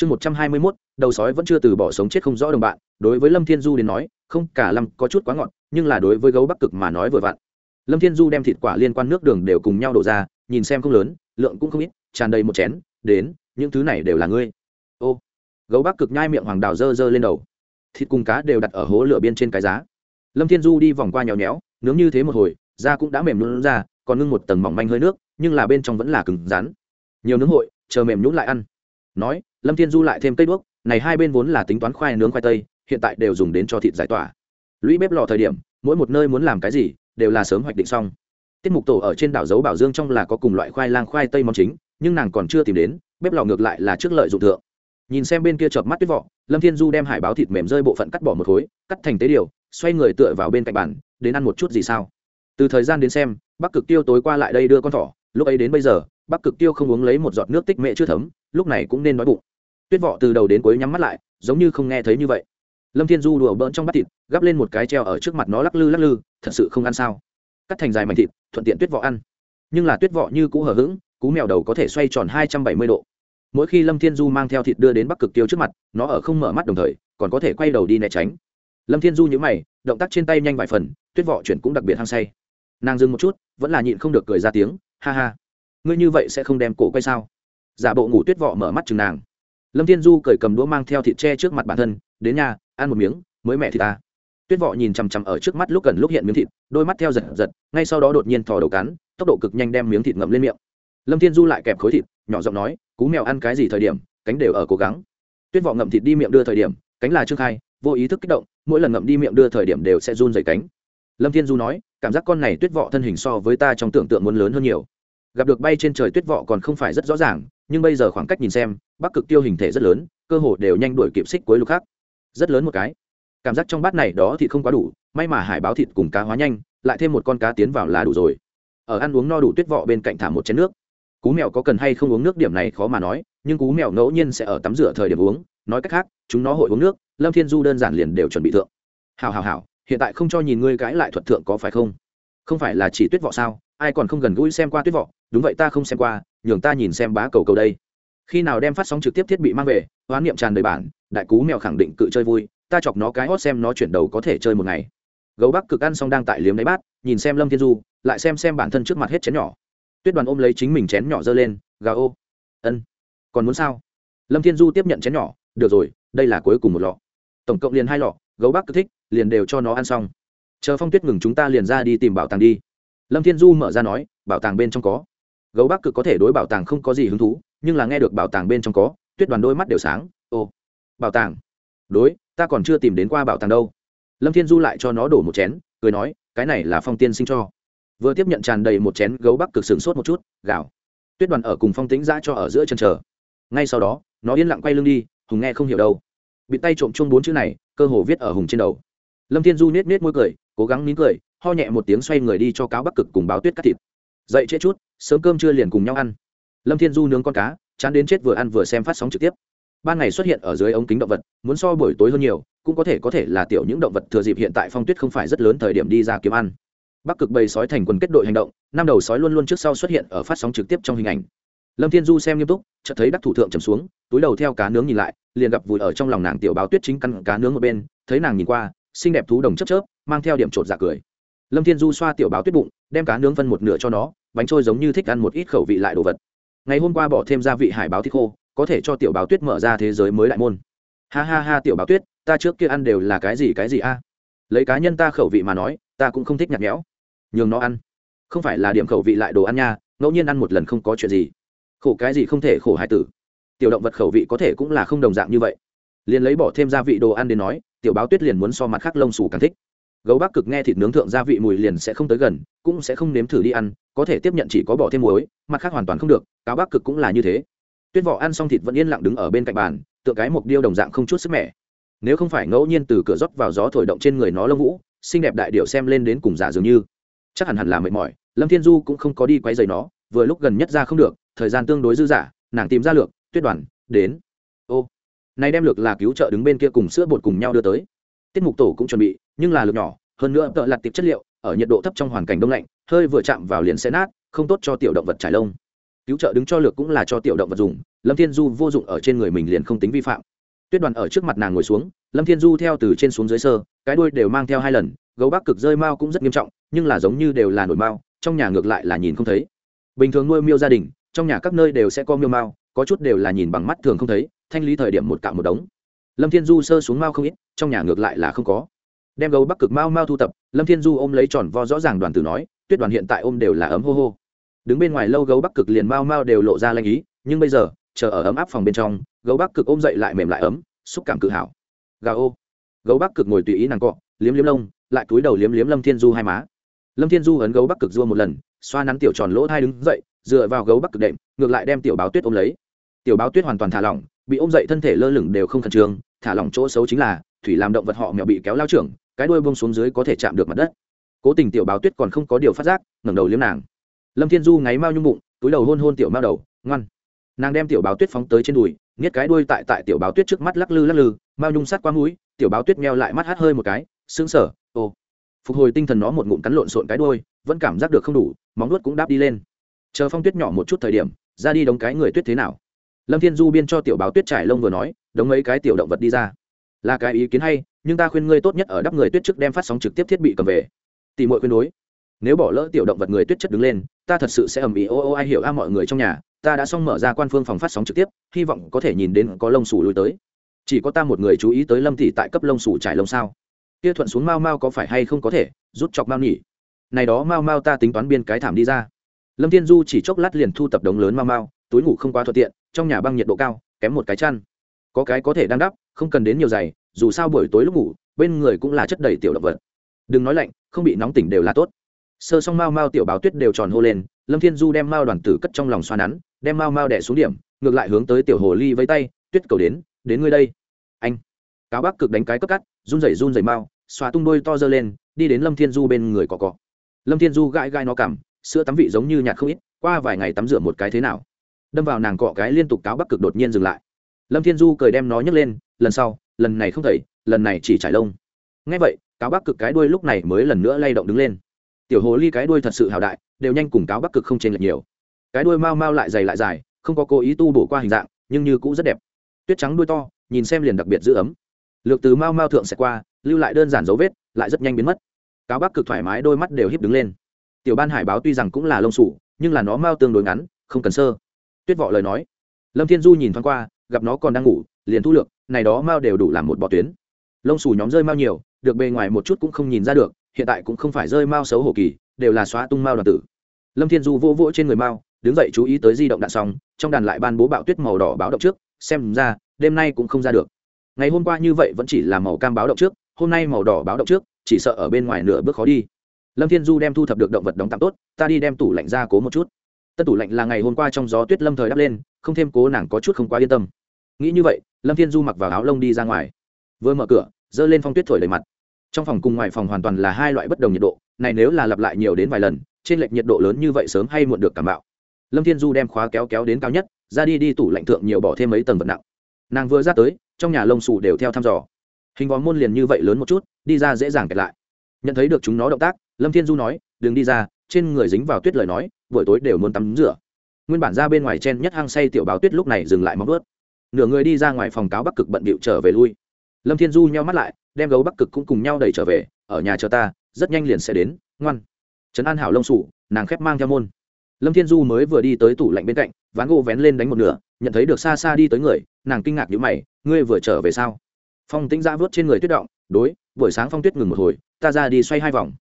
chương một trăm hai mươi mốt, đầu sói vẫn chưa từ bỏ sống chết không rõ đồng bạn, đối với lâm thiên du đến nói, không, cả lâm có chút quá ngọt, nhưng là đối với gấu bắc cực mà nói vừa vặn. Lâm thiên du đem thịt quả liên quan nước đường đều cùng nhau đổ ra, nhìn xem không lớn, lượng cũng không ít, tràn đầy một chén, đến, những thứ này đều là ngươi. Ô, gấu bắc cực nhai miệng hoàng đào dơ dơ lên đầu. Thịt cùng cá đều đặt ở hố lửa bên trên cái giá. Lâm thiên du đi vòng qua nhéo nhéo, nướng như thế một hồi, da cũng đã mềm luôn ra, còn ngưng một tầng mỏng manh hơi nước, nhưng là bên trong vẫn là cứng rắn. Nhiều nướng hội, chờ mềm nhún lại ăn. Nói lâm thiên du lại thêm cây đuốc, này hai bên vốn là tính toán khoai nướng khoai tây, hiện tại đều dùng đến cho thịt giải tỏa. Lũy bếp lò thời điểm, mỗi một nơi muốn làm cái gì, đều là sớm hoạch định xong. Tiết mục tổ ở trên đảo dấu bảo dương trong là có cùng loại khoai lang khoai tây món chính, nhưng nàng còn chưa tìm đến, bếp lò ngược lại là trước lợi dụng thượng. Nhìn xem bên kia chợp mắt tuyết vọ, lâm thiên du đem hải báo thịt mềm rơi bộ phận cắt bỏ một khối, cắt thành tế điều, xoay người tựa vào bên cạnh bàn, đến ăn một chút gì sao. Từ thời gian đến xem, bắc cực tiêu tối qua lại đây đưa con thỏ, lúc ấy đến bây giờ, bắc cực tiêu không uống lấy một giọt nước tích mệ chưa thấm, lúc này cũng nên nói bụng tuyết vọ từ đầu đến cuối nhắm mắt lại, giống như không nghe thấy như vậy. Lâm thiên du đùa bỡn trong bát thịt, gắp lên một cái treo ở trước mặt nó lắc lư lắc lư, thật sự không ăn sao. Cắt thành dài mảnh thịt, thuận tiện tuyết vọ ăn. Nhưng là tuyết vọ như cũ hở h ữ g cú mèo đầu có thể xoay tròn hai trăm bảy mươi độ. Mỗi khi lâm thiên du mang theo thịt đưa đến bắc cực tiêu trước mặt, nó ở không mở mắt đồng thời, còn có thể quay đầu đi né tránh. Lâm thiên du nhữ mày, động tác trên tay nhanh vài phần, tuyết vọ chuyển cũng đặc biệt hăng say. Nàng dừng một chút, vẫn là nhịn không được cười ra tiếng, ha ha, ngươi như vậy sẽ không đem cổ quay sao? Giả bộ ngủ tuyết vọ mở mắt chừng nàng lâm thiên du cởi cầm đũa mang theo thịt tre trước mặt bản thân, đến nhà, ăn một miếng, mới mẹ thịt ta. Tuyết vọ nhìn chằm chằm ở trước mắt lúc gần lúc hiện miếng thịt, đôi mắt theo giật giật, ngay sau đó đột nhiên thò đầu cắn, tốc độ cực nhanh đem miếng thịt ngậm lên miệng. Lâm thiên du lại kẹp khối thịt, nhỏ giọng nói, cú mèo ăn cái gì thời điểm, cánh đều ở cố gắng. Tuyết vọ ngậm thịt đi miệng đưa thời điểm, cánh là trương khai vô ý thức kích động, mỗi lần ngậm đi miệng đưa thời điểm đều sẽ run dày cánh. Lâm thiên du nói, cảm giác con này tuyết vọ thân hình so với ta trong tưởng tượng muốn lớn hơn nhiều gặp được bay trên trời tuyết vọ còn không phải rất rõ ràng, nhưng bây giờ khoảng cách nhìn xem, bắc cực tiêu hình thể rất lớn, cơ hồ đều nhanh đuổi kịp xích cuối lục khác rất lớn một cái. Cảm giác trong bát này đó thì không quá đủ, may mà hải báo thịt cùng cá hóa nhanh, lại thêm một con cá tiến vào là đủ rồi. Ở ăn uống no đủ tuyết vọ bên cạnh thả một chén nước. Cú mèo có cần hay không uống nước điểm này khó mà nói, nhưng cú mèo ngẫu nhiên sẽ ở tắm rửa thời điểm uống, nói cách khác, chúng nó hội uống nước, lâm thiên du đơn giản liền đều chuẩn bị thượng. Hào hào hào hiện tại không cho nhìn ngươi cãi lại thuật thượng có phải không? Không phải là chỉ tuyết vọ sao? Ai còn không gần gũi xem qua tuyết vọ? Đúng vậy ta không xem qua, nhường ta nhìn xem bá cầu cầu đây. Khi nào đem phát sóng trực tiếp thiết bị mang về, hoán niệm tràn đầy bản, đại cú mèo khẳng định cự chơi vui, ta chọc nó cái hót xem nó chuyển đầu có thể chơi một ngày. Gấu bắc cực ăn xong đang tại liếm đáy bát, nhìn xem lâm thiên du, lại xem xem bản thân trước mặt hết chén nhỏ. Tuyết đoàn ôm lấy chính mình chén nhỏ giơ lên, gà ô, ân, còn muốn sao? Lâm thiên du tiếp nhận chén nhỏ, được rồi, đây là cuối cùng một lọ. Tổng cộng liền hai lọ, gấu bắc cực thích, liền đều cho nó ăn xong. Chờ phong tuyết ngừng chúng ta liền ra đi tìm bảo tàng đi. Lâm thiên du mở ra nói, bảo tàng bên trong có gấu bắc cực có thể đối bảo tàng không có gì hứng thú, nhưng là nghe được bảo tàng bên trong có, tuyết đoàn đôi mắt đều sáng. Ô bảo tàng. Đối, ta còn chưa tìm đến qua bảo tàng đâu. Lâm thiên du lại cho nó đổ một chén, cười nói, cái này là phong tiên sinh cho. Vừa tiếp nhận tràn đầy một chén gấu bắc cực sừng sốt một chút gạo tuyết đoàn ở cùng phong tính ra cho ở giữa chân chờ. Ngay sau đó, nó yên lặng quay lưng đi, hùng nghe không hiểu đâu. Bị tay trộm chung bốn chữ này, cơ hồ viết ở hùng trên đầu. Lâm thiên du nết nết môi cười, cố gắng nín cười, ho nhẹ một tiếng xoay người đi cho cáo bắc cực cùng báo tuyết cắt thịt. Dậy trễ chút sớm cơm chưa liền cùng nhau ăn. Lâm thiên du nướng con cá, chán đến chết vừa ăn vừa xem phát sóng trực tiếp. Ban ngày xuất hiện ở dưới ống kính động vật, muốn so buổi tối hơn nhiều, cũng có thể có thể là tiểu những động vật thừa dịp hiện tại phong tuyết không phải rất lớn thời điểm đi ra kiếm ăn. Bắc cực bầy sói thành quần kết đội hành động, năm đầu sói luôn luôn trước sau xuất hiện ở phát sóng trực tiếp trong hình ảnh. Lâm thiên du xem nghiêm túc, chợt thấy đắc thủ thượng trầm xuống, túi đầu theo cá nướng nhìn lại, liền gặp vùi ở trong lòng nàng tiểu báo tuyết chính căn cá nướng một bên, thấy nàng nhìn qua, xinh đẹp thú đồng chớp chớp, mang theo điểm trột dạ cười. Lâm thiên du xoa tiểu báo tuyết bụng, đem cá nướng phân một nửa cho nó bánh trôi giống như thích ăn một ít khẩu vị lại đồ vật. Ngày hôm qua bỏ thêm gia vị hải báo thịt khô, có thể cho tiểu báo tuyết mở ra thế giới mới đại môn. Ha ha ha, tiểu báo tuyết, ta trước kia ăn đều là cái gì cái gì a? Lấy cá nhân ta khẩu vị mà nói, ta cũng không thích nhạt nhẽo. Nhường nó ăn. Không phải là điểm khẩu vị lại đồ ăn nha, ngẫu nhiên ăn một lần không có chuyện gì. Khổ cái gì không thể khổ hải tử. Tiểu động vật khẩu vị có thể cũng là không đồng dạng như vậy. Liền lấy bỏ thêm gia vị đồ ăn đến nói, tiểu báo tuyết liền muốn so mặt khác lông xù càng thích gấu bắc cực nghe thịt nướng thượng gia vị mùi liền sẽ không tới gần, cũng sẽ không nếm thử đi ăn, có thể tiếp nhận chỉ có bỏ thêm muối, mặt khác hoàn toàn không được, cáo bắc cực cũng là như thế. Tuyết vỏ ăn xong thịt vẫn yên lặng đứng ở bên cạnh bàn, tựa cái mục điêu đồng dạng không chút sức mẻ. Nếu không phải ngẫu nhiên từ cửa rót vào gió thổi động trên người nó lông vũ, xinh đẹp đại điệu xem lên đến cùng giả dường như. Chắc hẳn hẳn là mệt mỏi, lâm thiên du cũng không có đi quay dày nó, vừa lúc gần nhất ra không được, thời gian tương đối dư dả, nàng tìm ra lược, tuyết đoàn, đến. Ô, này đem lược là cứu trợ đứng bên kia cùng sữa bột cùng nhau đưa tới. Tiết mục tổ cũng chuẩn bị nhưng là lực nhỏ, hơn nữa tợ lặt tiệp chất liệu, ở nhiệt độ thấp trong hoàn cảnh đông lạnh, hơi vừa chạm vào liền sẽ nát, không tốt cho tiểu động vật trải lông. Cứu trợ đứng cho lược cũng là cho tiểu động vật dùng, lâm thiên du vô dụng ở trên người mình liền không tính vi phạm. Tuyết đoàn ở trước mặt nàng ngồi xuống, lâm thiên du theo từ trên xuống dưới sơ, cái đuôi đều mang theo hai lần, gấu bắc cực rơi mao cũng rất nghiêm trọng, nhưng là giống như đều là nổi mao trong nhà ngược lại là nhìn không thấy. Bình thường nuôi miêu gia đình, trong nhà các nơi đều sẽ có miêu mao có chút đều là nhìn bằng mắt thường không thấy, thanh lý thời điểm một cạo một đống. Lâm thiên du sơ xuống mao không ít, trong nhà ngược lại là không có đem gấu bắc cực mau mau thu tập, lâm thiên du ôm lấy tròn vo rõ ràng đoàn tử nói, tuyết đoàn hiện tại ôm đều là ấm hô hô. Đứng bên ngoài lâu gấu bắc cực liền mau mau đều lộ ra lanh ý, nhưng bây giờ, chờ ở ấm áp phòng bên trong, gấu bắc cực ôm dậy lại mềm lại ấm, xúc cảm cự hảo. Gà ô. Gấu bắc cực ngồi tùy ý nàng cọ, liếm liếm lông, lại túi đầu liếm liếm lâm thiên du hai má. Lâm thiên du ấn gấu bắc cực dua một lần, xoa nắn tiểu tròn lỗ thai đứng dậy, dựa vào gấu bắc cực đệm, ngược lại đem tiểu báo tuyết ôm lấy. Tiểu báo tuyết hoàn toàn thả lỏng, bị ôm dậy thân thể lơ lửng đều không khẩn trương, thả lỏng chỗ xấu chính là, thủy làm động vật họ mèo bị kéo lao trưởng cái đuôi bông xuống dưới có thể chạm được mặt đất. Cố tình tiểu báo tuyết còn không có điều phát giác, ngẩng đầu liếm nàng. Lâm thiên du ngáy mau nhung bụng, túi đầu hôn hôn tiểu mao đầu, ngoan. Nàng đem tiểu báo tuyết phóng tới trên đùi, nghiết cái đuôi tại tại tiểu báo tuyết trước mắt lắc lư lắc lư mao nhung sát qua mũi, tiểu báo tuyết meo lại mắt hát hơi một cái, sững sờ ô phục hồi tinh thần nó một ngụm cắn lộn xộn cái đuôi, vẫn cảm giác được không đủ, móng nuốt cũng đáp đi lên. Chờ phong tuyết nhỏ một chút thời điểm, ra đi đóng cái người tuyết thế nào? Lâm thiên du biên cho tiểu báo tuyết trải lông vừa nói đóng mấy cái tiểu động vật đi ra là cái ý kiến hay, nhưng ta khuyên ngươi tốt nhất ở đắp người tuyết trước đem phát sóng trực tiếp thiết bị cầm về. Tỷ muội khuyên đối. Nếu bỏ lỡ tiểu động vật người tuyết chất đứng lên, ta thật sự sẽ ầm ĩ, ô ô ai hiểu a, mọi người trong nhà, ta đã xong mở ra quan phương phòng phát sóng trực tiếp, hy vọng có thể nhìn đến có lông sủ lui tới. Chỉ có ta một người chú ý tới lâm thị tại cấp lông sủ trải lông sao. Kia thuận xuống mau mau có phải hay không có thể, rút chọc mau nhỉ này đó mau mau ta tính toán biên cái thảm đi ra. Lâm thiên du chỉ chốc lát liền thu tập đống lớn mau mau túi ngủ không quá thuận tiện, trong nhà băng nhiệt độ cao, kém một cái chăn. Có cái có thể đang đắp không cần đến nhiều giày, dù sao buổi tối lúc ngủ, bên người cũng là chất đầy tiểu động vật. Đừng nói lạnh, không bị nóng tỉnh đều là tốt. Sơ xong mau mau tiểu báo tuyết đều tròn hô lên, lâm thiên du đem mao đoàn tử cất trong lòng xoa nắn, đem mao mao đẻ xuống điểm, ngược lại hướng tới tiểu hồ ly với tay, tuyết cầu đến đến ngươi đây. Anh, cáo bác cực đánh cái cấp cắt, run rẩy run rẩy mao xoa tung đôi to dơ lên, đi đến lâm thiên du bên người cọ cọ. Lâm thiên du gãi gai nó cảm sữa tắm vị giống như nhạt không ít, qua vài ngày tắm rửa một cái thế nào. Đâm vào nàng cọ cái liên tục cáo bắc cực đột nhiên dừng lại lâm thiên du cười đem nó nhấc lên, lần sau, lần này không thầy, lần này chỉ trải lông. Ngay vậy, cáo bắc cực cái đuôi lúc này mới lần nữa lay động đứng lên. Tiểu hồ ly cái đuôi thật sự hào đại, đều nhanh cùng cáo bắc cực không chênh lệch nhiều. Cái đuôi mau mau lại dày lại dài, không có cố ý tu bổ qua hình dạng, nhưng như cũng rất đẹp. Tuyết trắng đuôi to, nhìn xem liền đặc biệt giữ ấm. Lược từ mau mau thượng sẽ qua, lưu lại đơn giản dấu vết, lại rất nhanh biến mất. Cáo bắc cực thoải mái đôi mắt đều hiếp đứng lên. Tiểu ban hải báo tuy rằng cũng là lông sủ, nhưng là nó mau tương đối ngắn, không cần sơ. Tuyết vọ lời nói. Lâm thiên du nhìn thoáng qua gặp nó còn đang ngủ liền thu lược này đó mao đều đủ làm một bọ tuyến. Lông xù nhóm rơi mao nhiều được bề ngoài một chút cũng không nhìn ra được hiện tại cũng không phải rơi mao xấu hổ kỳ đều là xóa tung mao đoàn tử. Lâm thiên du vô vỗ trên người mao, đứng dậy chú ý tới di động đạn xong trong đàn lại ban bố bạo tuyết màu đỏ báo động trước xem ra đêm nay cũng không ra được. Ngày hôm qua như vậy vẫn chỉ là màu cam báo động trước hôm nay màu đỏ báo động trước chỉ sợ ở bên ngoài nửa bước khó đi. Lâm thiên du đem thu thập được động vật đóng tạm tốt ta đi đem tủ lạnh ra cố một chút. Tân tủ lạnh là ngày hôm qua trong gió tuyết lâm thời đắp lên không thêm cố nàng có chút không quá yên tâm nghĩ như vậy, lâm thiên du mặc vào áo lông đi ra ngoài. Vừa mở cửa dơ lên phong tuyết thổi đầy mặt. Trong phòng cùng ngoài phòng hoàn toàn là hai loại bất đồng nhiệt độ, này nếu là lặp lại nhiều đến vài lần, trên lệch nhiệt độ lớn như vậy sớm hay muộn được cảm bạo. Lâm thiên du đem khóa kéo kéo đến cao nhất, ra đi đi tủ lạnh thượng nhiều bỏ thêm mấy tầng vật nặng. Nàng vừa ra tới, trong nhà lông xù đều theo thăm dò. Hình vòm môn liền như vậy lớn một chút, đi ra dễ dàng kẹt lại. Nhận thấy được chúng nó động tác, lâm thiên du nói, đừng đi ra, trên người dính vào tuyết lời nói, buổi tối đều muốn tắm rửa. Nguyên bản ra bên ngoài chen nhất hang say tiểu báo tuyết lúc này dừng lại móng ướt nửa người đi ra ngoài phòng cáo bắc cực bận bịu trở về lui. Lâm thiên du nheo mắt lại, đem gấu bắc cực cũng cùng nhau đẩy trở về, ở nhà chờ ta, rất nhanh liền sẽ đến, ngoan. Trấn an hảo lông sủ, nàng khép mang theo môn. Lâm thiên du mới vừa đi tới tủ lạnh bên cạnh, ván gỗ vén lên đánh một nửa, nhận thấy được xa xa đi tới người, nàng kinh ngạc nhíu mày, ngươi vừa trở về sao? Phong tĩnh ra vớt trên người tuyết động, đối, buổi sáng phong tuyết ngừng một hồi, ta ra đi xoay hai vòng.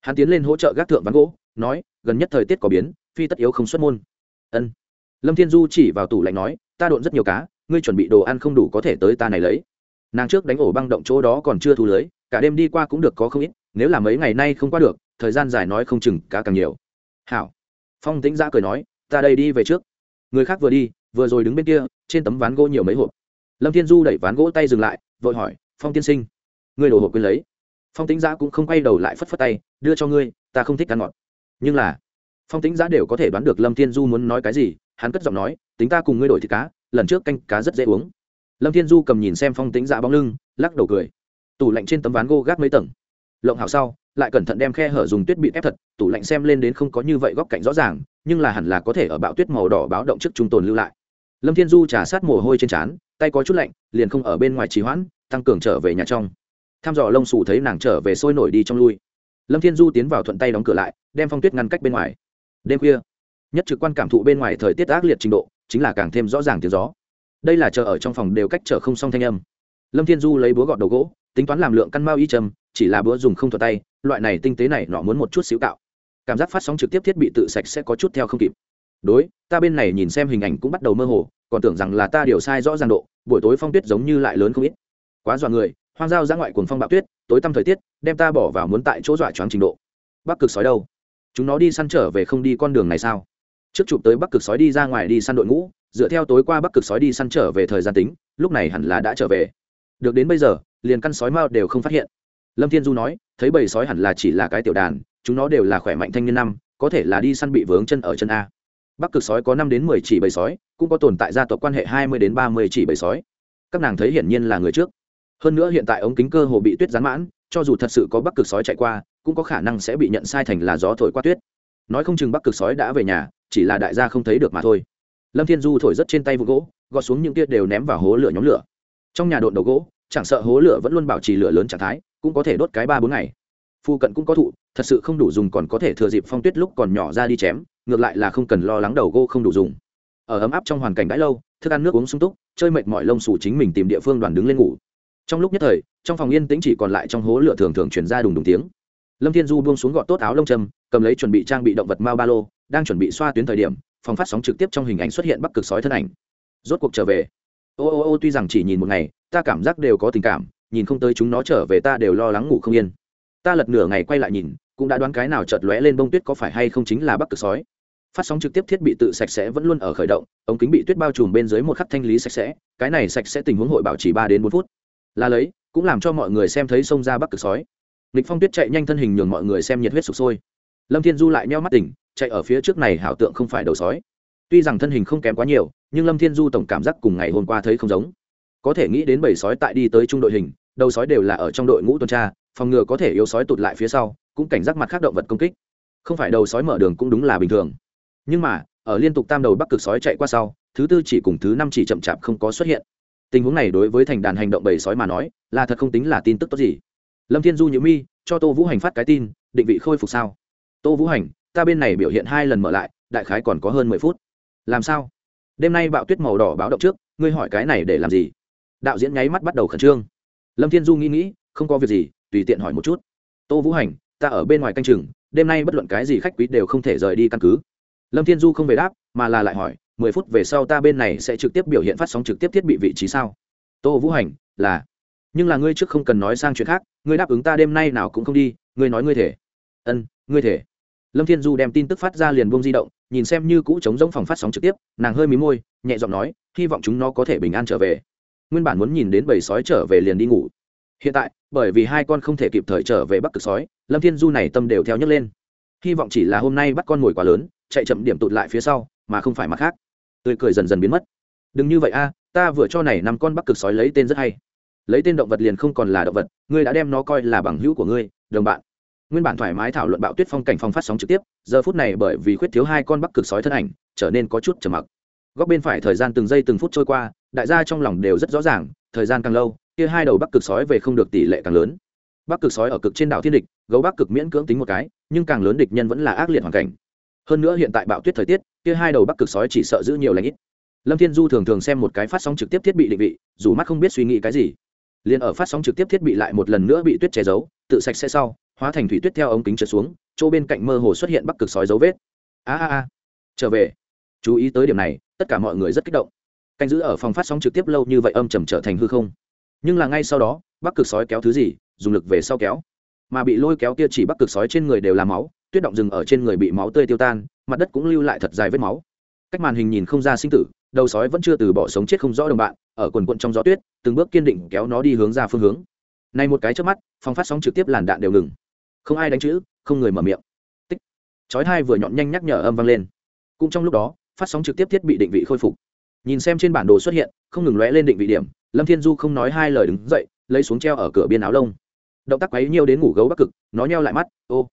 Hắn tiến lên hỗ trợ gác thượng ván gỗ, nói, gần nhất thời tiết có biến, phi tất yếu không xuất môn. Ân. Lâm thiên du chỉ vào tủ lạnh nói, ta độn rất nhiều cá ngươi chuẩn bị đồ ăn không đủ có thể tới ta này lấy. Nàng trước đánh ổ băng động chỗ đó còn chưa thu lưới, cả đêm đi qua cũng được có không ít, nếu là mấy ngày nay không qua được, thời gian dài nói không chừng cá càng nhiều. Hảo. Phong tĩnh giã cười nói, ta đây đi về trước. Người khác vừa đi, vừa rồi đứng bên kia, trên tấm ván gỗ nhiều mấy hộp. Lâm thiên du đẩy ván gỗ tay dừng lại, vội hỏi, phong tiên sinh, ngươi đổ hộp quên lấy? Phong tĩnh giã cũng không quay đầu lại phất phất tay, đưa cho ngươi, ta không thích ăn ngọt. Nhưng là, phong tĩnh giã đều có thể đoán được lâm thiên du muốn nói cái gì, hắn cất giọng nói, tính ta cùng ngươi đổi thịt cá lần trước canh cá rất dễ uống. Lâm thiên du cầm nhìn xem phong tính dạ bóng lưng, lắc đầu cười. Tủ lạnh trên tấm ván gỗ gác mấy tầng. Lộng hào sau, lại cẩn thận đem khe hở dùng tuyết bị ép thật, tủ lạnh xem lên đến không có như vậy góc cạnh rõ ràng, nhưng là hẳn là có thể ở bão tuyết màu đỏ báo động trước trung tồn lưu lại. Lâm thiên du trà sát mồ hôi trên trán, tay có chút lạnh, liền không ở bên ngoài trì hoãn, tăng cường trở về nhà trong. Tham dò lông xù thấy nàng trở về sôi nổi đi trong lui. Lâm thiên du tiến vào thuận tay đóng cửa lại, đem phong tuyết ngăn cách bên ngoài. Đêm khuya, nhất trực quan cảm thụ bên ngoài thời tiết ác liệt trình độ chính là càng thêm rõ ràng tiếng gió. Đây là chờ ở trong phòng đều cách trở không xong thanh âm. Lâm thiên du lấy búa gọt đầu gỗ, tính toán làm lượng căn mao y trầm chỉ là búa dùng không thuật tay, loại này tinh tế này nọ muốn một chút xíu tạo cảm giác phát sóng trực tiếp thiết bị tự sạch sẽ có chút theo không kịp. Đối, ta bên này nhìn xem hình ảnh cũng bắt đầu mơ hồ, còn tưởng rằng là ta điều sai rõ ràng độ, buổi tối phong tuyết giống như lại lớn không ít. Quá dọa người, hoang giao ra ngoại cuồng phong bạo tuyết, tối tăm thời tiết, đem ta bỏ vào muốn tại chỗ dọa choáng trình độ. Bắc cực sói đâu? Chúng nó đi săn trở về không đi con đường này sao? Trước chụp tới bắc cực sói đi ra ngoài đi săn đội ngũ, dựa theo tối qua bắc cực sói đi săn trở về thời gian tính, lúc này hẳn là đã trở về. Được đến bây giờ, liền căn sói mao đều không phát hiện. Lâm thiên du nói, thấy bầy sói hẳn là chỉ là cái tiểu đàn, chúng nó đều là khỏe mạnh thanh niên năm, có thể là đi săn bị vướng chân ở chân a. Bắc cực sói có năm đến mười chỉ bầy sói, cũng có tồn tại gia tộc quan hệ hai mươi đến ba mươi chỉ bầy sói. Các nàng thấy hiển nhiên là người trước. Hơn nữa hiện tại ống kính cơ hồ bị tuyết rán mãn, cho dù thật sự có bắc cực sói chạy qua, cũng có khả năng sẽ bị nhận sai thành là gió thổi qua tuyết. Nói không chừng bắc cực sói đã về nhà chỉ là đại gia không thấy được mà thôi. Lâm thiên du thổi rất trên tay vụ gỗ, gọt xuống những kia đều ném vào hố lửa nhóm lửa. Trong nhà độn đầu gỗ, chẳng sợ hố lửa vẫn luôn bảo trì lửa lớn trạng thái, cũng có thể đốt cái ba bốn ngày. Phu cận cũng có thụ, thật sự không đủ dùng còn có thể thừa dịp phong tuyết lúc còn nhỏ ra đi chém, ngược lại là không cần lo lắng đầu gỗ không đủ dùng. Ở ấm áp trong hoàn cảnh đãi lâu, thức ăn nước uống sung túc, chơi mệt mỏi lông xù chính mình tìm địa phương đoàn đứng lên ngủ. Trong lúc nhất thời, trong phòng yên tĩnh chỉ còn lại trong hố lửa thường thường chuyển ra đùng đùng tiếng. Lâm thiên du buông xuống gọt tốt áo lông châm, cầm lấy chuẩn bị trang bị động vật mao ba lô đang chuẩn bị xoa tuyến thời điểm, phòng phát sóng trực tiếp trong hình ảnh xuất hiện bắc cực sói thân ảnh. Rốt cuộc trở về. Ô ô ô, tuy rằng chỉ nhìn một ngày, ta cảm giác đều có tình cảm, nhìn không tới chúng nó trở về ta đều lo lắng ngủ không yên. Ta lật nửa ngày quay lại nhìn, cũng đã đoán cái nào chợt lóe lên bông tuyết có phải hay không chính là bắc cực sói. Phát sóng trực tiếp thiết bị tự sạch sẽ vẫn luôn ở khởi động, ống kính bị tuyết bao trùm bên dưới một khắc thanh lý sạch sẽ, cái này sạch sẽ tình huống hội bảo trì ba đến bốn phút. Là lấy, cũng làm cho mọi người xem thấy sông ra bắc cực sói. Lịch phong tuyết chạy nhanh thân hình nhường mọi người xem nhiệt huyết sụp sôi. Lâm thiên du lại meo mắt tỉnh chạy ở phía trước này hảo tượng không phải đầu sói. Tuy rằng thân hình không kém quá nhiều, nhưng lâm thiên du tổng cảm giác cùng ngày hôm qua thấy không giống. Có thể nghĩ đến bảy sói tại đi tới trung đội hình, đầu sói đều là ở trong đội ngũ tuần tra, phòng ngừa có thể yếu sói tụt lại phía sau, cũng cảnh giác mặt khác động vật công kích. Không phải đầu sói mở đường cũng đúng là bình thường. Nhưng mà, ở liên tục tam đầu bắc cực sói chạy qua sau, thứ tư chỉ cùng thứ năm chỉ chậm chạp không có xuất hiện. Tình huống này đối với thành đàn hành động bầy sói mà nói, là thật không tính là tin tức tốt gì. Lâm thiên du nhữ mi, cho tô vũ hành phát cái tin, định vị khôi phục sao? Tô vũ hành ta bên này biểu hiện hai lần mở lại, đại khái còn có hơn mười phút. Làm sao? Đêm nay bạo tuyết màu đỏ báo động trước, ngươi hỏi cái này để làm gì? Đạo diễn nháy mắt bắt đầu khẩn trương. Lâm thiên du nghĩ nghĩ, không có việc gì, tùy tiện hỏi một chút. Tô vũ hành, ta ở bên ngoài canh chừng, đêm nay bất luận cái gì khách quý đều không thể rời đi căn cứ. Lâm thiên du không về đáp, mà là lại hỏi, mười phút về sau ta bên này sẽ trực tiếp biểu hiện phát sóng trực tiếp thiết bị vị trí sao? Tô vũ hành, là. Nhưng là ngươi trước không cần nói sang chuyện khác, ngươi đáp ứng ta đêm nay nào cũng không đi, ngươi nói ngươi thể. Ân, ngươi thể lâm thiên du đem tin tức phát ra liền buông di động, nhìn xem như cũ chống rỗng phòng phát sóng trực tiếp, nàng hơi mí môi, nhẹ giọng nói, hy vọng chúng nó có thể bình an trở về. Nguyên bản muốn nhìn đến bầy sói trở về liền đi ngủ. Hiện tại, bởi vì hai con không thể kịp thời trở về bắc cực sói, lâm thiên du này tâm đều theo nhấc lên. Hy vọng chỉ là hôm nay bắt con ngồi quá lớn, chạy chậm điểm tụt lại phía sau, mà không phải mặt khác. Tươi cười dần dần biến mất. Đừng như vậy a, ta vừa cho này năm con bắc cực sói lấy tên rất hay. Lấy tên động vật liền không còn là động vật, ngươi đã đem nó coi là bằng hữu của ngươi, đồng bạn nguyên bản thoải mái thảo luận bạo tuyết phong cảnh phong phát sóng trực tiếp, giờ phút này bởi vì khuyết thiếu hai con bắc cực sói thân ảnh, trở nên có chút trầm mặc. Góc bên phải thời gian từng giây từng phút trôi qua, đại gia trong lòng đều rất rõ ràng, thời gian càng lâu, kia hai đầu bắc cực sói về không được tỷ lệ càng lớn. Bắc cực sói ở cực trên đảo thiên địch, gấu bắc cực miễn cưỡng tính một cái, nhưng càng lớn địch nhân vẫn là ác liệt hoàn cảnh. Hơn nữa hiện tại bạo tuyết thời tiết, kia hai đầu bắc cực sói chỉ sợ giữ nhiều lãnh ít. Lâm thiên du thường thường xem một cái phát sóng trực tiếp thiết bị định vị, dù mắt không biết suy nghĩ cái gì. Liền ở phát sóng trực tiếp thiết bị lại một lần nữa bị tuyết che giấu, tự sạch sẽ sau hóa thành thủy tuyết theo ống kính trượt xuống, chỗ bên cạnh mơ hồ xuất hiện bắc cực sói dấu vết. A a a. Trở về. Chú ý tới điểm này, tất cả mọi người rất kích động. Canh giữ ở phòng phát sóng trực tiếp lâu như vậy âm trầm trở thành hư không. Nhưng là ngay sau đó, bắc cực sói kéo thứ gì, dùng lực về sau kéo. Mà bị lôi kéo kia chỉ bắc cực sói trên người đều là máu, tuyết động rừng ở trên người bị máu tươi tiêu tan, mặt đất cũng lưu lại thật dài vết máu. Cách màn hình nhìn không ra sinh tử, đầu sói vẫn chưa từ bỏ sống chết không rõ đồng bạn, ở quần quận trong gió tuyết, từng bước kiên định kéo nó đi hướng ra phương hướng này một cái trước mắt phòng phát sóng trực tiếp làn đạn đều ngừng. Không ai đánh chữ, không người mở miệng. Tích. Chói hai vừa nhọn nhanh nhắc nhở âm vang lên. Cũng trong lúc đó, phát sóng trực tiếp thiết bị định vị khôi phục. Nhìn xem trên bản đồ xuất hiện, không ngừng lóe lên định vị điểm, lâm thiên du không nói hai lời đứng dậy, lấy xuống treo ở cửa biên áo lông. Động tác quấy nhiều đến ngủ gấu bắc cực, nó nheo lại mắt, ô.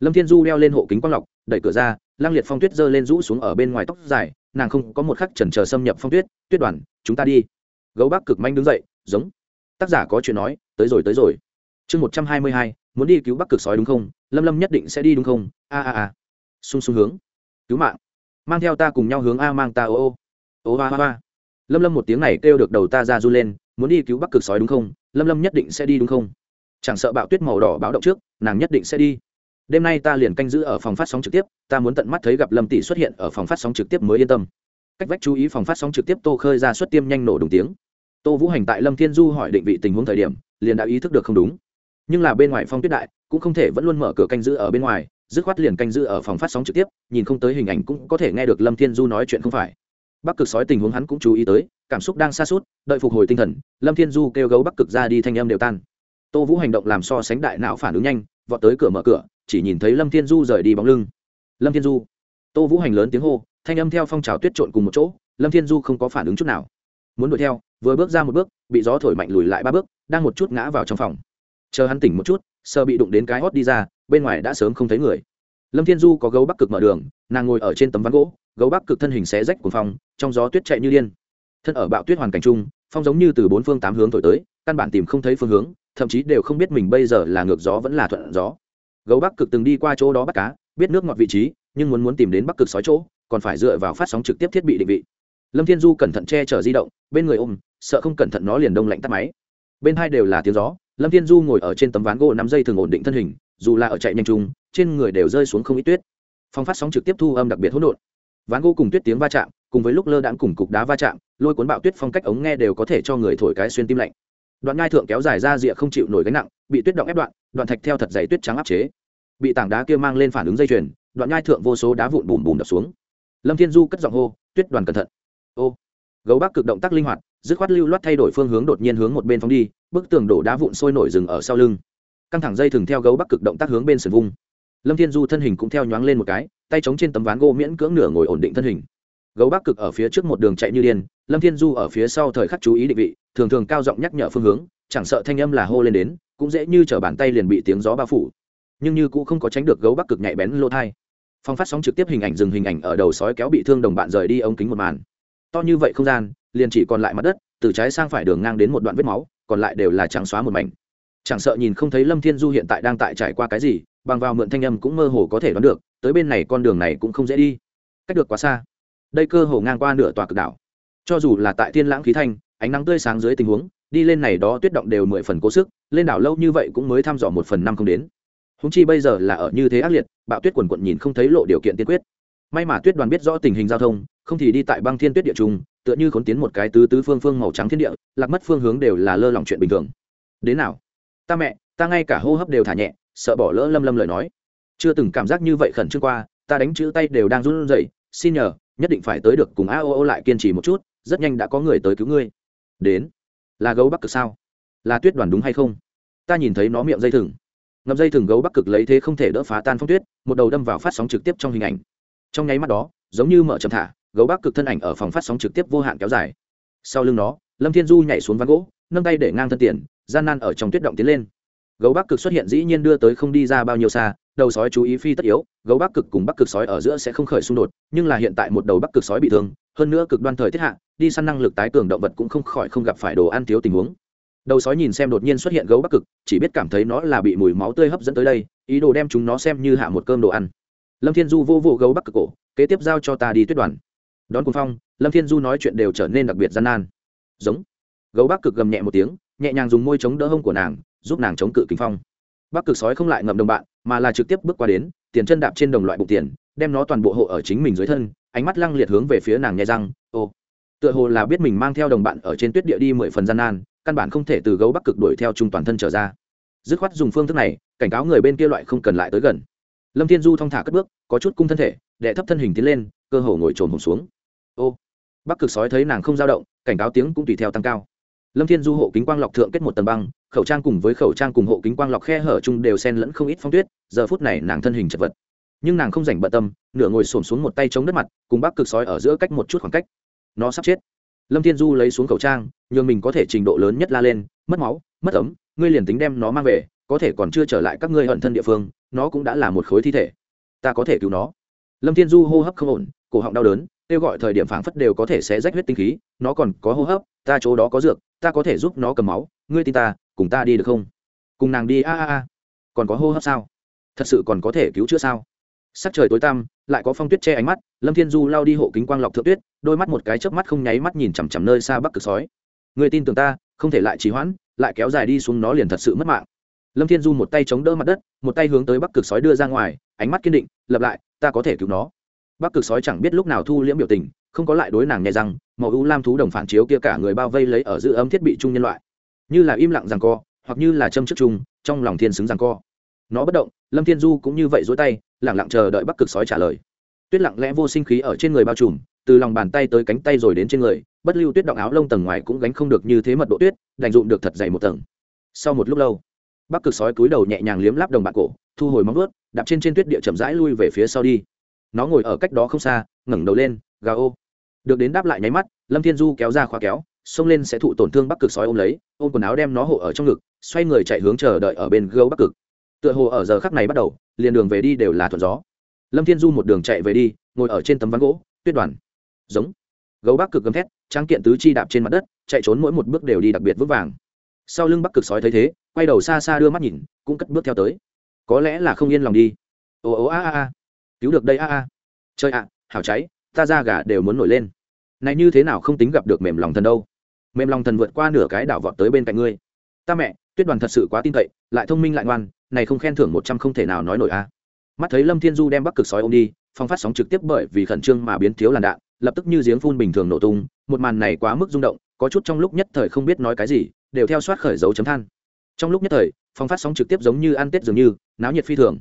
Lâm thiên du đeo lên hộ kính quang lọc, đẩy cửa ra, lang liệt phong tuyết giơ lên rũ xuống ở bên ngoài tóc dài, nàng không có một khắc chần chờ xâm nhập phong tuyết tuyết đoàn, chúng ta đi. Gấu bắc cực manh đứng dậy, giống. Tác giả có chuyện nói tới rồi tới rồi. Chương một trăm hai mươi hai, muốn đi cứu bắc cực sói đúng không? Lâm lâm nhất định sẽ đi đúng không? A a a. Sung sung hướng. Cứu mạng. Mang theo ta cùng nhau hướng a mang ta, ô ô. Ô va va va lâm lâm một tiếng này kêu được đầu ta ra du lên, muốn đi cứu bắc cực sói đúng không? Lâm lâm nhất định sẽ đi đúng không? Chẳng sợ bạo tuyết màu đỏ báo động trước, nàng nhất định sẽ đi. Đêm nay ta liền canh giữ ở phòng phát sóng trực tiếp, ta muốn tận mắt thấy gặp lâm tỷ xuất hiện ở phòng phát sóng trực tiếp mới yên tâm. Cách vách chú ý phòng phát sóng trực tiếp tô khơi ra suất tiêm nhanh nổ đúng tiếng. Tô vũ hành tại lâm thiên du hỏi định vị tình huống thời điểm liền đã ý thức được không đúng. Nhưng là bên ngoài phong tuyết đại, cũng không thể vẫn luôn mở cửa canh giữ ở bên ngoài, dứt khoát liền canh giữ ở phòng phát sóng trực tiếp, nhìn không tới hình ảnh cũng có thể nghe được lâm thiên du nói chuyện không phải. Bắc cực sói tình huống hắn cũng chú ý tới, cảm xúc đang xa suốt đợi phục hồi tinh thần, lâm thiên du kêu gấu bắc cực ra đi thanh âm đều tan. Tô vũ hành động làm so sánh đại não phản ứng nhanh, vọt tới cửa mở cửa, chỉ nhìn thấy lâm thiên du rời đi bóng lưng. Lâm thiên du. Tô vũ hành lớn tiếng hô, thanh âm theo phong trào tuyết trộn cùng một chỗ, lâm thiên du không có phản ứng chút nào muốn đuổi theo, vừa bước ra một bước, bị gió thổi mạnh lùi lại ba bước, đang một chút ngã vào trong phòng. Chờ hắn tỉnh một chút, sơ bị đụng đến cái hót đi ra, bên ngoài đã sớm không thấy người. Lâm thiên du có gấu bắc cực mở đường, nàng ngồi ở trên tấm ván gỗ, gấu bắc cực thân hình xé rách của phòng, trong gió tuyết chạy như điên. Thân ở bạo tuyết hoàn cảnh chung, phong giống như từ bốn phương tám hướng thổi tới, căn bản tìm không thấy phương hướng, thậm chí đều không biết mình bây giờ là ngược gió vẫn là thuận gió. Gấu bắc cực từng đi qua chỗ đó bắt cá, biết nước ngọt vị trí, nhưng muốn muốn tìm đến bắc cực sói chỗ, còn phải dựa vào phát sóng trực tiếp thiết bị định vị lâm thiên du cẩn thận che chở di động, bên người ôm, sợ không cẩn thận nó liền đông lạnh tắt máy. Bên hai đều là tiếng gió, lâm thiên du ngồi ở trên tấm ván gỗ nắm dây thường ổn định thân hình, dù là ở chạy nhanh chung, trên người đều rơi xuống không ít tuyết. Phong phát sóng trực tiếp thu âm đặc biệt hỗn độn. Ván gỗ cùng tuyết tiếng va chạm, cùng với lúc lơ đãng cùng cục đá va chạm, lôi cuốn bạo tuyết phong cách ống nghe đều có thể cho người thổi cái xuyên tim lạnh. Đoạn ngai thượng kéo dài ra rìa không chịu nổi gánh nặng, bị tuyết động ép đoạn đoạn thạch theo thật dày tuyết trắng áp chế. Bị tảng đá kia mang lên phản ứng dây chuyền, đoạn ngai thượng vô số đá vụn bùm bùm đập xuống. Lâm thiên du cất giọng hô, tuyết đoàn cẩn thận ô, gấu bắc cực động tác linh hoạt, dứt khoát lưu loát thay đổi phương hướng đột nhiên hướng một bên phóng đi, bức tường đổ đá vụn sôi nổi rừng ở sau lưng. Căng thẳng dây thường theo gấu bắc cực động tác hướng bên sườn vung. Lâm thiên du thân hình cũng theo nhoáng lên một cái, tay chống trên tấm ván gỗ miễn cưỡng nửa ngồi ổn định thân hình. Gấu bắc cực ở phía trước một đường chạy như điên, lâm thiên du ở phía sau thời khắc chú ý định vị, thường thường cao giọng nhắc nhở phương hướng, chẳng sợ thanh âm là hô lên đến, cũng dễ như trở bàn tay liền bị tiếng gió bao phủ. Nhưng như cũng không có tránh được gấu bắc cực nhạy bén lỗ thai. Phong phát sóng trực tiếp hình ảnh dừng hình ảnh ở đầu sói kéo bị thương đồng bạn rời đi ống kính một màn to như vậy không gian, liền chỉ còn lại mặt đất, từ trái sang phải đường ngang đến một đoạn vết máu, còn lại đều là trắng xóa một mảnh. Chẳng sợ nhìn không thấy lâm thiên du hiện tại đang tại trải qua cái gì, bằng vào mượn thanh âm cũng mơ hồ có thể đoán được, tới bên này con đường này cũng không dễ đi. Cách được quá xa. Đây cơ hồ ngang qua nửa tòa cực đảo. Cho dù là tại thiên lãng khí thanh, ánh nắng tươi sáng dưới tình huống, đi lên này đó tuyết động đều mười phần cố sức, lên đảo lâu như vậy cũng mới thăm dò một phần năm không đến. Húng chi bây giờ là ở như thế ác liệt, bạo tuyết quần quận nhìn không thấy lộ điều kiện tiên quyết may mà tuyết đoàn biết rõ tình hình giao thông, không thì đi tại băng thiên tuyết địa trung, tựa như khốn tiến một cái tứ tứ phương phương màu trắng thiên địa, lạc mất phương hướng đều là lơ lỏng chuyện bình thường. Đến nào? Ta mẹ, ta ngay cả hô hấp đều thả nhẹ, sợ bỏ lỡ lâm lâm lời nói. Chưa từng cảm giác như vậy khẩn trương qua, ta đánh chữ tay đều đang run rẩy, xin nhờ, nhất định phải tới được cùng a o o lại kiên trì một chút, rất nhanh đã có người tới cứu ngươi. Đến. Là gấu bắc cực sao? Là tuyết đoàn đúng hay không? Ta nhìn thấy nó miệng dây thừng. Ngậm dây thừng gấu bắc cực lấy thế không thể đỡ phá tan phong tuyết, một đầu đâm vào phát sóng trực tiếp trong hình ảnh trong nháy mắt đó, giống như mở chậm thả, gấu bắc cực thân ảnh ở phòng phát sóng trực tiếp vô hạn kéo dài. Sau lưng nó, lâm thiên du nhảy xuống ván gỗ, nâng tay để ngang thân tiền, gian nan ở trong tuyết động tiến lên. Gấu bắc cực xuất hiện dĩ nhiên đưa tới không đi ra bao nhiêu xa, đầu sói chú ý phi tất yếu, gấu bắc cực cùng bắc cực sói ở giữa sẽ không khởi xung đột, nhưng là hiện tại một đầu bắc cực sói bị thương, hơn nữa cực đoan thời tiết hạ, đi săn năng lực tái cường động vật cũng không khỏi không gặp phải đồ ăn thiếu tình huống. Đầu sói nhìn xem đột nhiên xuất hiện gấu bắc cực, chỉ biết cảm thấy nó là bị mùi máu tươi hấp dẫn tới đây, ý đồ đem chúng nó xem như hạ một cơm đồ ăn lâm thiên du vô vô gấu bắc cực cổ, kế tiếp giao cho ta đi tuyết đoàn. Đón cùng phong, lâm thiên du nói chuyện đều trở nên đặc biệt gian nan. Giống. Gấu bắc cực gầm nhẹ một tiếng, nhẹ nhàng dùng môi chống đỡ hông của nàng, giúp nàng chống cự kinh phong. Bắc cực sói không lại ngậm đồng bạn, mà là trực tiếp bước qua đến, tiền chân đạp trên đồng loại bụng tiền, đem nó toàn bộ hộ ở chính mình dưới thân, ánh mắt lăng liệt hướng về phía nàng nhẹ răng, ô. Tựa hồ là biết mình mang theo đồng bạn ở trên tuyết địa đi mười phần gian nan, căn bản không thể từ gấu bắc cực đuổi theo chung toàn thân trở ra. Dứt khoát dùng phương thức này, cảnh cáo người bên kia loại không cần lại tới gần lâm thiên du thong thả cất bước, có chút cung thân thể đệ thấp thân hình tiến lên, cơ hồ ngồi trồn hồn xuống. Ô, bắc cực sói thấy nàng không dao động, cảnh cáo tiếng cũng tùy theo tăng cao. Lâm thiên du hộ kính quang lọc thượng kết một tầng băng, khẩu trang cùng với khẩu trang cùng hộ kính quang lọc khe hở chung đều xen lẫn không ít phong tuyết, giờ phút này nàng thân hình chật vật. Nhưng nàng không dành bận tâm, nửa ngồi xổm xuống một tay chống đất mặt, cùng bắc cực sói ở giữa cách một chút khoảng cách. Nó sắp chết. Lâm thiên du lấy xuống khẩu trang, nhường mình có thể trình độ lớn nhất la lên, mất máu, mất ấm, ngươi liền tính đem nó mang về có thể còn chưa trở lại các ngươi hận thân địa phương, nó cũng đã là một khối thi thể. Ta có thể cứu nó. Lâm thiên du hô hấp không ổn, cổ họng đau đớn, kêu gọi thời điểm phảng phất đều có thể sẽ rách huyết tinh khí, nó còn có hô hấp, ta chỗ đó có dược, ta có thể giúp nó cầm máu, ngươi tin ta, cùng ta đi được không? Cùng nàng đi, a a a. Còn có hô hấp sao? Thật sự còn có thể cứu chữa sao? Sắc trời tối tăm, lại có phong tuyết che ánh mắt, lâm thiên du lao đi hộ kính quang lọc thượng tuyết, đôi mắt một cái chớp mắt không nháy mắt nhìn chằm chằm nơi xa bắc cực sói. Người tin tưởng ta, không thể lại trì hoãn, lại kéo dài đi xuống nó liền thật sự mất mạng lâm thiên du một tay chống đỡ mặt đất, một tay hướng tới bắc cực sói đưa ra ngoài, ánh mắt kiên định, lập lại, ta có thể cứu nó. Bắc cực sói chẳng biết lúc nào thu liễm biểu tình, không có lại đối nàng nhẹ rằng màu u lam thú đồng phản chiếu kia cả người bao vây lấy ở giữ ấm thiết bị chung nhân loại. Như là im lặng rằng co, hoặc như là châm trước chung trong lòng thiên xứng rằng co. Nó bất động, lâm thiên du cũng như vậy dối tay, lẳng lặng chờ đợi bắc cực sói trả lời. Tuyết lặng lẽ vô sinh khí ở trên người bao trùm, từ lòng bàn tay tới cánh tay rồi đến trên người, bất lưu tuyết động áo lông tầng ngoài cũng gánh không được như thế mật độ tuyết, đành dụng được thật dày một tầng. Sau một lúc lâu bắc cực sói cúi đầu nhẹ nhàng liếm láp đồng bạc cổ, thu hồi móng ướt đạp trên trên tuyết địa chậm rãi lui về phía sau đi. Nó ngồi ở cách đó không xa, ngẩng đầu lên, gà ô. Được đến đáp lại nháy mắt, lâm thiên du kéo ra khóa kéo, xông lên sẽ thụ tổn thương bắc cực sói ôm lấy, ôm quần áo đem nó hộ ở trong ngực, xoay người chạy hướng chờ đợi ở bên gấu bắc cực. Tựa hồ ở giờ khắc này bắt đầu, liền đường về đi đều là thuận gió. Lâm thiên du một đường chạy về đi, ngồi ở trên tấm ván gỗ, tuyết đoàn. Giống. Gấu bắc cực gầm thét trang kiện tứ chi đạp trên mặt đất, chạy trốn mỗi một bước đều đi đặc biệt vững vàng. Sau lưng bắc cực sói thấy thế quay đầu xa xa đưa mắt nhìn, cũng cất bước theo tới. Có lẽ là không yên lòng đi. Ồ ồ a a a. Cứu được đây, a a. Chơi ạ, hảo cháy, ta ra gà đều muốn nổi lên. Này như thế nào không tính gặp được mềm lòng thần đâu. Mềm lòng thần vượt qua nửa cái đảo vọt tới bên cạnh ngươi. Ta mẹ, tuyết đoàn thật sự quá tin cậy, lại thông minh lại ngoan, này không khen thưởng một trăm không thể nào nói nổi a. Mắt thấy lâm thiên du đem bắc cực sói ôm đi, phong phát sóng trực tiếp bởi vì khẩn trương mà biến thiếu làn đạn, lập tức như giếng phun bình thường nổ tung, một màn này quá mức rung động, có chút trong lúc nhất thời không biết nói cái gì, đều theo soát khởi dấu chấm than trong lúc nhất thời phong phát sóng trực tiếp giống như ăn tết dường như, náo nhiệt phi thường.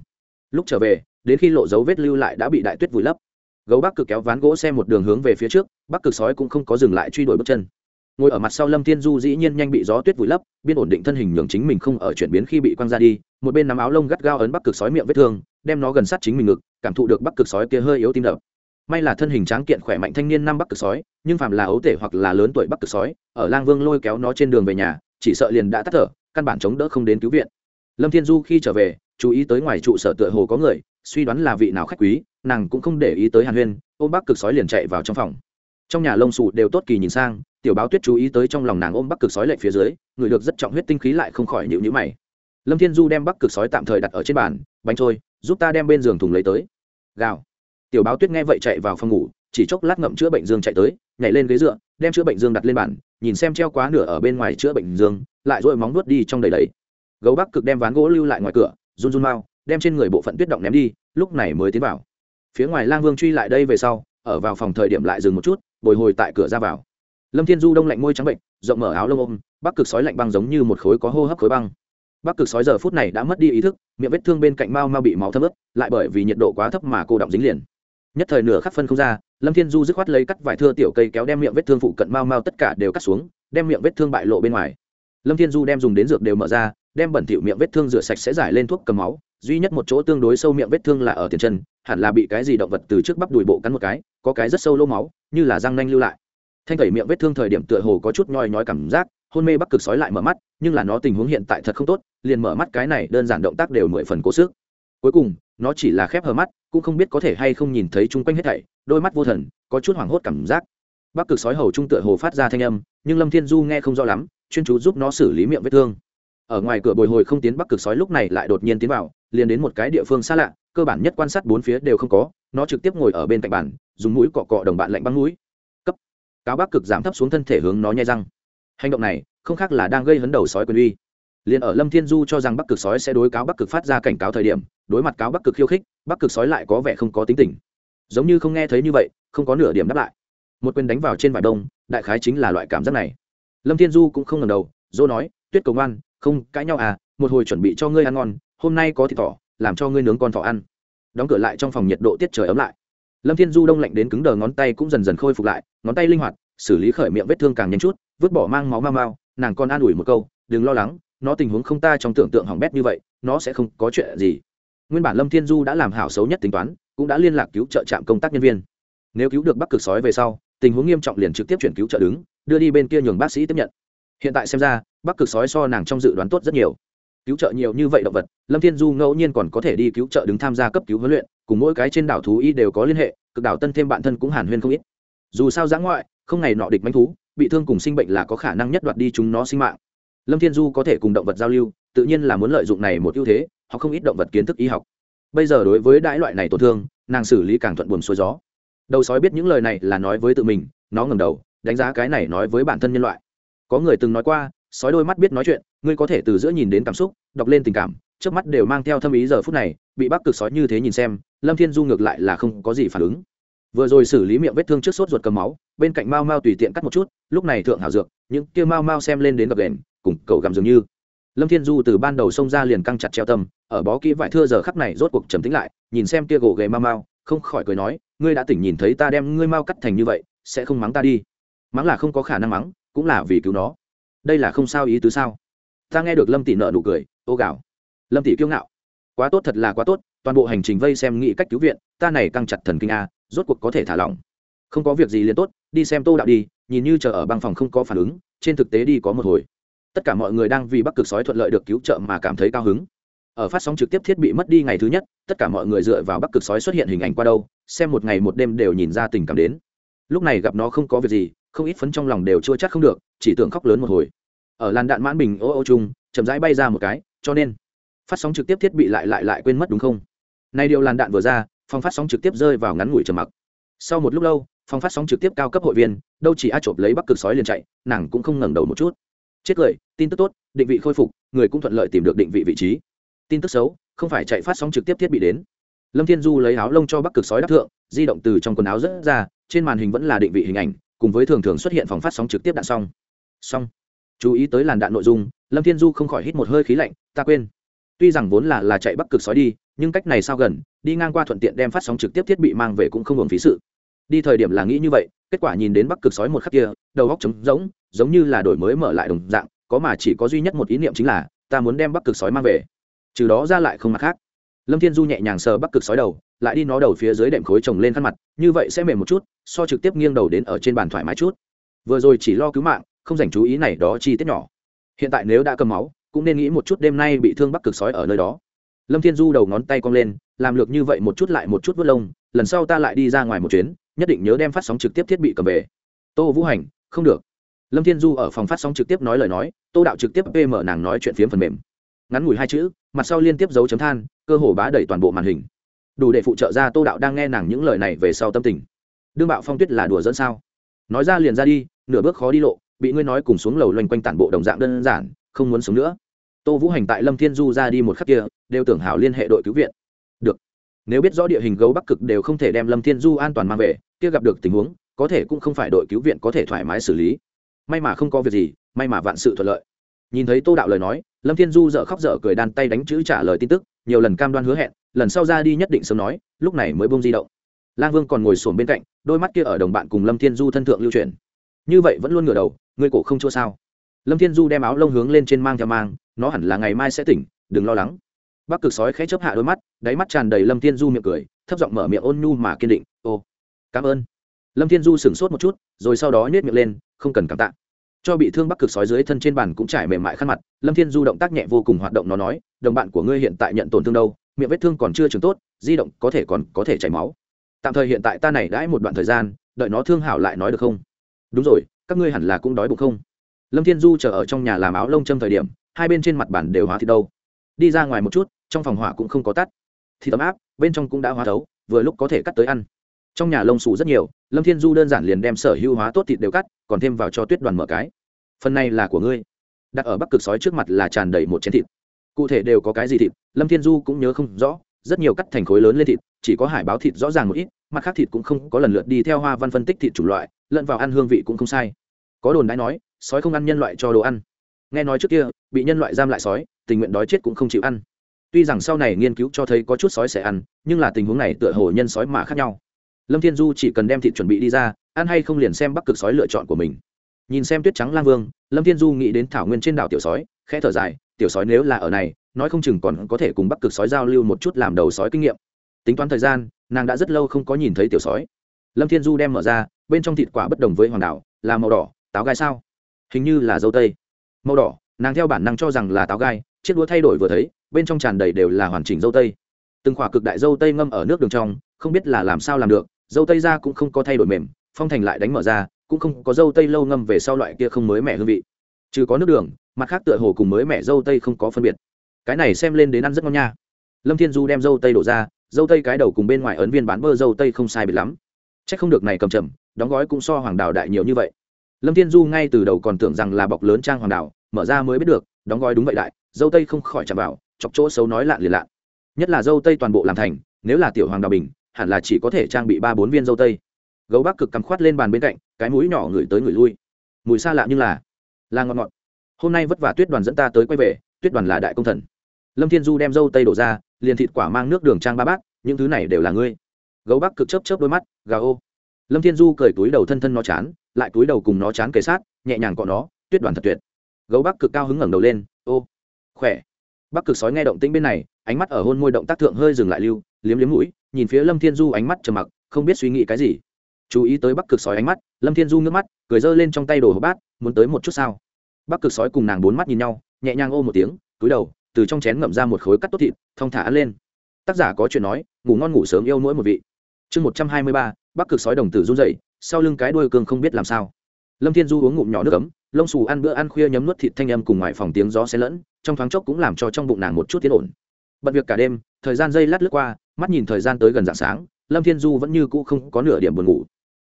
Lúc trở về, đến khi lộ dấu vết lưu lại đã bị đại tuyết vùi lấp. Gấu bắc cực kéo ván gỗ xe một đường hướng về phía trước, bắc cực sói cũng không có dừng lại truy đuổi bước chân. Ngồi ở mặt sau lâm thiên du dĩ nhiên nhanh bị gió tuyết vùi lấp, biên ổn định thân hình nhường chính mình không ở chuyển biến khi bị quăng ra đi, một bên nắm áo lông gắt gao ấn bắc cực sói miệng vết thương, đem nó gần sát chính mình ngực, cảm thụ được bắc cực sói kia hơi yếu tim đập. May là thân hình tráng kiện khỏe mạnh thanh niên năm bắc cực sói, nhưng phàm là ấu tể hoặc là lớn tuổi bắc cực sói, ở lang vương lôi kéo nó trên đường về nhà, chỉ sợ liền đã tắt thở căn bản chống đỡ không đến cứu viện. Lâm thiên du khi trở về, chú ý tới ngoài trụ sở tựa hồ có người, suy đoán là vị nào khách quý, nàng cũng không để ý tới hàn huyên, ôm bắc cực sói liền chạy vào trong phòng. Trong nhà lông sụ đều tốt kỳ nhìn sang, tiểu báo tuyết chú ý tới trong lòng nàng ôm bắc cực sói lệ phía dưới, người được rất trọng huyết tinh khí lại không khỏi nhịu nhữ mày. Lâm thiên du đem bắc cực sói tạm thời đặt ở trên bàn, bánh trôi, giúp ta đem bên giường thùng lấy tới. Gào. Tiểu báo tuyết nghe vậy chạy vào phòng ngủ, chỉ chốc lát ngậm chữa bệnh dương chạy tới, nhảy lên ghế dựa, đem chữa bệnh dương đặt lên bàn, nhìn xem treo quá nửa ở bên ngoài chữa bệnh dương lại dội móng nuốt đi trong đầy đầy. Gấu bắc cực đem ván gỗ lưu lại ngoài cửa, run run mau, đem trên người bộ phận tuyết động ném đi, lúc này mới tiến vào. Phía ngoài lang vương truy lại đây về sau, ở vào phòng thời điểm lại dừng một chút, bồi hồi tại cửa ra vào. Lâm thiên du đông lạnh môi trắng bệnh, rộng mở áo lông ôm, bắc cực sói lạnh băng giống như một khối có hô hấp khối băng. Bắc cực sói giờ phút này đã mất đi ý thức, miệng vết thương bên cạnh mau mau bị máu thấm ướt, lại bởi vì nhiệt độ quá thấp mà cô động dính liền. Nhất thời nửa khắc phân không ra, lâm thiên du dứt khoát lấy cắt vải thưa tiểu cây kéo đem miệng vết thương phụ cận mau mau tất cả đều cắt xuống, đem miệng vết thương bại lộ bên ngoài lâm thiên du đem dùng đến dược đều mở ra, đem bẩn thỉu miệng vết thương rửa sạch sẽ giải lên thuốc cầm máu, duy nhất một chỗ tương đối sâu miệng vết thương là ở tiền chân, hẳn là bị cái gì động vật từ trước bắp đùi bộ cắn một cái, có cái rất sâu lô máu, như là răng nanh lưu lại. Thanh tẩy miệng vết thương thời điểm tựa hồ có chút nhoi nhói cảm giác, hôn mê bắc cực sói lại mở mắt, nhưng là nó tình huống hiện tại thật không tốt, liền mở mắt cái này đơn giản động tác đều mười phần cố sức. Cuối cùng, nó chỉ là khép hờ mắt, cũng không biết có thể hay không nhìn thấy chung quanh hết thảy, đôi mắt vô thần, có chút hoảng hốt cảm giác. Bắc cực sói hầu trung tựa hồ phát ra thanh âm, nhưng lâm thiên du nghe không rõ lắm chuyên chú giúp nó xử lý miệng vết thương. Ở ngoài cửa bồi hồi không tiến bắc cực sói lúc này lại đột nhiên tiến vào, liền đến một cái địa phương xa lạ, cơ bản nhất quan sát bốn phía đều không có, nó trực tiếp ngồi ở bên cạnh bàn, dùng mũi cọ cọ đồng bạn lạnh băng mũi. Cấp. Cáo bắc cực giảm thấp xuống thân thể hướng nó nhai răng. Hành động này, không khác là đang gây hấn đầu sói quyền uy. Liền ở lâm thiên du cho rằng bắc cực sói sẽ đối cáo bắc cực phát ra cảnh cáo thời điểm, đối mặt cáo bắc cực khiêu khích, bắc cực sói lại có vẻ không có tính tình. Giống như không nghe thấy như vậy, không có nửa điểm đáp lại. Một quyền đánh vào trên vải đông, đại khái chính là loại cảm giác này lâm thiên du cũng không ngần đầu dô nói, tuyết cầu ngoan, không, cãi nhau à một hồi chuẩn bị cho ngươi ăn ngon, hôm nay có thịt thỏ, làm cho ngươi nướng con thỏ ăn. Đóng cửa lại trong phòng nhiệt độ tiết trời ấm lại. Lâm thiên du đông lạnh đến cứng đờ, ngón tay cũng dần dần khôi phục lại, ngón tay linh hoạt, xử lý khởi miệng vết thương càng nhanh chút, vứt bỏ mang máu mau mau, nàng còn an ủi một câu, đừng lo lắng, nó tình huống không ta trong tưởng tượng hỏng bét như vậy, nó sẽ không có chuyện gì. Nguyên bản lâm thiên du đã làm hảo xấu nhất tính toán, cũng đã liên lạc cứu trợ trạm công tác nhân viên. Nếu cứu được bắc cực sói về sau, tình huống nghiêm trọng liền trực tiếp chuyển cứu trợ đứng đưa đi bên kia nhường bác sĩ tiếp nhận. Hiện tại xem ra bắc cực sói so nàng trong dự đoán tốt rất nhiều. Cứu trợ nhiều như vậy động vật, lâm thiên du ngẫu nhiên còn có thể đi cứu trợ đứng tham gia cấp cứu huấn luyện, cùng mỗi cái trên đảo thú y đều có liên hệ, cực đảo tân thêm bạn thân cũng hàn huyên không ít. Dù sao giã ngoại, không ngày nọ địch manh thú, bị thương cùng sinh bệnh là có khả năng nhất đoạt đi chúng nó sinh mạng. Lâm thiên du có thể cùng động vật giao lưu, tự nhiên là muốn lợi dụng này một ưu thế họ không ít động vật kiến thức y học. Bây giờ đối với đãi loại này tổn thương, nàng xử lý càng thuận buồm xuôi gió. Đầu sói biết những lời này là nói với tự mình, nó ngầm đầu đánh giá cái này nói với bản thân nhân loại. Có người từng nói qua sói đôi mắt biết nói chuyện ngươi có thể từ giữa nhìn đến cảm xúc đọc lên tình cảm trước mắt đều mang theo thâm ý giờ phút này bị bắc cực sói như thế nhìn xem lâm thiên du ngược lại là không có gì phản ứng. Vừa rồi xử lý miệng vết thương trước sốt ruột cầm máu bên cạnh mao mao tùy tiện cắt một chút lúc này thượng hảo dược những kia mao mao xem lên đến gập đèn cùng cậu gầm dường như. Lâm thiên du từ ban đầu xông ra liền căng chặt treo tâm ở bó kỹ vải thưa giờ khắc này rốt cuộc trầm tĩnh lại nhìn xem kia gỗ ghề Mao Mao, không khỏi cười nói ngươi đã tỉnh nhìn thấy ta đem ngươi Mao cắt thành như vậy sẽ không mắng ta đi mắng là không có khả năng mắng, cũng là vì cứu nó. Đây là không sao ý tứ sao? Ta nghe được lâm tỷ nợ nụ cười, ô gạo lâm tỷ kiêu ngạo. Quá tốt thật là quá tốt, toàn bộ hành trình vây xem nghĩ cách cứu viện, ta này căng chặt thần kinh a, rốt cuộc có thể thả lỏng. Không có việc gì liền tốt, đi xem tô đạo đi, nhìn như chờ ở băng phòng không có phản ứng, trên thực tế đi có một hồi. Tất cả mọi người đang vì bắc cực sói thuận lợi được cứu trợ mà cảm thấy cao hứng. Ở phát sóng trực tiếp thiết bị mất đi ngày thứ nhất, tất cả mọi người dựa vào bắc cực sói xuất hiện hình ảnh qua đâu, xem một ngày một đêm đều nhìn ra tình cảm đến. Lúc này gặp nó không có việc gì không ít phấn trong lòng đều chua chắc không được, chỉ tưởng khóc lớn một hồi. Ở làn đạn mãn bình ô ô chung, chậm rãi bay ra một cái, cho nên, phát sóng trực tiếp thiết bị lại lại lại quên mất đúng không? Nay điều làn đạn vừa ra, phòng phát sóng trực tiếp rơi vào ngắn ngủi trầm mặc. Sau một lúc lâu, phòng phát sóng trực tiếp cao cấp hội viên, đâu chỉ a chộp lấy bắc cực sói liền chạy, nàng cũng không ngẩng đầu một chút. Chết cười, tin tức tốt, định vị khôi phục, người cũng thuận lợi tìm được định vị vị trí. Tin tức xấu, không phải chạy phát sóng trực tiếp thiết bị đến. Lâm thiên du lấy áo lông cho bắc cực sói đắp thượng, di động từ trong quần áo rất ra, trên màn hình vẫn là định vị hình ảnh cùng với thường thường xuất hiện phòng phát sóng trực tiếp đạn xong. Xong. Chú ý tới làn đạn nội dung, lâm thiên du không khỏi hít một hơi khí lạnh, ta quên. Tuy rằng vốn là là chạy bắc cực sói đi, nhưng cách này sao gần, đi ngang qua thuận tiện đem phát sóng trực tiếp thiết bị mang về cũng không hưởng phí sự. Đi thời điểm là nghĩ như vậy, kết quả nhìn đến bắc cực sói một khắc kia, đầu góc trống rỗng, giống như là đổi mới mở lại đồng dạng, có mà chỉ có duy nhất một ý niệm chính là, ta muốn đem bắc cực sói mang về. Trừ đó ra lại không mặt khác lâm thiên du nhẹ nhàng sờ bắc cực sói đầu, lại đi nó đầu phía dưới đệm khối trồng lên khăn mặt, như vậy sẽ mềm một chút, so trực tiếp nghiêng đầu đến ở trên bàn thoải mái chút. Vừa rồi chỉ lo cứu mạng, không dành chú ý này đó chi tiết nhỏ. Hiện tại nếu đã cầm máu, cũng nên nghĩ một chút đêm nay bị thương bắc cực sói ở nơi đó. Lâm thiên du đầu ngón tay cong lên, làm lược như vậy một chút lại một chút vớt lông, lần sau ta lại đi ra ngoài một chuyến, nhất định nhớ đem phát sóng trực tiếp thiết bị cầm về. Tô vũ hành, không được. Lâm thiên du ở phòng phát sóng trực tiếp nói lời nói, tô đạo trực tiếp pm nàng nói chuyện phiếm phần mềm ngắn ngủi hai chữ, mặt sau liên tiếp dấu chấm than, cơ hồ bá đẩy toàn bộ màn hình. Đủ để phụ trợ ra tô đạo đang nghe nàng những lời này về sau tâm tình. Đương bạo phong tuyết là đùa dẫn sao? Nói ra liền ra đi, nửa bước khó đi lộ, bị ngươi nói cùng xuống lầu loanh quanh tản bộ đồng dạng đơn giản, không muốn sống nữa. Tô vũ hành tại lâm thiên du ra đi một khắc kia, đều tưởng hảo liên hệ đội cứu viện. Được. Nếu biết rõ địa hình gấu bắc cực đều không thể đem lâm thiên du an toàn mang về, kia gặp được tình huống, có thể cũng không phải đội cứu viện có thể thoải mái xử lý. May mà không có việc gì, may mà vạn sự thuận lợi. Nhìn thấy tô đạo lời nói lâm thiên du dợ khóc dở cười đan tay đánh chữ trả lời tin tức, nhiều lần cam đoan hứa hẹn, lần sau ra đi nhất định sớm nói, lúc này mới bông di động. Lang vương còn ngồi xuồng bên cạnh, đôi mắt kia ở đồng bạn cùng lâm thiên du thân thượng lưu truyền như vậy vẫn luôn ngửa đầu, ngươi cổ không chua sao? Lâm thiên du đem áo lông hướng lên trên mang theo mang, nó hẳn là ngày mai sẽ tỉnh, đừng lo lắng. Bắc cực sói khẽ chớp hạ đôi mắt, đáy mắt tràn đầy lâm thiên du miệng cười, thấp giọng mở miệng ôn nhu mà kiên định, ô, cảm ơn. Lâm thiên du sửng sốt một chút, rồi sau đó nhét miệng lên, không cần cảm tạ cho bị thương bắc cực sói dưới thân trên bàn cũng trải mềm mại khăn mặt, lâm thiên du động tác nhẹ vô cùng hoạt động nó nói, đồng bạn của ngươi hiện tại nhận tổn thương đâu? Miệng vết thương còn chưa chứng tốt, di động có thể còn có thể chảy máu. Tạm thời hiện tại ta này đãi một đoạn thời gian, đợi nó thương hảo lại nói được không? Đúng rồi, các ngươi hẳn là cũng đói bụng không? Lâm thiên du chờ ở trong nhà làm áo lông châm thời điểm, hai bên trên mặt bàn đều hóa thịt đâu. Đi ra ngoài một chút, trong phòng hỏa cũng không có tắt. Thì tấm áp, bên trong cũng đã hóa thấu, vừa lúc có thể cắt tới ăn trong nhà lông xù rất nhiều, lâm thiên du đơn giản liền đem sở hữu hóa tốt thịt đều cắt, còn thêm vào cho tuyết đoàn mở cái. Phần này là của ngươi. Đặt ở bắc cực sói trước mặt là tràn đầy một chén thịt. Cụ thể đều có cái gì thịt, lâm thiên du cũng nhớ không rõ, rất nhiều cắt thành khối lớn lên thịt, chỉ có hải báo thịt rõ ràng một ít, mặt khác thịt cũng không có lần lượt đi theo hoa văn phân tích thịt chủng loại, lẫn vào ăn hương vị cũng không sai. Có đồn đãi nói, sói không ăn nhân loại cho đồ ăn. Nghe nói trước kia, bị nhân loại giam lại sói, tình nguyện đói chết cũng không chịu ăn. Tuy rằng sau này nghiên cứu cho thấy có chút sói sẽ ăn, nhưng là tình huống này tựa hồ nhân sói mà khác nhau lâm thiên du chỉ cần đem thịt chuẩn bị đi ra, ăn hay không liền xem bắc cực sói lựa chọn của mình. Nhìn xem tuyết trắng lang vương, lâm thiên du nghĩ đến thảo nguyên trên đảo tiểu sói, khẽ thở dài, tiểu sói nếu là ở này, nói không chừng còn có thể cùng bắc cực sói giao lưu một chút làm đầu sói kinh nghiệm. Tính toán thời gian, nàng đã rất lâu không có nhìn thấy tiểu sói. Lâm thiên du đem mở ra, bên trong thịt quả bất đồng với hoàng đảo, là màu đỏ, táo gai sao? Hình như là dâu tây. Màu đỏ, nàng theo bản năng cho rằng là táo gai, chiếc đũa thay đổi vừa thấy, bên trong tràn đầy đều là hoàn chỉnh dâu tây. Từng khỏa cực đại dâu tây ngâm ở nước đường trong, không biết là làm sao làm được dâu tây ra cũng không có thay đổi mềm, phong thành lại đánh mở ra, cũng không có dâu tây lâu ngâm về sau loại kia không mới mẻ hương vị. Trừ có nước đường, mặt khác tựa hồ cùng mới mẻ dâu tây không có phân biệt. Cái này xem lên đến ăn rất ngon nha. Lâm thiên du đem dâu tây đổ ra, dâu tây cái đầu cùng bên ngoài ấn viên bán bơ dâu tây không sai biệt lắm. C h ắ c không được này cầm chậm, đóng gói cũng so hoàng đào đại nhiều như vậy. Lâm thiên du ngay từ đầu còn tưởng rằng là bọc lớn trang hoàng đào mở ra mới biết được, đóng gói đúng vậy đại, dâu tây không khỏi chạm vào, chọc chỗ xấu nói lạn liền lạn nhất là dâu tây toàn bộ làm thành, nếu là tiểu hoàng đào bình hẳn là chỉ có thể trang bị ba bốn viên dâu tây. Gấu bắc cực cắm khoát lên bàn bên cạnh, cái mũi nhỏ ngửi tới ngửi lui. Mùi xa lạ nhưng là là ngọt ngọt. Hôm nay vất vả tuyết đoàn dẫn ta tới quay về, tuyết đoàn là đại công thần. Lâm thiên du đem dâu tây đổ ra, liền thịt quả mang nước đường trang ba bát, những thứ này đều là ngươi. Gấu bắc cực chớp chớp đôi mắt, gà ô. Lâm thiên du cười túi đầu thân thân nó chán, lại túi đầu cùng nó chán kề sát, nhẹ nhàng cọ nó, tuyết đoàn thật tuyệt. Gấu bắc cực cao hứng ngẩng đầu lên, ô, khỏe. Bắc cực sói nghe động tĩnh bên này, ánh mắt ở hôn môi động tác thượng hơi dừng lại lưu, liếm liếm mũi nhìn phía lâm thiên du ánh mắt trầm mặc, không biết suy nghĩ cái gì. Chú ý tới bắc cực sói ánh mắt, lâm thiên du ngước mắt, cười giơ lên trong tay đồ hộp bát, muốn tới một chút sao? Bắc cực sói cùng nàng bốn mắt nhìn nhau, nhẹ nhàng ô một tiếng, túi đầu, từ trong chén ngậm ra một khối cắt tốt thịt, thong thả ăn lên. Tác giả có chuyện nói, ngủ ngon ngủ sớm yêu mỗi một vị. Chương một trăm hai mươi ba, bắc cực sói đồng tử run dậy sau lưng cái đuôi cương không biết làm sao. Lâm thiên du uống ngụm nhỏ nước ấm, lông xù ăn bữa ăn khuya nhấm nuốt thịt thanh âm cùng ngoài phòng tiếng gió xé lẫn, trong thoáng chốc cũng làm cho trong bụng nàng một chút tiến ổn bận việc cả đêm, thời gian dây lát lướt qua, mắt nhìn thời gian tới gần dạng sáng, lâm thiên du vẫn như cũ không có nửa điểm buồn ngủ.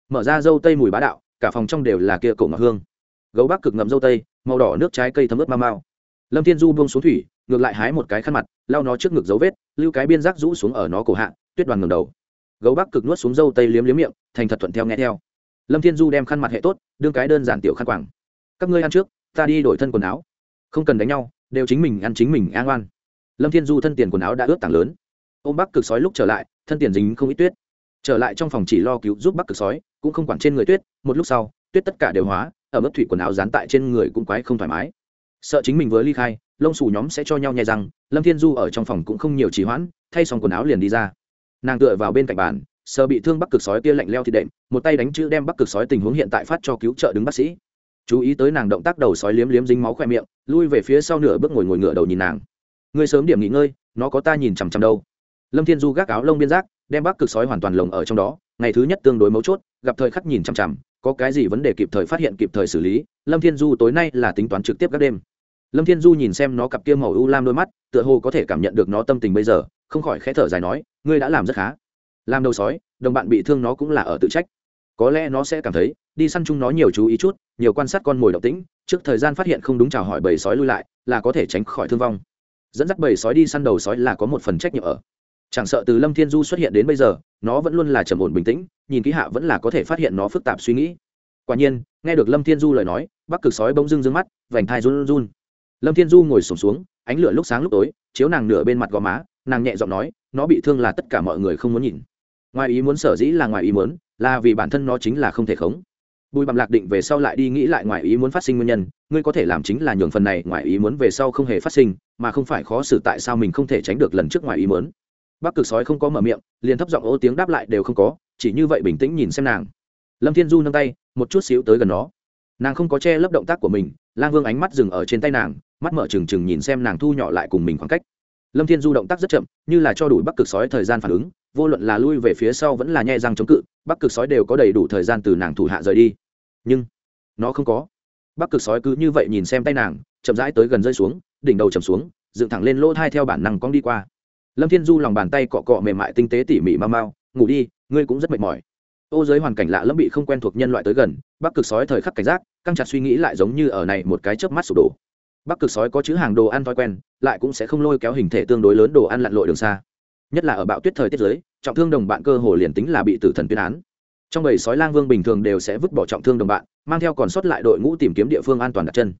Mở ra dâu tây mùi bá đạo, cả phòng trong đều là kia cổ ngọc hương. Gấu bắc cực ngậm dâu tây, màu đỏ nước trái cây thấm ướt mau mau. Lâm thiên du buông xuống thủy, ngược lại hái một cái khăn mặt, lau nó trước ngực dấu vết, lưu cái biên giác rũ xuống ở nó cổ hạ, tuyết đoàn ngầm đầu. Gấu bắc cực nuốt xuống dâu tây liếm liếm miệng, thành thật thuận theo nghe theo. Lâm thiên du đem khăn mặt hệ tốt, đương cái đơn giản tiểu khăn quảng các ngươi ăn trước, ta đi đổi thân quần áo. Không cần đánh nhau, đều chính mình ăn chính mình an oan lâm thiên du thân tiền quần áo đã ướt tảng lớn. Ô m bắc cực sói lúc trở lại, thân tiền dính không ít tuyết. Trở lại trong phòng chỉ lo cứu giúp bắc cực sói, cũng không quản trên người tuyết, một lúc sau, tuyết tất cả đều hóa, ở mức thủy quần áo dán tại trên người cũng quái không thoải mái. Sợ chính mình vừa ly khai, lông xù nhóm sẽ cho nhau nhai rằng lâm thiên du ở trong phòng cũng không nhiều trì hoãn, thay xong quần áo liền đi ra. Nàng tựa vào bên cạnh bàn, sợ bị thương bắc cực sói kia lạnh leo thì đệm, một tay đánh chữ đem bắc cực sói tình huống hiện tại phát cho cứu trợ đứng bác sĩ. Chú ý tới nàng động tác đầu sói liếm liếm dính máu khoe miệng, lui về phía sau nửa bước ngồi ngồi ngửa đầu nhìn nàng ngươi sớm điểm nghỉ ngơi, nó có ta nhìn chằm chằm đâu. Lâm thiên du gác áo lông biên giác, đem bắc cực sói hoàn toàn lồng ở trong đó, ngày thứ nhất tương đối mấu chốt, gặp thời khắc nhìn chằm chằm, có cái gì vấn đề kịp thời phát hiện, kịp thời xử lý, lâm thiên du tối nay là tính toán trực tiếp các đêm. Lâm thiên du nhìn xem nó cặp kia màu u lam đôi mắt, tựa hồ có thể cảm nhận được nó tâm tình bây giờ, không khỏi khẽ thở dài nói, ngươi đã làm rất khá. Làm đầu sói, đồng bạn bị thương nó cũng là ở tự trách. Có lẽ nó sẽ cảm thấy, đi săn chung nó nhiều chú ý chút, nhiều quan sát con mồi động tĩnh, trước thời gian phát hiện không đúng chào hỏi bầy sói lui lại, là có thể tránh khỏi thương vong dẫn dắt bầy sói đi săn đầu sói là có một phần trách nhiệm ở. Chẳng sợ từ lâm thiên du xuất hiện đến bây giờ nó vẫn luôn là trầm ổn bình tĩnh nhìn kỹ hạ vẫn là có thể phát hiện nó phức tạp suy nghĩ. Quả nhiên nghe được lâm thiên du lời nói bắc cực sói bỗng dưng d mắt vành thai run run. Lâm thiên du ngồi sổm xuống, xuống ánh lửa lúc sáng lúc tối chiếu nàng nửa bên mặt gò má nàng nhẹ giọng nói nó bị thương là tất cả mọi người không muốn nhìn. Ngoài ý muốn sở dĩ là ngoài ý muốn là vì bản thân nó chính là không thể khống bùi bằng lạc định về sau lại đi nghĩ lại ngoài ý muốn phát sinh nguyên nhân, ngươi có thể làm chính là nhường phần này ngoài ý muốn về sau không hề phát sinh, mà không phải khó xử tại sao mình không thể tránh được lần trước ngoài ý muốn. Bắc cực sói không có mở miệng, liền thấp giọng ô tiếng đáp lại đều không có, chỉ như vậy bình tĩnh nhìn xem nàng. Lâm thiên du nâng tay, một chút xíu tới gần nó. Nàng không có che lấp động tác của mình, lang vương ánh mắt dừng ở trên tay nàng, mắt mở trừng trừng nhìn xem nàng thu nhỏ lại cùng mình khoảng cách. Lâm thiên du động tác rất chậm, như là cho đủ bắc cực sói thời gian phản ứng, vô luận là lui về phía sau vẫn là nhẹ răng chống cự bắc cực sói đều có đầy đủ thời gian từ nàng thủ hạ rời đi. Nhưng, nó không có. Bắc cực sói cứ như vậy nhìn xem tay nàng, chậm rãi tới gần rơi xuống, đỉnh đầu chầm xuống, dựng thẳng lên lỗ thai theo bản năng cong đi qua. Lâm thiên du lòng bàn tay cọ cọ mềm mại tinh tế tỉ mỉ mau mau, ngủ đi, ngươi cũng rất mệt mỏi. Ô giới hoàn cảnh lạ lẫm bị không quen thuộc nhân loại tới gần, bắc cực sói thời khắc cảnh giác, căng chặt suy nghĩ lại giống như ở này một cái chớp mắt sụp đổ. Bắc cực sói có chữ hàng đồ ăn thói quen, lại cũng sẽ không lôi kéo hình thể tương đối lớn đồ ăn lặn lội đường xa nhất là ở bão tuyết thời tiết giới, trọng thương đồng bạn cơ hồ liền tính là bị tử thần tuyên án. Trong bầy sói lang vương bình thường đều sẽ vứt bỏ trọng thương đồng bạn, mang theo còn sót lại đội ngũ tìm kiếm địa phương an toàn đặt chân.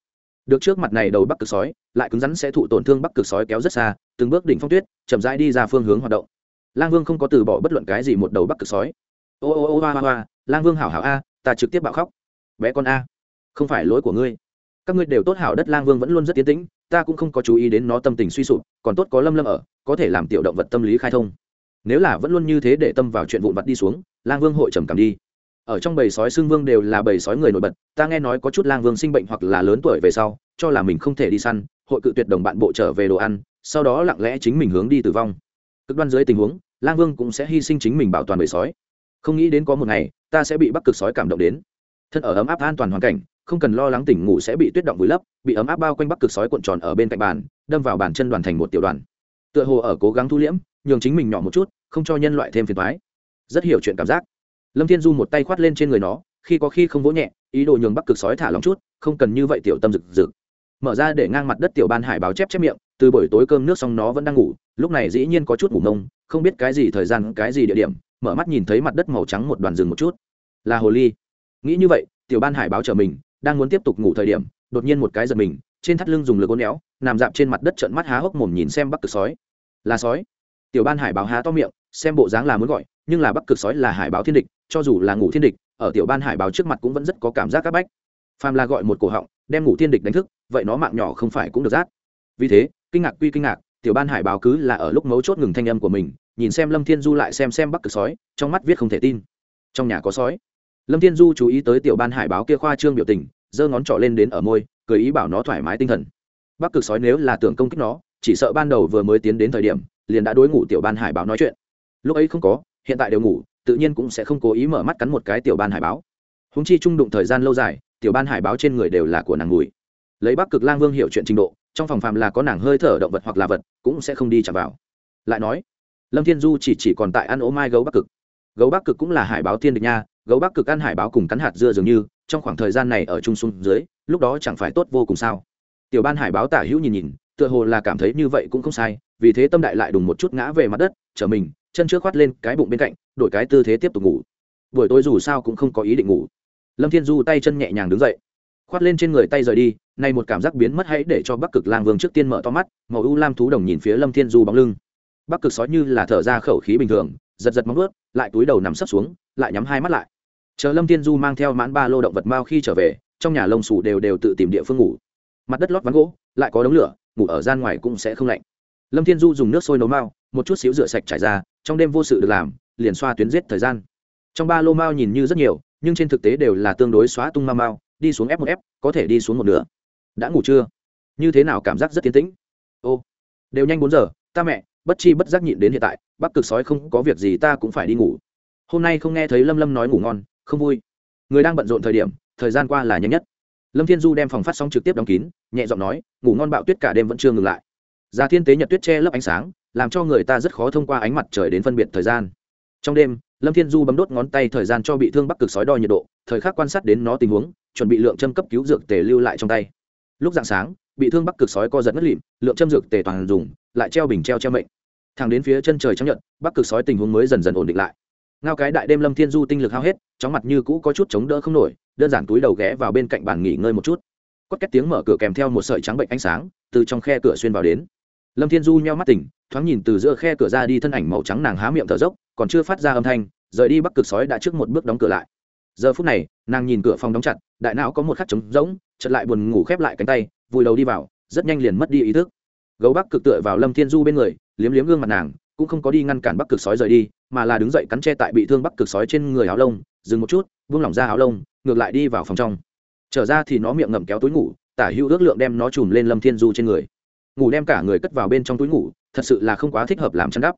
Được trước mặt này đầu bắc cực sói, lại cứng rắn sẽ thụ tổn thương bắc cực sói kéo rất xa, từng bước đỉnh phong tuyết, chậm rãi đi ra phương hướng hoạt động. Lang vương không có từ bỏ bất luận cái gì một đầu bắc cực sói. Ô ô ô, hoa hoa hoa, lang vương hảo hảo a, ta trực tiếp bạo khóc. Bé con a, không phải lỗi của ngươi. Các ngươi đều tốt hảo đất lang vương vẫn luôn rất tiến tĩnh ta cũng không có chú ý đến nó tâm tình suy sụp, còn tốt có lâm lâm ở, có thể làm tiểu động vật tâm lý khai thông. Nếu là vẫn luôn như thế để tâm vào chuyện vụn vặt đi xuống, lang vương hội trầm cảm đi. Ở trong bầy sói xương vương đều là bầy sói người nổi bật, ta nghe nói có chút lang vương sinh bệnh hoặc là lớn tuổi về sau, cho là mình không thể đi săn, hội cự tuyệt đồng bạn bộ trở về đồ ăn, sau đó lặng lẽ chính mình hướng đi tử vong. Cực đoan dưới tình huống, lang vương cũng sẽ hy sinh chính mình bảo toàn bầy sói. Không nghĩ đến có một ngày, ta sẽ bị bắc cực sói cảm động đến. Thân ở ấm áp an toàn hoàn cảnh không cần lo lắng tỉnh ngủ sẽ bị tuyết động vùi lấp, bị ấm áp bao quanh bắc cực sói cuộn tròn ở bên cạnh bàn, đâm vào bàn chân đoàn thành một tiểu đoàn. Tựa hồ ở cố gắng thu liễm, nhường chính mình nhỏ một chút, không cho nhân loại thêm phiền thoái rất hiểu chuyện cảm giác. Lâm thiên du một tay khoát lên trên người nó, khi có khi không vỗ nhẹ, ý đồ nhường bắc cực sói thả lòng chút, không cần như vậy tiểu tâm rực rực. Mở ra để ngang mặt đất tiểu ban hải báo chép chép miệng, từ buổi tối cơm nước xong nó vẫn đang ngủ, lúc này dĩ nhiên có chút ngủ mông không biết cái gì thời gian, cái gì địa điểm, mở mắt nhìn thấy mặt đất màu trắng một đoàn rừng một chút. Là hồ ly. Nghĩ như vậy, tiểu ban hải báo chờ mình đang muốn tiếp tục ngủ thời điểm, đột nhiên một cái giật mình, trên thắt lưng dùng lực ôn éo, nằm dạp trên mặt đất trận mắt há hốc mồm nhìn xem bắc cực sói. Là sói? Tiểu ban hải báo há to miệng, xem bộ dáng là muốn gọi, nhưng là bắc cực sói là hải báo thiên địch, cho dù là ngủ thiên địch, ở tiểu ban hải báo trước mặt cũng vẫn rất có cảm giác c áp bách. Phàm là gọi một cổ họng, đem ngủ thiên địch đánh thức, vậy nó mạng nhỏ không phải cũng được rát. Vì thế, kinh ngạc quy kinh ngạc, tiểu ban hải báo cứ là ở lúc mấu chốt ngừng thanh âm của mình, nhìn xem lâm thiên du lại xem xem bắc cực sói, trong mắt viết không thể tin. Trong nhà có sói? Lâm thiên du chú ý tới tiểu ban hải báo kia khoa trương biểu tình, giơ ngón trỏ lên đến ở môi, cười ý bảo nó thoải mái tinh thần. Bắc cực sói nếu là tưởng công kích nó, chỉ sợ ban đầu vừa mới tiến đến thời điểm, liền đã đối ngủ tiểu ban hải báo nói chuyện. Lúc ấy không có, hiện tại đều ngủ, tự nhiên cũng sẽ không cố ý mở mắt cắn một cái tiểu ban hải báo. Húng chi trung đụng thời gian lâu dài, tiểu ban hải báo trên người đều là của nàng mùi lấy bắc cực lang vương hiểu chuyện trình độ, trong phòng phàm là có nàng hơi thở động vật hoặc là vật, cũng sẽ không đi chạm vào. Lại nói, lâm thiên du chỉ chỉ còn tại ăn ố mai gấu bắc cực. Gấu bắc cực cũng là hải báo thiên địch nha gấu bắc cực ăn hải báo cùng cắn hạt dưa dường như, trong khoảng thời gian này ở trung xuống dưới, lúc đó chẳng phải tốt vô cùng sao? Tiểu ban hải báo tả hữu nhìn nhìn, tựa hồ là cảm thấy như vậy cũng không sai, vì thế tâm đại lại đùng một chút ngã về mặt đất trở mình, chân trước khoát lên cái bụng bên cạnh, đổi cái tư thế tiếp tục ngủ. Buổi tối dù sao cũng không có ý định ngủ. Lâm thiên du tay chân nhẹ nhàng đứng dậy, khoát lên trên người tay rời đi, nay một cảm giác biến mất hãy để cho bắc cực lang vương trước tiên mở to mắt, màu u lam thú đồng nhìn phía lâm thiên du bóng lưng. Bắc cực sói như là thở ra khẩu khí bình thường, giật giật móng ướt lại túi đầu nằm sấp xuống, lại nhắm hai mắt lại chờ lâm thiên du mang theo mãn ba lô động vật mao khi trở về, trong nhà lông sủ đều đều tự tìm địa phương ngủ. Mặt đất lót ván gỗ, lại có đống lửa, ngủ ở gian ngoài cũng sẽ không lạnh. Lâm thiên du dùng nước sôi nấu mao một chút xíu rửa sạch trải ra, trong đêm vô sự được làm, liền xoa tuyến giết thời gian. Trong ba lô mao nhìn như rất nhiều, nhưng trên thực tế đều là tương đối xóa tung mao mao đi xuống f một f có thể đi xuống một nửa. Đã ngủ chưa? Như thế nào cảm giác rất tiến tĩnh? Ô, đều nhanh bốn giờ, ta mẹ, bất chi bất giác nhịn đến hiện tại bắc cực sói không có việc gì ta cũng phải đi ngủ. Hôm nay không nghe thấy lâm lâm nói ngủ ngon không vui. Người đang bận rộn thời điểm, thời gian qua là nhanh nhất. Lâm thiên du đem phòng phát sóng trực tiếp đóng kín, nhẹ giọng nói, ngủ ngon bạo tuyết cả đêm vẫn chưa ngừng lại. Già thiên tế nhật tuyết che lấp ánh sáng, làm cho người ta rất khó thông qua ánh mặt trời đến phân biệt thời gian. Trong đêm, lâm thiên du bấm đốt ngón tay thời gian cho bị thương bắc cực sói đo nhiệt độ, thời khắc quan sát đến nó tình huống, chuẩn bị lượng châm cấp cứu dược tề lưu lại trong tay. Lúc dạng sáng, bị thương bắc cực sói co giật ngất lịm, lượng châm dược tề toàn dùng, lại treo bình treo treo mệnh. Thẳng đến phía chân trời chấp nhận bắc cực sói tình huống mới dần dần ổn định lại ngao cái đại đêm lâm thiên du tinh lực hao hết, chóng mặt như cũ có chút chống đỡ không nổi, đơn giản túi đầu ghé vào bên cạnh bàn nghỉ ngơi một chút. Quất cách tiếng mở cửa kèm theo một sợi trắng bệnh ánh sáng, từ trong khe cửa xuyên vào đến. Lâm thiên du nheo mắt tỉnh, thoáng nhìn từ giữa khe cửa ra đi thân ảnh màu trắng nàng há miệng thở dốc, còn chưa phát ra âm thanh, rời đi bắc cực sói đã trước một bước đóng cửa lại. Giờ phút này, nàng nhìn cửa phòng đóng chặt, đại não có một khắc trống rỗng chật lại buồn ngủ khép lại cánh tay, vùi đầu đi vào, rất nhanh liền mất đi ý thức. Gấu bắc cực tựa vào lâm thiên du bên người, liếm liếm gương mặt nàng cũng không có đi ngăn cản bắc cực sói rời đi, mà là đứng dậy cắn che tại bị thương bắc cực sói trên người áo lông, dừng một chút vung lỏng ra áo lông, ngược lại đi vào phòng trong. Trở ra thì nó miệng ngậm kéo túi ngủ, tả hữu ước lượng đem nó chùm lên lâm thiên du trên người. Ngủ đem cả người cất vào bên trong túi ngủ, thật sự là không quá thích hợp làm chăn đắp.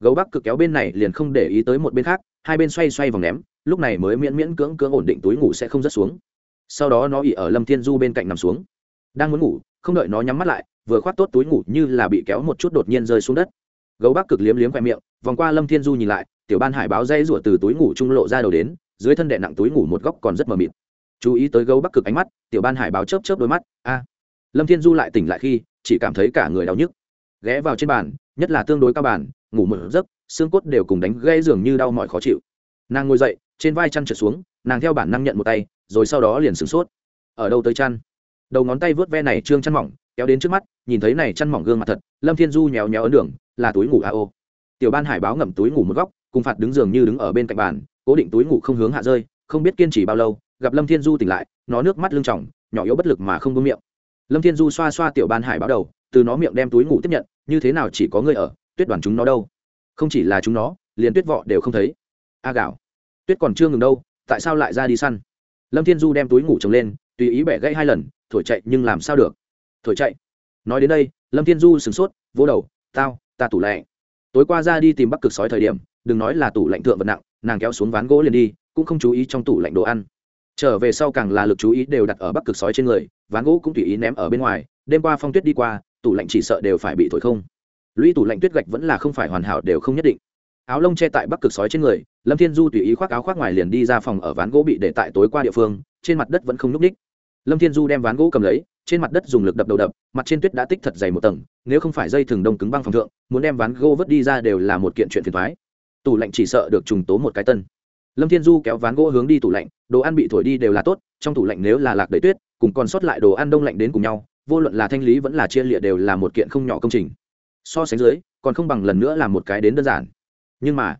Gấu bắc cực kéo bên này liền không để ý tới một bên khác, hai bên xoay xoay vòng ném, lúc này mới miễn miễn cưỡng cưỡng ổn định túi ngủ sẽ không rớt xuống. Sau đó nó ỉ ở lâm thiên du bên cạnh nằm xuống. Đang muốn ngủ, không đợi nó nhắm mắt lại, vừa khoát tốt túi ngủ như là bị kéo một chút đột nhiên rơi xuống đất gấu bắc cực liếm liếm khoe miệng, vòng qua lâm thiên du nhìn lại, tiểu ban hải báo dây rủa từ túi ngủ trung lộ ra đầu đến, dưới thân đệ nặng túi ngủ một góc còn rất mờ mịt. Chú ý tới gấu bắc cực ánh mắt, tiểu ban hải báo chớp chớp đôi mắt, a. Lâm thiên du lại tỉnh lại khi, chỉ cảm thấy cả người đau nhức. Ghé vào trên bàn, nhất là tương đối cao bàn, ngủ một giấc, xương cốt đều cùng đánh gây dường như đau mỏi khó chịu. Nàng ngồi dậy, trên vai chăn trượt xuống, nàng theo bản năng nhận một tay, rồi sau đó liền sửng sốt. Ở đâu tới chăn? Đầu ngón tay vớt ve này trương chăn mỏng, kéo đến trước mắt, nhìn thấy này chăn mỏng gương mặt thật, lâm thiên du nhéo nhéo ấn đường là túi ngủ a ô tiểu ban hải báo ngậm túi ngủ một góc, cùng phạt đứng giường như đứng ở bên cạnh bàn, cố định túi ngủ không hướng hạ rơi, không biết kiên trì bao lâu, gặp lâm thiên du tỉnh lại, nó nước mắt lưng tròng, nhỏ yếu bất lực mà không có miệng. Lâm thiên du xoa xoa tiểu ban hải báo đầu, từ nó miệng đem túi ngủ tiếp nhận, như thế nào chỉ có người ở, tuyết đoàn chúng nó đâu? Không chỉ là chúng nó, liền tuyết vọ đều không thấy. A gạo. Tuyết còn chưa ngừng đâu, tại sao lại ra đi săn? Lâm thiên du đem túi ngủ trồng lên, tùy ý bẻ gãy hai lần, thổi chạy nhưng làm sao được? Thổi chạy. Nói đến đây, lâm thiên du sửng sốt, vỗ đầu, tao ta tủ lạnh. Tối qua ra đi tìm bắc cực sói thời điểm, đừng nói là tủ lạnh thượng vật nặng, nàng kéo xuống ván gỗ liền đi, cũng không chú ý trong tủ lạnh đồ ăn. Trở về sau càng là lực chú ý đều đặt ở bắc cực sói trên người, ván gỗ cũng tùy ý ném ở bên ngoài, đêm qua phong tuyết đi qua, tủ lạnh chỉ sợ đều phải bị thổi không. Lũy tủ lạnh tuyết gạch vẫn là không phải hoàn hảo đều không nhất định. Áo lông che tại bắc cực sói trên người, lâm thiên du tùy ý khoác áo khoác ngoài liền đi ra phòng ở ván gỗ bị để tại tối qua địa phương, trên mặt đất vẫn không n ú c ních lâm thiên du đem ván gỗ cầm lấy trên mặt đất dùng lực đập đầu đập, mặt trên tuyết đã tích thật dày một tầng, nếu không phải dây thừng đông cứng băng phòng thượng, muốn đem ván gỗ vứt đi ra đều là một kiện chuyện phiền thoái tủ lạnh chỉ sợ được trùng tố một cái tân. Lâm thiên du kéo ván gỗ hướng đi tủ lạnh, đồ ăn bị thổi đi đều là tốt, trong tủ lạnh nếu là lạc đầy tuyết, cùng còn sót lại đồ ăn đông lạnh đến cùng nhau, vô luận là thanh lý vẫn là chia lịa đều là một kiện không nhỏ công trình. So sánh dưới, còn không bằng lần nữa làm một cái đến đơn giản. Nhưng mà,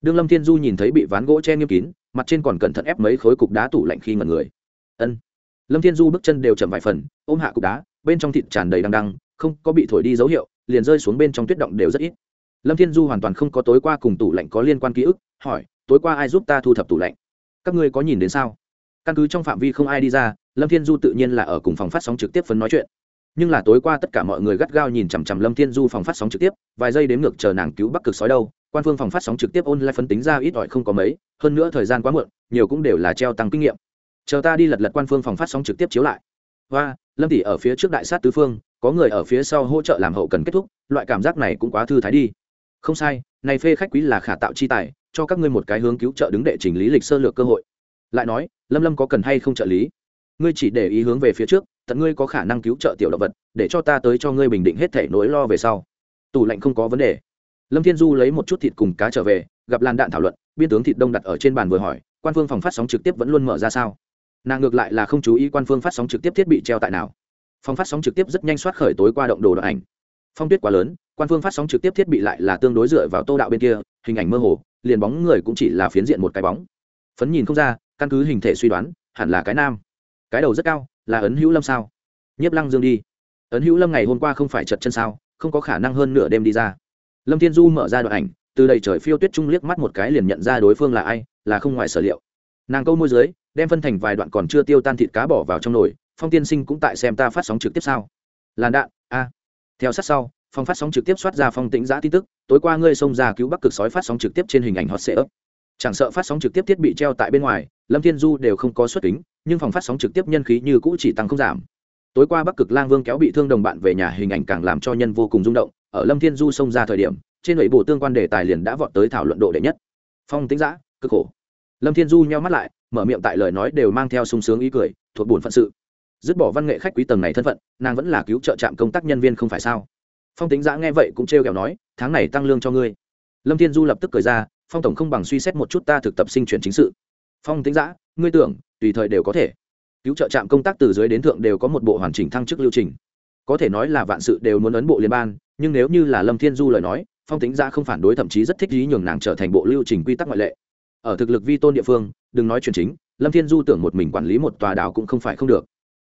đương lâm thiên du nhìn thấy bị ván gỗ che nghiêm kín, mặt trên còn cẩn thận ép mấy khối cục đá tủ lạnh khi ngẩn người. Ân lâm thiên du bước chân đều chậm vài phần, ôm hạ cục đá, bên trong thịt tràn đầy đằng đằng không có bị thổi đi dấu hiệu, liền rơi xuống bên trong tuyết động đều rất ít. Lâm thiên du hoàn toàn không có tối qua cùng tủ lạnh có liên quan ký ức, hỏi, tối qua ai giúp ta thu thập tủ lạnh? Các ngươi có nhìn đến sao? Căn cứ trong phạm vi không ai đi ra, lâm thiên du tự nhiên là ở cùng phòng phát sóng trực tiếp phấn nói chuyện. Nhưng là tối qua tất cả mọi người gắt gao nhìn chằm chằm lâm thiên du phòng phát sóng trực tiếp, vài giây đến ngược chờ nàng cứu bắc cực sói đâu, quan phương phòng phát sóng trực tiếp online phân tính ra ít ỏi không có mấy, hơn nữa thời gian quá muộn, nhiều cũng đều là treo tăng kinh nghiệm chờ ta đi lật lật quan phương phòng phát sóng trực tiếp chiếu lại. Và lâm tỷ ở phía trước đại sát tứ phương, có người ở phía sau hỗ trợ làm hậu cần kết thúc, loại cảm giác này cũng quá thư thái đi. Không sai, này phê khách quý là khả tạo chi tài, cho các ngươi một cái hướng cứu trợ đứng đệ trình lý lịch sơ lược cơ hội. Lại nói, lâm lâm có cần hay không trợ lý? Ngươi chỉ để ý hướng về phía trước, tận ngươi có khả năng cứu trợ tiểu động vật, để cho ta tới cho ngươi bình định hết thể nỗi lo về sau. Tủ lạnh không có vấn đề. Lâm thiên du lấy một chút thịt cùng cá trở về, gặp làn đạn thảo luận, biên tướng thịt đông đặt ở trên bàn vừa hỏi, quan phương phòng phát sóng trực tiếp vẫn luôn mở ra sao? Nàng ngược lại là không chú ý quan phương phát sóng trực tiếp thiết bị treo tại nào. Phòng phát sóng trực tiếp rất nhanh soát khởi tối qua động đồ đoạn ảnh. Phong tuyết quá lớn, quan phương phát sóng trực tiếp thiết bị lại là tương đối dựa vào tô đạo bên kia, hình ảnh mơ hồ, liền bóng người cũng chỉ là phiến diện một cái bóng. Phấn nhìn không ra, căn cứ hình thể suy đoán, hẳn là cái nam. Cái đầu rất cao, là ấn hữu lâm sao? Nhiếp lăng dương đi. Ấn hữu lâm ngày hôm qua không phải chật chân sao, không có khả năng hơn nửa đêm đi ra. Lâm thiên du mở ra đoạn ảnh, từ đầy trời phiêu tuyết trung liếc mắt một cái liền nhận ra đối phương là ai, là không ngoài sở liệu. Nàng câu môi dưới đem phân thành vài đoạn còn chưa tiêu tan thịt cá bỏ vào trong nồi, phong tiên sinh cũng tại xem ta phát sóng trực tiếp sao? Làn đạn, a. Theo sát sau, phong phát sóng trực tiếp soát ra phong tĩnh giã tin tức, tối qua ngươi xông ra cứu bắc cực sói phát sóng trực tiếp trên hình ảnh hot sệ ấp chẳng sợ phát sóng trực tiếp thiết bị treo tại bên ngoài, lâm thiên du đều không có xuất kính, nhưng phòng phát sóng trực tiếp nhân khí như cũ chỉ tăng không giảm. Tối qua bắc cực lang vương kéo bị thương đồng bạn về nhà hình ảnh càng làm cho nhân vô cùng rung động, ở lâm thiên du xông ra thời điểm, trên nội bộ tương quan đề tài liền đã vọt tới thảo luận độ đệ nhất. Phong tĩnh giã, cực khổ. Lâm thiên du nheo mắt lại mở miệng tại lời nói đều mang theo sung sướng ý cười, thuộc buồn phận sự. Dứt bỏ văn nghệ khách quý tầng này thân phận, nàng vẫn là cứu trợ trạm công tác nhân viên không phải sao? Phong tính giã nghe vậy cũng trêu kẹo nói, tháng này tăng lương cho ngươi. Lâm thiên du lập tức cười ra, phong tổng không bằng suy xét một chút ta thực tập sinh chuyển chính sự. Phong tính giã, ngươi tưởng, tùy thời đều có thể. Cứu trợ trạm công tác từ dưới đến thượng đều có một bộ hoàn chỉnh thăng chức lưu trình. Có thể nói là vạn sự đều muốn ấn bộ liên ban, nhưng nếu như là lâm thiên du lời nói, phong tính giã không phản đối, thậm chí rất thích ý nhường nàng trở thành bộ lưu trình quy tắc ngoại lệ ở thực lực vi tôn địa phương, đừng nói chuyện chính, lâm thiên du tưởng một mình quản lý một tòa đảo cũng không phải không được.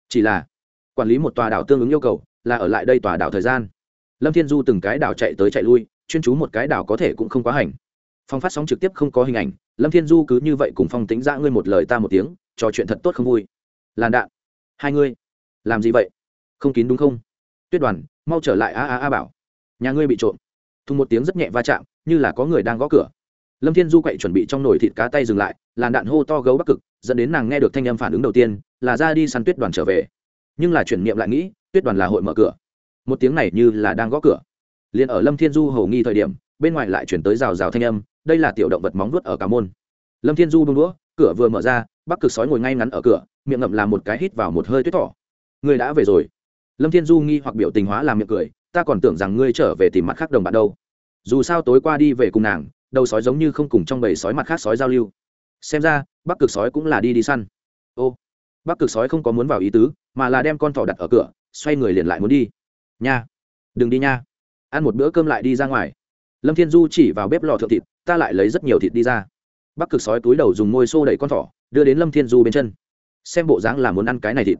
Chỉ là, quản lý một tòa đảo tương ứng yêu cầu, là ở lại đây tòa đảo thời gian. Lâm thiên du từng cái đảo chạy tới chạy lui, chuyên chú một cái đảo có thể cũng không quá hành. Phong phát sóng trực tiếp không có hình ảnh, lâm thiên du cứ như vậy cùng phong tính ra ngươi một lời ta một tiếng, trò chuyện thật tốt không vui. Làn đạn. Hai ngươi. Làm gì vậy? Không kín đúng không? Tuyết đoàn, mau trở lại a a a bảo. Nhà ngươi bị trộm. Thùng một tiếng rất nhẹ va chạm, như là có người đang gõ cửa lâm thiên du quậy chuẩn bị trong nồi thịt cá tay dừng lại, làn đạn hô to gấu bắc cực, dẫn đến nàng nghe được thanh âm phản ứng đầu tiên, là ra đi săn tuyết đoàn trở về. Nhưng là chuyển niệm lại nghĩ, tuyết đoàn là hội mở cửa. Một tiếng này như là đang gõ cửa. Liền ở lâm thiên du hầu nghi thời điểm, bên ngoài lại chuyển tới rào rào thanh âm, đây là tiểu động vật móng vuốt ở cà môn. Lâm thiên du bông đũa, cửa vừa mở ra, bắc cực sói ngồi ngay ngắn ở cửa, miệng ngậm làm một cái hít vào một hơi tuyết thỏ. Người đã về rồi. Lâm thiên du nghi hoặc biểu tình hóa làm miệng cười, ta còn tưởng rằng ngươi trở về tìm mặt khác đồng bạn đâu. Dù sao tối qua đi về cùng nàng đầu sói giống như không cùng trong bầy sói mặt khác sói giao lưu. Xem ra, bắc cực sói cũng là đi đi săn. Ô, bắc cực sói không có muốn vào ý tứ, mà là đem con thỏ đặt ở cửa, xoay người liền lại muốn đi. Nha, đừng đi nha. Ăn một bữa cơm lại đi ra ngoài. Lâm thiên du chỉ vào bếp lò thượng thịt, ta lại lấy rất nhiều thịt đi ra. Bắc cực sói túi đầu dùng môi xô đẩy con thỏ, đưa đến lâm thiên du bên chân. Xem bộ dáng là muốn ăn cái này thịt.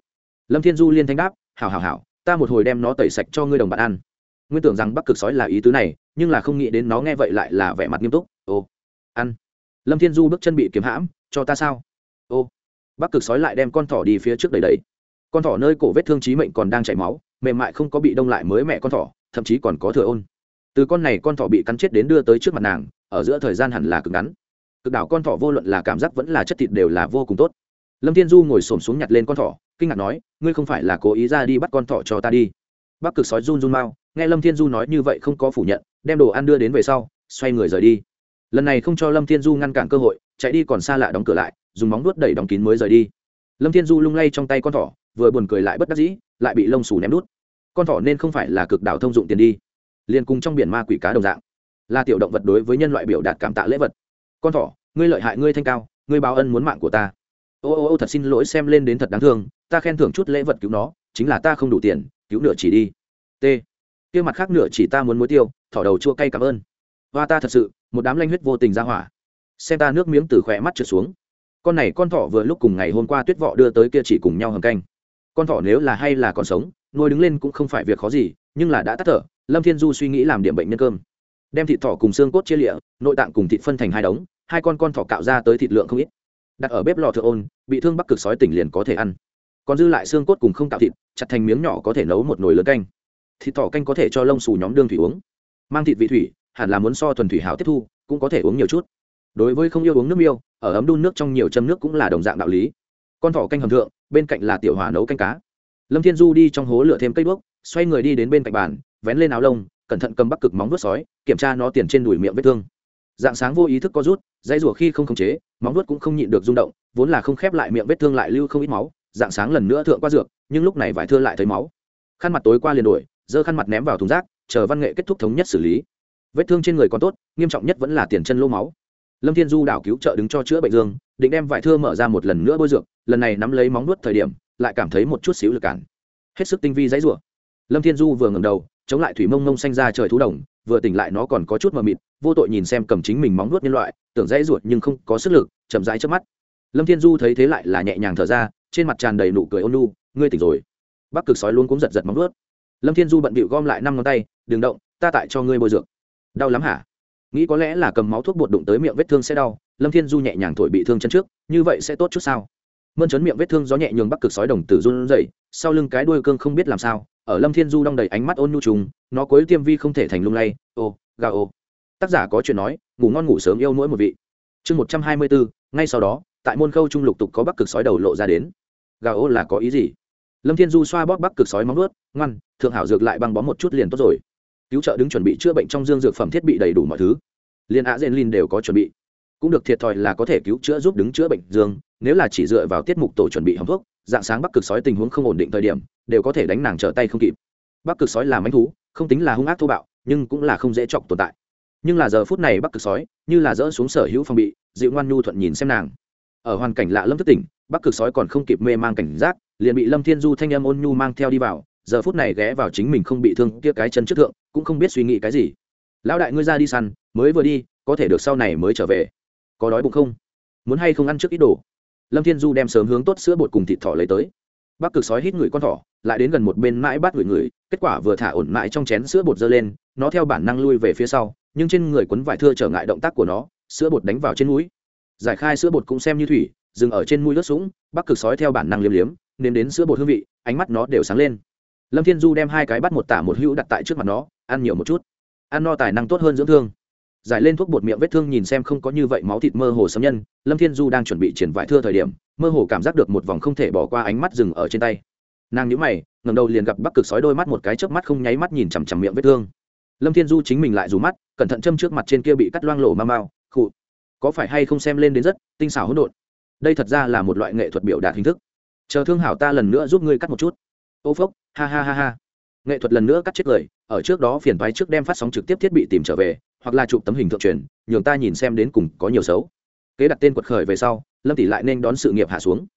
Lâm thiên du liên thanh đáp, hảo hảo hảo, ta một hồi đem nó tẩy sạch cho ngươi đồng bạn ăn. Nguyên tưởng rằng bắc cực sói là ý tứ này nhưng là không nghĩ đến nó nghe vậy lại là vẻ mặt nghiêm túc. Ô ăn. Lâm thiên du bước chân bị kiếm hãm, cho ta sao? Ô bắc cực sói lại đem con thỏ đi phía trước đầy đấy. con thỏ nơi cổ vết thương trí mệnh còn đang chảy máu, mềm mại không có bị đông lại mới mẹ con thỏ, thậm chí còn có thừa ôn. Từ con này con thỏ bị cắn chết đến đưa tới trước mặt nàng, ở giữa thời gian hẳn là cực ngắn. Cực đảo con thỏ vô luận là cảm giác vẫn là chất thịt đều là vô cùng tốt. Lâm thiên du ngồi xổm xuống nhặt lên con thỏ, kinh ngạc nói, ngươi không phải là cố ý ra đi bắt con thỏ cho ta đi? Bắc cực sói run run mau, nghe lâm thiên du nói như vậy không có phủ nhận đem đồ ăn đưa đến về sau, xoay người rời đi. Lần này không cho lâm thiên du ngăn cản cơ hội, chạy đi còn xa lạ đóng cửa lại, dùng móng nuốt đẩy đóng kín mới rời đi. Lâm thiên du lung lay trong tay con thỏ, vừa buồn cười lại bất đắc dĩ, lại bị lông xù ném đút. Con thỏ nên không phải là cực đảo thông dụng tiền đi, liền cùng trong biển ma quỷ cá đồng dạng, là tiểu động vật đối với nhân loại biểu đạt cảm tạ lễ vật. Con thỏ, ngươi lợi hại, ngươi thanh cao, ngươi báo ân muốn mạng của ta. Ô ô ô, thật xin lỗi xem lên đến thật đáng thương, ta khen thưởng chút lễ vật cứu nó, chính là ta không đủ tiền, cứu nửa chỉ đi. T. Kia mặt khác nửa chỉ ta muốn muối tiêu thỏ đầu chua cay cảm ơn. Hoa ta thật sự, một đám lanh huyết vô tình ra hỏa. Xem ta nước miếng từ khỏe mắt trượt xuống. Con này con thỏ vừa lúc cùng ngày hôm qua tuyết vọ đưa tới kia chỉ cùng nhau hầm canh. Con thỏ nếu là hay là còn sống, nuôi đứng lên cũng không phải việc khó gì, nhưng là đã tắt thở, lâm thiên du suy nghĩ làm điểm bệnh nhân cơm. Đem thịt thỏ cùng xương cốt chia lịa, nội tạng cùng thịt phân thành hai đống, hai con con thỏ cạo ra tới thịt lượng không ít. Đặt ở bếp lò thượng ôn, bị thương bắc cực sói tỉnh liền có thể ăn. Còn dư lại xương cốt cùng không tạo thịt, chặt thành miếng nhỏ có thể nấu một nồi lớn canh. Thịt thỏ canh có thể cho lông xù nhóm đương thủy uống mang thịt vị thủy, hẳn là muốn so thuần thủy hảo tiếp thu, cũng có thể uống nhiều chút. Đối với không yêu uống nước miêu, ở ấm đun nước trong nhiều châm nước cũng là đồng dạng đạo lý. Con thỏ canh hầm thượng, bên cạnh là tiểu hỏa nấu canh cá. Lâm thiên du đi trong hố lửa thêm cây đuốc, xoay người đi đến bên cạnh bàn, vén lên áo lông, cẩn thận cầm bắc cực móng vuốt sói, kiểm tra nó tiền trên đùi miệng vết thương. Dạng sáng vô ý thức có rút dây rủa khi không khống chế, móng vuốt cũng không nhịn được rung động, vốn là không khép lại miệng vết thương lại lưu không ít máu, dạng sáng lần nữa thượng qua dược, nhưng lúc này vải thưa lại thấy máu. Khăn mặt tối qua liền đổi, giơ khăn mặt ném vào thùng rác chờ văn nghệ kết thúc thống nhất xử lý. Vết thương trên người còn tốt, nghiêm trọng nhất vẫn là tiền chân lô máu. Lâm thiên du đảo cứu trợ đứng cho chữa bệnh dương, định đem vải thưa mở ra một lần nữa bôi dược, lần này nắm lấy móng nuốt thời điểm, lại cảm thấy một chút xíu lực cản. Hết sức tinh vi dãy rủa. Lâm thiên du vừa ngẩng đầu, chống lại thủy mông mông xanh ra trời thú đồng, vừa tỉnh lại nó còn có chút mờ mịt, vô tội nhìn xem cầm chính mình móng nuốt nhân loại, tưởng dãy ruột nhưng không có sức lực, chậm rãi trước mắt. Lâm thiên du thấy thế lại là nhẹ nhàng thở ra, trên mặt tràn đầy nụ cười ôn nu ngươi tỉnh rồi. Bắc cực sói luôn cũng giật giật móng nuốt lâm thiên du bận bịu gom lại năm ngón tay, đừng động, ta tại cho ngươi bôi dược. Đau lắm hả? Nghĩ có lẽ là cầm máu thuốc bột đụng tới miệng vết thương sẽ đau. Lâm thiên du nhẹ nhàng thổi bị thương chân trước, như vậy sẽ tốt chút sao? Mơn trấn miệng vết thương gió nhẹ nhường bắc cực sói đồng tử run rẩy, sau lưng cái đuôi cương không biết làm sao, ở lâm thiên du đong đầy ánh mắt ôn nhu trùng, nó cuối tiêm vi không thể thành lung lay, ô, gà ô. Tác giả có chuyện nói, ngủ ngon ngủ sớm yêu mỗi một vị. Chương một trăm hai mươi bốn ngay sau đó, tại môn khâu trung lục tục có bắc cực sói đầu lộ ra đến. Gà ô là có ý gì? Lâm thiên du xoa bóp bắc cực sói móng ướt ngoan, thượng hảo dược lại băng bó một chút liền tốt rồi. Cứu trợ đứng chuẩn bị chữa bệnh trong dương dược phẩm thiết bị đầy đủ mọi thứ. Liên á gen lin đều có chuẩn bị. Cũng được thiệt thòi là có thể cứu chữa giúp đứng chữa bệnh dương, nếu là chỉ dựa vào tiết mục tổ chuẩn bị hầm thuốc, dạng sáng bắc cực sói tình huống không ổn định thời điểm, đều có thể đánh nàng trở tay không kịp. Bắc cực sói là mánh thú, không tính là hung ác thô bạo, nhưng cũng là không dễ chọc tồn tại. Nhưng là giờ phút này bắc cực sói, như là dỡ xuống sở hữu phòng bị, dịu ngoan nhu thuận nhìn xem nàng. Ở hoàn cảnh lạ lâm thất tỉnh, bắc cực sói còn không kịp mê mang cảnh giác liền bị lâm thiên du thanh em ôn nhu mang theo đi vào, giờ phút này ghé vào chính mình không bị thương kia cái chân trước thượng, cũng không biết suy nghĩ cái gì. Lão đại ngươi ra đi săn, mới vừa đi, có thể được sau này mới trở về. Có đói bụng không? Muốn hay không ăn trước ít đồ? Lâm thiên du đem sớm hướng tốt sữa bột cùng thịt thỏ lấy tới. Bắc cực sói hít người con thỏ, lại đến gần một bên mãi bắt người người, kết quả vừa thả ổn mãi trong chén sữa bột dơ lên, nó theo bản năng lui về phía sau, nhưng trên người quấn vải thưa trở ngại động tác của nó, sữa bột đánh vào trên mũi. Giải khai sữa bột cũng xem như thủy, dừng ở trên mũi lướt sũng bắc cực sói theo bản năng liếm liếm nên đến sữa bột hương vị, ánh mắt nó đều sáng lên. Lâm thiên du đem hai cái bắt một tả một hữu đặt tại trước mặt nó, ăn nhiều một chút. Ăn no tài năng tốt hơn dưỡng thương. Giải lên thuốc bột miệng vết thương nhìn xem không có như vậy máu thịt mơ hồ sấm nhân, lâm thiên du đang chuẩn bị triển vải thưa thời điểm, mơ hồ cảm giác được một vòng không thể bỏ qua ánh mắt rừng ở trên tay. Nàng nhíu mày ngầm đầu liền gặp bắc cực sói đôi mắt một cái chớp mắt không nháy mắt nhìn chằm chằm miệng vết thương. Lâm thiên du chính mình lại rủ mắt, cẩn thận châm trước mặt trên kia bị cắt loang lổ ma mao, khụ. Có phải hay không xem lên đến rất tinh xảo hỗn độn? Đây thật ra là một loại nghệ thuật biểu đạt hình thức chờ thương hảo ta lần nữa giúp ngươi cắt một chút. Ô phốc, ha ha ha ha. Nghệ thuật lần nữa cắt chết lời ở trước đó phiền thoái trước đem phát sóng trực tiếp thiết bị tìm trở về, hoặc là chụp tấm hình thượng truyền, nhường ta nhìn xem đến cùng có nhiều xấu. Kế đặt tên quật khởi về sau, lâm tỷ lại nên đón sự nghiệp hạ xuống.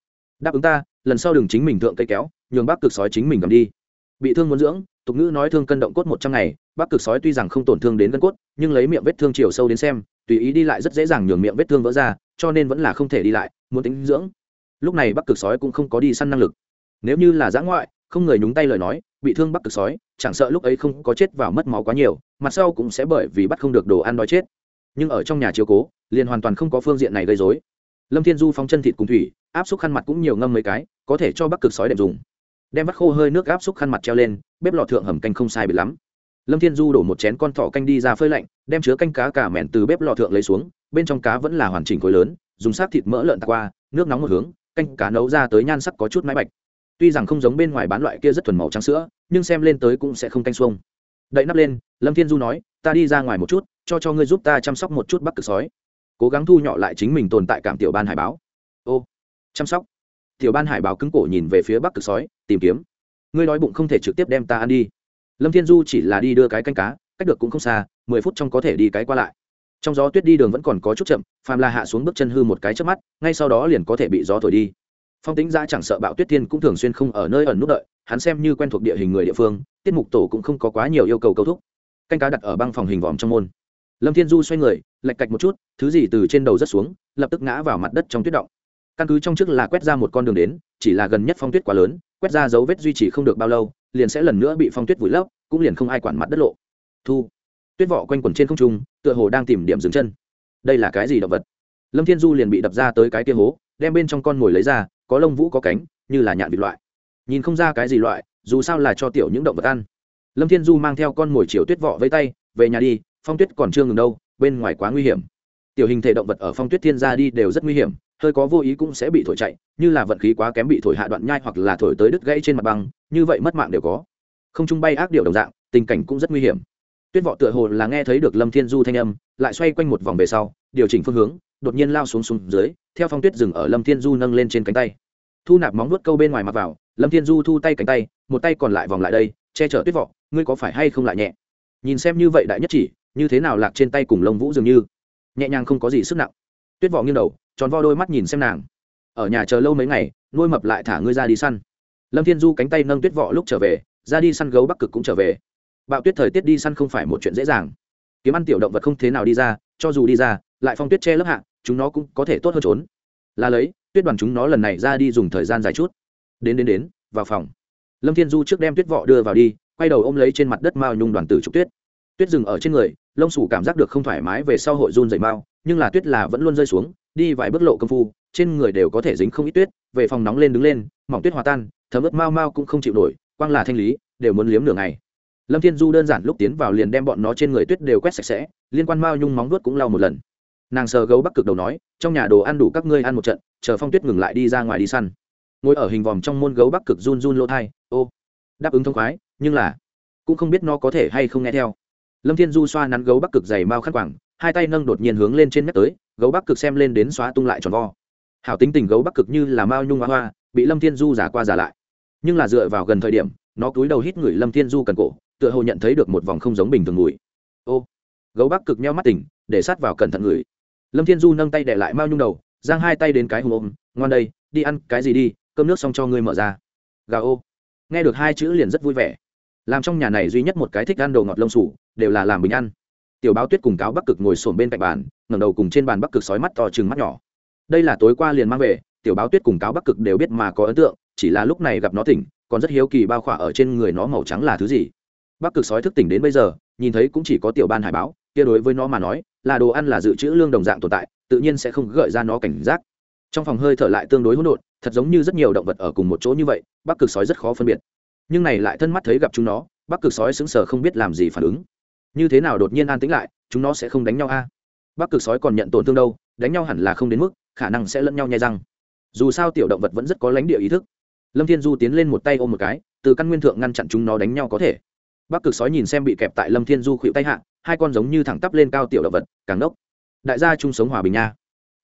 Đáp ứng ta, lần sau đừng chính mình thượng cây kéo, nhường bác cực sói chính mình cầm đi. Bị thương muốn dưỡng, tục ngữ nói thương cân động cốt một trăm ngày, bác cực sói tuy rằng không tổn thương đến gân cốt, nhưng lấy miệng vết thương chiều sâu đến xem, tùy ý đi lại rất dễ dàng nhường miệng vết thương vỡ ra, cho nên vẫn là không thể đi lại, muốn tính dưỡng lúc này bắc cực sói cũng không có đi săn năng lực. Nếu như là giã ngoại, không người nhúng tay lời nói, bị thương bắc cực sói, chẳng sợ lúc ấy không có chết vào mất máu quá nhiều, mặt sau cũng sẽ bởi vì bắt không được đồ ăn đói chết. Nhưng ở trong nhà chiếu cố, liền hoàn toàn không có phương diện này gây dối lâm thiên du phóng chân thịt cùng thủy, áp xúc khăn mặt cũng nhiều ngâm mấy cái, có thể cho bắc cực sói đệm dùng. Đem vắt khô hơi nước áp xúc khăn mặt treo lên, bếp lò thượng hầm canh không sai bị lắm. Lâm thiên du đổ một chén con thỏ canh đi ra phơi lạnh, đem chứa canh cá cả mẹn từ bếp lò thượng lấy xuống, bên trong cá vẫn là hoàn chỉnh khối lớn, dùng sát thịt mỡ lợn tạt qua, nước nóng một hướng canh cá nấu ra tới nhan sắc có chút mái bạch. Tuy rằng không giống bên ngoài bán loại kia rất thuần màu trắng sữa, nhưng xem lên tới cũng sẽ không canh xuông. Đậy nắp lên, lâm thiên du nói, ta đi ra ngoài một chút, cho cho ngươi giúp ta chăm sóc một chút bắc cực sói. Cố gắng thu nhỏ lại chính mình tồn tại cảm tiểu ban hải báo. Ô, chăm sóc? Tiểu ban hải báo cứng cổ nhìn về phía bắc cực sói, tìm kiếm. Ngươi nói bụng không thể trực tiếp đem ta ăn đi. Lâm thiên du chỉ là đi đưa cái canh cá, cách được cũng không xa, mười phút trong có thể đi cái qua lại trong gió tuyết đi đường vẫn còn có chút chậm, phàm là hạ xuống bước chân hư một cái trước mắt, ngay sau đó liền có thể bị gió thổi đi. Phong tính ra chẳng sợ bạo tuyết thiên cũng thường xuyên không ở nơi ẩn nút đợi, hắn xem như quen thuộc địa hình người địa phương, tiết mục tổ cũng không có quá nhiều yêu cầu câu thúc canh cá đặt ở băng phòng hình vòm trong môn. Lâm thiên du xoay người lạch cạch một chút, thứ gì từ trên đầu rất xuống, lập tức ngã vào mặt đất trong tuyết động. Căn cứ trong trước là quét ra một con đường đến, chỉ là gần nhất phong tuyết quá lớn, quét ra dấu vết duy trì không được bao lâu, liền sẽ lần nữa bị phong tuyết vùi lấp, cũng liền không ai quản mặt đất lộ. Thu tuyết vỏ quanh quẩn trên không trung, tựa hồ đang tìm điểm dừng chân. Đây là cái gì động vật? Lâm thiên du liền bị đập ra tới cái kia hố, đem bên trong con mồi lấy ra, có lông vũ có cánh, như là nhạn vịt loại. Nhìn không ra cái gì loại, dù sao là cho tiểu những động vật ăn. Lâm thiên du mang theo con mồi chiều tuyết vỏ với tay, về nhà đi, phong tuyết còn chưa ngừng đâu, bên ngoài quá nguy hiểm. Tiểu hình thể động vật ở phong tuyết thiên ra đi đều rất nguy hiểm, hơi có vô ý cũng sẽ bị thổi chạy, như là vận khí quá kém bị thổi hạ đoạn nhai hoặc là thổi tới đứt gãy trên mặt băng, như vậy mất mạng đều có. Không trung bay ác điệu đồng dạng, tình cảnh cũng rất nguy hiểm tuyết võ tựa hồ là nghe thấy được lâm thiên du thanh âm, lại xoay quanh một vòng về sau, điều chỉnh phương hướng, đột nhiên lao xuống xuống dưới, theo phong tuyết dừng ở lâm thiên du nâng lên trên cánh tay. Thu nạp móng nuốt câu bên ngoài mặt vào, lâm thiên du thu tay cánh tay, một tay còn lại vòng lại đây, che chở tuyết vọ, ngươi có phải hay không lại nhẹ? Nhìn xem như vậy đại nhất chỉ, như thế nào lạc trên tay cùng lông vũ dường như? Nhẹ nhàng không có gì sức nặng. Tuyết vọ nghiêng đầu, tròn vo đôi mắt nhìn xem nàng. Ở nhà chờ lâu mấy ngày, nuôi mập lại thả ngươi ra đi săn. Lâm thiên du cánh tay nâng tuyết vọ lúc trở về, ra đi săn gấu bắc cực cũng trở về bạo tuyết thời tiết đi săn không phải một chuyện dễ dàng. Kiếm ăn tiểu động vật không thế nào đi ra, cho dù đi ra, lại phong tuyết che lớp hạ, chúng nó cũng có thể tốt hơn trốn. Là lấy, tuyết đoàn chúng nó lần này ra đi dùng thời gian dài chút. Đến đến đến, vào phòng. Lâm thiên du trước đem tuyết vọ đưa vào đi, quay đầu ôm lấy trên mặt đất mao nhung đoàn tử trục tuyết. Tuyết dừng ở trên người, lông sủ cảm giác được không thoải mái về sau hội run dày mao, nhưng là tuyết là vẫn luôn rơi xuống, đi vài bước lộ công phu, trên người đều có thể dính không ít tuyết, về phòng nóng lên đứng lên, mỏng tuyết hòa tan, thấm ướt mao mao cũng không chịu nổi, quang là thanh lý, đều muốn liếm nửa ngày lâm thiên du đơn giản lúc tiến vào liền đem bọn nó trên người tuyết đều quét sạch sẽ, liên quan mao nhung móng vuốt cũng lau một lần. Nàng sờ gấu bắc cực đầu nói, trong nhà đồ ăn đủ các ngươi ăn một trận, chờ phong tuyết ngừng lại đi ra ngoài đi săn. Ngồi ở hình vòm trong môn gấu bắc cực run run lỗ thai, ô, đáp ứng thông khoái, nhưng là cũng không biết nó có thể hay không nghe theo. Lâm thiên du xoa nắn gấu bắc cực dày mao khăn quảng hai tay nâng đột nhiên hướng lên trên mép tới, gấu bắc cực xem lên đến xóa tung lại tròn vo. Hảo tính tình gấu bắc cực như là mao nhung hoa hoa, bị lâm thiên du giả qua giả lại. Nhưng là dựa vào gần thời điểm, nó cúi đầu hít người lâm thiên du cần cổ tựa hồ nhận thấy được một vòng không giống bình thường mùi. Ô, gấu bắc cực nheo mắt tỉnh, để sát vào cẩn thận người. Lâm thiên du nâng tay để lại mao nhung đầu, giang hai tay đến cái hùng ôm, ngoan đây, đi ăn cái gì đi, cơm nước xong cho ngươi mở ra. Gà ô. Nghe được hai chữ liền rất vui vẻ. Làm trong nhà này duy nhất một cái thích ăn đồ ngọt lông sủ, đều là làm bình ăn. Tiểu báo tuyết cùng cáo bắc cực ngồi sổm bên cạnh bàn, ngẩng đầu cùng trên bàn bắc cực sói mắt to chừng mắt nhỏ. Đây là tối qua liền mang về, tiểu báo tuyết cùng cáo bắc cực đều biết mà có ấn tượng, chỉ là lúc này gặp nó tỉnh, còn rất hiếu kỳ bao khỏa ở trên người nó màu trắng là thứ gì bắc cực sói thức tỉnh đến bây giờ, nhìn thấy cũng chỉ có tiểu ban hải báo, kia đối với nó mà nói, là đồ ăn là dự trữ lương đồng dạng tồn tại, tự nhiên sẽ không gợi ra nó cảnh giác. Trong phòng hơi thở lại tương đối hỗn độn, thật giống như rất nhiều động vật ở cùng một chỗ như vậy, bắc cực sói rất khó phân biệt. Nhưng này lại thân mắt thấy gặp chúng nó, bắc cực sói sững sờ không biết làm gì phản ứng. Như thế nào đột nhiên an tĩnh lại, chúng nó sẽ không đánh nhau a? Bắc cực sói còn nhận tổn thương đâu, đánh nhau hẳn là không đến mức, khả năng sẽ lẫn nhau nhai răng. Dù sao tiểu động vật vẫn rất có lãnh địa ý thức. Lâm thiên du tiến lên một tay ôm một cái, từ căn nguyên thượng ngăn chặn chúng nó đánh nhau có thể bắc cực sói nhìn xem bị kẹp tại lâm thiên du khuỵu tay hạ, hai con giống như thẳng tắp lên cao tiểu động vật, càng đốc đại gia chung sống hòa bình nha.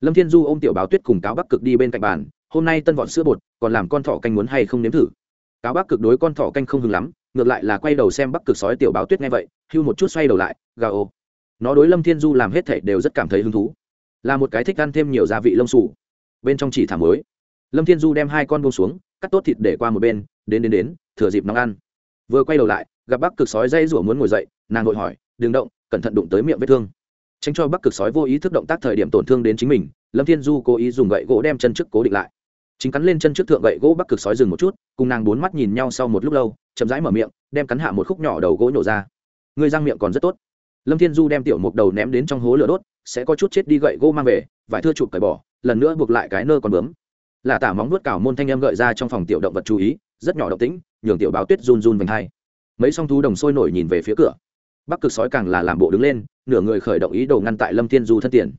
Lâm thiên du ôm tiểu báo tuyết cùng cáo bắc cực đi bên cạnh bàn, hôm nay tân vọt sữa bột, còn làm con thỏ canh muốn hay không nếm thử? Cáo bắc cực đối con thỏ canh không hứng lắm, ngược lại là quay đầu xem bắc cực sói tiểu báo tuyết nghe vậy, hưu một chút xoay đầu lại gà ô. Nó đối lâm thiên du làm hết thảy đều rất cảm thấy hứng thú. Là một cái thích ăn thêm nhiều gia vị lông xù. Bên trong chỉ thả muối. Lâm thiên du đem hai con bông xuống, cắt tốt thịt để qua một bên, đến đến đến, thừa dịp nóng ăn. Vừa quay đầu lại gặp bắc cực sói dây rủa muốn ngồi dậy, nàng vội hỏi, đừng động, cẩn thận đụng tới miệng vết thương. Tránh cho bắc cực sói vô ý thức động tác thời điểm tổn thương đến chính mình, lâm thiên du cố ý dùng gậy gỗ đem chân trước cố định lại. Chính cắn lên chân trước thượng gậy gỗ bắc cực sói dừng một chút, cùng nàng bốn mắt nhìn nhau sau một lúc lâu, chậm rãi mở miệng, đem cắn hạ một khúc nhỏ đầu gỗ nhổ ra. Người răng miệng còn rất tốt. Lâm thiên du đem tiểu mục đầu ném đến trong hố lửa đốt, sẽ có chút chết đi, gậy gỗ mang về, vải thưa chụp cởi bỏ, lần nữa buộc lại cái nơ còn bướm. Là tả móng nuốt cào môn thanh em gợi ra trong phòng tiểu động vật chú ý, rất nhỏ động tĩnh, nhường tiểu báo tuyết run run vành hai mấy song thú đồng sôi nổi nhìn về phía cửa. Bắc cực sói càng là làm bộ đứng lên, nửa người khởi động ý đồ ngăn tại lâm thiên du thân tiền.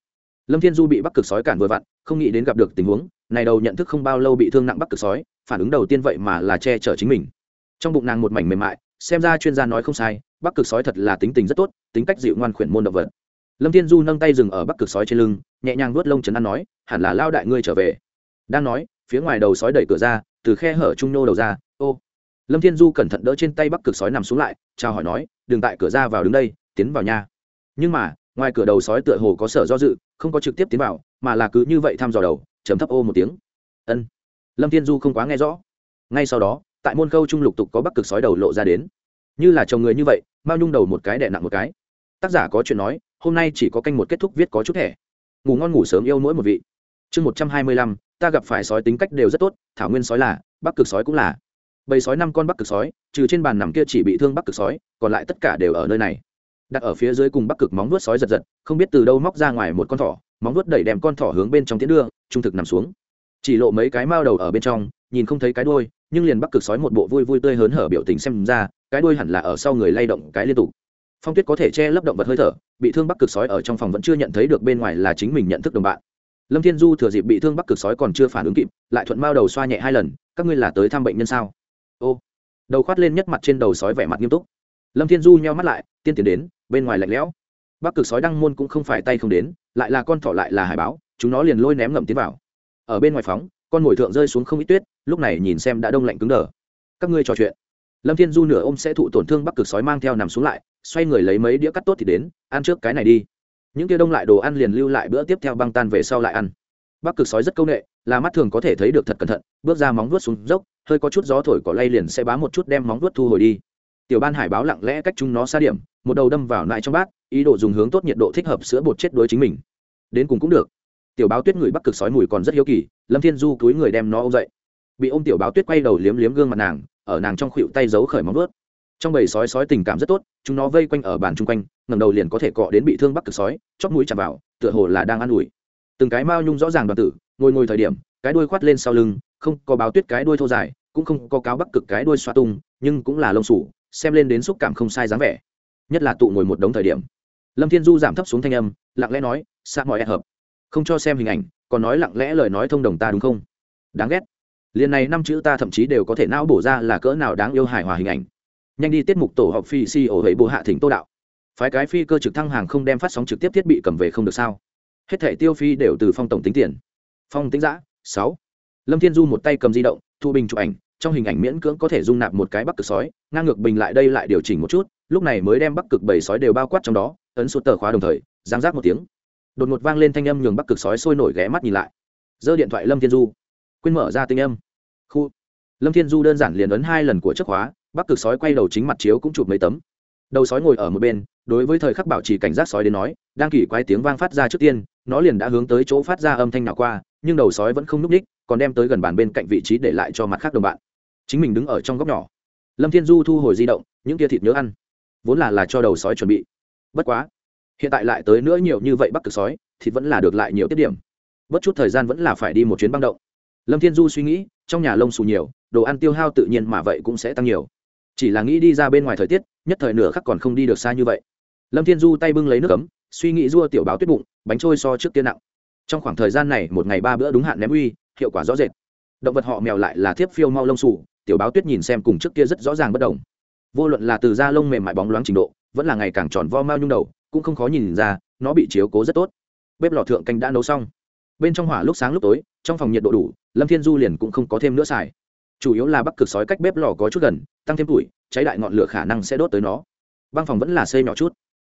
Lâm thiên du bị bắc cực sói cản vừa vặn, không nghĩ đến gặp được tình huống, này đầu nhận thức không bao lâu bị thương nặng bắc cực sói, phản ứng đầu tiên vậy mà là che chở chính mình. Trong bụng nàng một mảnh mềm mại, xem ra chuyên gia nói không sai, bắc cực sói thật là tính tình rất tốt, tính cách dịu ngoan khuyển môn động vật. Lâm thiên du nâng tay dừng ở bắc cực sói trên lưng, nhẹ nhàng vuốt lông chấn an nói, hẳn là lao đại ngươi trở về. Đang nói, phía ngoài đầu sói đẩy cửa ra, từ khe hở trung nô đầu ra, ô lâm thiên du cẩn thận đỡ trên tay bắc cực sói nằm xuống lại, chào hỏi nói đừng tại cửa ra vào đứng đây, tiến vào nhà nhưng mà, ngoài cửa đầu sói tựa hồ có sở do dự, không có trực tiếp tiến vào, mà là cứ như vậy thăm dò đầu chấm thấp ô một tiếng. Ân. Lâm thiên du không quá nghe rõ. Ngay sau đó, tại môn khâu trung lục tục có bắc cực sói đầu lộ ra đến. Như là chồng người như vậy, mao nhung đầu một cái đẻ nặng một cái. Tác giả có chuyện nói, hôm nay chỉ có canh một kết thúc viết có chút thẻ. Ngủ ngon ngủ sớm yêu mỗi một vị. Chương một trăm hai mươi lăm, ta gặp phải sói tính cách đều rất tốt, thảo nguyên sói là, bắc cực sói cũng là bầy sói năm con bắc cực sói, trừ trên bàn nằm kia chỉ bị thương bắc cực sói, còn lại tất cả đều ở nơi này. Đặt ở phía dưới cùng bắc cực móng vuốt sói giật giật, không biết từ đâu móc ra ngoài một con thỏ, móng vuốt đẩy đem con thỏ hướng bên trong tiến đưa, trung thực nằm xuống. Chỉ lộ mấy cái mao đầu ở bên trong, nhìn không thấy cái đuôi, nhưng liền bắc cực sói một bộ vui vui tươi hớn hở biểu tình xem ra, cái đuôi hẳn là ở sau người lay động cái liên tục. Phong tuyết có thể che lấp động vật hơi thở, bị thương bắc cực sói ở trong phòng vẫn chưa nhận thấy được bên ngoài là chính mình nhận thức đồng bạn. Lâm thiên du thừa dịp bị thương bắc cực sói còn chưa phản ứng kịp, lại thuận mao đầu xoa nhẹ hai lần, các ngươi là tới thăm bệnh nhân sao? Ô. Đầu khoát lên nhất mặt trên đầu sói vẻ mặt nghiêm túc. Lâm thiên du nheo mắt lại, tiên tiến đến, bên ngoài lạnh lẽo. Bắc cực sói đăng môn cũng không phải tay không đến, lại là con thỏ lại là hải báo, chúng nó liền lôi ném ngậm tiến vào. Ở bên ngoài phóng, con mồi thượng rơi xuống không ít tuyết, lúc này nhìn xem đã đông lạnh cứng đờ. Các ngươi trò chuyện. Lâm thiên du nửa ôm sẽ thụ tổn thương bắc cực sói mang theo nằm xuống lại, xoay người lấy mấy đĩa cắt tốt thì đến, ăn trước cái này đi. Những kia đông lại đồ ăn liền lưu lại bữa tiếp theo băng tan về sau lại ăn. Bắc cực sói rất công nghệ là mắt thường có thể thấy được thật cẩn thận, bước ra móng vuốt xuống dốc, hơi có chút gió thổi cỏ lay liền sẽ bám một chút đem móng vuốt thu hồi đi. Tiểu ban hải báo lặng lẽ cách chúng nó xa điểm, một đầu đâm vào lại trong bát, ý đồ dùng hướng tốt nhiệt độ thích hợp sữa bột chết đối chính mình. Đến cùng cũng được. Tiểu báo tuyết người bắc cực sói mùi còn rất hiếu kỳ, lâm thiên du túi người đem nó ôm dậy. Bị ôm tiểu báo tuyết quay đầu liếm liếm gương mặt nàng, ở nàng trong khuỵu tay giấu khởi móng vuốt. Trong bầy sói sói tình cảm rất tốt, chúng nó vây quanh ở bàn chung quanh ngầm đầu liền có thể cọ đến bị thương bắc cực sói chót mũi chạm vào, tựa hồ là đang an ủi từng cái mao nhung rõ ràng đoàn tử, ngồi ngồi thời điểm, cái đuôi khoát lên sau lưng, không có báo tuyết cái đuôi thô dài, cũng không có cáo bắc cực cái đuôi xoa tung, nhưng cũng là lông sủ, xem lên đến xúc cảm không sai dáng vẻ. Nhất là tụ ngồi một đống thời điểm. Lâm thiên du giảm thấp xuống thanh âm, lặng lẽ nói xa mọi e hợp. Không cho xem hình ảnh, còn nói lặng lẽ lời nói thông đồng ta đúng không? Đáng ghét. Liền này năm chữ ta thậm chí đều có thể não bổ ra là cỡ nào đáng yêu hài hòa hình ảnh. Nhanh đi tiết mục tổ họp phi si ổ hệ bộ hạ thỉnh tô đạo. Phái cái phi cơ trực thăng hàng không đem phát sóng trực tiếp thiết bị cầm về không được sao? Hết thẻ tiêu phi đều từ phong tổng tính tiền. Phong tính giã sáu. Lâm thiên du một tay cầm di động, thu bình chụp ảnh, trong hình ảnh miễn cưỡng có thể dung nạp một cái bắc cực sói, ngang ngược bình lại đây lại điều chỉnh một chút, lúc này mới đem bắc cực bảy sói đều bao quát trong đó, ấn sụt tờ khóa đồng thời giáng giác một tiếng. Đột ngột vang lên thanh âm nhường bắc cực sói sôi nổi ghé mắt nhìn lại. Giơ điện thoại lâm thiên du. Quên mở ra tinh âm. Khu. Lâm thiên du đơn giản liền ấn hai lần của chiếc khóa, bắc cực sói quay đầu chính mặt chiếu cũng chụp mấy tấm. Đầu sói ngồi ở một bên, đối với thời khắc bảo trì cảnh giác sói đến nói, đang kỳ quái tiếng vang phát ra trước tiên nó liền đã hướng tới chỗ phát ra âm thanh nào qua, nhưng đầu sói vẫn không n ú c ních còn đem tới gần bàn bên cạnh vị trí để lại cho mặt khác đồng bạn. Chính mình đứng ở trong góc nhỏ. Lâm thiên du thu hồi di động, những tia thịt nhớ ăn. Vốn là là cho đầu sói chuẩn bị. Bất quá, hiện tại lại tới nữa nhiều như vậy bắc cực sói, thịt vẫn là được lại nhiều tiết điểm. Bất chút thời gian vẫn là phải đi một chuyến băng động. Lâm thiên du suy nghĩ, trong nhà lông xù nhiều, đồ ăn tiêu hao tự nhiên mà vậy cũng sẽ tăng nhiều. Chỉ là nghĩ đi ra bên ngoài thời tiết, nhất thời nửa khắc còn không đi được xa như vậy lâm thiên du tay bưng lấy nước cấm suy nghĩ dua tiểu báo tuyết bụng, bánh trôi so trước tiên nặng. Trong khoảng thời gian này, một ngày ba bữa đúng hạn ném uy, hiệu quả rõ rệt. Động vật họ mèo lại là thiếp phiêu mau lông xù tiểu báo tuyết nhìn xem cùng trước kia rất rõ ràng bất đồng. Vô luận là từ da lông mềm mại bóng loáng trình độ, vẫn là ngày càng tròn vo mau nhung đầu, cũng không khó nhìn ra, nó bị chiếu cố rất tốt. Bếp lò thượng canh đã nấu xong. Bên trong hỏa lúc sáng lúc tối, trong phòng nhiệt độ đủ, lâm thiên du liền cũng không có thêm nữa xài. Chủ yếu là bắc cực sói cách bếp lò có chút gần, tăng thêm tuổi, cháy đại ngọn lửa khả năng sẽ đốt tới nó. Băng phòng vẫn là xây nhỏ chút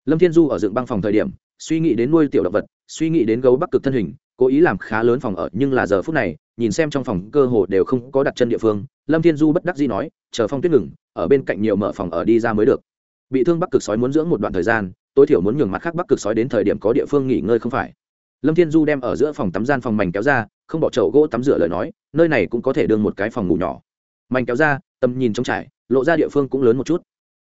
lâm thiên du ở dựng băng phòng thời điểm, suy nghĩ đến nuôi tiểu động vật, suy nghĩ đến gấu bắc cực thân hình, cố ý làm khá lớn phòng ở, nhưng là giờ phút này, nhìn xem trong phòng cơ hồ đều không có đặt chân địa phương, lâm thiên du bất đắc dĩ nói, chờ phong tuyết ngừng, ở bên cạnh nhiều mở phòng ở đi ra mới được. Bị thương bắc cực sói muốn dưỡng một đoạn thời gian, tối thiểu muốn nhường mặt khác bắc cực sói đến thời điểm có địa phương nghỉ ngơi không phải. Lâm thiên du đem ở giữa phòng tắm gian phòng mảnh kéo ra, không bỏ chậu gỗ tắm rửa lời nói, nơi này cũng có thể đương một cái phòng ngủ nhỏ. Mảnh kéo ra, tầm nhìn trống trải, lộ ra địa phương cũng lớn một chút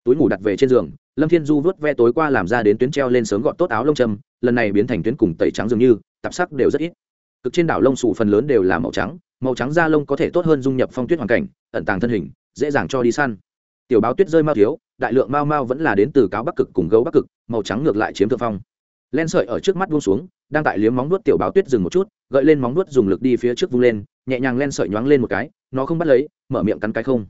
túi ngủ đặt về trên giường, lâm thiên du vớt ve tối qua làm ra đến tuyến treo lên sớm gọn tốt áo lông châm, lần này biến thành tuyến cùng tẩy trắng dường như, tạp sắc đều rất ít. Cực trên đảo lông sù phần lớn đều là màu trắng màu trắng da lông có thể tốt hơn dung nhập phong tuyết hoàn cảnh, ẩn tàng thân hình, dễ dàng cho đi săn. Tiểu báo tuyết rơi mao thiếu, đại lượng mao mao vẫn là đến từ cáo bắc cực cùng gấu bắc cực, màu trắng ngược lại chiếm thượng phong. Len sợi ở trước mắt buông xuống, đang tại liếm móng nuốt tiểu báo tuyết dừng một chút, gợi lên móng nuốt dùng lực đi phía trước vung lên, nhẹ nhàng len sợi nhoáng lên một cái, nó không bắt lấy, mở miệng cắn cái không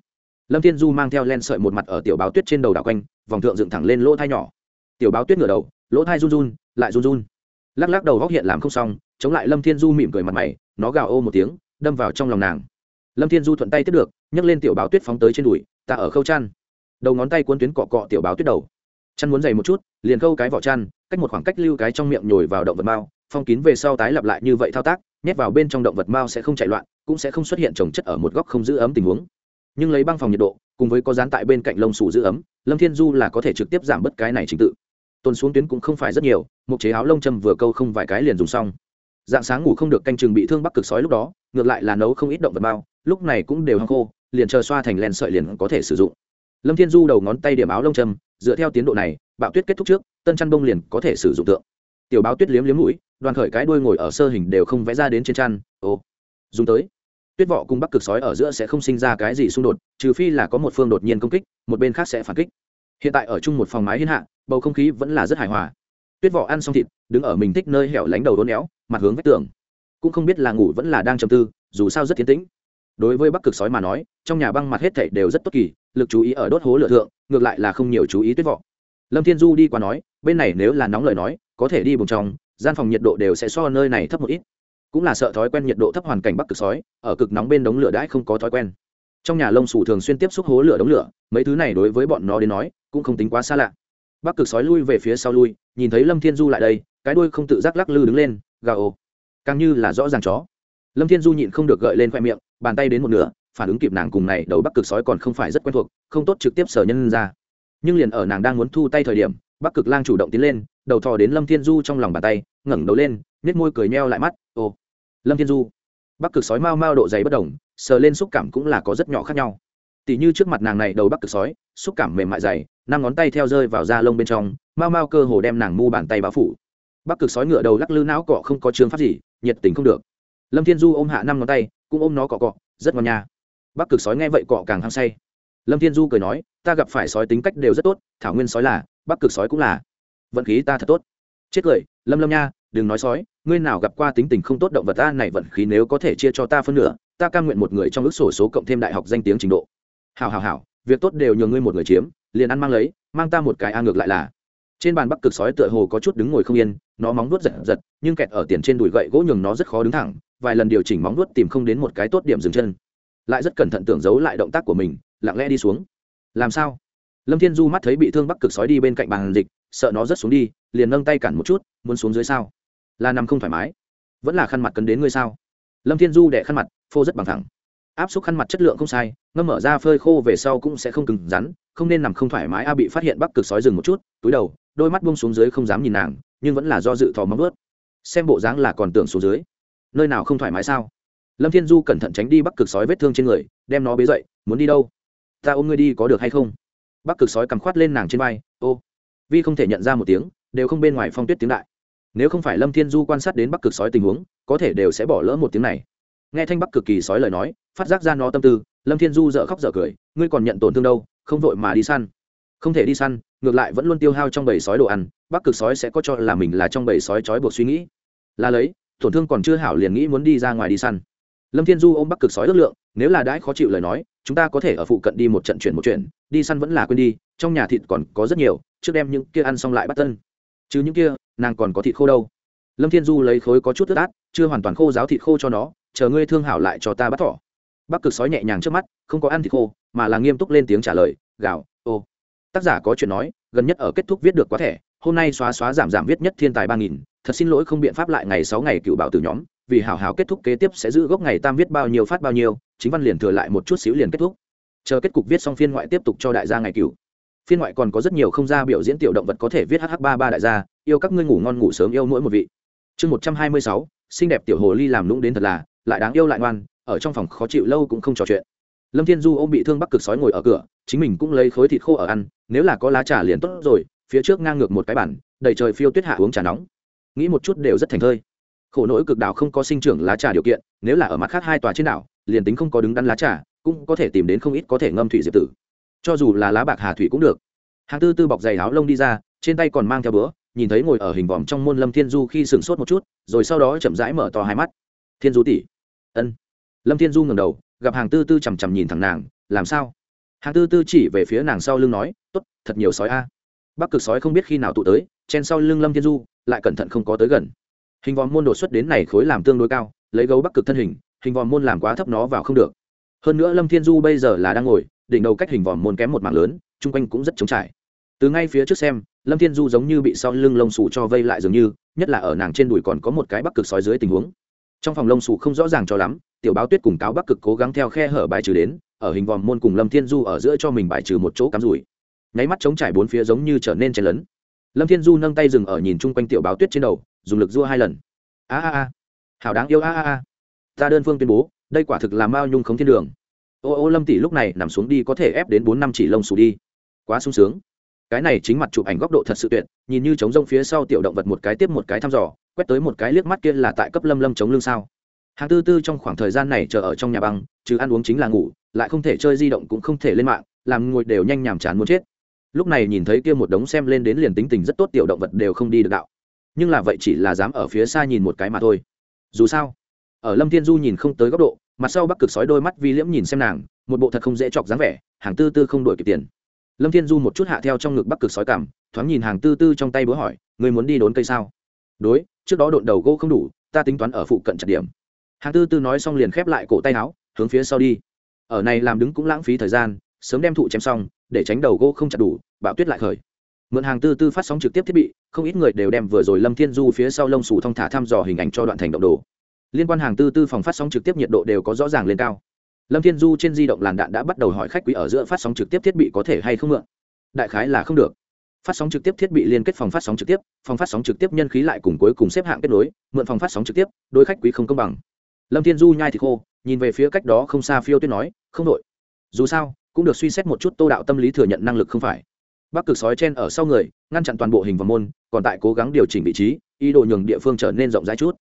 lâm thiên du mang theo len sợi một mặt ở tiểu báo tuyết trên đầu đảo quanh, vòng thượng dựng thẳng lên lỗ thai nhỏ. Tiểu báo tuyết ngửa đầu, lỗ thai run run, lại run run. Lắc lắc đầu góc hiện làm không xong, chống lại lâm thiên du mỉm cười mặt mày, nó gào ô một tiếng, đâm vào trong lòng nàng. Lâm thiên du thuận tay tiếp được, nhấc lên tiểu báo tuyết phóng tới trên đùi, ta ở khâu chăn. Đầu ngón tay cuốn tuyến cọ cọ tiểu báo tuyết đầu. Chăn muốn dày một chút, liền câu cái vỏ chăn, cách một khoảng cách lưu cái trong miệng nhồi vào động vật mao, phong kín về sau tái lặp lại như vậy thao tác, nhét vào bên trong động vật mao sẽ không chạy loạn, cũng sẽ không xuất hiện trồng chất ở một góc không giữ ấm tình huống nhưng lấy băng phòng nhiệt độ cùng với có dán tại bên cạnh lông sủ giữ ấm lâm thiên du là có thể trực tiếp giảm bớt cái này trình tự. Tồn xuống tuyến cũng không phải rất nhiều một chế áo lông châm vừa câu không vài cái liền dùng xong. Dạng sáng ngủ không được canh chừng bị thương bắc cực sói lúc đó ngược lại là nấu không ít động vật bao lúc này cũng đều hăng khô liền chờ xoa thành len sợi liền có thể sử dụng. Lâm thiên du đầu ngón tay điểm áo lông châm dựa theo tiến độ này bạo tuyết kết thúc trước tân chăn bông liền có thể sử dụng tượng. Tiểu báo tuyết liếm liếm mũi đoàn khởi cái đuôi ngồi ở sơ hình đều không vẽ ra đến trên chăn ô, dùng tới tuyết vọ cùng bắc cực sói ở giữa sẽ không sinh ra cái gì xung đột, trừ phi là có một phương đột nhiên công kích, một bên khác sẽ phản kích. Hiện tại ở chung một phòng mái hiên hạ, bầu không khí vẫn là rất hài hòa. Tuyết vọ ăn xong thịt, đứng ở mình thích nơi hẻo lánh đầu đốn éo, mặt hướng vách tường. Cũng không biết là ngủ vẫn là đang trầm tư, dù sao rất tiến tĩnh. Đối với bắc cực sói mà nói, trong nhà băng mặt hết thảy đều rất tốt kỳ, lực chú ý ở đốt hố lửa thượng, ngược lại là không nhiều chú ý tuyết vọ. Lâm thiên du đi qua nói, bên này nếu là nóng lời nói, có thể đi bùng trong, gian phòng nhiệt độ đều sẽ so nơi này thấp một ít cũng là sợ thói quen nhiệt độ thấp hoàn cảnh bắc cực sói, ở cực nóng bên đống lửa đãi không có thói quen. Trong nhà lông sủ thường xuyên tiếp xúc hố lửa đống lửa, mấy thứ này đối với bọn nó đến nói, cũng không tính quá xa lạ. Bắc cực sói lui về phía sau lui, nhìn thấy lâm thiên du lại đây, cái đuôi không tự giác lắc lư đứng lên, gà ô, càng như là rõ ràng chó. Lâm thiên du nhịn không được gợi lên khoe miệng, bàn tay đến một nửa, phản ứng kịp nàng cùng này đầu bắc cực sói còn không phải rất quen thuộc, không tốt trực tiếp sở nhân ra. Nhưng liền ở nàng đang muốn thu tay thời điểm, bắc cực lang chủ động tiến lên, đầu thò đến lâm thiên du trong lòng bàn tay, ngẩng đầu lên nết môi cười nheo lại mắt ô, lâm thiên du. Bắc cực sói mau mau độ dày bất đồng, sờ lên xúc cảm cũng là có rất nhỏ khác nhau. Tỉ như trước mặt nàng này đầu bắc cực sói, xúc cảm mềm mại dày, năm ngón tay theo rơi vào da lông bên trong, mau mau cơ hồ đem nàng mu bàn tay bao phủ. Bắc cực sói ngựa đầu lắc lư não cọ không có trường pháp gì, nhiệt tình không được. Lâm thiên du ôm hạ năm ngón tay, cũng ôm nó cọ cọ, rất ngon nha. Bắc cực sói nghe vậy cọ càng hăng say. Lâm thiên du cười nói, ta gặp phải sói tính cách đều rất tốt, thảo nguyên sói là, bắc cực sói cũng là. Vận khí ta thật tốt. Chết cười, lâm lâm nha đừng nói sói, ngươi nào gặp qua tính tình không tốt động vật ta này vận khí nếu có thể chia cho ta phân nửa, ta cam nguyện một người trong ước sổ số cộng thêm đại học danh tiếng trình độ. Hào hào hào việc tốt đều nhường ngươi một người chiếm, liền ăn mang lấy, mang ta một cái a ngược lại là. Trên bàn bắc cực sói tựa hồ có chút đứng ngồi không yên, nó móng nuốt giật giật, nhưng kẹt ở tiền trên đùi gậy gỗ nhường nó rất khó đứng thẳng, vài lần điều chỉnh móng nuốt tìm không đến một cái tốt điểm dừng chân. Lại rất cẩn thận tưởng giấu lại động tác của mình, lặng lẽ đi xuống. Làm sao? Lâm thiên du mắt thấy bị thương bắc cực sói đi bên cạnh bàn dịch, sợ nó rất xuống đi, liền nâng tay cản một chút, muốn xuống dưới sao? Là nằm không thoải mái. Vẫn là khăn mặt cấn đến ngươi sao? Lâm thiên du đẻ khăn mặt, phô rất bằng thẳng. Áp suất khăn mặt chất lượng không sai, ngâm mở ra phơi khô về sau cũng sẽ không cứng rắn, không nên nằm không thoải mái. A bị phát hiện bắc cực sói dừng một chút, túi đầu, đôi mắt buông xuống dưới không dám nhìn nàng, nhưng vẫn là do dự thò móng ướt xem bộ dáng là còn tưởng xuống dưới. Nơi nào không thoải mái sao? Lâm thiên du cẩn thận tránh đi bắc cực sói vết thương trên người, đem nó bế dậy, muốn đi đâu? Ta ôm ngươi đi có được hay không? Bắc cực sói cằm khoát lên nàng trên vai, ô. Vi không thể nhận ra một tiếng, đều không bên ngoài phong tuyết tiếng đại nếu không phải lâm thiên du quan sát đến bắc cực sói tình huống, có thể đều sẽ bỏ lỡ một tiếng này. Nghe thanh bắc cực kỳ sói lời nói, phát giác ra nó tâm tư, lâm thiên du dợ khóc dợ cười, ngươi còn nhận tổn thương đâu, không vội mà đi săn. Không thể đi săn, ngược lại vẫn luôn tiêu hao trong bầy sói đồ ăn, bắc cực sói sẽ có cho là mình là trong bầy sói trói buộc suy nghĩ. Là lấy, tổn thương còn chưa hảo liền nghĩ muốn đi ra ngoài đi săn. Lâm thiên du ôm bắc cực sói ước lượng, nếu là đãi khó chịu lời nói, chúng ta có thể ở phụ cận đi một trận chuyển một chuyện, đi săn vẫn là quên đi, trong nhà thịt còn có rất nhiều, trước đem những kia ăn xong lại bắt tân chứ những kia nàng còn có thịt khô đâu. Lâm thiên du lấy khối có chút ướt át, chưa hoàn toàn khô giáo thịt khô cho nó, chờ ngươi thương hảo lại cho ta bắt thỏ. Bắc cực sói nhẹ nhàng trước mắt, không có ăn thịt khô, mà là nghiêm túc lên tiếng trả lời gạo ô. Tác giả có chuyện nói, gần nhất ở kết thúc viết được quá thẻ, hôm nay xóa xóa giảm giảm viết nhất thiên tài ba nghìn, thật xin lỗi không biện pháp lại ngày sáu ngày cựu bảo từ nhóm, vì hảo hảo kết thúc kế tiếp sẽ giữ gốc ngày tam viết bao nhiêu phát bao nhiêu, chính văn liền thừa lại một chút xíu liền kết thúc. Chờ kết cục viết xong phiên ngoại tiếp tục cho đại gia ngày cựu phiên ngoại còn có rất nhiều không gian biểu diễn tiểu động vật có thể viết hh ba ba đại gia, yêu các ngươi ngủ ngon ngủ sớm yêu mỗi một vị. Chương một trăm hai mươi sáu, xinh đẹp tiểu hồ ly làm lũng đến thật là, lại đáng yêu lại ngoan, ở trong phòng khó chịu lâu cũng không trò chuyện. Lâm thiên du ôm bị thương bắc cực sói ngồi ở cửa, chính mình cũng lấy khối thịt khô ở ăn, nếu là có lá trà liền tốt rồi, phía trước ngang ngược một cái bản đầy trời phiêu tuyết hạ uống trà nóng. Nghĩ một chút đều rất thành thơi. Khổ nỗi cực đảo không có sinh trưởng lá trà điều kiện, nếu là ở mặt khác hai tòa trên đảo, liền tính không có đứng đắn lá trà, cũng có thể tìm đến không ít có thể ngâm thủy diệp tử cho dù là lá bạc hà thủy cũng được. Hàng tư tư bọc giày áo lông đi ra, trên tay còn mang theo bữa nhìn thấy ngồi ở hình vòm trong môn lâm thiên du khi sửng sốt một chút, rồi sau đó chậm rãi mở to hai mắt. Thiên du tỷ. Ân. Lâm thiên du ngẩng đầu, gặp hàng tư tư chằm chằm nhìn thẳng nàng, làm sao? Hàng tư tư chỉ về phía nàng sau lưng nói, tốt, thật nhiều sói a. Bắc cực sói không biết khi nào tụ tới, chen sau lưng lâm thiên du, lại cẩn thận không có tới gần. Hình vòm môn đột xuất đến này khối làm tương đối cao, lấy gấu bắc cực thân hình hình vòm môn làm quá thấp nó vào không được. Hơn nữa lâm thiên du bây giờ là đang ngồi đỉnh đầu cách hình vòm môn kém một mảng lớn, chung quanh cũng rất trống trải. Từ ngay phía trước xem, lâm thiên du giống như bị sau lưng lông xù cho vây lại dường như, nhất là ở nàng trên đùi còn có một cái bắc cực sói dưới tình huống. Trong phòng lông xù không rõ ràng cho lắm, tiểu báo tuyết cùng cáo bắc cực cố gắng theo khe hở bài trừ đến, ở hình vòm môn cùng lâm thiên du ở giữa cho mình bài trừ một chỗ cắm rủi. Nháy mắt chống trải bốn phía giống như trở nên chen lấn. Lâm thiên du nâng tay dừng ở nhìn chung quanh tiểu báo tuyết trên đầu, dùng lực dua hai lần. A a a. Hảo đáng yêu a a a. Ta đơn phương tuyên bố, đây quả thực là mao nhung khống thiên đường ô ô, lâm tỷ lúc này nằm xuống đi có thể ép đến bốn năm chỉ lông xù đi. Quá sung sướng. Cái này chính mặt chụp ảnh góc độ thật sự tuyệt, nhìn như chống rông phía sau tiểu động vật một cái tiếp một cái thăm dò, quét tới một cái liếc mắt kia là tại cấp lâm lâm chống lưng sao. Hàng tư tư trong khoảng thời gian này chờ ở trong nhà băng chứ ăn uống chính là ngủ, lại không thể chơi di động cũng không thể lên mạng, làm ngồi đều nhanh nhàm chán muốn chết. Lúc này nhìn thấy kia một đống xem lên đến liền tính tình rất tốt tiểu động vật đều không đi được đạo. Nhưng là vậy chỉ là dám ở phía xa nhìn một cái mà thôi. Dù sao, ở lâm thiên du nhìn không tới góc độ mặt sau bắc cực sói đôi mắt vi liễm nhìn xem nàng, một bộ thật không dễ chọc dáng vẻ, hàng tư tư không đổi kịp tiền. Lâm thiên du một chút hạ theo trong ngực bắc cực sói cảm, thoáng nhìn hàng tư tư trong tay búa hỏi người muốn đi đốn cây sao? Đối, trước đó độn đầu gỗ không đủ, ta tính toán ở phụ cận chặt điểm. Hàng tư tư nói xong liền khép lại cổ tay áo, hướng phía sau đi. Ở này làm đứng cũng lãng phí thời gian, sớm đem thụ chém xong, để tránh đầu gỗ không chặt đủ, bạo tuyết lại khởi. Mượn hàng tư tư phát sóng trực tiếp thiết bị, không ít người đều đem vừa rồi lâm thiên du phía sau lông xù thong thả thăm dò hình ảnh cho đoạn thành động đồ liên quan hàng tư tư phòng phát sóng trực tiếp nhiệt độ đều có rõ ràng lên cao. Lâm thiên du trên di động làn đạn đã bắt đầu hỏi khách quý ở giữa phát sóng trực tiếp thiết bị có thể hay không mượn. Đại khái là không được. Phát sóng trực tiếp thiết bị liên kết phòng phát sóng trực tiếp, phòng phát sóng trực tiếp nhân khí lại cùng cuối cùng xếp hạng kết nối, mượn phòng phát sóng trực tiếp, đối khách quý không công bằng. Lâm thiên du nhai thì khô, nhìn về phía cách đó không xa phiêu tuyết nói, không đội. Dù sao, cũng được suy xét một chút tô đạo tâm lý thừa nhận năng lực không phải. Bắc cực sói chen ở sau người, ngăn chặn toàn bộ hình và môn, còn tại cố gắng điều chỉnh vị trí, ý đồ nhường địa phương trở nên rộng rãi chút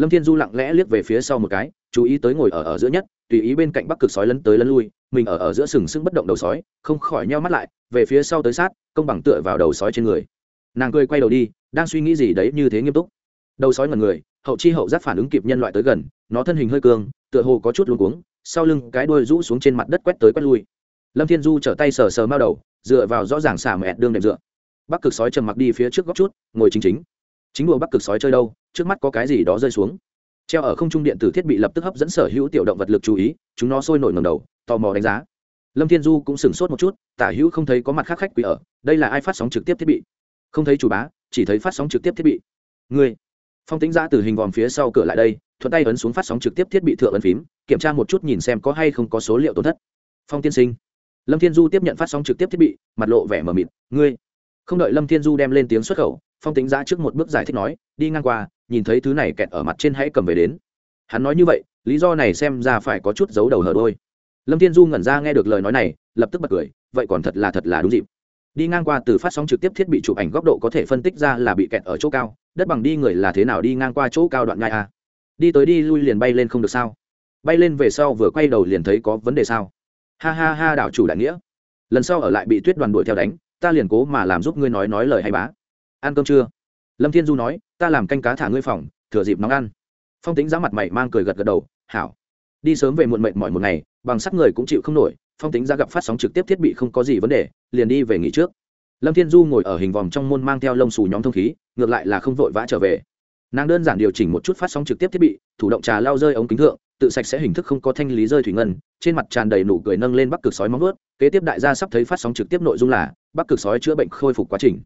lâm thiên du lặng lẽ liếc về phía sau một cái, chú ý tới ngồi ở ở giữa nhất, tùy ý bên cạnh bắc cực sói lấn tới lấn lui, mình ở ở giữa sừng sững bất động đầu sói, không khỏi nheo mắt lại, về phía sau tới sát, công bằng tựa vào đầu sói trên người. Nàng cười quay đầu đi, đang suy nghĩ gì đấy như thế nghiêm túc. Đầu sói ngần người, hậu chi hậu giác phản ứng kịp nhân loại tới gần, nó thân hình hơi cường tựa hồ có chút luống cuống, sau lưng cái đuôi rũ xuống trên mặt đất quét tới quét lui. Lâm thiên du trở tay sờ sờ mao đầu, dựa vào rõ ràng xả mẹt đương đệm dựa. Bắc cực sói trầm mặc đi phía trước góc chút, ngồi chính chính. Chính đùa bắc cực sói chơi đâu? Trước mắt có cái gì đó rơi xuống. Treo ở không trung điện tử thiết bị lập tức hấp dẫn sở hữu tiểu động vật lực chú ý, chúng nó sôi nổi ngầm đầu, tò mò đánh giá. Lâm thiên du cũng sửng sốt một chút, tả hữu không thấy có mặt khác khách quý ở, đây là ai phát sóng trực tiếp thiết bị? Không thấy chủ bá, chỉ thấy phát sóng trực tiếp thiết bị. Người. Phong tính ra từ hình vòm phía sau cửa lại đây, thuận tay ấn xuống phát sóng trực tiếp thiết bị thượng ấn phím, kiểm tra một chút nhìn xem có hay không có số liệu tổn thất. Phong tiên sinh. Lâm thiên du tiếp nhận phát sóng trực tiếp thiết bị, mặt lộ vẻ mờ mịt. Ngươi. Không đợi lâm thiên du đem lên tiếng xuất khẩu, phong tính ra trước một bước giải thích nói, đi ngang qua nhìn thấy thứ này kẹt ở mặt trên hãy cầm về đến. Hắn nói như vậy, lý do này xem ra phải có chút giấu đầu hở đôi. Lâm thiên du ngẩn ra nghe được lời nói này, lập tức bật cười, vậy còn thật là thật là đúng dịp. Đi ngang qua từ phát sóng trực tiếp thiết bị chụp ảnh góc độ có thể phân tích ra là bị kẹt ở chỗ cao, đất bằng đi người là thế nào đi ngang qua chỗ cao đoạn ngai a. Đi tới đi lui liền bay lên không được sao? Bay lên về sau vừa quay đầu liền thấy có vấn đề sao? Ha ha ha, đảo chủ đại nghĩa. Lần sau ở lại bị tuyết đoàn đuổi theo đánh, ta liền cố mà làm giúp ngươi nói nói lời hay bá. Ăn cơm chưa? Lâm thiên du nói, ta làm canh cá thả ngươi phòng, thừa dịp nóng ăn. Phong tính giá mặt mày mang cười gật gật đầu, hảo. Đi sớm về muộn mệt mỏi một ngày, bằng sắt người cũng chịu không nổi. Phong tính ra gặp phát sóng trực tiếp thiết bị không có gì vấn đề, liền đi về nghỉ trước. Lâm thiên du ngồi ở hình vòm trong môn mang theo lông xù nhóm thông khí, ngược lại là không vội vã trở về. Nàng đơn giản điều chỉnh một chút phát sóng trực tiếp thiết bị, thủ động trà lao rơi ống kính thượng, tự sạch sẽ hình thức không có thanh lý rơi thủy ngân, trên mặt tràn đầy nụ cười nâng lên bắc cực sói móng ướt kế tiếp đại gia sắp thấy phát sóng trực tiếp nội dung là bắc cực sói chữa bệnh khôi phục quá trình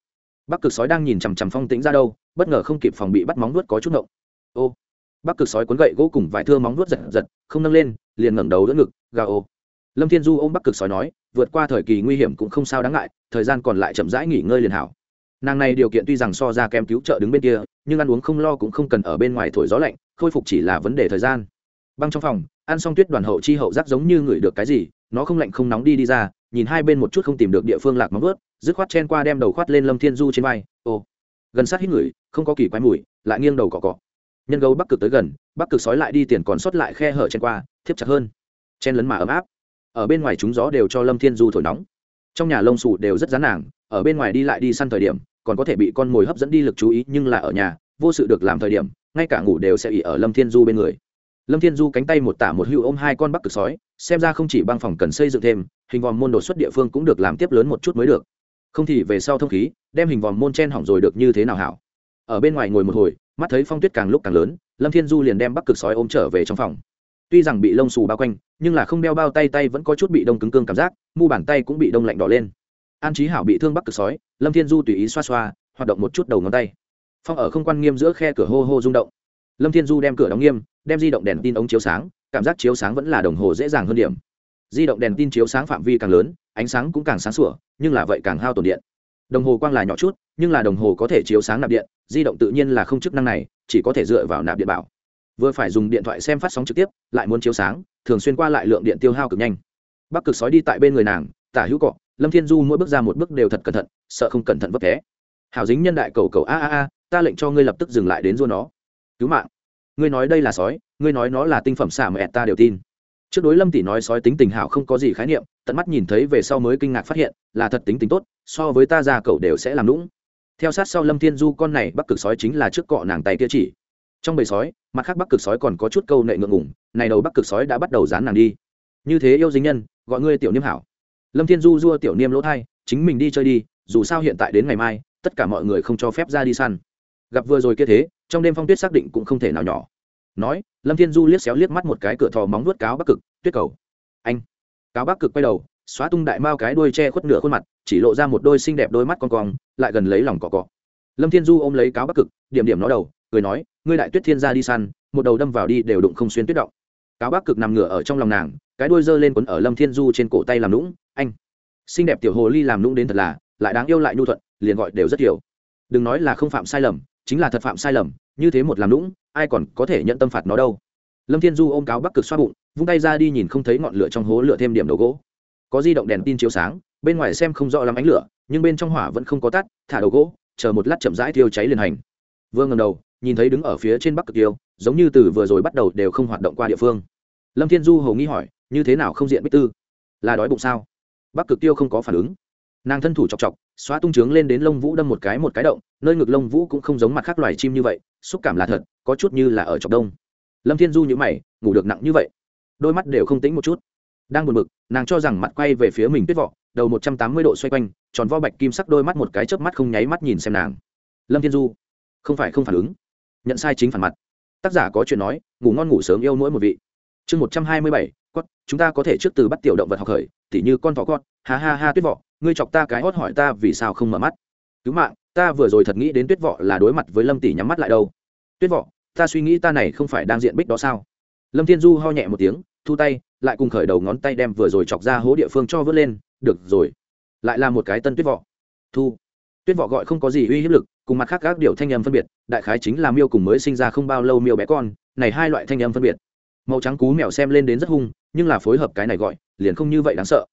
bắc cực sói đang nhìn chằm chằm phong tĩnh ra đâu, bất ngờ không kịp phòng bị bắt móng nuốt có chút ngộng. Ô, bắc cực sói cuốn gậy gỗ cùng vài thưa móng nuốt giật giật, không nâng lên, liền ngẩng đầu đỡ ngực gà ô. Lâm thiên du ôm bắc cực sói nói, vượt qua thời kỳ nguy hiểm cũng không sao đáng ngại, thời gian còn lại chậm rãi nghỉ ngơi liền hảo. Nàng này điều kiện tuy rằng so ra kem cứu trợ đứng bên kia, nhưng ăn uống không lo cũng không cần ở bên ngoài thổi gió lạnh, khôi phục chỉ là vấn đề thời gian. Băng trong phòng, ăn xong tuyết đoàn hậu chi hậu giác giống như ngửi được cái gì, nó không lạnh không nóng đi đi ra nhìn hai bên một chút không tìm được địa phương lạc móng vớt dứt khoát chen qua đem đầu khoát lên lâm thiên du trên vai. Ô, gần sát hít ngửi không có kỳ quái mùi, lại nghiêng đầu cọ cọ. Nhân gấu bắc cực tới gần, bắc cực sói lại đi tiền còn sót lại khe hở chen qua, thiếp chặt hơn. Chen lấn mà ấm áp. Ở bên ngoài chúng gió đều cho lâm thiên du thổi nóng. Trong nhà lông xù đều rất rán nàng ở bên ngoài đi lại đi săn thời điểm, còn có thể bị con mồi hấp dẫn đi lực chú ý, nhưng là ở nhà, vô sự được làm thời điểm, ngay cả ngủ đều sẽ ỉ ở lâm thiên du bên người lâm thiên du cánh tay một tả một hữu ôm hai con bắc cực sói, xem ra không chỉ băng phòng cần xây dựng thêm, hình vòm môn đột xuất địa phương cũng được làm tiếp lớn một chút mới được. Không thì về sau thông khí, đem hình vòm môn chen hỏng rồi được như thế nào hảo? Ở bên ngoài ngồi một hồi, mắt thấy phong tuyết càng lúc càng lớn, lâm thiên du liền đem bắc cực sói ôm trở về trong phòng. Tuy rằng bị lông xù bao quanh, nhưng là không đeo bao tay tay vẫn có chút bị đông cứng cương cảm giác, mu bàn tay cũng bị đông lạnh đỏ lên. An trí hảo bị thương bắc cực sói, lâm thiên du tùy ý xoa xoa, hoạt động một chút đầu ngón tay. Phong ở không quan nghiêm giữa khe cửa hô hô rung động. Lâm thiên du đem cửa đóng nghiêm đem di động đèn tin ống chiếu sáng, cảm giác chiếu sáng vẫn là đồng hồ dễ dàng hơn điểm. Di động đèn tin chiếu sáng phạm vi càng lớn, ánh sáng cũng càng sáng sủa, nhưng là vậy càng hao tổn điện. Đồng hồ quang là nhỏ chút, nhưng là đồng hồ có thể chiếu sáng nạp điện, di động tự nhiên là không chức năng này, chỉ có thể dựa vào nạp điện bảo. Vừa phải dùng điện thoại xem phát sóng trực tiếp, lại muốn chiếu sáng, thường xuyên qua lại lượng điện tiêu hao cực nhanh. Bắc cực sói đi tại bên người nàng, tả hữu cọ, lâm thiên du mỗi bước ra một bước đều thật cẩn thận, sợ không cẩn thận vấp té. Hảo dính nhân đại cầu cầu a a a, ta lệnh cho ngươi lập tức dừng lại đến rua nó. Cứu mạng ngươi nói đây là sói, ngươi nói nó là tinh phẩm xả mẹ ta đều tin. Trước đối lâm tỷ nói sói tính tình hảo không có gì khái niệm, tận mắt nhìn thấy về sau mới kinh ngạc phát hiện, là thật tính tình tốt, so với ta ra cậu đều sẽ làm lũng theo sát sau lâm thiên du, con này bắc cực sói chính là trước cọ nàng tay kia chỉ. Trong bầy sói, mặt khác bắc cực sói còn có chút câu nệ ngượng ngủng này đầu bắc cực sói đã bắt đầu dán nàng đi. Như thế yêu dính nhân, gọi ngươi tiểu niêm hảo. Lâm thiên du dua tiểu niêm lỗ thai, chính mình đi chơi đi, dù sao hiện tại đến ngày mai, tất cả mọi người không cho phép ra đi săn gặp vừa rồi kia thế, trong đêm phong tuyết xác định cũng không thể nào nhỏ. Nói, lâm thiên du liếc xéo liếc mắt một cái cửa thò móng nuốt cáo bắc cực, tuyết cầu. Anh. Cáo bắc cực quay đầu, xóa tung đại mao cái đuôi che khuất nửa khuôn mặt, chỉ lộ ra một đôi xinh đẹp đôi mắt con cong, lại gần lấy lòng cọ cọ. Lâm thiên du ôm lấy cáo bắc cực, điểm điểm nó đầu, cười nói, ngươi đại tuyết thiên ra đi săn, một đầu đâm vào đi đều đụng không xuyên tuyết động. Cáo bắc cực nằm ngửa ở trong lòng nàng, cái đuôi giơ lên quấn ở lâm thiên du trên cổ tay làm lũng anh. Xinh đẹp tiểu hồ ly làm lũng đến thật là, lại đáng yêu lại nhu thuận, liền gọi đều rất hiểu. Đừng nói là không phạm sai lầm chính là thật phạm sai lầm, như thế một làm lũng ai còn có thể nhận tâm phạt nó đâu. Lâm thiên du ôm cáo bắc cực xoa bụng, vung tay ra đi nhìn không thấy ngọn lửa trong hố lửa thêm điểm đầu gỗ. Có di động đèn tin chiếu sáng, bên ngoài xem không rõ lắm ánh lửa, nhưng bên trong hỏa vẫn không có tắt, thả đầu gỗ, chờ một lát chậm rãi thiêu cháy liền hành. Vương ngầm đầu, nhìn thấy đứng ở phía trên bắc cực tiêu giống như từ vừa rồi bắt đầu đều không hoạt động qua địa phương. Lâm thiên du hầu nghi hỏi, như thế nào không diện bích tư? Là đói bụng sao? Bắc cực tiêu không có phản ứng. Nàng thân thủ chọc chọc xóa tung trướng lên đến lông vũ đâm một cái một cái động, nơi ngực lông vũ cũng không giống mặt khác loài chim như vậy, xúc cảm là thật, có chút như là ở trọc đông. Lâm thiên du nhữ mày, ngủ được nặng như vậy. Đôi mắt đều không tính một chút. Đang buồn bực, nàng cho rằng mặt quay về phía mình tuyết vọ, đầu một trăm tám mươi độ xoay quanh, tròn vo bạch kim sắc đôi mắt một cái chớp mắt không nháy mắt nhìn xem nàng. Lâm thiên du, không phải không phản ứng. Nhận sai chính phản mặt. Tác giả có chuyện nói, ngủ ngon ngủ sớm yêu mỗi một vị. Chương một trăm hai mươi bảy, quất, chúng ta có thể trước từ bắt tiểu động vật học khởi, tỉ như con vỏ con ha ha ha tuyết vọ ngươi chọc ta cái hót hỏi ta vì sao không mở mắt? Cứu mạng, ta vừa rồi thật nghĩ đến tuyết vọ là đối mặt với lâm tỷ nhắm mắt lại đâu. Tuyết vọ, ta suy nghĩ ta này không phải đang diện bích đó sao? Lâm thiên du ho nhẹ một tiếng, thu tay, lại cùng khởi đầu ngón tay đem vừa rồi chọc ra hố địa phương cho vớt lên. Được rồi, lại là một cái tân tuyết vọ. Thu. Tuyết vọ gọi không có gì uy hiếp lực, cùng mặt khác các điều thanh âm phân biệt, đại khái chính là miêu cùng mới sinh ra không bao lâu miêu bé con, này hai loại thanh âm phân biệt. Màu trắng cú mèo xem lên đến rất hung, nhưng là phối hợp cái này gọi, liền không như vậy đáng sợ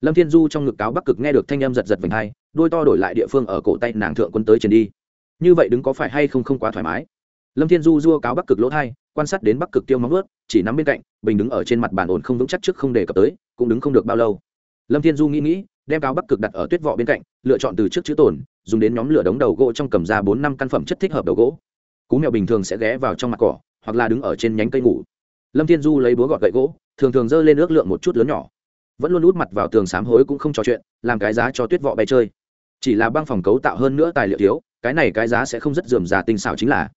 lâm thiên du trong ngực cáo bắc cực nghe được thanh âm giật giật vành hai, đôi to đổi lại địa phương ở cổ tay nàng thượng quân tới trên đi. Như vậy đứng có phải hay không không quá thoải mái. Lâm thiên du dua cáo bắc cực lỗ thai, quan sát đến bắc cực tiêu móng ướt chỉ nắm bên cạnh, bình đứng ở trên mặt bàn ổn không vững chắc trước không đề cập tới, cũng đứng không được bao lâu. Lâm thiên du nghĩ nghĩ, đem cáo bắc cực đặt ở tuyết vọ bên cạnh, lựa chọn từ trước chữ tổn dùng đến nhóm lửa đống đầu gỗ trong cầm ra bốn năm căn phẩm chất thích hợp đầu gỗ. Cú mèo bình thường sẽ ghé vào trong mặt cỏ, hoặc là đứng ở trên nhánh cây ngủ. Lâm thiên du lấy búa gọt gậy gỗ, thường thường dơ lên ước lượng một chút lớn nhỏ vẫn luôn út mặt vào tường sám hối cũng không trò chuyện, làm cái giá cho tuyết vọ bay chơi. Chỉ là băng phòng cấu tạo hơn nữa tài liệu thiếu, cái này cái giá sẽ không rất dườm già tinh xảo chính là.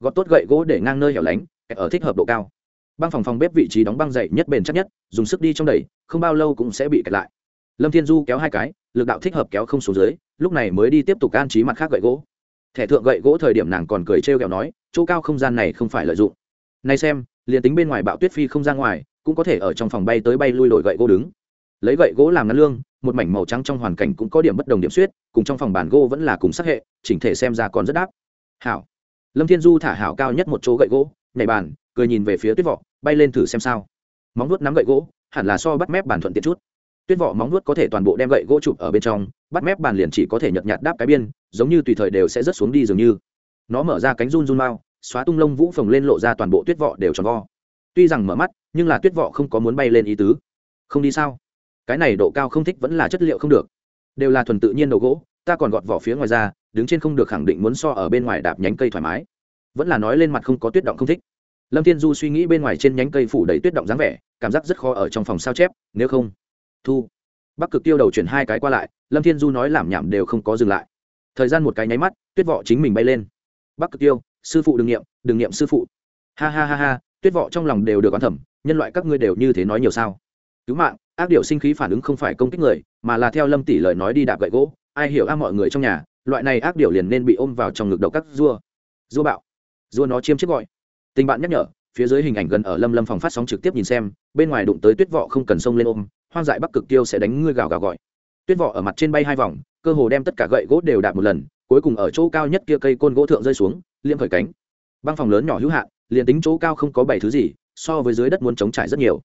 Gọt tốt gậy gỗ để ngang nơi hẻo lánh ở thích hợp độ cao. Băng phòng phòng bếp vị trí đóng băng dày nhất bền chắc nhất, dùng sức đi trong đầy không bao lâu cũng sẽ bị kẹt lại. Lâm thiên du kéo hai cái, lực đạo thích hợp kéo không xuống dưới, lúc này mới đi tiếp tục an trí mặt khác gậy gỗ. Thẻ thượng gậy gỗ thời điểm nàng còn cười trêu ghẹo nói, chỗ cao không gian này không phải lợi dụng. Này xem, liền tính bên ngoài bạo tuyết phi không ra ngoài, cũng có thể ở trong phòng bay tới bay lui đổi gậy gỗ đứng lấy gậy gỗ làm ngăn lương, một mảnh màu trắng trong hoàn cảnh cũng có điểm bất đồng điểm suyết, cùng trong phòng bàn gỗ vẫn là cùng sắc hệ, chỉnh thể xem ra còn rất đáp. Hảo. Lâm thiên du thả hảo cao nhất một chỗ gậy gỗ, nhảy bàn, cười nhìn về phía tuyết vọ, bay lên thử xem sao. Móng nuốt nắm gậy gỗ, hẳn là so bắt mép bàn thuận tiện chút. Tuyết vọ móng nuốt có thể toàn bộ đem gậy gỗ chụp ở bên trong, bắt mép bàn liền chỉ có thể nhợt nhạt đáp cái biên, giống như tùy thời đều sẽ rớt xuống đi dường như. Nó mở ra cánh run run mau, xóa tung lông vũ phồng lên lộ ra toàn bộ tuyết vọ đều tròn vo. Tuy rằng mở mắt, nhưng là tuyết vọ không có muốn bay lên ý tứ. Không đi sao? Cái này độ cao không thích vẫn là chất liệu không được. Đều là thuần tự nhiên đầu gỗ, ta còn gọt vỏ phía ngoài ra, đứng trên không được khẳng định muốn so ở bên ngoài đạp nhánh cây thoải mái. Vẫn là nói lên mặt không có tuyết động không thích. Lâm thiên du suy nghĩ bên ngoài trên nhánh cây phủ đầy tuyết động dáng vẻ, cảm giác rất khó ở trong phòng sao chép, nếu không. Thu. Bắc cực tiêu đầu chuyển hai cái qua lại, lâm thiên du nói làm nhảm đều không có dừng lại. Thời gian một cái nháy mắt, tuyết vọ chính mình bay lên. Bắc cực tiêu, sư phụ đừng nghiệm đừng nghiệm sư phụ. Ha ha ha ha, tuyết vọ trong lòng đều được quan thẩm nhân loại các ngươi đều như thế nói nhiều sao? Cứu mạng ác điệu sinh khí phản ứng không phải công kích người, mà là theo lâm tỷ lời nói đi đạp gậy gỗ. Ai hiểu a mọi người trong nhà, loại này ác điệu liền nên bị ôm vào trong ngực đầu các dua dua bạo. Dua nó chiêm chiếc gọi. Tình bạn nhắc nhở, phía dưới hình ảnh gần ở lâm lâm phòng phát sóng trực tiếp nhìn xem, bên ngoài đụng tới tuyết vọ không cần sông lên ôm, hoang dại bắc cực tiêu sẽ đánh ngươi gào gào gọi. Tuyết vọ ở mặt trên bay hai vòng, cơ hồ đem tất cả gậy gỗ đều đạp một lần, cuối cùng ở chỗ cao nhất kia cây côn gỗ thượng rơi xuống liêm khởi cánh. Băng phòng lớn nhỏ hữu hạn, liền tính chỗ cao không có bảy thứ gì, so với dưới đất muốn chống trải rất nhiều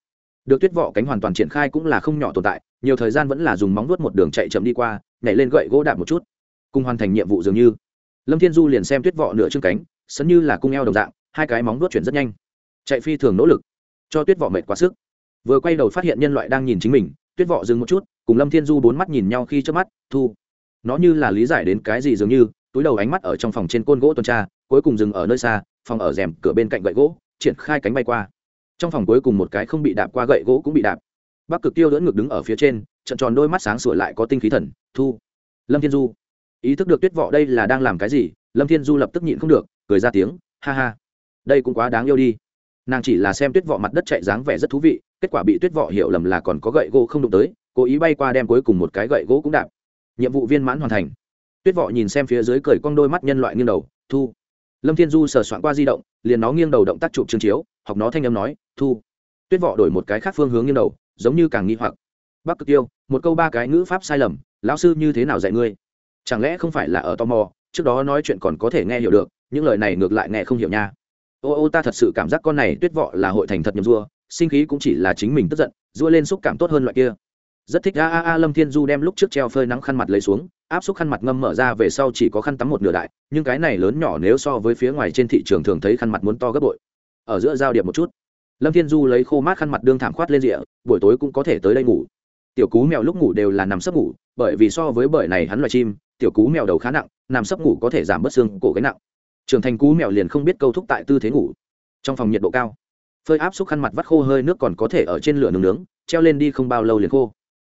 được tuyết vọ cánh hoàn toàn triển khai cũng là không nhỏ tồn tại, nhiều thời gian vẫn là dùng móng vuốt một đường chạy chậm đi qua, nhảy lên gậy gỗ đạp một chút. Cùng hoàn thành nhiệm vụ dường như. Lâm thiên du liền xem tuyết vọ nửa chương cánh, sấn như là cung eo đồng dạng, hai cái móng vuốt chuyển rất nhanh. Chạy phi thường nỗ lực, cho tuyết vọ mệt quá sức. Vừa quay đầu phát hiện nhân loại đang nhìn chính mình, tuyết vọ dừng một chút, cùng lâm thiên du bốn mắt nhìn nhau khi trước mắt, thu. Nó như là lý giải đến cái gì dường như, túi đầu ánh mắt ở trong phòng trên côn gỗ tuần tra, cuối cùng dừng ở nơi xa, phòng ở rèm cửa bên cạnh gậy gỗ, triển khai cánh bay qua trong phòng cuối cùng một cái không bị đạp qua gậy gỗ cũng bị đạp. Bắc cực tiêu đỡ ngực đứng ở phía trên, trận tròn đôi mắt sáng sủa lại có tinh khí thần, thu. Lâm thiên du. Ý thức được tuyết vọ đây là đang làm cái gì, lâm thiên du lập tức nhịn không được, cười ra tiếng, ha ha, đây cũng quá đáng yêu đi. Nàng chỉ là xem tuyết vọ mặt đất chạy dáng vẻ rất thú vị, kết quả bị tuyết vọ hiểu lầm là còn có gậy gỗ không đụng tới, cố ý bay qua đem cuối cùng một cái gậy gỗ cũng đạp. Nhiệm vụ viên mãn hoàn thành. Tuyết vọ nhìn xem phía dưới cười cong đôi mắt nhân loại nghiêng đầu, thu. Lâm thiên du sờ soạn qua di động, liền nó nghiêng đầu động tác chụp chương chiếu học nó thanh âm nói, thu. Tuyết vọ đổi một cái khác phương hướng nghiêng đầu, giống như càng nghi hoặc. Bắc cực tiêu, một câu ba cái ngữ pháp sai lầm, lão sư như thế nào dạy ngươi? Chẳng lẽ không phải là ở tò mò, trước đó nói chuyện còn có thể nghe hiểu được, những lời này ngược lại nghe không hiểu nha. Ô ô, ta thật sự cảm giác con này tuyết vọ là hội thành thật nhầm rua, sinh khí cũng chỉ là chính mình tức giận, rua lên xúc cảm tốt hơn loại kia. Rất thích a a a, lâm thiên du đem lúc trước treo phơi nắng khăn mặt lấy xuống, áp xúc khăn mặt ngâm mở ra về sau chỉ có khăn tắm một nửa đại, nhưng cái này lớn nhỏ nếu so với phía ngoài trên thị trường thường thấy khăn mặt muốn to gấp bội ở giữa giao điệp một chút. Lâm thiên du lấy khô mát khăn mặt đương thảm khoát lên rìa, buổi tối cũng có thể tới đây ngủ. Tiểu cú mèo lúc ngủ đều là nằm sấp ngủ, bởi vì so với bởi này hắn loài chim, tiểu cú mèo đầu khá nặng, nằm sấp ngủ có thể giảm bớt xương cổ gánh nặng. Trưởng thành cú mèo liền không biết câu thúc tại tư thế ngủ. Trong phòng nhiệt độ cao, phơi áp xúc khăn mặt vắt khô hơi nước còn có thể ở trên lửa nướng nướng, treo lên đi không bao lâu liền khô.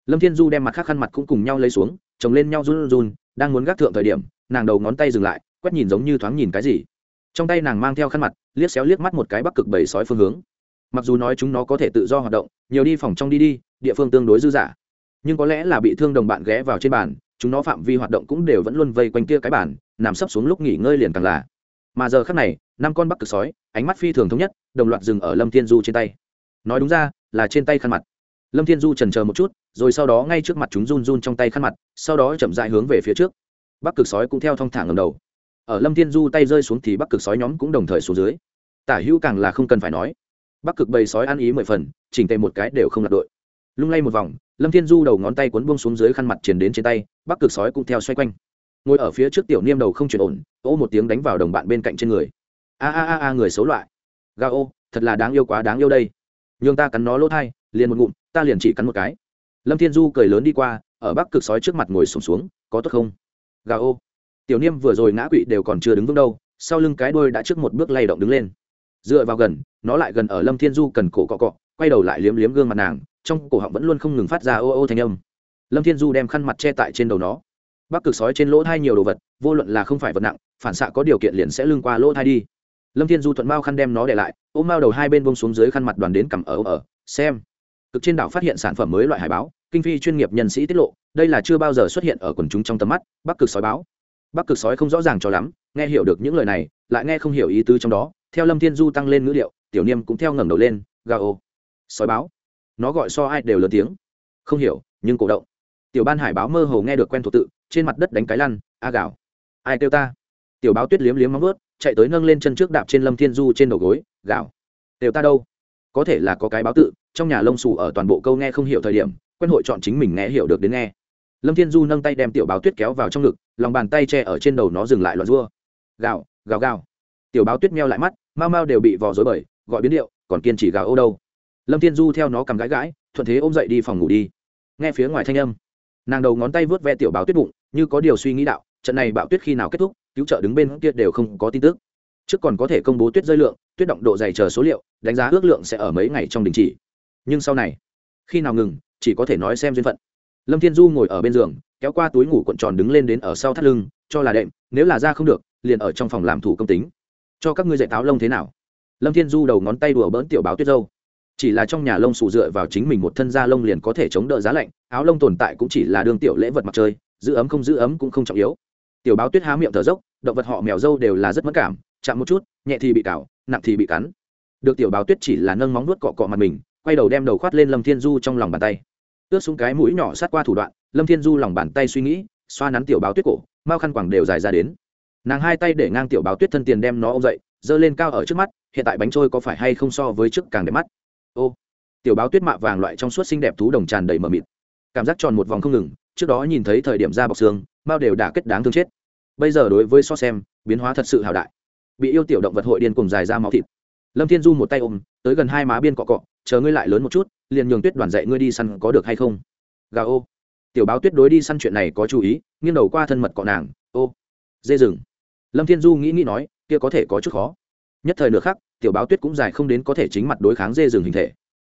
Lâm thiên du đem mặt khác khăn mặt cũng cùng nhau lấy xuống, chồng lên nhau run run, đang muốn gác thượng thời điểm, nàng đầu ngón tay dừng lại, quét nhìn giống như thoáng nhìn cái gì trong tay nàng mang theo khăn mặt, liếc xéo liếc mắt một cái bắc cực bầy sói phương hướng. Mặc dù nói chúng nó có thể tự do hoạt động, nhiều đi phòng trong đi đi, địa phương tương đối dư dả. Nhưng có lẽ là bị thương đồng bạn ghé vào trên bàn, chúng nó phạm vi hoạt động cũng đều vẫn luôn vây quanh kia cái bàn, nằm sấp xuống lúc nghỉ ngơi liền càng là. Mà giờ khắc này, năm con bắc cực sói, ánh mắt phi thường thống nhất, đồng loạt dừng ở lâm thiên du trên tay. Nói đúng ra, là trên tay khăn mặt. Lâm thiên du trần chờ một chút, rồi sau đó ngay trước mặt chúng run run trong tay khăn mặt, sau đó chậm dại hướng về phía trước. Bắc cực sói cũng theo thong thả ngầm đầu ở lâm thiên du tay rơi xuống thì bắc cực sói nhóm cũng đồng thời xuống dưới. Tả hữu càng là không cần phải nói. Bắc cực bầy sói ăn ý mười phần chỉnh tề một cái đều không lạc đội. Lung lay một vòng lâm thiên du đầu ngón tay cuốn buông xuống dưới khăn mặt triển đến trên tay bắc cực sói cũng theo xoay quanh. Ngồi ở phía trước tiểu niêm đầu không chuyển ổn ô một tiếng đánh vào đồng bạn bên cạnh trên người. A a a a người xấu loại. Ga ô thật là đáng yêu quá đáng yêu đây. Nhường ta cắn nó lỗ thai liền một ngụm ta liền chỉ cắn một cái. Lâm thiên du cười lớn đi qua ở bắc cực sói trước mặt ngồi sùng xuống, xuống có tốt không? Gà ô tiểu niêm vừa rồi ngã quỵ đều còn chưa đứng vững đâu, sau lưng cái đuôi đã trước một bước lay động đứng lên. Dựa vào gần, nó lại gần ở lâm thiên du cần cổ cọ cọ, quay đầu lại liếm liếm gương mặt nàng, trong cổ họng vẫn luôn không ngừng phát ra ô ô thanh âm. Lâm thiên du đem khăn mặt che tại trên đầu nó. Bắc cực sói trên lỗ thai nhiều đồ vật, vô luận là không phải vật nặng, phản xạ có điều kiện liền sẽ lưng qua lỗ thai đi. Lâm thiên du thuận mao khăn đem nó để lại, ôm mao đầu hai bên bông xuống dưới khăn mặt đoàn đến cầm ở ở, xem. Cực trên đảo phát hiện sản phẩm mới loại hải báo, kinh phi chuyên nghiệp nhân sĩ tiết lộ, đây là chưa bao giờ xuất hiện ở quần chúng trong tầm mắt bắc cực sói báo bắc cực sói không rõ ràng cho lắm, nghe hiểu được những lời này, lại nghe không hiểu ý tứ trong đó, theo lâm thiên du tăng lên ngữ điệu, tiểu niêm cũng theo ngẩng đầu lên gà ô sói báo. Nó gọi so ai đều lớn tiếng. Không hiểu, nhưng cổ động. Tiểu ban hải báo mơ hồ nghe được quen thuộc tự, trên mặt đất đánh cái lăn, a gạo ai kêu ta? Tiểu báo tuyết liếm liếm móng ướt chạy tới nâng lên chân trước đạp trên lâm thiên du trên đầu gối gạo đều ta đâu? Có thể là có cái báo tự, trong nhà lông xù ở toàn bộ câu nghe không hiểu thời điểm, quen hội chọn chính mình nghe hiểu được đến nghe lâm thiên du nâng tay đem tiểu báo tuyết kéo vào trong ngực lòng bàn tay che ở trên đầu nó dừng lại loạn rua. Gào, gào gào. tiểu báo tuyết meo lại mắt mau mau đều bị vò dối bời gọi biến điệu còn kiên trì gào ô đâu. Lâm thiên du theo nó cầm gãi gãi thuận thế ôm dậy đi phòng ngủ đi. Nghe phía ngoài thanh âm nàng đầu ngón tay vớt ve tiểu báo tuyết bụng như có điều suy nghĩ đạo trận này bạo tuyết khi nào kết thúc cứu trợ đứng bên kia đều không có tin tức. Trước còn có thể công bố tuyết rơi lượng tuyết động độ dày chờ số liệu đánh giá ước lượng sẽ ở mấy ngày trong đình chỉ. Nhưng sau này khi nào ngừng chỉ có thể nói xem duyên phận lâm thiên du ngồi ở bên giường kéo qua túi ngủ cuộn tròn đứng lên đến ở sau thắt lưng cho là đệm nếu là ra không được liền ở trong phòng làm thủ công tính. Cho các ngươi dạy táo lông thế nào? Lâm thiên du đầu ngón tay đùa bỡn tiểu báo tuyết dâu. Chỉ là trong nhà lông sụ dựa vào chính mình một thân da lông liền có thể chống đỡ giá lạnh áo lông tồn tại cũng chỉ là đường tiểu lễ vật mặt trời, giữ ấm không giữ ấm cũng không trọng yếu. Tiểu báo tuyết há miệng thở dốc động vật họ mèo dâu đều là rất mất cảm chạm một chút nhẹ thì bị cào nặng thì bị cắn. Được tiểu báo tuyết chỉ là nâng móng nuốt cọ cọ mặt mình quay đầu đem đầu khoát lên lâm thiên du trong lòng bàn tay ướt xuống cái mũi nhỏ sát qua thủ đoạn, lâm thiên du lòng bàn tay suy nghĩ, xoa nắn tiểu báo tuyết cổ mao khăn quẳng đều dài ra đến. Nàng hai tay để ngang tiểu báo tuyết thân tiền đem nó ôm dậy, giơ lên cao ở trước mắt, hiện tại bánh trôi có phải hay không so với trước càng đẹp mắt? Ô, tiểu báo tuyết mạ vàng loại trong suốt xinh đẹp thú đồng tràn đầy mờ mịt. Cảm giác tròn một vòng không ngừng, trước đó nhìn thấy thời điểm da bọc xương mao đều đã kết đáng thương chết. Bây giờ đối với so xem, biến hóa thật sự hào đại. Bị yêu tiểu động vật hội điên cùng dài ra máu thịt. Lâm thiên du một tay ôm, tới gần hai má biên cọ cọ chờ ngươi lại lớn một chút, liền nhường tuyết đoàn dạy ngươi đi săn có được hay không? Gà ô. Tiểu báo tuyết đối đi săn chuyện này có chú ý, nghiêng đầu qua thân mật cọ nàng, ô, dê rừng. Lâm thiên du nghĩ nghĩ nói, kia có thể có chút khó. Nhất thời nửa khắc, tiểu báo tuyết cũng dài không đến có thể chính mặt đối kháng dê rừng hình thể.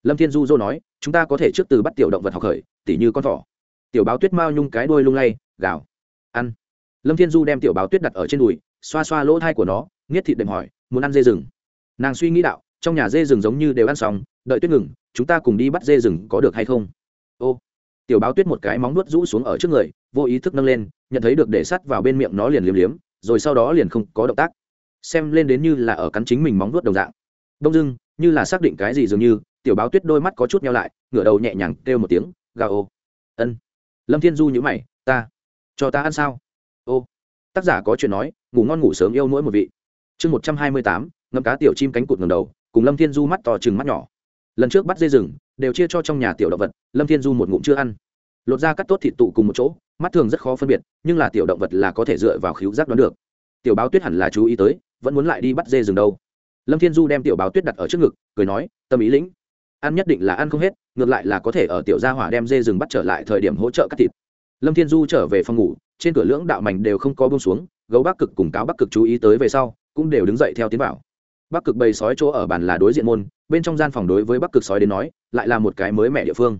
Lâm thiên du dô nói, chúng ta có thể trước từ bắt tiểu động vật học khởi, tỉ như con thỏ. Tiểu báo tuyết mao nhung cái đuôi lung lay, gào. Ăn. Lâm thiên du đem tiểu báo tuyết đặt ở trên đùi, xoa xoa lỗ thai của nó, nghiết thịt đệm hỏi, muốn ăn dê rừng? Nàng suy nghĩ đạo, trong nhà dê rừng giống như đều ăn xong đợi tuyết ngừng, chúng ta cùng đi bắt dê rừng có được hay không? Ô, tiểu báo tuyết một cái móng nuốt rũ xuống ở trước người, vô ý thức nâng lên, nhận thấy được để sắt vào bên miệng nó liền liếm liếm, rồi sau đó liền không có động tác. Xem lên đến như là ở cắn chính mình móng nuốt đồng dạng. Đông dưng như là xác định cái gì dường như, tiểu báo tuyết đôi mắt có chút nhau lại, ngửa đầu nhẹ nhàng kêu một tiếng, gà ô. Ân. Lâm thiên du nhữ mày, ta, cho ta ăn sao? Ô. Tác giả có chuyện nói, ngủ ngon ngủ sớm yêu mỗi một vị. Chương một trăm hai mươi tám, ngâm cá tiểu chim cánh cụt ngầm đầu, cùng lâm thiên du mắt to chừng mắt nhỏ lần trước bắt dây rừng, đều chia cho trong nhà tiểu động vật, lâm thiên du một ngụm chưa ăn. Lột ra cắt tốt thịt tụ cùng một chỗ, mắt thường rất khó phân biệt, nhưng là tiểu động vật là có thể dựa vào khíu giác đoán được. Tiểu báo tuyết hẳn là chú ý tới, vẫn muốn lại đi bắt dê rừng đâu. Lâm thiên du đem tiểu báo tuyết đặt ở trước ngực, cười nói, tâm ý lĩnh, ăn nhất định là ăn không hết, ngược lại là có thể ở tiểu gia hỏa đem dê rừng bắt trở lại thời điểm hỗ trợ cắt thịt. Lâm thiên du trở về phòng ngủ, trên cửa lưỡng đạo mảnh đều không có bông xuống, gấu bắc cực cùng cáo bắc cực chú ý tới về sau, cũng đều đứng dậy theo tiến vào bắc cực bầy sói chỗ ở bàn là đối diện môn, bên trong gian phòng đối với bắc cực sói đến nói, lại là một cái mới mẻ địa phương.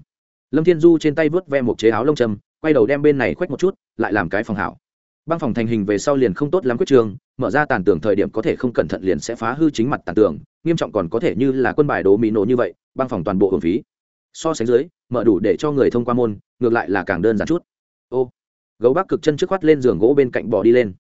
Lâm thiên du trên tay vớt ve một chế áo lông châm, quay đầu đem bên này khoét một chút, lại làm cái phòng hảo. Băng phòng thành hình về sau liền không tốt lắm quyết trường, mở ra tàn tường thời điểm có thể không cẩn thận liền sẽ phá hư chính mặt tàn tường, nghiêm trọng còn có thể như là quân bài đồ mỹ nổ như vậy, băng phòng toàn bộ hưởng phí. So sánh dưới, mở đủ để cho người thông qua môn, ngược lại là càng đơn giản chút. Ô, gấu bắc cực chân trước khoát lên giường gỗ bên cạnh bò đi lên.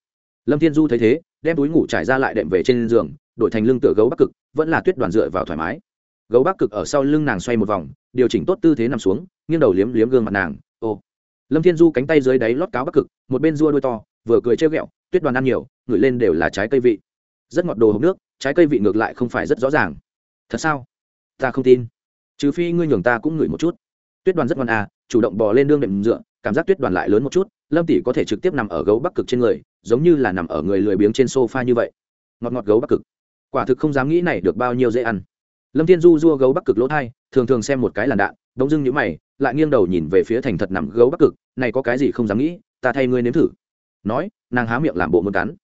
Lâm thiên du thấy thế, đem túi ngủ trải ra lại đệm về trên giường đổi thành lưng tựa gấu bắc cực, vẫn là tuyết đoàn dựa vào thoải mái. Gấu bắc cực ở sau lưng nàng xoay một vòng, điều chỉnh tốt tư thế nằm xuống, nghiêng đầu liếm liếm gương mặt nàng, ô. Lâm thiên du cánh tay dưới đáy lót cáo bắc cực, một bên rua đuôi to, vừa cười chơi ghẹo, tuyết đoàn ăn nhiều, ngửi lên đều là trái cây vị. Rất ngọt đồ hộp nước, trái cây vị ngược lại không phải rất rõ ràng. Thật sao? Ta không tin. Trừ phi ngươi nhường ta cũng ngửi một chút. Tuyết đoàn rất ngon à chủ động bò lên đương đệm dựa, cảm giác tuyết đoàn lại lớn một chút, lâm tỷ có thể trực tiếp nằm ở gấu bắc cực trên người, giống như là nằm ở người lười biếng trên sofa như vậy. Ngọt ngọt gấu bắc cực quả thực không dám nghĩ này được bao nhiêu dễ ăn. Lâm thiên du dua gấu bắc cực lỗ thai, thường thường xem một cái làn đạn đống dưng nhữ mày, lại nghiêng đầu nhìn về phía thành thật nằm gấu bắc cực, này có cái gì không dám nghĩ, ta thay ngươi nếm thử. Nói, nàng há miệng làm bộ muốn cắn.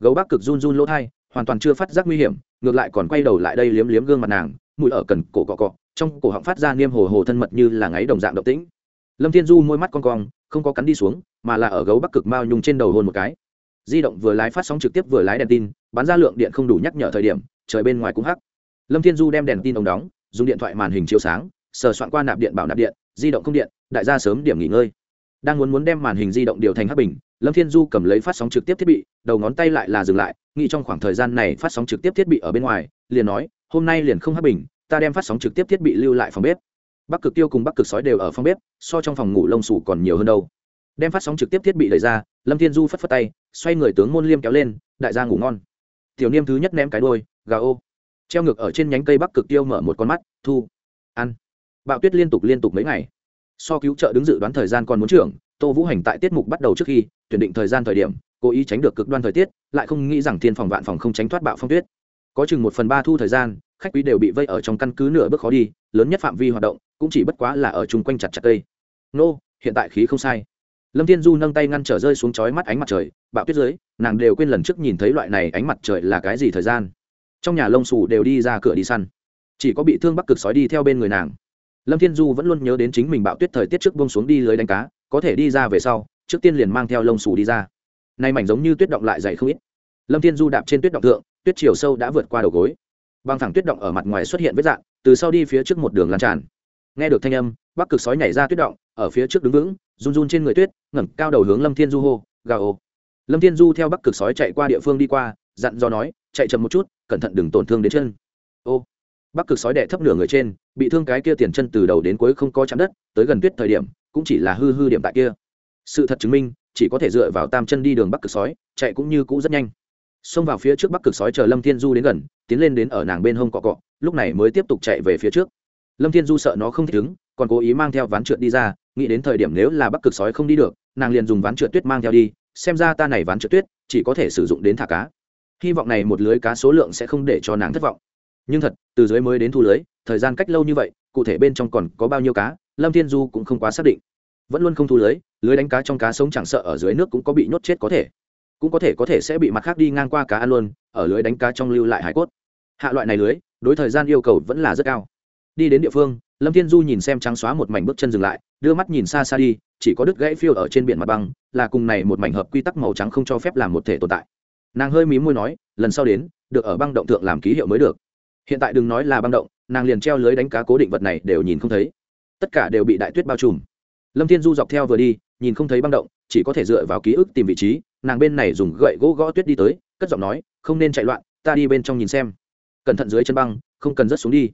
Gấu bắc cực run run lỗ thai, hoàn toàn chưa phát giác nguy hiểm, ngược lại còn quay đầu lại đây liếm liếm gương mặt nàng, mũi ở cần cổ cọ cọ, trong cổ họng phát ra niêm hồ hồ thân mật như là ngáy đồng dạng động tĩnh. Lâm thiên du môi mắt con cong, không có cắn đi xuống, mà là ở gấu bắc cực mao nhung trên đầu hôn một cái di động vừa lái phát sóng trực tiếp vừa lái đèn tin, bán ra lượng điện không đủ nhắc nhở thời điểm, trời bên ngoài cũng hắc. Lâm thiên du đem đèn tin ống đóng, dùng điện thoại màn hình chiếu sáng, sờ soạn qua nạp điện bảo nạp điện, di động không điện, đại gia sớm điểm nghỉ ngơi. Đang muốn muốn đem màn hình di động điều thành hắc bình, lâm thiên du cầm lấy phát sóng trực tiếp thiết bị, đầu ngón tay lại là dừng lại, nghĩ trong khoảng thời gian này phát sóng trực tiếp thiết bị ở bên ngoài, liền nói, hôm nay liền không hắc bình, ta đem phát sóng trực tiếp thiết bị lưu lại phòng bếp. Bắc cực tiêu cùng bắc cực sói đều ở phòng bếp, so trong phòng ngủ lông sủ còn nhiều hơn đâu đem phát sóng trực tiếp thiết bị đẩy ra, lâm thiên du phất phất tay, xoay người tướng môn liêm kéo lên, đại gia ngủ ngon. Tiểu niêm thứ nhất ném cái đôi gà ô. Treo ngược ở trên nhánh cây bắc cực tiêu mở một con mắt, thu. Ăn. Bạo tuyết liên tục liên tục mấy ngày. So cứu trợ đứng dự đoán thời gian còn muốn trưởng, tô vũ hành tại tiết mục bắt đầu trước khi, tuyển định thời gian thời điểm, cố ý tránh được cực đoan thời tiết, lại không nghĩ rằng thiên phòng vạn phòng không tránh thoát bạo phong tuyết. Có chừng một phần ba thu thời gian, khách quý đều bị vây ở trong căn cứ nửa bước khó đi, lớn nhất phạm vi hoạt động cũng chỉ bất quá là ở chung quanh chặt chặt cây. Nô, hiện tại khí không sai lâm thiên du nâng tay ngăn trở rơi xuống chói mắt ánh mặt trời, bạo tuyết dưới, nàng đều quên lần trước nhìn thấy loại này ánh mặt trời là cái gì thời gian. Trong nhà lông xù đều đi ra cửa đi săn. Chỉ có bị thương bắc cực sói đi theo bên người nàng. Lâm thiên du vẫn luôn nhớ đến chính mình bạo tuyết thời tiết trước bông xuống đi lưới đánh cá, có thể đi ra về sau, trước tiên liền mang theo lông xù đi ra. Nay mảnh giống như tuyết động lại dày không ít. Lâm thiên du đạp trên tuyết động thượng, tuyết chiều sâu đã vượt qua đầu gối. Băng thẳng tuyết động ở mặt ngoài xuất hiện vết dạng, từ sau đi phía trước một đường lan tràn. Nghe được thanh âm, bắc cực sói nhảy ra tuyết động, ở phía trước đứng vững, run run trên người tuyết ngẩng cao đầu hướng lâm thiên du hô gà ô. Lâm thiên du theo bắc cực sói chạy qua địa phương đi qua, dặn dò nói, chạy chậm một chút, cẩn thận đừng tổn thương đến chân. Ô, bắc cực sói đẻ thấp nửa người trên, bị thương cái kia tiền chân từ đầu đến cuối không có chạm đất, tới gần tuyết thời điểm, cũng chỉ là hư hư điểm tại kia. Sự thật chứng minh, chỉ có thể dựa vào tam chân đi đường bắc cực sói, chạy cũng như cũ rất nhanh. Xông vào phía trước bắc cực sói chờ lâm thiên du đến gần, tiến lên đến ở nàng bên hông cọ cọ, lúc này mới tiếp tục chạy về phía trước. Lâm thiên du sợ nó không thích ứng, còn cố ý mang theo ván trượt đi ra nghĩ đến thời điểm nếu là bắc cực sói không đi được, nàng liền dùng ván trượt tuyết mang theo đi, xem ra ta này ván trượt tuyết chỉ có thể sử dụng đến thả cá. Hy vọng này một lưới cá số lượng sẽ không để cho nàng thất vọng. Nhưng thật, từ dưới mới đến thu lưới, thời gian cách lâu như vậy, cụ thể bên trong còn có bao nhiêu cá, lâm thiên du cũng không quá xác định. Vẫn luôn không thu lưới lưới đánh cá trong cá sống chẳng sợ ở dưới nước cũng có bị nhốt chết có thể. Cũng có thể có thể sẽ bị mặt khác đi ngang qua cá ăn luôn, ở lưới đánh cá trong lưu lại hải cốt. Hạ loại này lưới, đối thời gian yêu cầu vẫn là rất cao. Đi đến địa phương lâm thiên du nhìn xem trắng xóa một mảnh bước chân dừng lại, đưa mắt nhìn xa xa đi, chỉ có đứt gãy phiêu ở trên biển mặt băng, là cùng này một mảnh hợp quy tắc màu trắng không cho phép làm một thể tồn tại. Nàng hơi mí môi nói, lần sau đến, được ở băng động thượng làm ký hiệu mới được. Hiện tại đừng nói là băng động, nàng liền treo lưới đánh cá cố định vật này đều nhìn không thấy. Tất cả đều bị đại tuyết bao trùm. Lâm thiên du dọc theo vừa đi, nhìn không thấy băng động, chỉ có thể dựa vào ký ức tìm vị trí, nàng bên này dùng gậy gỗ gõ tuyết đi tới, cất giọng nói, không nên chạy loạn, ta đi bên trong nhìn xem. Cẩn thận dưới chân băng, không cần rớt xuống đi.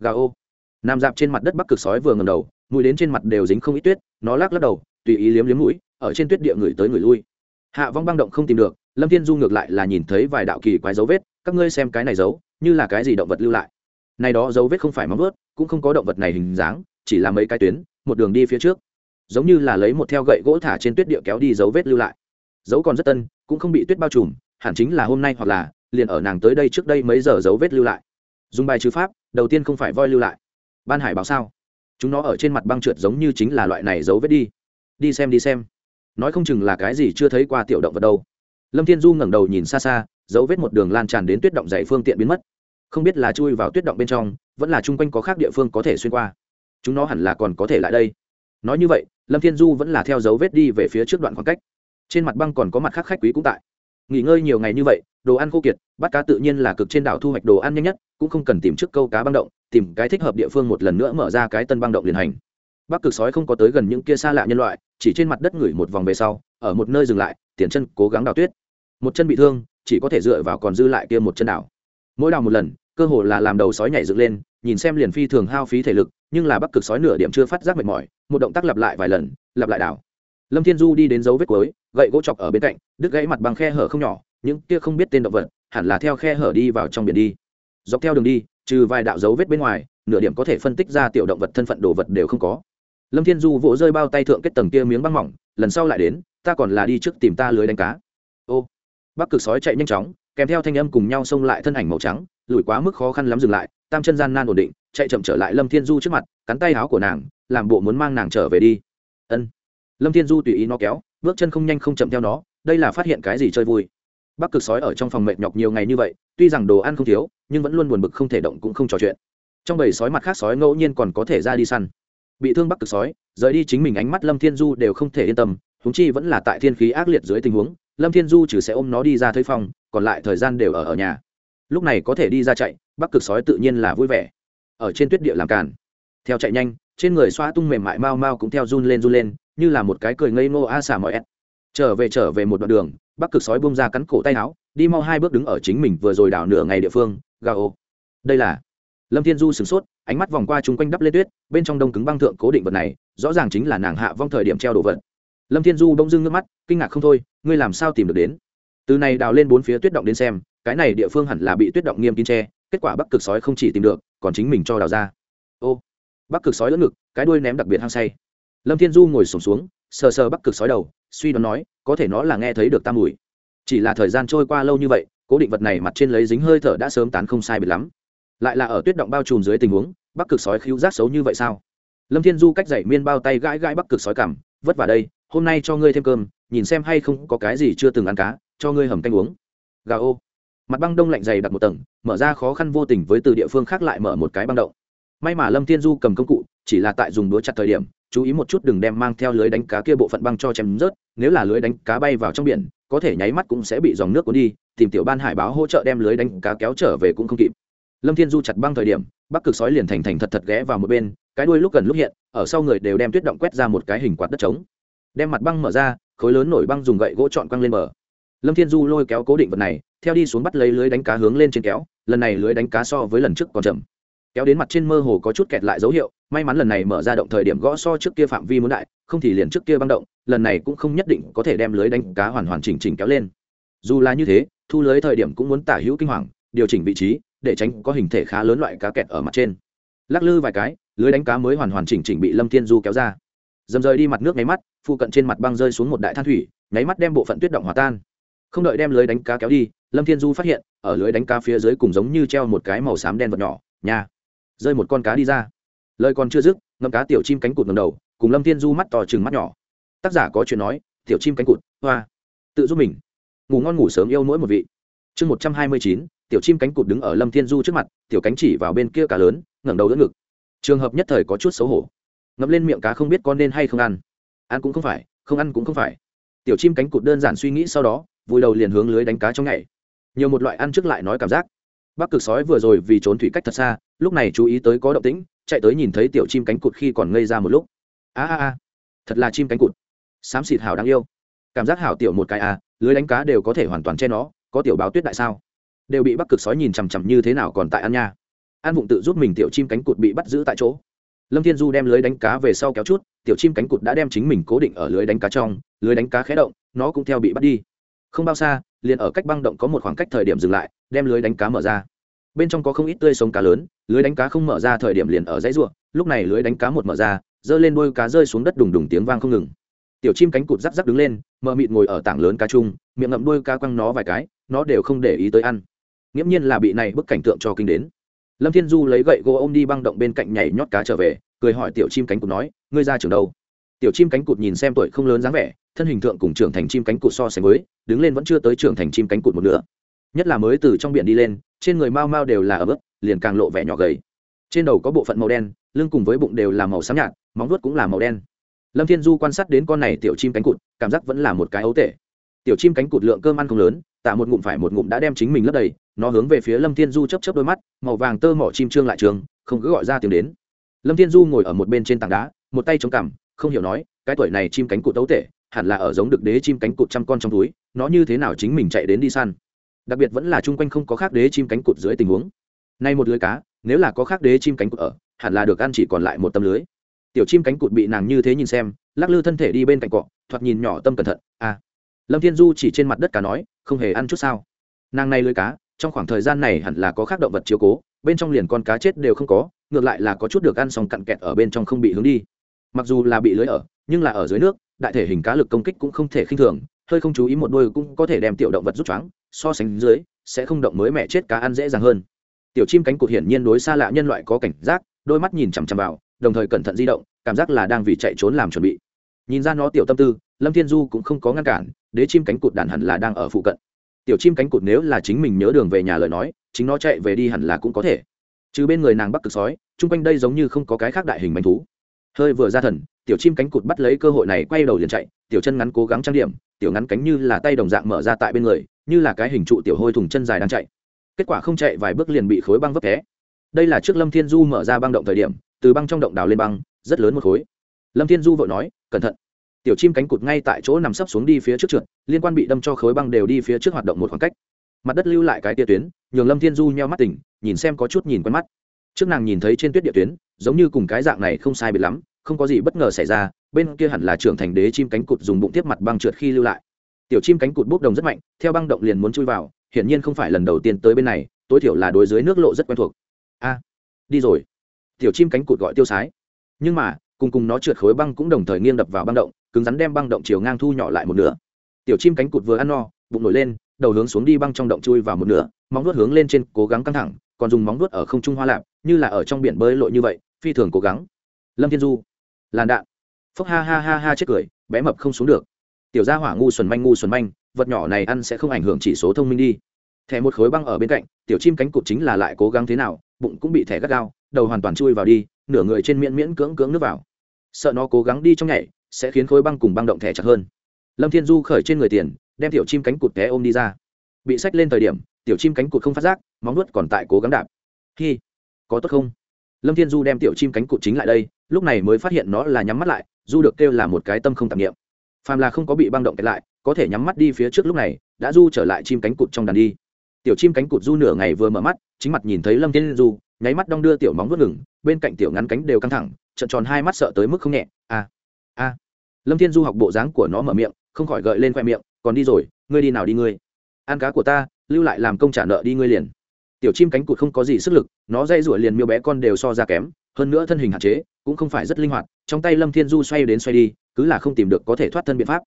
Gà ô nằm dạp trên mặt đất bắc cực sói vừa ngầm đầu, mũi đến trên mặt đều dính không ít tuyết, nó lắc lắc đầu, tùy ý liếm liếm mũi, ở trên tuyết địa người tới người lui. Hạ vong băng động không tìm được, lâm thiên du ngược lại là nhìn thấy vài đạo kỳ quái dấu vết, các ngươi xem cái này dấu, như là cái gì động vật lưu lại. Này đó dấu vết không phải móng vớt cũng không có động vật này hình dáng, chỉ là mấy cái tuyến, một đường đi phía trước. Giống như là lấy một theo gậy gỗ thả trên tuyết địa kéo đi dấu vết lưu lại. Dấu còn rất tân, cũng không bị tuyết bao trùm, hẳn chính là hôm nay hoặc là, liền ở nàng tới đây trước đây mấy giờ dấu vết lưu lại. Dùng bài trừ pháp, đầu tiên không phải voi lưu lại ban hải báo sao? Chúng nó ở trên mặt băng trượt giống như chính là loại này dấu vết đi. Đi xem đi xem. Nói không chừng là cái gì chưa thấy qua tiểu động vật đâu. Lâm thiên du ngẩng đầu nhìn xa xa, dấu vết một đường lan tràn đến tuyết động dày phương tiện biến mất. Không biết là chui vào tuyết động bên trong, vẫn là chung quanh có khác địa phương có thể xuyên qua. Chúng nó hẳn là còn có thể lại đây. Nói như vậy, lâm thiên du vẫn là theo dấu vết đi về phía trước đoạn khoảng cách. Trên mặt băng còn có mặt khác khách quý cũng tại. Nghỉ ngơi nhiều ngày như vậy, đồ ăn khô kiệt, bắt cá tự nhiên là cực trên đảo thu hoạch đồ ăn nhanh nhất, cũng không cần tìm trước câu cá băng động tìm cái thích hợp địa phương một lần nữa mở ra cái tân băng động liền hành. Bắc cực sói không có tới gần những kia xa lạ nhân loại, chỉ trên mặt đất ngửi một vòng về sau, ở một nơi dừng lại, tiền chân cố gắng đào tuyết. Một chân bị thương, chỉ có thể dựa vào còn dư lại kia một chân đào. Mỗi đào một lần, cơ hồ là làm đầu sói nhảy dựng lên, nhìn xem liền phi thường hao phí thể lực, nhưng là bắc cực sói nửa điểm chưa phát giác mệt mỏi, một động tác lặp lại vài lần, lặp lại đảo lâm thiên du đi đến dấu vết cuối, gậy gỗ chọc ở bên cạnh, đứt gãy mặt bằng khe hở không nhỏ, những kia không biết tên động vật, hẳn là theo khe hở đi vào trong biển đi dọc theo đường đi, trừ vài đạo dấu vết bên ngoài, nửa điểm có thể phân tích ra tiểu động vật thân phận đồ vật đều không có. Lâm thiên du vỗ rơi bao tay thượng kết tầng kia miếng băng mỏng, lần sau lại đến, ta còn là đi trước tìm ta lưới đánh cá. Ô bắc cực sói chạy nhanh chóng, kèm theo thanh âm cùng nhau xông lại thân ảnh màu trắng, lùi quá mức khó khăn lắm dừng lại, tam chân gian nan ổn định, chạy chậm trở lại lâm thiên du trước mặt, cắn tay áo của nàng, làm bộ muốn mang nàng trở về đi. Ân. Lâm thiên du tùy ý nó kéo, bước chân không nhanh không chậm theo nó, đây là phát hiện cái gì chơi vui bắc cực sói ở trong phòng mệt nhọc nhiều ngày như vậy, tuy rằng đồ ăn không thiếu, nhưng vẫn luôn buồn bực không thể động cũng không trò chuyện. Trong bầy sói mặt khác sói ngẫu nhiên còn có thể ra đi săn. Bị thương bắc cực sói, rời đi chính mình ánh mắt lâm thiên du đều không thể yên tâm húng chi vẫn là tại thiên khí ác liệt dưới tình huống, lâm thiên du trừ sẽ ôm nó đi ra thấy phòng, còn lại thời gian đều ở ở nhà. Lúc này có thể đi ra chạy, bắc cực sói tự nhiên là vui vẻ. Ở trên tuyết địa làm càn. Theo chạy nhanh, trên người xoa tung mềm mại mau mau cũng theo run lên run lên, như là một cái cười ngây ngô a xà mọi ép trở về trở về một đoạn đường bắc cực sói bông ra cắn cổ tay áo, đi mau hai bước đứng ở chính mình vừa rồi đảo nửa ngày địa phương gà ô đây là lâm thiên du sửng sốt, ánh mắt vòng qua chung quanh đắp lên tuyết, bên trong đông cứng băng thượng cố định vật này, rõ ràng chính là nàng hạ vong thời điểm treo đồ vật. Lâm thiên du bỗng dưng nước mắt, kinh ngạc không thôi, ngươi làm sao tìm được đến? Từ này đào lên bốn phía tuyết động đến xem, cái này địa phương hẳn là bị tuyết động nghiêm kín tre kết quả bắc cực sói không chỉ tìm được, còn chính mình cho đào ra. Ô, bắc cực sói lẫn ngực, cái đuôi ném đặc biệt hăng say. Lâm thiên du ngồi sổm xuống, sờ sờ bắc cực sói đầu suy đoán nói, có thể nó là nghe thấy được ta mùi. Chỉ là thời gian trôi qua lâu như vậy, cố định vật này mặt trên lấy dính hơi thở đã sớm tán không sai biệt lắm. Lại là ở tuyết động bao trùm dưới tình huống, bắc cực sói khiêu rác xấu như vậy sao? Lâm thiên du cách dậy miên bao tay gãi gãi bắc cực sói cảm vất vả đây, hôm nay cho ngươi thêm cơm, nhìn xem hay không có cái gì chưa từng ăn cá, cho ngươi hầm canh uống. Gà ô. Mặt băng đông lạnh dày đặt một tầng, mở ra khó khăn vô tình với từ địa phương khác lại mở một cái băng động. May mà lâm thiên du cầm công cụ, chỉ là tại dùng đũa chặt thời điểm chú ý một chút đừng đem mang theo lưới đánh cá kia bộ phận băng cho chém rớt, nếu là lưới đánh cá bay vào trong biển, có thể nháy mắt cũng sẽ bị dòng nước cuốn đi, tìm tiểu ban hải báo hỗ trợ đem lưới đánh cá kéo trở về cũng không kịp. Lâm thiên du chặt băng thời điểm, bắc cực sói liền thành thành thật thật ghé vào một bên, cái đuôi lúc gần lúc hiện, ở sau người đều đem tuyết động quét ra một cái hình quạt đất trống. Đem mặt băng mở ra, khối lớn nổi băng dùng gậy gỗ trọn quăng lên bờ. Lâm thiên du lôi kéo cố định vật này, theo đi xuống bắt lấy lưới đánh cá hướng lên trên kéo, lần này lưới đánh cá so với lần trước còn chậm kéo đến mặt trên mơ hồ có chút kẹt lại dấu hiệu, may mắn lần này mở ra động thời điểm gõ so trước kia phạm vi muốn đại, không thì liền trước kia băng động, lần này cũng không nhất định có thể đem lưới đánh cá hoàn hoàn chỉnh chỉnh kéo lên. Dù là như thế, thu lưới thời điểm cũng muốn tả hữu kinh hoàng, điều chỉnh vị trí, để tránh có hình thể khá lớn loại cá kẹt ở mặt trên. Lắc lư vài cái, lưới đánh cá mới hoàn hoàn chỉnh chỉnh bị lâm thiên du kéo ra. Dầm rời đi mặt nước nháy mắt, phụ cận trên mặt băng rơi xuống một đại than thủy, nháy mắt đem bộ phận tuyết động hòa tan. Không đợi đem lưới đánh cá kéo đi, lâm thiên du phát hiện, ở lưới đánh cá phía dưới cùng giống như treo một cái màu xám đen vật nhỏ, nhà rơi một con cá đi ra. Lời còn chưa dứt ngâm cá tiểu chim cánh cụt ngầm đầu, cùng lâm thiên du mắt to chừng mắt nhỏ. Tác giả có chuyện nói, tiểu chim cánh cụt, hoa. Tự giúp mình. Ngủ ngon ngủ sớm yêu mỗi một vị. Chương một trăm hai mươi chín, tiểu chim cánh cụt đứng ở lâm thiên du trước mặt, tiểu cánh chỉ vào bên kia cá lớn, ngẩng đầu đỡ ngực. Trường hợp nhất thời có chút xấu hổ. Ngậm lên miệng cá không biết con nên hay không ăn. Ăn cũng không phải, không ăn cũng không phải. Tiểu chim cánh cụt đơn giản suy nghĩ sau đó, vùi đầu liền hướng lưới đánh cá trong ngày nhiều một loại ăn trước lại nói cảm giác bắc cực sói vừa rồi vì trốn thủy cách thật xa lúc này chú ý tới có động tĩnh chạy tới nhìn thấy tiểu chim cánh cụt khi còn ngây ra một lúc. A a a thật là chim cánh cụt. Xám xịt hảo đáng yêu. Cảm giác hảo tiểu một cái à, lưới đánh cá đều có thể hoàn toàn che nó có tiểu báo tuyết đại sao? Đều bị bắc cực sói nhìn chằm chằm như thế nào còn tại ăn nha. An vụng tự giúp mình tiểu chim cánh cụt bị bắt giữ tại chỗ. Lâm thiên du đem lưới đánh cá về sau kéo chút tiểu chim cánh cụt đã đem chính mình cố định ở lưới đánh cá trong lưới đánh cá khé động nó cũng theo bị bắt đi không bao xa, liền ở cách băng động có một khoảng cách thời điểm dừng lại, đem lưới đánh cá mở ra. Bên trong có không ít tươi sống cá lớn, lưới đánh cá không mở ra thời điểm liền ở dãy ruộng, lúc này lưới đánh cá một mở ra, giơ lên đôi cá rơi xuống đất đùng đùng tiếng vang không ngừng. Tiểu chim cánh cụt rắc rắc đứng lên, mờ mịt ngồi ở tảng lớn cá chung, miệng ngậm đôi cá quăng nó vài cái, nó đều không để ý tới ăn. Nghiễm nhiên là bị này bức cảnh tượng cho kinh đến. Lâm thiên du lấy gậy gỗ ôm đi băng động bên cạnh nhảy nhót cá trở về, cười hỏi tiểu chim cánh cụt nói, ngươi ra trường đâu? Tiểu chim cánh cụt nhìn xem tuổi không lớn dáng vẻ thân hình thượng cùng trưởng thành chim cánh cụt so sánh với, đứng lên vẫn chưa tới trưởng thành chim cánh cụt một nửa. Nhất là mới từ trong biển đi lên, trên người mau mau đều là ở bước liền càng lộ vẻ nhỏ gầy. Trên đầu có bộ phận màu đen, lưng cùng với bụng đều là màu xám nhạt, móng vuốt cũng là màu đen. Lâm thiên du quan sát đến con này tiểu chim cánh cụt, cảm giác vẫn là một cái ấu tệ tiểu chim cánh cụt lượng cơm ăn không lớn, tạ một ngụm phải một ngụm đã đem chính mình lấp đầy, nó hướng về phía lâm thiên du chấp chấp đôi mắt, màu vàng tơ mỏ chim trương lại trường, không cứ gọi ra tiếng đến. Lâm thiên du ngồi ở một bên trên tảng đá, một tay chống cằm, không hiểu nói, cái tuổi này chim cánh cụt ấu tệ hẳn là ở giống được đế chim cánh cụt trăm con trong túi, nó như thế nào chính mình chạy đến đi săn. Đặc biệt vẫn là chung quanh không có khác đế chim cánh cụt dưới tình huống. Nay một lưới cá, nếu là có khác đế chim cánh cụt ở, hẳn là được ăn chỉ còn lại một tấm lưới. Tiểu chim cánh cụt bị nàng như thế nhìn xem, lắc lư thân thể đi bên cạnh cọ, thoạt nhìn nhỏ tâm cẩn thận à. Lâm thiên du chỉ trên mặt đất cá nói, không hề ăn chút sao? Nàng này lưới cá, trong khoảng thời gian này hẳn là có khác động vật chiếu cố, bên trong liền con cá chết đều không có, ngược lại là có chút được ăn xong cặn kẹt ở bên trong không bị hướng đi mặc dù là bị lưới ở, nhưng là ở dưới nước, đại thể hình cá lực công kích cũng không thể khinh thường, hơi không chú ý một đôi cũng có thể đem tiểu động vật rút choáng, so sánh dưới, sẽ không động mới mẹ chết cá ăn dễ dàng hơn. Tiểu chim cánh cụt hiển nhiên đối xa lạ nhân loại có cảnh giác, đôi mắt nhìn chằm chằm vào, đồng thời cẩn thận di động, cảm giác là đang vì chạy trốn làm chuẩn bị. Nhìn ra nó tiểu tâm tư, lâm thiên du cũng không có ngăn cản, đế chim cánh cụt đàn hẳn là đang ở phụ cận. Tiểu chim cánh cụt nếu là chính mình nhớ đường về nhà lời nói, chính nó chạy về đi hẳn là cũng có thể. Chứ bên người nàng bắc cực sói, chung quanh đây giống như không có cái khác đại hình bánh thú hơi vừa ra thần, tiểu chim cánh cụt bắt lấy cơ hội này quay đầu liền chạy, tiểu chân ngắn cố gắng trang điểm, tiểu ngắn cánh như là tay đồng dạng mở ra tại bên người, như là cái hình trụ tiểu hôi thùng chân dài đang chạy. Kết quả không chạy vài bước liền bị khối băng vấp té. Đây là trước lâm thiên du mở ra băng động thời điểm, từ băng trong động đào lên băng, rất lớn một khối. Lâm thiên du vội nói, cẩn thận. Tiểu chim cánh cụt ngay tại chỗ nằm sấp xuống đi phía trước trượt, liên quan bị đâm cho khối băng đều đi phía trước hoạt động một khoảng cách. Mặt đất lưu lại cái tia tuyến, nhường lâm thiên du nheo mắt tỉnh, nhìn xem có chút nhìn quen mắt trước nàng nhìn thấy trên tuyết địa tuyến, giống như cùng cái dạng này không sai biệt lắm, không có gì bất ngờ xảy ra, bên kia hẳn là trưởng thành đế chim cánh cụt dùng bụng tiếp mặt băng trượt khi lưu lại. Tiểu chim cánh cụt bốc đồng rất mạnh, theo băng động liền muốn chui vào, hiển nhiên không phải lần đầu tiên tới bên này, tối thiểu là đối dưới nước lộ rất quen thuộc. A, đi rồi. Tiểu chim cánh cụt gọi tiêu sái. Nhưng mà, cùng cùng nó trượt khối băng cũng đồng thời nghiêng đập vào băng động, cứng rắn đem băng động chiều ngang thu nhỏ lại một nửa. Tiểu chim cánh cụt vừa ăn no, bụng nổi lên, đầu hướng xuống đi băng trong động chui vào một nửa, móng nuốt hướng lên trên, cố gắng căng thẳng còn dùng móng nuốt ở không trung hoa lạp, như là ở trong biển bơi lội như vậy, phi thường cố gắng. Lâm thiên du, làn đạn. Phốc ha ha ha ha chết cười, bé mập không xuống được. Tiểu gia hỏa ngu xuẩn manh, ngu xuẩn manh, vật nhỏ này ăn sẽ không ảnh hưởng chỉ số thông minh đi. Thẻ một khối băng ở bên cạnh, tiểu chim cánh cụt chính là lại cố gắng thế nào, bụng cũng bị thẻ gắt gao, đầu hoàn toàn chui vào đi, nửa người trên miễn miễn cưỡng cưỡng nước vào. Sợ nó cố gắng đi trong nhảy, sẽ khiến khối băng cùng băng động thẻ chặt hơn. Lâm thiên du khởi trên người tiền, đem tiểu chim cánh cụt té ôm đi ra. Bị sách lên thời điểm, tiểu chim cánh cụt không phát giác móng nuốt còn tại cố gắng đạp. Hi, có tốt không? Lâm thiên du đem tiểu chim cánh cụt chính lại đây, lúc này mới phát hiện nó là nhắm mắt lại, du được kêu là một cái tâm không tạp nghiệm phàm là không có bị băng động kẹt lại, có thể nhắm mắt đi phía trước lúc này, đã du trở lại chim cánh cụt trong đàn đi. Tiểu chim cánh cụt du nửa ngày vừa mở mắt, chính mặt nhìn thấy lâm thiên du, nháy mắt đong đưa tiểu móng vuốt ngừng, bên cạnh tiểu ngắn cánh đều căng thẳng trận tròn hai mắt sợ tới mức không nhẹ. A a lâm thiên du học bộ dáng của nó mở miệng, không khỏi gợi lên khoe miệng, còn đi rồi, ngươi đi nào đi ngươi. Ăn cá của ta, lưu lại làm công trả nợ đi ngươi liền tiểu chim cánh cụt không có gì sức lực, nó dây rủa liền miêu bé con đều so ra kém, hơn nữa thân hình hạn chế, cũng không phải rất linh hoạt, trong tay lâm thiên du xoay đến xoay đi, cứ là không tìm được có thể thoát thân biện pháp.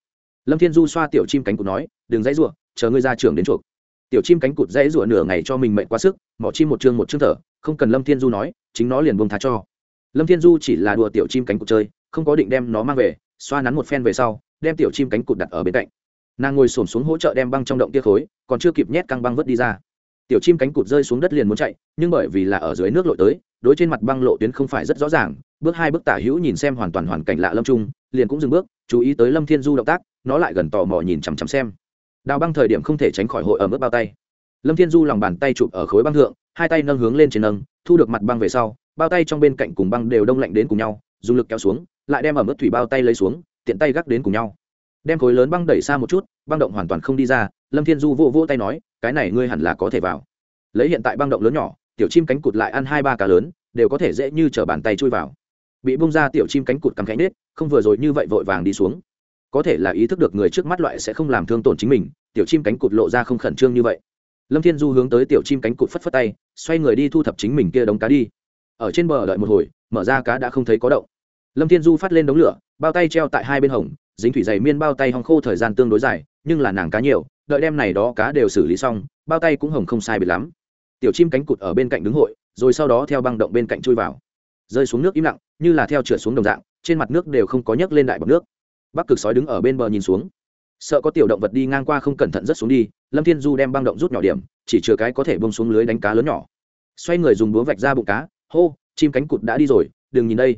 Lâm thiên du xoa tiểu chim cánh cụt nói, đừng dãy rủa, chờ ngươi ra trường đến chuộc. Tiểu chim cánh cụt dãy rủa nửa ngày cho mình mệnh quá sức, mỏ chim một chương một chương thở, không cần lâm thiên du nói, chính nó liền buông thá cho. Lâm thiên du chỉ là đùa tiểu chim cánh cụt chơi, không có định đem nó mang về, xoa nắn một phen về sau, đem tiểu chim cánh cụt đặt ở bên cạnh. Nàng ngồi xổm xuống hỗ trợ đem băng trong động tia khối, còn chưa kịp nhét căng băng vớt đi ra tiểu chim cánh cụt rơi xuống đất liền muốn chạy, nhưng bởi vì là ở dưới nước lội tới, đối trên mặt băng lộ tuyến không phải rất rõ ràng, bước hai bước tả hữu nhìn xem hoàn toàn hoàn cảnh lạ lâm trung liền cũng dừng bước, chú ý tới lâm thiên du động tác, nó lại gần tò mò nhìn chằm chằm xem. Đào băng thời điểm không thể tránh khỏi hội ở mức bao tay. Lâm thiên du lòng bàn tay chụp ở khối băng thượng, hai tay nâng hướng lên trên nâng, thu được mặt băng về sau, bao tay trong bên cạnh cùng băng đều đông lạnh đến cùng nhau, dùng lực kéo xuống, lại đem ở mức thủy bao tay lấy xuống, tiện tay gác đến cùng nhau. Đem khối lớn băng đẩy xa một chút, băng động hoàn toàn không đi ra lâm thiên du vô vô tay nói, cái này ngươi hẳn là có thể vào. Lấy hiện tại băng động lớn nhỏ, tiểu chim cánh cụt lại ăn hai ba cá lớn, đều có thể dễ như t bàn tay chui vào. Bị bung ra tiểu chim cánh cụt cắm cánh nết, không vừa rồi như vậy vội vàng đi xuống. Có thể là ý thức được người trước mắt loại sẽ không làm thương tổn chính mình, tiểu chim cánh cụt lộ ra không khẩn trương như vậy. Lâm thiên du hướng tới tiểu chim cánh cụt phất phất tay, xoay người đi thu thập chính mình kia đống cá đi. Ở trên bờ đợi một hồi, mở ra cá đã không thấy có động. Lâm thiên du phát lên đống lửa, bao tay treo tại hai bên hồng, dính thủy dày miên bao tay hong khô thời gian tương đối dài, nhưng là nàng cá nhiều đợi đem này đó cá đều xử lý xong, bao tay cũng hồng không sai biệt lắm. Tiểu chim cánh cụt ở bên cạnh đứng hội, rồi sau đó theo băng động bên cạnh chui vào. Rơi xuống nước im lặng, như là theo trượt xuống đồng dạng, trên mặt nước đều không có nhấc lên đại bọc nước. Bắc cực sói đứng ở bên bờ nhìn xuống. Sợ có tiểu động vật đi ngang qua không cẩn thận rất xuống đi, lâm thiên du đem băng động rút nhỏ điểm, chỉ chừa cái có thể bông xuống lưới đánh cá lớn nhỏ. Xoay người dùng búa vạch ra bụng cá, hô, chim cánh cụt đã đi rồi, đừng nhìn đây.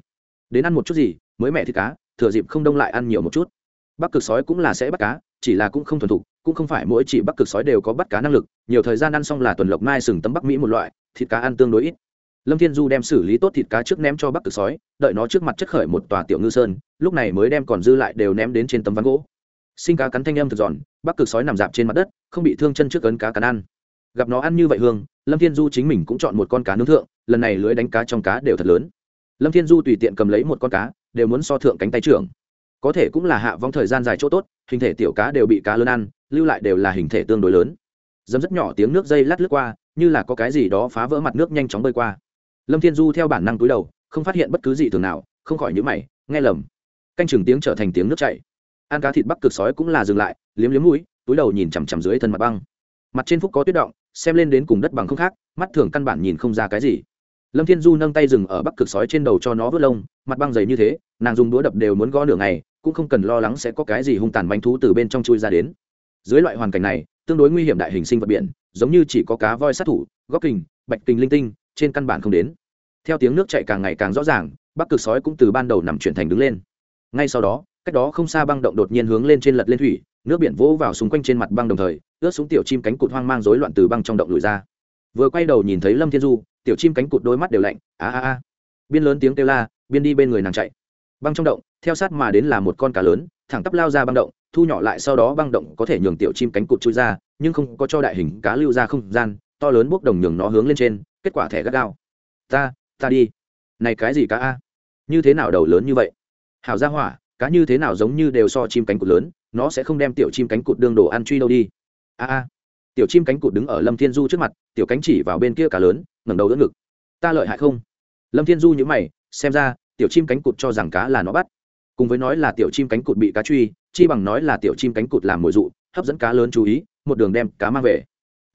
Đến ăn một chút gì, mới mẹ thịt cá, thừa dịp không đông lại ăn nhiều một chút. Bắc cực sói cũng là sẽ bắt cá chỉ là cũng không thuần thục, cũng không phải mỗi chỉ bắc cực sói đều có bắt cá năng lực, nhiều thời gian ăn xong là tuần lộc mai sừng tấm bắc mỹ một loại, thịt cá ăn tương đối ít. Lâm thiên du đem xử lý tốt thịt cá trước ném cho bắc cực sói, đợi nó trước mặt chất khởi một tòa tiểu ngư sơn, lúc này mới đem còn dư lại đều ném đến trên tấm ván gỗ. Sinh cá cắn thanh âm thật giòn, bắc cực sói nằm dạp trên mặt đất, không bị thương chân trước cấn cá cắn ăn. Gặp nó ăn như vậy hương, lâm thiên du chính mình cũng chọn một con cá nướng thượng, lần này lưới đánh cá trong cá đều thật lớn. Lâm thiên du tùy tiện cầm lấy một con cá, đều muốn so thượng cánh tay trưởng có thể cũng là hạ vong thời gian dài chỗ tốt, hình thể tiểu cá đều bị cá lớn ăn, lưu lại đều là hình thể tương đối lớn. Dấm rất nhỏ tiếng nước dây lát lướt qua, như là có cái gì đó phá vỡ mặt nước nhanh chóng bơi qua. Lâm thiên du theo bản năng túi đầu, không phát hiện bất cứ gì thường nào, không khỏi nhữ mày, nghe lầm. Canh chừng tiếng trở thành tiếng nước chảy. Ăn cá thịt bắc cực sói cũng là dừng lại, liếm liếm mũi, túi đầu nhìn chằm chằm dưới thân mặt băng. Mặt trên phúc có tuyết động, xem lên đến cùng đất bằng không khác, mắt thường căn bản nhìn không ra cái gì. Lâm thiên du nâng tay dừng ở bắc cực sói trên đầu cho nó vớt lông, mặt băng dày như thế, nàng dùng đũa đập đều muốn gõ nửa ngày cũng không cần lo lắng sẽ có cái gì hung tàn manh thú từ bên trong chui ra đến. Dưới loại hoàn cảnh này, tương đối nguy hiểm đại hình sinh vật biển, giống như chỉ có cá voi sát thủ, góc kình, bạch kình linh tinh, trên căn bản không đến. Theo tiếng nước chạy càng ngày càng rõ ràng, bắc cực sói cũng từ ban đầu nằm chuyển thành đứng lên. Ngay sau đó, cách đó không xa băng động đột nhiên hướng lên trên lật lên thủy, nước biển vỗ vào xung quanh trên mặt băng đồng thời, ướt xuống tiểu chim cánh cụt hoang mang rối loạn từ băng trong động lùi ra. Vừa quay đầu nhìn thấy lâm thiên du, tiểu chim cánh cụt đôi mắt đều lạnh a a a biên lớn tiếng kêu la, biên đi bên người nàng chạy băng trong động, theo sát mà đến là một con cá lớn, thẳng tắp lao ra băng động, thu nhỏ lại sau đó băng động có thể nhường tiểu chim cánh cụt chui ra, nhưng không có cho đại hình cá lưu ra không gian, to lớn bốc đồng nhường nó hướng lên trên, kết quả thẻ gắt gao. Ta ta đi. Này cái gì cá a? Như thế nào đầu lớn như vậy? Hảo ra hỏa, cá như thế nào giống như đều so chim cánh cụt lớn, nó sẽ không đem tiểu chim cánh cụt đương đồ ăn truy đâu đi. A a. Tiểu chim cánh cụt đứng ở lâm thiên du trước mặt, tiểu cánh chỉ vào bên kia cá lớn, ngẩng đầu đỡ ngực. Ta lợi hại không? Lâm thiên du nhữ mày, xem ra tiểu chim cánh cụt cho rằng cá là nó bắt. Cùng với nói là tiểu chim cánh cụt bị cá truy, chi bằng nói là tiểu chim cánh cụt làm mồi dụ, hấp dẫn cá lớn chú ý, một đường đem cá mang về.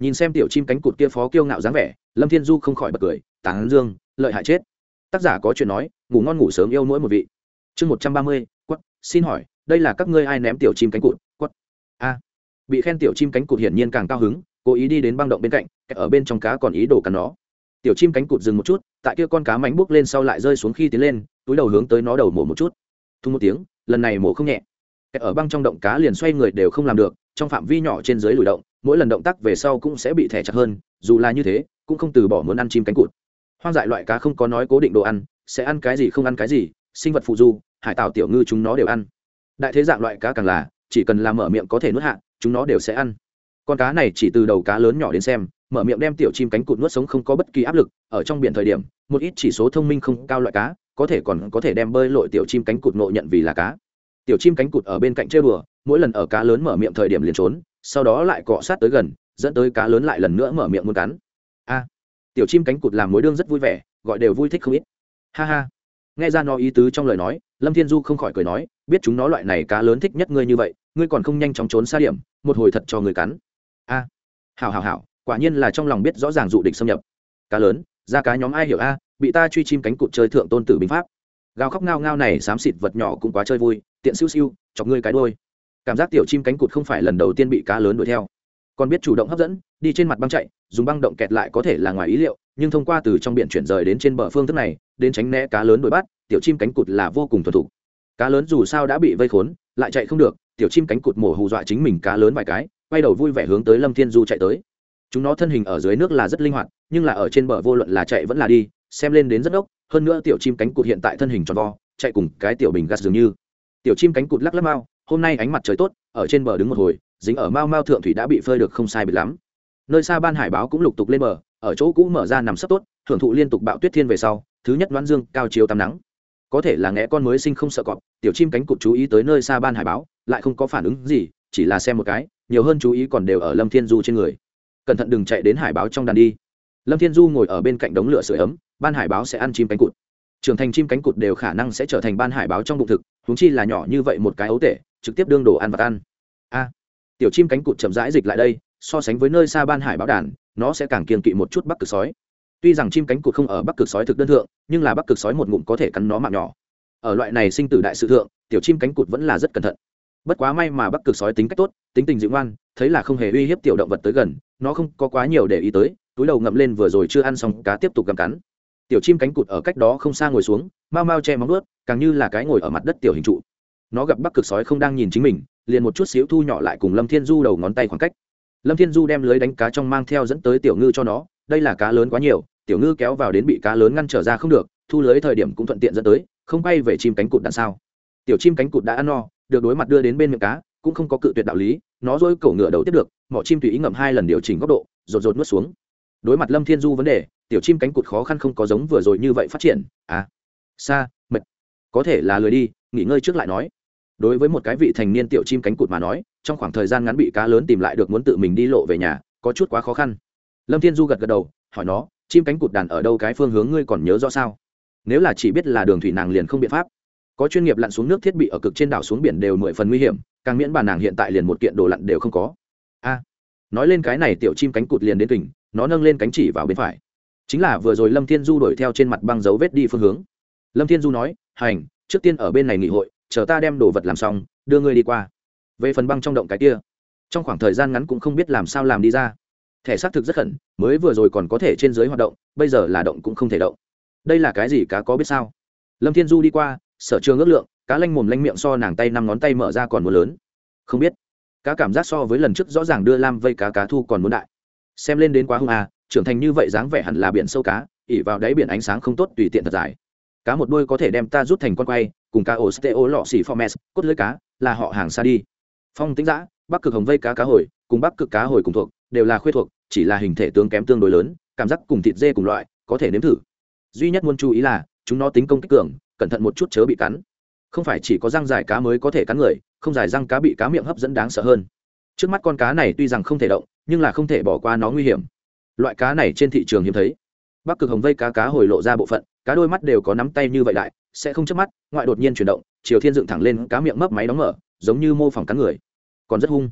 Nhìn xem tiểu chim cánh cụt kia phó kiêu ngạo dáng vẻ, lâm thiên du không khỏi bật cười, tán dương, lợi hại chết. Tác giả có chuyện nói, ngủ ngon ngủ sớm yêu mỗi một vị. Chương một trăm ba mươi, quất, xin hỏi, đây là các ngươi ai ném tiểu chim cánh cụt, quất? A. Bị khen tiểu chim cánh cụt hiển nhiên càng cao hứng, cố ý đi đến băng động bên cạnh ở bên trong cá còn ý đồ cắn nó. Tiểu chim cánh cụt dừng một chút, tại kia con cá mánh bốc lên sau lại rơi xuống khi tiến lên túi đầu hướng tới nó đầu mổ một chút. Thung một tiếng, lần này mổ không nhẹ. Ở băng trong động cá liền xoay người đều không làm được, trong phạm vi nhỏ trên dưới lùi động, mỗi lần động tác về sau cũng sẽ bị thẻ chặt hơn, dù là như thế, cũng không từ bỏ muốn ăn chim cánh cụt. Hoang dại loại cá không có nói cố định đồ ăn, sẽ ăn cái gì không ăn cái gì, sinh vật phụ du, hải tạo tiểu ngư chúng nó đều ăn. Đại thế dạng loại cá càng là, chỉ cần làm mở miệng có thể nuốt hạ, chúng nó đều sẽ ăn. Con cá này chỉ từ đầu cá lớn nhỏ đến xem, mở miệng đem tiểu chim cánh cụt nuốt sống không có bất kỳ áp lực, ở trong biển thời điểm, một ít chỉ số thông minh không cao loại cá có thể còn có thể đem bơi lội tiểu chim cánh cụt nộ nhận vì là cá. Tiểu chim cánh cụt ở bên cạnh chơi bừa mỗi lần ở cá lớn mở miệng thời điểm liền trốn sau đó lại cọ sát tới gần dẫn tới cá lớn lại lần nữa mở miệng muốn cắn. A tiểu chim cánh cụt làm mối đương rất vui vẻ gọi đều vui thích không ít. Ha ha. Nghe ra nó ý tứ trong lời nói lâm thiên du không khỏi cười nói biết chúng nó loại này cá lớn thích nhất ngươi như vậy ngươi còn không nhanh chóng trốn xa điểm một hồi thật cho người cắn. A. À, hảo hảo hảo quả nhiên là trong lòng biết rõ ràng dụ địch xâm nhập. Cá lớn ra cá nhóm ai hiểu a bị ta truy chim cánh cụt chơi thượng tôn tử binh pháp. Gào khóc ngao ngao này xám xịt vật nhỏ cũng quá chơi vui, tiện siêu siêu, chọc ngươi cái đôi cảm giác tiểu chim cánh cụt không phải lần đầu tiên bị cá lớn đuổi theo. Còn biết chủ động hấp dẫn, đi trên mặt băng chạy, dùng băng động kẹt lại có thể là ngoài ý liệu, nhưng thông qua từ trong biển chuyển rời đến trên bờ phương thức này, đến tránh né cá lớn đuổi bắt, tiểu chim cánh cụt là vô cùng thuần thục. Cá lớn dù sao đã bị vây khốn, lại chạy không được, tiểu chim cánh cụt mổ hù dọa chính mình cá lớn vài cái, quay đầu vui vẻ hướng tới lâm thiên du chạy tới. Chúng nó thân hình ở dưới nước là rất linh hoạt, nhưng là ở trên bờ vô luận là chạy vẫn là đi xem lên đến rất ốc, hơn nữa tiểu chim cánh cụt hiện tại thân hình tròn vo, chạy cùng cái tiểu bình gas dường như. Tiểu chim cánh cụt lắc lắc mau, hôm nay ánh mặt trời tốt, ở trên bờ đứng một hồi, dính ở mau mau thượng thủy đã bị phơi được không sai bị lắm. Nơi xa ban hải báo cũng lục tục lên bờ, ở chỗ cũ mở ra nằm sấp tốt, hưởng thụ liên tục bạo tuyết thiên về sau, thứ nhất đoán dương, cao chiếu tắm nắng. Có thể là nghe con mới sinh không sợ cọp, tiểu chim cánh cụt chú ý tới nơi xa ban hải báo, lại không có phản ứng gì, chỉ là xem một cái, nhiều hơn chú ý còn đều ở lâm thiên du trên người. Cẩn thận đừng chạy đến hải báo trong đàn đi. Lâm thiên du ngồi ở bên cạnh đống lửa sưởi ấm ban hải báo sẽ ăn chim cánh cụt. Trưởng thành chim cánh cụt đều khả năng sẽ trở thành ban hải báo trong bụng thực húng chi là nhỏ như vậy một cái ấu tể, trực tiếp đương đồ ăn và ăn. A, tiểu chim cánh cụt chậm rãi dịch lại đây, so sánh với nơi xa ban hải báo đàn, nó sẽ càng kiên kỵ một chút bắc cực sói. Tuy rằng chim cánh cụt không ở bắc cực sói thực đơn thượng, nhưng là bắc cực sói một ngụm có thể cắn nó mạng nhỏ. Ở loại này sinh tử đại sự thượng, tiểu chim cánh cụt vẫn là rất cẩn thận. Bất quá may mà bắc cực sói tính cách tốt, tính tình dịu ngoan, thấy là không hề uy hiếp tiểu động vật tới gần, nó không có quá nhiều để ý tới, túi đầu ngậm lên vừa rồi chưa ăn xong cá tiếp tục gặm cắn tiểu chim cánh cụt ở cách đó không xa ngồi xuống, mau mau che móng ướt càng như là cái ngồi ở mặt đất tiểu hình trụ. Nó gặp bắc cực sói không đang nhìn chính mình, liền một chút xíu thu nhỏ lại cùng lâm thiên du đầu ngón tay khoảng cách. Lâm thiên du đem lưới đánh cá trong mang theo dẫn tới tiểu ngư cho nó, đây là cá lớn quá nhiều, tiểu ngư kéo vào đến bị cá lớn ngăn trở ra không được, thu lưới thời điểm cũng thuận tiện dẫn tới, không bay về chim cánh cụt đằng sau. Tiểu chim cánh cụt đã ăn no, được đối mặt đưa đến bên miệng cá, cũng không có cự tuyệt đạo lý, nó dỗi cổ ngựa đầu tiếp được, mỏ chim tùy ý ngậm hai lần điều chỉnh góc độ, rột rột nuốt xuống. Đối mặt lâm thiên du vấn đề tiểu chim cánh cụt khó khăn không có giống vừa rồi như vậy phát triển. À xa mệt. Có thể là lười đi, nghỉ ngơi trước lại nói. Đối với một cái vị thành niên tiểu chim cánh cụt mà nói, trong khoảng thời gian ngắn bị cá lớn tìm lại được muốn tự mình đi lộ về nhà, có chút quá khó khăn. Lâm thiên du gật gật đầu, hỏi nó, chim cánh cụt đàn ở đâu? Cái phương hướng ngươi còn nhớ rõ sao? Nếu là chỉ biết là đường thủy nàng liền không biện pháp. Có chuyên nghiệp lặn xuống nước thiết bị ở cực trên đảo xuống biển đều mười phần nguy hiểm, càng miễn bàn nàng hiện tại liền một kiện đồ lặn đều không có. A nói lên cái này tiểu chim cánh cụt liền đến tỉnh, nó nâng lên cánh chỉ vào bên phải chính là vừa rồi lâm thiên du đuổi theo trên mặt băng dấu vết đi phương hướng. Lâm thiên du nói, hành, trước tiên ở bên này nghỉ hội, chờ ta đem đồ vật làm xong, đưa ngươi đi qua. Về phần băng trong động cái kia, trong khoảng thời gian ngắn cũng không biết làm sao làm đi ra. Thẻ xác thực rất khẩn, mới vừa rồi còn có thể trên dưới hoạt động, bây giờ là động cũng không thể động. Đây là cái gì cá có biết sao? Lâm thiên du đi qua, sở trường ước lượng, cá lanh mồm lanh miệng so nàng tay năm ngón tay mở ra còn muốn lớn. Không biết, cá cảm giác so với lần trước rõ ràng đưa lam vây cá cá thu còn muốn đại. Xem lên đến quá hung à trưởng thành như vậy dáng vẻ hẳn là biển sâu cá, ỉ vào đáy biển ánh sáng không tốt tùy tiện thật dài. Cá một đôi có thể đem ta rút thành con quay, cùng cá osteo lọ xỉ formes cốt lưới cá, là họ hàng xa đi. Phong tính giã bắc cực hồng vây cá cá hồi, cùng bắc cực cá hồi cùng thuộc, đều là khuyết thuộc, chỉ là hình thể tướng kém tương đối lớn, cảm giác cùng thịt dê cùng loại, có thể nếm thử. Duy nhất muốn chú ý là, chúng nó tính công kích cường, cẩn thận một chút chớ bị cắn. Không phải chỉ có răng dài cá mới có thể cắn người, không dài răng cá bị cá miệng hấp dẫn đáng sợ hơn. Trước mắt con cá này tuy rằng không thể động, nhưng là không thể bỏ qua nó nguy hiểm loại cá này trên thị trường hiếm thấy. Bắc cực hồng vây cá cá hồi lộ ra bộ phận, cá đôi mắt đều có nắm tay như vậy đại sẽ không chớp mắt, ngoại đột nhiên chuyển động chiều thiên dựng thẳng lên, cá miệng mấp máy đóng mở, giống như mô phỏng cắn người. Còn rất hung.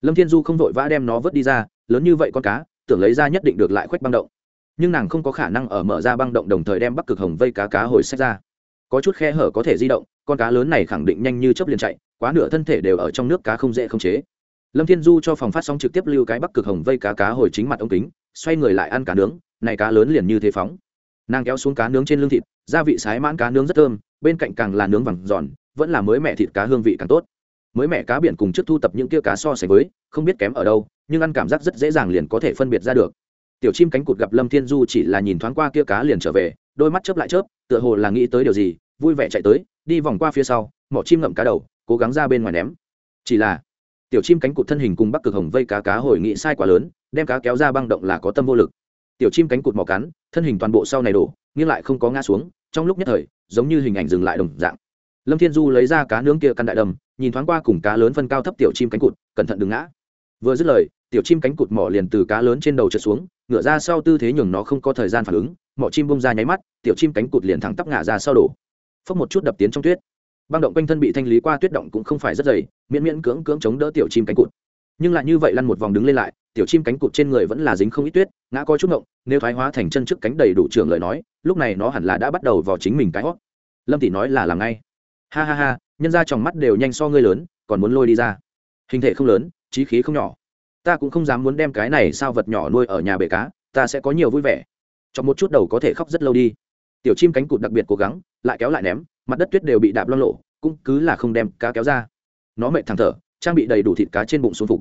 Lâm thiên du không vội vã đem nó vớt đi ra, lớn như vậy con cá, tưởng lấy ra nhất định được lại khoách băng động. Nhưng nàng không có khả năng ở mở ra băng động đồng thời đem bắc cực hồng vây cá cá hồi sách ra. Có chút khe hở có thể di động, con cá lớn này khẳng định nhanh như chớp liền chạy, quá nửa thân thể đều ở trong nước cá không dễ không chế. Lâm thiên du cho phòng phát sóng trực tiếp lưu cái bắc cực hồng vây cá cá hồi chính mặt ống kính xoay người lại ăn cá nướng, này cá lớn liền như thế phóng. Nàng kéo xuống cá nướng trên lưng thịt, gia vị sái mãn cá nướng rất thơm, bên cạnh càng là nướng vàng giòn, vẫn là mới mẹ thịt cá hương vị càng tốt. Mới mẹ cá biển cùng trước thu tập những kia cá so sánh với, không biết kém ở đâu, nhưng ăn cảm giác rất dễ dàng liền có thể phân biệt ra được. Tiểu chim cánh cụt gặp lâm thiên du chỉ là nhìn thoáng qua kia cá liền trở về, đôi mắt chớp lại chớp, tựa hồ là nghĩ tới điều gì, vui vẻ chạy tới, đi vòng qua phía sau, mỏ chim ngậm cá đầu, cố gắng ra bên ngoài ném. Chỉ là, tiểu chim cánh cụt thân hình cùng bắc cực hồng vây cá cá hồi nghị sai quá lớn đem cá kéo ra băng động là có tâm vô lực. Tiểu chim cánh cụt mò cắn, thân hình toàn bộ sau này đổ nhưng lại không có ngã xuống, trong lúc nhất thời, giống như hình ảnh dừng lại đồng dạng. Lâm thiên du lấy ra cá nướng kia căn đại đầm, nhìn thoáng qua cùng cá lớn phân cao thấp tiểu chim cánh cụt, cẩn thận đừng ngã. Vừa dứt lời, tiểu chim cánh cụt mỏ liền từ cá lớn trên đầu trượt xuống, ngửa ra sau tư thế nhường nó không có thời gian phản ứng, mỏ chim bông ra nháy mắt, tiểu chim cánh cụt liền thẳng tắp ngả ra sau đổ. Phốc một chút đập tiến trong tuyết. Băng động quanh thân bị thanh lý qua tuyết động cũng không phải rất dày, miễn miễn cưỡng cưỡng chống đỡ tiểu chim cánh cụt nhưng lại như vậy lăn một vòng đứng lên lại, tiểu chim cánh cụt trên người vẫn là dính không ít tuyết, ngã có chút ngộng, nếu thoái hóa thành chân trước cánh đầy đủ trường lời nói, lúc này nó hẳn là đã bắt đầu vào chính mình cái hót. Lâm tỷ nói là làm ngay. Ha ha ha, nhân ra trong mắt đều nhanh so ngươi lớn, còn muốn lôi đi ra. Hình thể không lớn, trí khí không nhỏ. Ta cũng không dám muốn đem cái này sao vật nhỏ nuôi ở nhà bể cá, ta sẽ có nhiều vui vẻ. Trong một chút đầu có thể khóc rất lâu đi. Tiểu chim cánh cụt đặc biệt cố gắng, lại kéo lại ném, mặt đất tuyết đều bị đạp loang lộ cũng cứ là không đem cá kéo ra. Nó mệt thẳng thở, trang bị đầy đủ thịt cá trên bụng xuống phục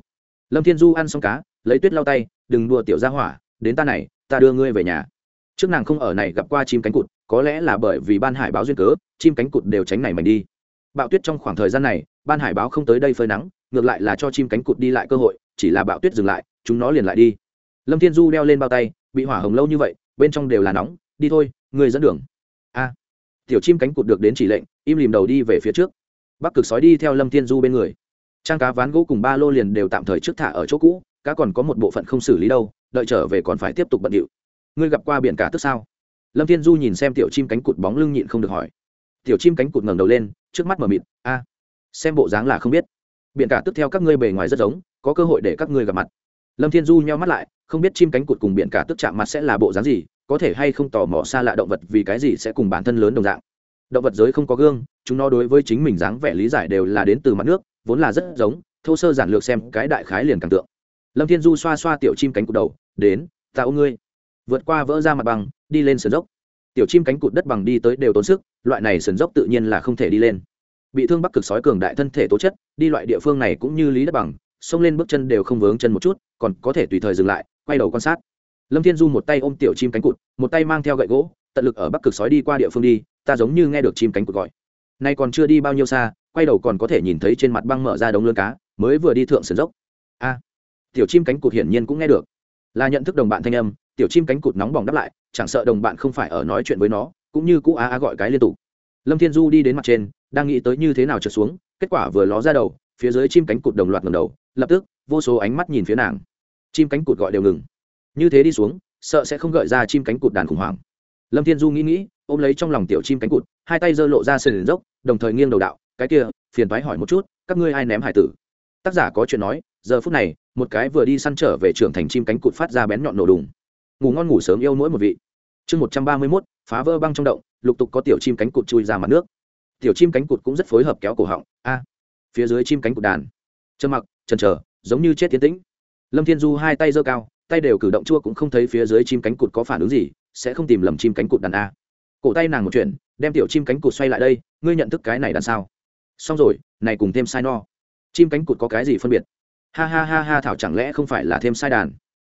lâm thiên du ăn xong cá, lấy tuyết lau tay, đừng đùa tiểu ra hỏa, đến ta này, ta đưa ngươi về nhà. Trước nàng không ở này gặp qua chim cánh cụt, có lẽ là bởi vì ban hải báo duyên cớ, chim cánh cụt đều tránh này mảnh đi. Bạo tuyết trong khoảng thời gian này, ban hải báo không tới đây phơi nắng, ngược lại là cho chim cánh cụt đi lại cơ hội, chỉ là bạo tuyết dừng lại, chúng nó liền lại đi. Lâm thiên du đeo lên bao tay, bị hỏa hồng lâu như vậy, bên trong đều là nóng, đi thôi người dẫn đường. A. Tiểu chim cánh cụt được đến chỉ lệnh, im lìm đầu đi về phía trước. Bắc cực sói đi theo lâm thiên du bên người trang cá ván gỗ cùng ba lô liền đều tạm thời trước thả ở chỗ cũ, cá còn có một bộ phận không xử lý đâu, đợi trở về còn phải tiếp tục bận điệu. Ngươi gặp qua biển cả tức sao? Lâm thiên du nhìn xem tiểu chim cánh cụt bóng lưng nhịn không được hỏi. Tiểu chim cánh cụt ngẩng đầu lên, trước mắt mờ mịt, a, xem bộ dáng là không biết. Biển cả tức theo các ngươi bề ngoài rất giống, có cơ hội để các ngươi gặp mặt. Lâm thiên du nheo mắt lại, không biết chim cánh cụt cùng biển cả tức chạm mặt sẽ là bộ dáng gì, có thể hay không tò mò xa lạ động vật vì cái gì sẽ cùng bản thân lớn đồng dạng. Động vật giới không có gương, chúng nó đối với chính mình dáng vẻ lý giải đều là đến từ mặt nước vốn là rất giống, thô sơ giản lược xem cái đại khái liền càng tượng. Lâm thiên du xoa xoa tiểu chim cánh cụt đầu, đến, ta ôm ngươi. Vượt qua vỡ ra mặt bằng, đi lên sườn dốc. Tiểu chim cánh cụt đất bằng đi tới đều tốn sức, loại này sườn dốc tự nhiên là không thể đi lên. Bị thương bắc cực sói cường đại thân thể tố chất, đi loại địa phương này cũng như lý đất bằng, xông lên bước chân đều không vướng chân một chút, còn có thể tùy thời dừng lại, quay đầu quan sát. Lâm thiên du một tay ôm tiểu chim cánh cụt, một tay mang theo gậy gỗ, tận lực ở bắc cực sói đi qua địa phương đi, ta giống như nghe được chim cánh cụt gọi. Nay còn chưa đi bao nhiêu xa quay đầu còn có thể nhìn thấy trên mặt băng mở ra đống lươn cá, mới vừa đi thượng sườn dốc. A, tiểu chim cánh cụt hiển nhiên cũng nghe được. Là nhận thức đồng bạn thanh âm, tiểu chim cánh cụt nóng bỏng đáp lại, chẳng sợ đồng bạn không phải ở nói chuyện với nó, cũng như cũ á á gọi cái liên tục. Lâm thiên du đi đến mặt trên, đang nghĩ tới như thế nào trượt xuống, kết quả vừa ló ra đầu, phía dưới chim cánh cụt đồng loạt ngầm đầu, lập tức, vô số ánh mắt nhìn phía nàng. Chim cánh cụt gọi đều ngừng. Như thế đi xuống, sợ sẽ không gợi ra chim cánh cụt đàn khủng hoảng. Lâm thiên du nghĩ nghĩ, ôm lấy trong lòng tiểu chim cánh cụt, hai tay giơ lộ ra sườn dốc, đồng thời nghiêng đầu đạo cái kia, phiền thoái hỏi một chút, các ngươi ai ném hải tử? Tác giả có chuyện nói, giờ phút này, một cái vừa đi săn trở về trưởng thành chim cánh cụt phát ra bén nhọn nổ đùng. Ngủ ngon ngủ sớm yêu mỗi một vị. Chương một trăm ba mươi mốt, phá vỡ băng trong động, lục tục có tiểu chim cánh cụt chui ra mặt nước. Tiểu chim cánh cụt cũng rất phối hợp kéo cổ họng. A, phía dưới chim cánh cụt đàn. Chân mặc trần trờ giống như chết tiến tĩnh. Lâm thiên du hai tay giơ cao, tay đều cử động chua cũng không thấy phía dưới chim cánh cụt có phản ứng gì, sẽ không tìm lầm chim cánh cụt đàn a. Cổ tay nàng một chuyện, đem tiểu chim cánh cụt xoay lại đây, ngươi nhận thức cái này đàn sao? Xong rồi, này cùng thêm sai no. Chim cánh cụt có cái gì phân biệt? Ha ha ha ha, thảo chẳng lẽ không phải là thêm sai đàn?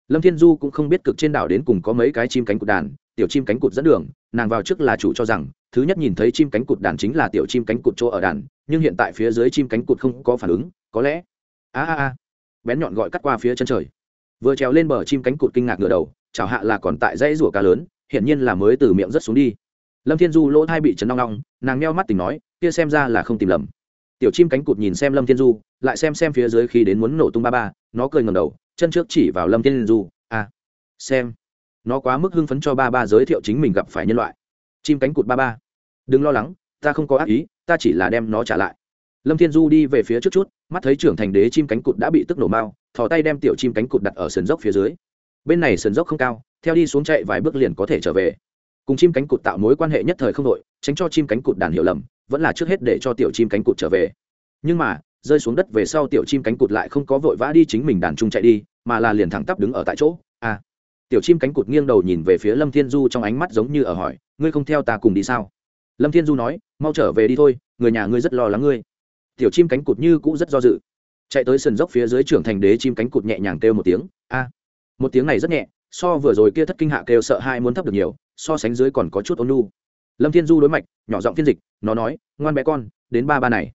Lâm thiên du cũng không biết cực trên đảo đến cùng có mấy cái chim cánh cụt đàn, tiểu chim cánh cụt dẫn đường, nàng vào trước là chủ cho rằng, thứ nhất nhìn thấy chim cánh cụt đàn chính là tiểu chim cánh cụt chỗ ở đàn, nhưng hiện tại phía dưới chim cánh cụt không có phản ứng, có lẽ a a a, bén nhọn gọi cắt qua phía chân trời. Vừa trèo lên bờ, chim cánh cụt kinh ngạc ngửa đầu chào hạ là còn tại dãy rủa cá lớn, hiển nhiên là mới từ miệng rất xuống đi. Lâm thiên du lỗ thai bị chấn nong nong nàng meo mắt tình nói kia xem ra là không tìm lầm. Tiểu chim cánh cụt nhìn xem lâm thiên du, lại xem xem phía dưới khi đến muốn nổ tung ba ba, nó cười ngầm đầu, chân trước chỉ vào lâm thiên du à xem. Nó quá mức hưng phấn cho ba ba giới thiệu chính mình gặp phải nhân loại. Chim cánh cụt ba ba. Đừng lo lắng, ta không có ác ý, ta chỉ là đem nó trả lại. Lâm thiên du đi về phía trước chút, mắt thấy trưởng thành đế chim cánh cụt đã bị tức nổ mao thò tay đem tiểu chim cánh cụt đặt ở sườn dốc phía dưới. Bên này sườn dốc không cao, theo đi xuống chạy vài bước liền có thể trở về. Cùng chim cánh cụt tạo mối quan hệ nhất thời không đội tránh cho chim cánh cụt đàn hiểu lầm vẫn là trước hết để cho tiểu chim cánh cụt trở về. Nhưng mà, rơi xuống đất về sau tiểu chim cánh cụt lại không có vội vã đi chính mình đàn trung chạy đi, mà là liền thẳng tắp đứng ở tại chỗ. À tiểu chim cánh cụt nghiêng đầu nhìn về phía lâm thiên du trong ánh mắt giống như ở hỏi, ngươi không theo ta cùng đi sao? Lâm thiên du nói, mau trở về đi thôi, người nhà ngươi rất lo lắng ngươi. Tiểu chim cánh cụt như cũ rất do dự. Chạy tới sườn dốc phía dưới trưởng thành đế chim cánh cụt nhẹ nhàng kêu một tiếng, a. Một tiếng này rất nhẹ, so vừa rồi kia thất kinh hạ kêu sợ hai muốn thấp được nhiều, so sánh dưới còn có chút ôn nu lâm thiên du đối mạch, nhỏ giọng phiên dịch, nó nói, ngoan bé con, đến ba ba này.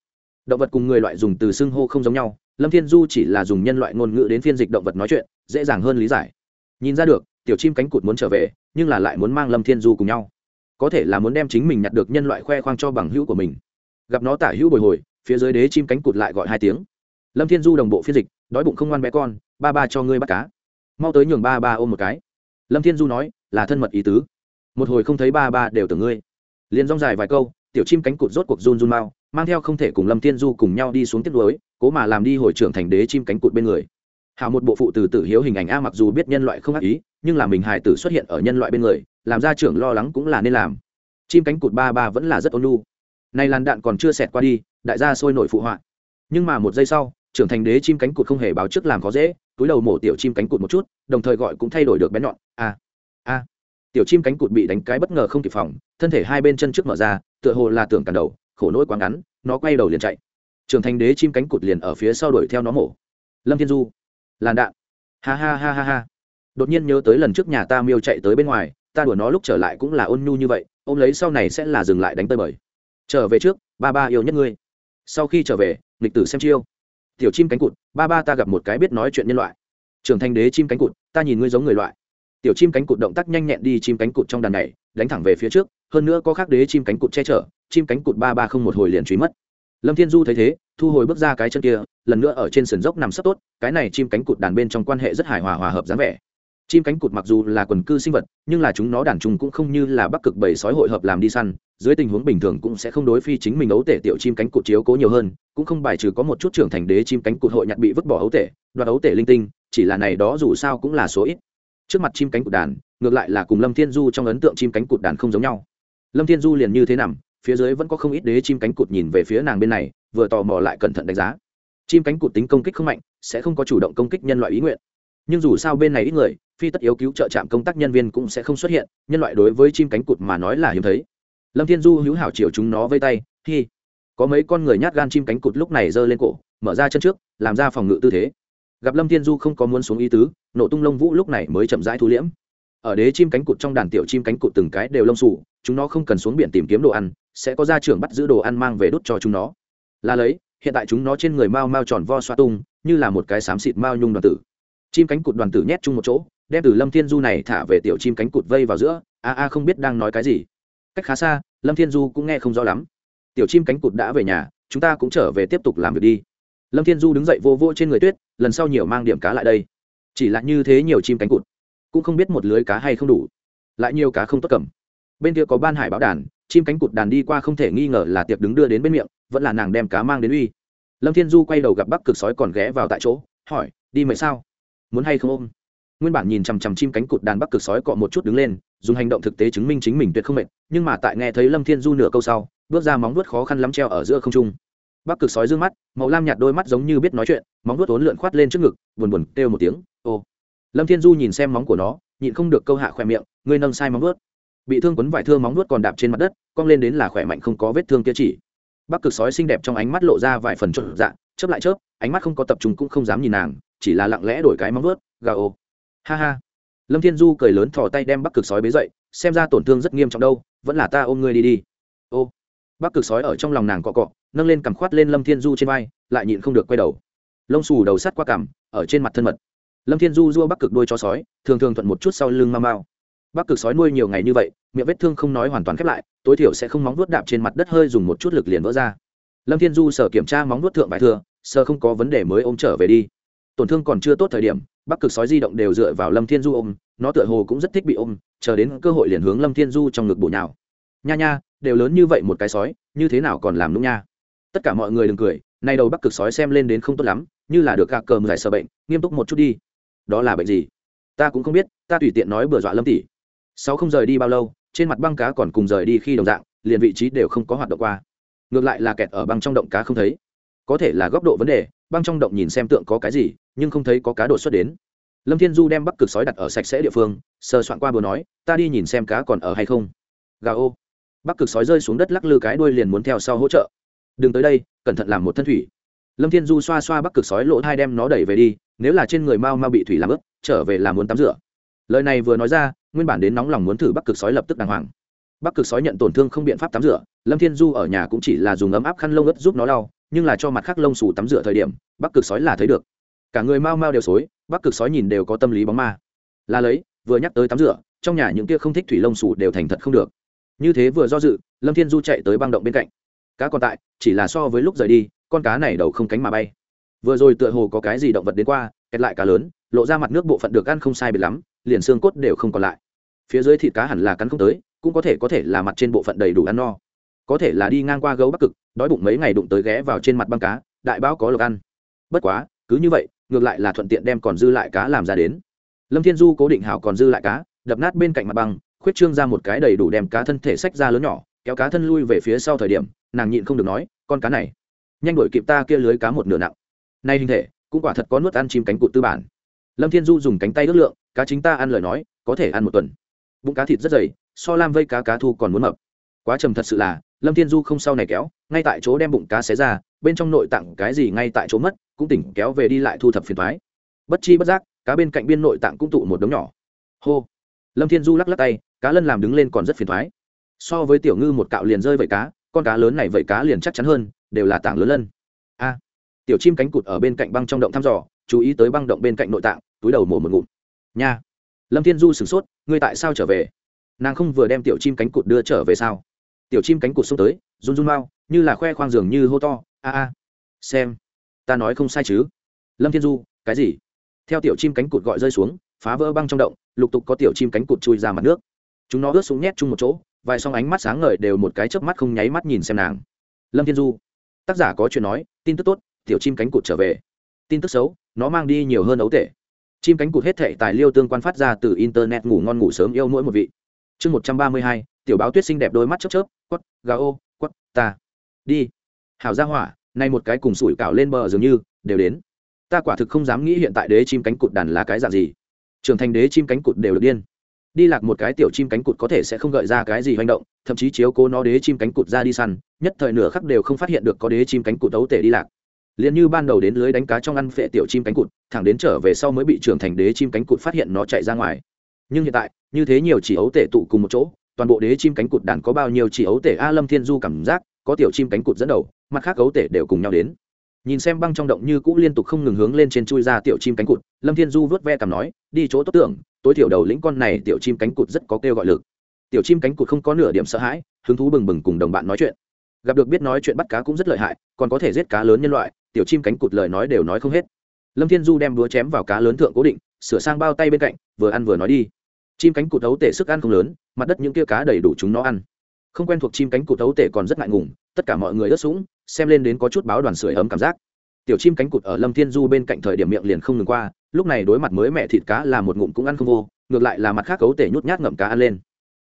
Động vật cùng người loại dùng từ xưng hô không giống nhau, lâm thiên du chỉ là dùng nhân loại ngôn ngữ đến phiên dịch động vật nói chuyện, dễ dàng hơn lý giải. Nhìn ra được, tiểu chim cánh cụt muốn trở về, nhưng là lại muốn mang lâm thiên du cùng nhau. Có thể là muốn đem chính mình nhặt được nhân loại khoe khoang cho bằng hữu của mình. Gặp nó tả hữu bồi hồi, phía dưới đế chim cánh cụt lại gọi hai tiếng. Lâm thiên du đồng bộ phiên dịch, đói bụng không ngoan bé con, ba ba cho ngươi bắt cá. Mau tới nhường ba ba ôm một cái. Lâm thiên du nói, là thân mật ý tứ. Một hồi không thấy ba ba đều tưởng ngươi liền rong dài vài câu, tiểu chim cánh cụt rốt cuộc run run mau, mang theo không thể cùng lâm thiên du cùng nhau đi xuống tiếp nối, cố mà làm đi hồi trưởng thành đế chim cánh cụt bên người. Hào một bộ phụ từ tử hiếu hình ảnh a mặc dù biết nhân loại không ác ý, nhưng là mình hài tử xuất hiện ở nhân loại bên người, làm ra trưởng lo lắng cũng là nên làm. Chim cánh cụt ba ba vẫn là rất ôn lu nay làn đạn còn chưa xẹt qua đi, đại gia sôi nổi phụ họa. Nhưng mà một giây sau, trưởng thành đế chim cánh cụt không hề báo trước làm khó dễ, túi đầu mổ tiểu chim cánh cụt một chút, đồng thời gọi cũng thay đổi được bé nhọn. A a tiểu chim cánh cụt bị đánh cái bất ngờ không kịp phòng, thân thể hai bên chân trước mở ra, tựa hồ là tưởng cản đầu, khổ nỗi quá ngắn, nó quay đầu liền chạy. Trường thành đế chim cánh cụt liền ở phía sau đuổi theo nó mổ. Lâm thiên du, làn đạn. Ha ha ha ha ha. Đột nhiên nhớ tới lần trước nhà ta miêu chạy tới bên ngoài, ta đùa nó lúc trở lại cũng là ôn nhu như vậy, ôm lấy sau này sẽ là dừng lại đánh tơi bời. Trở về trước, ba ba yêu nhất ngươi. Sau khi trở về lịch tử xem chiêu. Tiểu chim cánh cụt, ba ba ta gặp một cái biết nói chuyện nhân loại. Trưởng thành đế chim cánh cụt, ta nhìn ngươi giống người loại tiểu chim cánh cụt động tác nhanh nhẹn đi chim cánh cụt trong đàn này đánh thẳng về phía trước, hơn nữa có khác đế chim cánh cụt che chở, chim cánh cụt ba ba không một hồi liền truy mất. Lâm thiên du thấy thế, thu hồi bước ra cái chân kia, lần nữa ở trên sườn dốc nằm sấp tốt, cái này chim cánh cụt đàn bên trong quan hệ rất hài hòa hòa hợp dáng vẻ. Chim cánh cụt mặc dù là quần cư sinh vật, nhưng là chúng nó đàn trùng cũng không như là bắc cực bầy sói hội hợp làm đi săn, dưới tình huống bình thường cũng sẽ không đối phi chính mình ấu tể tiểu chim cánh cụt chiếu cố nhiều hơn, cũng không bài trừ có một chút trưởng thành đế chim cánh cụt hội nhặt bị vứt bỏ ấu tể, đoạt ấu tể linh tinh, chỉ là này đó dù sao cũng là số ít trước mặt chim cánh cụt đàn, ngược lại là cùng lâm thiên du trong ấn tượng chim cánh cụt đàn không giống nhau. Lâm thiên du liền như thế nằm, phía dưới vẫn có không ít đế chim cánh cụt nhìn về phía nàng bên này, vừa tò mò lại cẩn thận đánh giá. Chim cánh cụt tính công kích không mạnh, sẽ không có chủ động công kích nhân loại ý nguyện. Nhưng dù sao bên này ít người, phi tất yếu cứu trợ trạm công tác nhân viên cũng sẽ không xuất hiện, nhân loại đối với chim cánh cụt mà nói là hiếm thấy. Lâm thiên du hữu hảo chiều chúng nó vây tay, hi. Có mấy con người nhát gan chim cánh cụt lúc này giơ lên cổ, mở ra chân trước, làm ra phòng ngự tư thế gặp lâm thiên du không có muốn xuống ý tứ nổ tung lông vũ lúc này mới chậm rãi thu liễm ở đế chim cánh cụt trong đàn tiểu chim cánh cụt từng cái đều lông sù chúng nó không cần xuống biển tìm kiếm đồ ăn sẽ có gia trưởng bắt giữ đồ ăn mang về đốt cho chúng nó là lấy hiện tại chúng nó trên người mau mau tròn vo xoa tung như là một cái xám xịt mao nhung đoàn tử chim cánh cụt đoàn tử nhét chung một chỗ đem từ lâm thiên du này thả về tiểu chim cánh cụt vây vào giữa a a không biết đang nói cái gì cách khá xa lâm thiên du cũng nghe không rõ lắm tiểu chim cánh cụt đã về nhà chúng ta cũng trở về tiếp tục làm việc đi lâm thiên du đứng dậy vô vô trên người tuyết, lần sau nhiều mang điểm cá lại đây. Chỉ là như thế nhiều chim cánh cụt, cũng không biết một lưới cá hay không đủ. Lại nhiều cá không tốt cầm. Bên kia có ban hải báo đàn, chim cánh cụt đàn đi qua không thể nghi ngờ là tiệc đứng đưa đến bên miệng, vẫn là nàng đem cá mang đến uy. Lâm thiên du quay đầu gặp bắc cực sói còn ghé vào tại chỗ, hỏi, đi mời sao? Muốn hay không ôm? Nguyên bản nhìn chằm chằm chim cánh cụt đàn bắc cực sói cọ một chút đứng lên, dùng hành động thực tế chứng minh chính mình tuyệt không mệt, nhưng mà tại nghe thấy lâm thiên du nửa câu sau, bước ra móng vuốt khó khăn lắm treo ở giữa không trung bắc cực sói d mắt, màu lam nhạt đôi mắt giống như biết nói chuyện, móng vuốt ốn lượn khoát lên trước ngực, buồn buồn kêu một tiếng, ô! Lâm thiên du nhìn xem móng của nó, nhịn không được câu hạ khỏe miệng, ngươi nâng sai móng vuốt. Bị thương quấn vải thương móng vuốt còn đạp trên mặt đất, cong lên đến là khỏe mạnh không có vết thương kia chỉ. Bắc cực sói xinh đẹp trong ánh mắt lộ ra vài phần trộn dạng chớp lại chớp, ánh mắt không có tập trung cũng không dám nhìn nàng, chỉ là lặng lẽ đổi cái móng vuốt, gà ô! Ha ha! Lâm thiên du cười lớn thò tay đem bắc cực sói bế dậy, xem ra tổn thương rất nghiêm trọng đâu, vẫn là ta ôm ngươi đi đi. Ô! Bắc cực sói ở trong lòng nàng cọ cọ nâng lên cằm khoát lên lâm thiên du trên vai, lại nhịn không được quay đầu. Lông xù đầu sắt qua cằm, ở trên mặt thân mật. Lâm thiên du dua bắc cực đuôi cho sói, thường thường thuận một chút sau lưng mau mau. Bắc cực sói nuôi nhiều ngày như vậy, miệng vết thương không nói hoàn toàn khép lại, tối thiểu sẽ không móng vuốt đạp trên mặt đất hơi dùng một chút lực liền vỡ ra. Lâm thiên du sở kiểm tra móng vuốt thượng bài thừa sơ không có vấn đề mới ôm trở về đi. Tổn thương còn chưa tốt thời điểm, bắc cực sói di động đều dựa vào lâm thiên du ôm, nó tựa hồ cũng rất thích bị ôm, chờ đến cơ hội liền hướng lâm thiên du trong ngực bổ nhào. Nha nha, đều lớn như vậy một cái sói, như thế nào còn làm nũng nha? Tất cả mọi người đừng cười, nay đầu bắc cực sói xem lên đến không tốt lắm, như là được gạc cơm giải sợ bệnh, nghiêm túc một chút đi. Đó là bệnh gì? Ta cũng không biết, ta tùy tiện nói bừa dọa lâm tỷ. Sáu không rời đi bao lâu, trên mặt băng cá còn cùng rời đi khi đồng dạng, liền vị trí đều không có hoạt động qua. Ngược lại là kẹt ở băng trong động cá không thấy. Có thể là góc độ vấn đề, băng trong động nhìn xem tượng có cái gì, nhưng không thấy có cá đột xuất đến. Lâm thiên du đem bắc cực sói đặt ở sạch sẽ địa phương, sờ soạn qua vừa nói, ta đi nhìn xem cá còn ở hay không. Gà ô. Bắc cực sói rơi xuống đất lắc lư cái đuôi liền muốn theo sau hỗ trợ đừng tới đây, cẩn thận làm một thân thủy. Lâm thiên du xoa xoa bắc cực sói lỗ thai đem nó đẩy về đi, nếu là trên người mau mau bị thủy làm ướt, trở về là muốn tắm rửa. Lời này vừa nói ra, nguyên bản đến nóng lòng muốn thử bắc cực sói lập tức đàng hoàng. Bắc cực sói nhận tổn thương không biện pháp tắm rửa, lâm thiên du ở nhà cũng chỉ là dùng ấm áp khăn lông ướt giúp nó lau, nhưng là cho mặt khác lông xù tắm rửa thời điểm, bắc cực sói là thấy được. Cả người mau mau đều xối, bắc cực sói nhìn đều có tâm lý bóng ma. Là lấy, vừa nhắc tới tắm rửa, trong nhà những kia không thích thủy lông xù đều thành thật không được. Như thế vừa do dự, lâm thiên du chạy tới băng động bên cạnh cá còn tại, chỉ là so với lúc rời đi, con cá này đầu không cánh mà bay. Vừa rồi tựa hồ có cái gì động vật đến qua, kẹt lại cá lớn, lộ ra mặt nước bộ phận được ăn không sai biệt lắm, liền xương cốt đều không còn lại. Phía dưới thịt cá hẳn là cắn không tới, cũng có thể có thể là mặt trên bộ phận đầy đủ ăn no. Có thể là đi ngang qua gấu bắc cực, đói bụng mấy ngày đụng tới ghé vào trên mặt băng cá, đại bão có lộc ăn. Bất quá, cứ như vậy, ngược lại là thuận tiện đem còn dư lại cá làm ra đến. Lâm thiên du cố định hảo còn dư lại cá, đập nát bên cạnh mặt băng, khuyết trương ra một cái đầy đủ đem cá thân thể sách ra lớn nhỏ kéo cá thân lui về phía sau thời điểm, nàng nhịn không được nói, con cá này, nhanh đổi kịp ta kia lưới cá một nửa nặng. Nay hình thể, cũng quả thật có nuốt ăn chim cánh cụt tư bản. Lâm thiên du dùng cánh tay ước lượng, cá chính ta ăn lời nói, có thể ăn một tuần. Bụng cá thịt rất dày, so lam vây cá cá thu còn muốn mập. Quá trầm thật sự là, lâm thiên du không sau này kéo, ngay tại chỗ đem bụng cá xé ra, bên trong nội tạng cái gì ngay tại chỗ mất, cũng tỉnh kéo về đi lại thu thập phiền thoái. Bất chi bất giác, cá bên cạnh biên nội tạng cũng tụ một đống nhỏ. Hô. Lâm thiên du lắc lắc tay, cá lân làm đứng lên còn rất phiền thoái so với tiểu ngư một cạo liền rơi vẩy cá, con cá lớn này vẩy cá liền chắc chắn hơn, đều là tảng lớn lân. A. Tiểu chim cánh cụt ở bên cạnh băng trong động thăm dò, chú ý tới băng động bên cạnh nội tạng, túi đầu mổ một ngụm. Nha. Lâm thiên du sửng sốt, ngươi tại sao trở về? Nàng không vừa đem tiểu chim cánh cụt đưa trở về sao? Tiểu chim cánh cụt xông tới, run run mau, như là khoe khoang giường như hô to, a a, xem, ta nói không sai chứ? Lâm thiên du, cái gì? Theo tiểu chim cánh cụt gọi rơi xuống, phá vỡ băng trong động, lục tục có tiểu chim cánh cụt chui ra mặt nước. Chúng nó ướt xuống nhét chung một chỗ vài song ánh mắt sáng ngời đều một cái chớp mắt không nháy mắt nhìn xem nàng. Lâm thiên du, tác giả có chuyện nói, tin tức tốt, tiểu chim cánh cụt trở về. Tin tức xấu, nó mang đi nhiều hơn ấu tể. Chim cánh cụt hết thệ tài liêu tương quan phát ra từ internet ngủ ngon ngủ sớm yêu mỗi một vị. Chương một trăm ba mươi hai, tiểu báo tuyết xinh đẹp đôi mắt chớp chớp quất gà ô quất ta. Đi. Hảo ra hỏa, nay một cái cùng sủi cảo lên bờ dường như, đều đến. Ta quả thực không dám nghĩ hiện tại đế chim cánh cụt đàn là cái dạng gì. Trưởng thành đế chim cánh cụt đều được điên đi lạc một cái tiểu chim cánh cụt có thể sẽ không gợi ra cái gì hành động, thậm chí chiếu cố nó đế chim cánh cụt ra đi săn, nhất thời nửa khắc đều không phát hiện được có đế chim cánh cụt ấu tể đi lạc. Liền như ban đầu đến lưới đánh cá trong ăn phệ tiểu chim cánh cụt, thẳng đến trở về sau mới bị trưởng thành đế chim cánh cụt phát hiện nó chạy ra ngoài. Nhưng hiện tại, như thế nhiều chỉ ấu tể tụ cùng một chỗ, toàn bộ đế chim cánh cụt đàn có bao nhiêu chỉ ấu tể a lâm thiên du cảm giác, có tiểu chim cánh cụt dẫn đầu, mặt khác ấu tể đều cùng nhau đến nhìn xem băng trong động như cũ liên tục không ngừng hướng lên trên chui ra tiểu chim cánh cụt, lâm thiên du vớt ve cảm nói, đi chỗ tốt tưởng, tối thiểu đầu lĩnh con này tiểu chim cánh cụt rất có kêu gọi lực. Tiểu chim cánh cụt không có nửa điểm sợ hãi, hứng thú bừng bừng cùng đồng bạn nói chuyện. Gặp được biết nói chuyện bắt cá cũng rất lợi hại, còn có thể giết cá lớn nhân loại, tiểu chim cánh cụt lời nói đều nói không hết. Lâm thiên du đem búa chém vào cá lớn thượng cố định, sửa sang bao tay bên cạnh, vừa ăn vừa nói đi. Chim cánh cụt ấu tể sức ăn không lớn, mặt đất những kia cá đầy đủ chúng nó ăn. Không quen thuộc chim cánh cụt ấu tể còn rất ngại ngùng, tất cả mọi người ớt sũng xem lên đến có chút báo đoàn sưởi ấm cảm giác. Tiểu chim cánh cụt ở lâm thiên du bên cạnh thời điểm miệng liền không ngừng qua, lúc này đối mặt mới mẹ thịt cá là một ngụm cũng ăn không vô, ngược lại là mặt khác cấu tể nhút nhát ngậm cá ăn lên.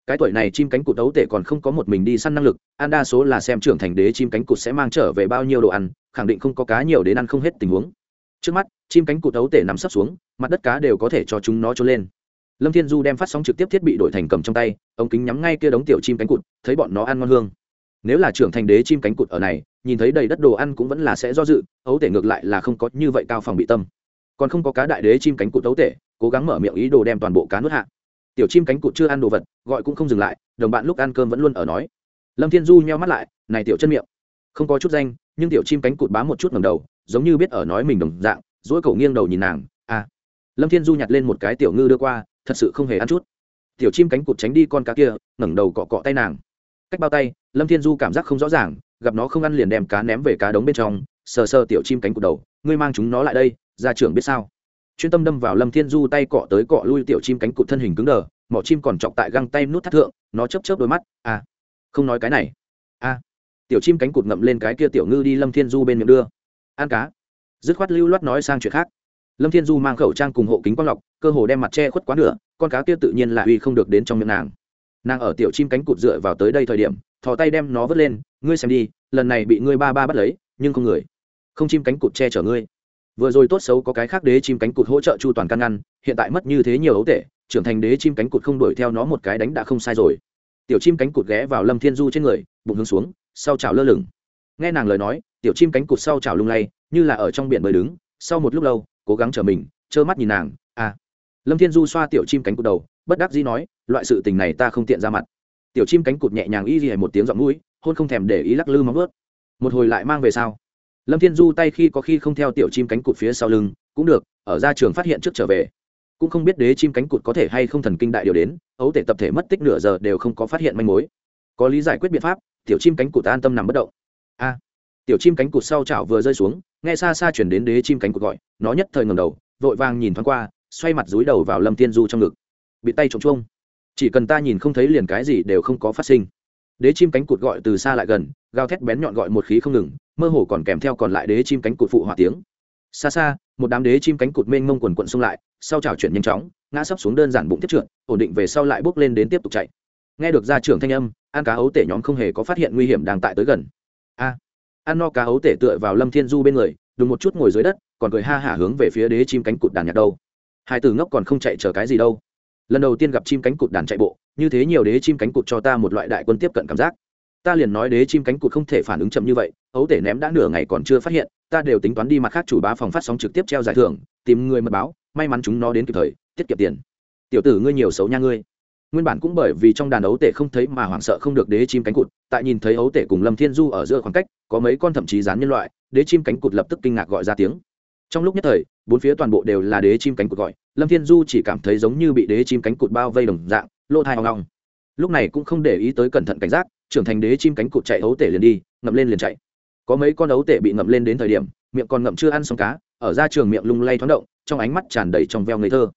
Cái tuổi này chim cánh cụt đấu tể còn không có một mình đi săn năng lực, ăn đa số là xem trưởng thành đế chim cánh cụt sẽ mang trở về bao nhiêu đồ ăn, khẳng định không có cá nhiều đến ăn không hết tình huống. Trước mắt, chim cánh cụt đấu tể nằm sấp xuống, mặt đất cá đều có thể cho chúng nó trốn lên. Lâm thiên du đem phát sóng trực tiếp thiết bị đổi thành cầm trong tay, ống kính nhắm ngay kia đống tiểu chim cánh cụt, thấy bọn nó ăn ngon hương. Nếu là trưởng thành đế chim cánh cụt ở này nhìn thấy đầy đất đồ ăn cũng vẫn là sẽ do dự, ấu tể ngược lại là không có như vậy cao phòng bị tâm. Còn không có cá đại đế chim cánh cụt ấu tể, cố gắng mở miệng ý đồ đem toàn bộ cá nuốt hạ. Tiểu chim cánh cụt chưa ăn đồ vật, gọi cũng không dừng lại, đồng bạn lúc ăn cơm vẫn luôn ở nói. Lâm thiên du nheo mắt lại, này tiểu chân miệng, không có chút danh, nhưng tiểu chim cánh cụt bám một chút ngầm đầu, giống như biết ở nói mình đồng dạng dỗi cổ nghiêng đầu nhìn nàng à. Lâm thiên du nhặt lên một cái tiểu ngư đưa qua, thật sự không hề ăn chút. Tiểu chim cánh cụt tránh đi con cá kia, ngẩng đầu cọ cọ tay nàng. Cách bao tay, lâm thiên du cảm giác không rõ ràng gặp nó không ăn liền đem cá ném về cá đống bên trong, sờ sờ tiểu chim cánh cụt đầu, ngươi mang chúng nó lại đây ra trưởng biết sao? Chuyên tâm đâm vào lâm thiên du tay cọ tới cọ lui tiểu chim cánh cụt thân hình cứng đờ, mỏ chim còn chọc tại găng tay nút thắt thượng, nó chấp chớp đôi mắt à không nói cái này à. Tiểu chim cánh cụt ngậm lên cái kia tiểu ngư đi lâm thiên du bên miệng đưa, ăn cá. Dứt khoát lưu loát nói sang chuyện khác. Lâm thiên du mang khẩu trang cùng hộ kính quang lọc, cơ hồ đem mặt che khuất quá nửa, con cá kia tự nhiên là uy không được đến trong miệng nàng. Nàng ở tiểu chim cánh cụt dựa vào tới đây thời điểm thò tay đem nó vớt lên, ngươi xem đi, lần này bị ngươi ba ba bắt lấy, nhưng không người. Không chim cánh cụt che chở ngươi. Vừa rồi tốt xấu có cái khác đế chim cánh cụt hỗ trợ chu toàn căn ngăn, hiện tại mất như thế nhiều ấu tệ trưởng thành đế chim cánh cụt không đuổi theo nó một cái đánh đã không sai rồi. Tiểu chim cánh cụt ghé vào lâm thiên du trên người, bụng hướng xuống, sau chảo lơ lửng. Nghe nàng lời nói, tiểu chim cánh cụt sau chảo lung lay, như là ở trong biển bơi đứng, sau một lúc lâu, cố gắng trở mình, trơ mắt nhìn nàng à. Lâm thiên du xoa tiểu chim cánh cụt đầu, bất đắc dĩ nói, loại sự tình này ta không tiện ra mặt tiểu chim cánh cụt nhẹ nhàng y gì một tiếng giọng mũi, hôn không thèm để ý lắc lư móng ướt một hồi lại mang về sau lâm thiên du tay khi có khi không theo tiểu chim cánh cụt phía sau lưng, cũng được, ở ra trường phát hiện trước trở về. Cũng không biết đế chim cánh cụt có thể hay không thần kinh đại điều đến, ấu tể tập thể mất tích nửa giờ đều không có phát hiện manh mối. Có lý giải quyết biện pháp, tiểu chim cánh cụt an tâm nằm bất động. A! Tiểu chim cánh cụt sau chảo vừa rơi xuống, nghe xa xa chuyển đến đế chim cánh cụt gọi, nó nhất thời ngầm đầu, vội vàng nhìn thoáng qua, xoay mặt dúi đầu vào lâm thiên du trong ngực. Bị tay trống chuông chỉ cần ta nhìn không thấy liền cái gì đều không có phát sinh. Đế chim cánh cụt gọi từ xa lại gần, gào thét bén nhọn gọi một khí không ngừng, mơ hồ còn kèm theo còn lại đế chim cánh cụt phụ hỏa tiếng. Xa xa, một đám đế chim cánh cụt mênh mông quần quận xung lại, sau trào chuyển nhanh chóng, ngã sấp xuống đơn giản bụng tiếp trượt, ổn định về sau lại bước lên đến tiếp tục chạy. Nghe được ra trưởng thanh âm ăn cá ấu tể nhóm không hề có phát hiện nguy hiểm đang tại tới gần. A! Ăn no cá ấu tể tựa vào lâm thiên du bên người, đùng một chút ngồi dưới đất, còn cười ha hả hướng về phía đế chim cánh cụt đàn nhạc đâu. Hai từ ngốc còn không chạy chờ cái gì đâu lần đầu tiên gặp chim cánh cụt đàn chạy bộ, như thế nhiều đế chim cánh cụt cho ta một loại đại quân tiếp cận cảm giác. Ta liền nói đế chim cánh cụt không thể phản ứng chậm như vậy, ấu tể ném đã nửa ngày còn chưa phát hiện, ta đều tính toán đi mặt khác chủ bá phòng phát sóng trực tiếp treo giải thưởng, tìm người mật báo, may mắn chúng nó đến kịp thời, tiết kiệm tiền. Tiểu tử ngươi nhiều xấu nha ngươi. Nguyên bản cũng bởi vì trong đàn ấu tể không thấy mà hoảng sợ không được đế chim cánh cụt, tại nhìn thấy ấu tể cùng lâm thiên du ở giữa khoảng cách, có mấy con thậm chí dán nhân loại, đế chim cánh cụt lập tức kinh ngạc gọi ra tiếng. Trong lúc nhất thời, bốn phía toàn bộ đều là đế chim cánh cụt gọi lâm thiên du chỉ cảm thấy giống như bị đế chim cánh cụt bao vây đồng dạng, lỗ thai hoang long lúc này cũng không để ý tới cẩn thận cảnh giác, trưởng thành đế chim cánh cụt chạy ấu tể liền đi, ngậm lên liền chạy. Có mấy con ấu tể bị ngậm lên đến thời điểm, miệng còn ngậm chưa ăn xong cá, ở ra trường miệng lung lay thoáng động, trong ánh mắt tràn đầy trong veo ngây thơ.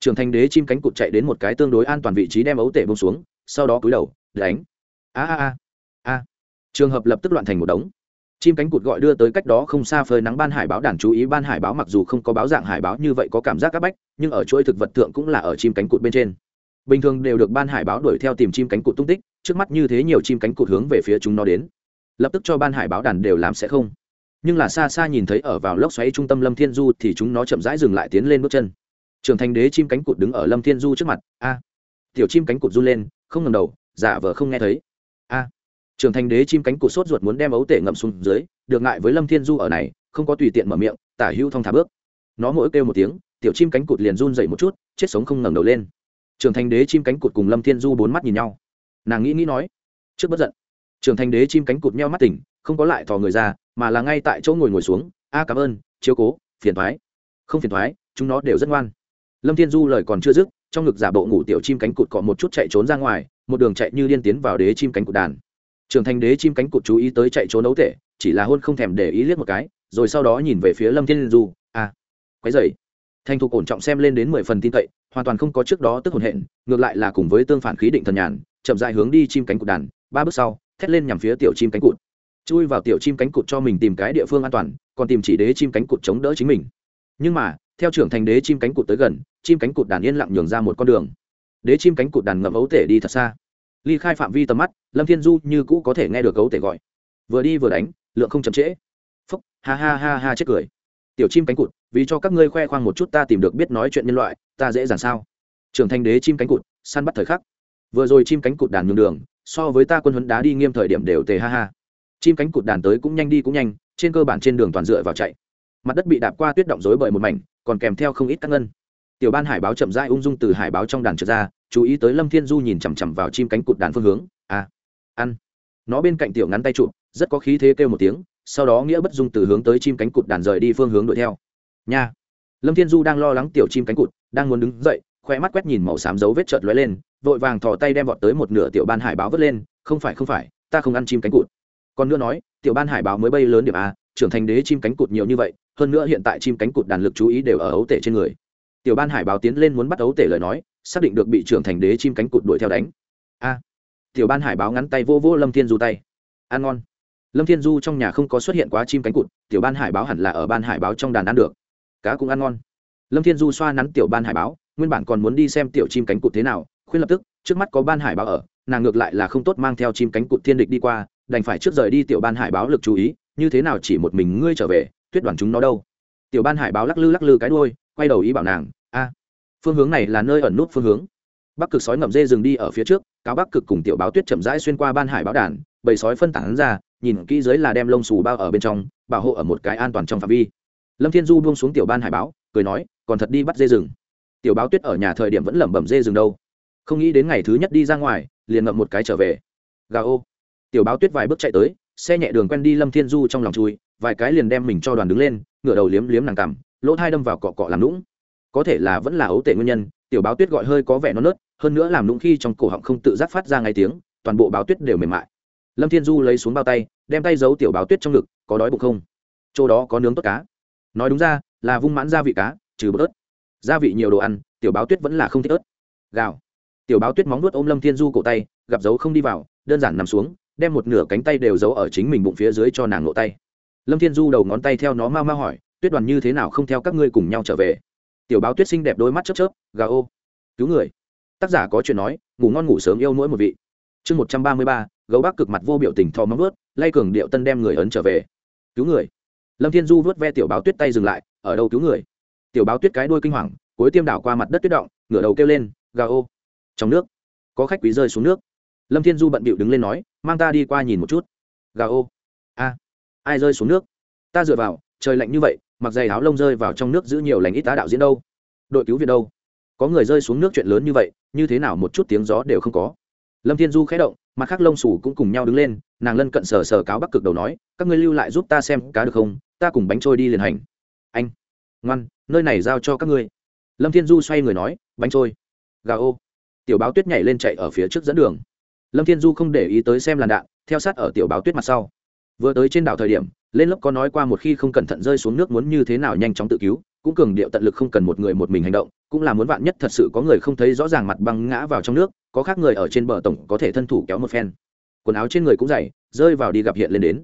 Trưởng thành đế chim cánh cụt chạy đến một cái tương đối an toàn vị trí đem ấu tể bông xuống, sau đó cúi đầu, đánh. A a a a. Trường hợp lập tức loạn thành một đống chim cánh cụt gọi đưa tới cách đó không xa phơi nắng ban hải báo đàn chú ý. Ban hải báo mặc dù không có báo dạng hải báo như vậy có cảm giác áp bách, nhưng ở chuỗi thực vật thượng cũng là ở chim cánh cụt bên trên. Bình thường đều được ban hải báo đuổi theo tìm chim cánh cụt tung tích, trước mắt như thế nhiều chim cánh cụt hướng về phía chúng nó đến. Lập tức cho ban hải báo đàn đều làm sẽ không. Nhưng là xa xa nhìn thấy ở vào lốc xoáy trung tâm lâm thiên du thì chúng nó chậm rãi dừng lại tiến lên bước chân. Trưởng thành đế chim cánh cụt đứng ở lâm thiên du trước mặt. A, tiểu chim cánh cụt run lên, không ngầm đầu, giả vờ không nghe thấy. A trưởng thành đế chim cánh cụt sốt ruột muốn đem ấu tể ngậm xuống dưới, được ngại với lâm thiên du ở này, không có tùy tiện mở miệng, tả hữu thong thả bước. Nó mỗi kêu một tiếng, tiểu chim cánh cụt liền run dậy một chút, chết sống không ngẩng đầu lên. Trưởng thành đế chim cánh cụt cùng lâm thiên du bốn mắt nhìn nhau. Nàng nghĩ nghĩ nói, trước bất giận. Trưởng thành đế chim cánh cụt meo mắt tỉnh, không có lại thò người ra, mà là ngay tại chỗ ngồi ngồi xuống, a, cảm ơn, chiếu cố, phiền thoái không phiền thoái chúng nó đều rất ngoan. Lâm thiên du lời còn chưa dứt, trong ngực giả bộ ngủ tiểu chim cánh cụt cọ một chút chạy trốn ra ngoài, một đường chạy như liên tiến vào đế chim cánh cụt đàn trưởng thành đế chim cánh cụt chú ý tới chạy trốn ấu thể, chỉ là hôn không thèm để ý liếc một cái rồi sau đó nhìn về phía lâm thiên du à quái dày thành thục ổn trọng xem lên đến mười phần tin cậy hoàn toàn không có trước đó tức hồn hện ngược lại là cùng với tương phản khí định thần nhàn chậm dại hướng đi chim cánh cụt đàn ba bước sau thét lên nhằm phía tiểu chim cánh cụt. Chui vào tiểu chim cánh cụt cho mình tìm cái địa phương an toàn còn tìm chỉ đế chim cánh cụt chống đỡ chính mình. Nhưng mà theo trưởng thành đế chim cánh cụt tới gần chim cánh cụt đàn yên lặng nhường ra một con đường. Đế chim cánh cụt đàn ngậm ấu tể đi thật xa ly khai phạm vi tầm mắt, lâm thiên du như cũ có thể nghe được cấu tể gọi. Vừa đi vừa đánh, lượng không chậm trễ. Phúc, ha ha ha ha chết cười. Tiểu chim cánh cụt, vì cho các ngươi khoe khoang một chút ta tìm được biết nói chuyện nhân loại, ta dễ dàng sao? Trưởng thành đế chim cánh cụt, săn bắt thời khắc. Vừa rồi chim cánh cụt đàn nhường đường, so với ta quân huấn đá đi nghiêm thời điểm đều tề ha ha. Chim cánh cụt đàn tới cũng nhanh đi cũng nhanh, trên cơ bản trên đường toàn dựa vào chạy. Mặt đất bị đạp qua tuyết động rối bởi một mảnh, còn kèm theo không ít các ngân tiểu ban hải báo chậm rãi ung dung từ hải báo trong đàn trượt ra, chú ý tới lâm thiên du nhìn chằm chằm vào chim cánh cụt đàn phương hướng. À ăn. Nó bên cạnh tiểu ngắn tay chụp, rất có khí thế kêu một tiếng, sau đó nghĩa bất dung từ hướng tới chim cánh cụt đàn rời đi phương hướng đuổi theo. Nha. Lâm thiên du đang lo lắng tiểu chim cánh cụt, đang muốn đứng dậy, khoe mắt quét nhìn màu xám dấu vết trợt lóe lên, vội vàng thò tay đem vọt tới một nửa tiểu ban hải báo vớt lên, không phải không phải, ta không ăn chim cánh cụt. Còn nữa nói, tiểu ban hải báo mới bay lớn điểm a, trưởng thành đế chim cánh cụt nhiều như vậy, hơn nữa hiện tại chim cánh cụt đàn lực chú ý đều ở ấu tể trên người tiểu ban hải báo tiến lên muốn bắt ấu tể lời nói, xác định được bị trưởng thành đế chim cánh cụt đuổi theo đánh. A. Tiểu ban hải báo ngắn tay vô vô lâm thiên du tay. Ăn ngon. Lâm thiên du trong nhà không có xuất hiện quá chim cánh cụt, tiểu ban hải báo hẳn là ở ban hải báo trong đàn ăn được. Cá cũng ăn ngon. Lâm thiên du xoa nắn tiểu ban hải báo, nguyên bản còn muốn đi xem tiểu chim cánh cụt thế nào, khuyên lập tức, trước mắt có ban hải báo ở, nàng ngược lại là không tốt mang theo chim cánh cụt thiên địch đi qua, đành phải trước rời đi tiểu ban hải báo lực chú ý, như thế nào chỉ một mình ngươi trở về, tuyết đoàn chúng nó đâu? Tiểu ban hải báo lắc lư lắc lư cái đuôi, quay đầu ý bảo nàng, a, phương hướng này là nơi ẩn nút phương hướng. Bắc cực sói ngậm dê dừng đi ở phía trước, cáo bắc cực cùng tiểu báo tuyết chậm rãi xuyên qua ban hải báo đàn, bầy sói phân tán ra, nhìn kỹ dưới là đem lông xù bao ở bên trong, bảo hộ ở một cái an toàn trong phạm vi. Lâm thiên du buông xuống tiểu ban hải báo, cười nói, còn thật đi bắt dê rừng. Tiểu báo tuyết ở nhà thời điểm vẫn lẩm bẩm dê rừng đâu. Không nghĩ đến ngày thứ nhất đi ra ngoài, liền ngậm một cái trở về. Gà ô. Tiểu báo tuyết vài bước chạy tới, xe nhẹ đường quen đi lâm thiên du trong lòng chui, vài cái liền đem mình cho đoàn đứng lên ngửa đầu liếm liếm nàng cằm, lỗ thai đâm vào cọ cọ làm lũng có thể là vẫn là ấu tệ nguyên nhân, tiểu báo tuyết gọi hơi có vẻ non nớt, hơn nữa làm lũng khi trong cổ họng không tự giác phát ra ngay tiếng, toàn bộ báo tuyết đều mềm mại. Lâm thiên du lấy xuống bao tay, đem tay giấu tiểu báo tuyết trong ngực, có đói bụng không? Chỗ đó có nướng tốt cá. Nói đúng ra, là vung mãn gia vị cá, trừ bớt. Ớt gia vị nhiều đồ ăn, tiểu báo tuyết vẫn là không thích ớt. Gạo tiểu báo tuyết móng nuốt ôm lâm thiên du cổ tay, gặp dấu không đi vào, đơn giản nằm xuống, đem một nửa cánh tay đều giấu ở chính mình bụng phía dưới cho nàng lộ tay lâm thiên du đầu ngón tay theo nó mau mau hỏi, tuyết đoàn như thế nào không theo các ngươi cùng nhau trở về? Tiểu báo tuyết xinh đẹp đôi mắt chớp chớp, gà ô, cứu người. Tác giả có chuyện nói, ngủ ngon ngủ sớm yêu mỗi một vị. Chương một trăm ba mươi ba, gấu bác cực mặt vô biểu tình thò móng vớt lay cường điệu tân đem người ấn trở về. Cứu người. Lâm thiên du vớt ve tiểu báo tuyết tay dừng lại, ở đâu cứu người? Tiểu báo tuyết cái đuôi kinh hoàng cối tiêm đảo qua mặt đất tuyết động, ngửa đầu kêu lên, gà ô, trong nước, có khách quý rơi xuống nước. Lâm thiên du bận bịu đứng lên nói, mang ta đi qua nhìn một chút. Gà ô, a ai rơi xuống nước? Ta dựa vào, trời lạnh như vậy, mặc giày áo lông rơi vào trong nước giữ nhiều lành ít tá đạo diễn đâu? Đội cứu viện đâu? Có người rơi xuống nước chuyện lớn như vậy, như thế nào một chút tiếng gió đều không có. Lâm thiên du khẽ động, mặt khác lông xù cũng cùng nhau đứng lên, nàng lân cận sờ sờ cáo bắc cực đầu nói, các ngươi lưu lại giúp ta xem cá được không? Ta cùng bánh trôi đi liền hành. Anh, ngoan, nơi này giao cho các ngươi. Lâm thiên du xoay người nói, bánh trôi. Gà ô. Tiểu báo tuyết nhảy lên chạy ở phía trước dẫn đường. Lâm thiên du không để ý tới xem làn đạn, theo sát ở tiểu báo tuyết mặt sau vừa tới trên đảo thời điểm, lên lớp có nói qua một khi không cẩn thận rơi xuống nước muốn như thế nào nhanh chóng tự cứu, cũng cường điệu tận lực không cần một người một mình hành động, cũng là muốn vạn nhất thật sự có người không thấy rõ ràng mặt băng ngã vào trong nước, có khác người ở trên bờ tổng có thể thân thủ kéo một phen. Quần áo trên người cũng dày, rơi vào đi gặp hiện lên đến.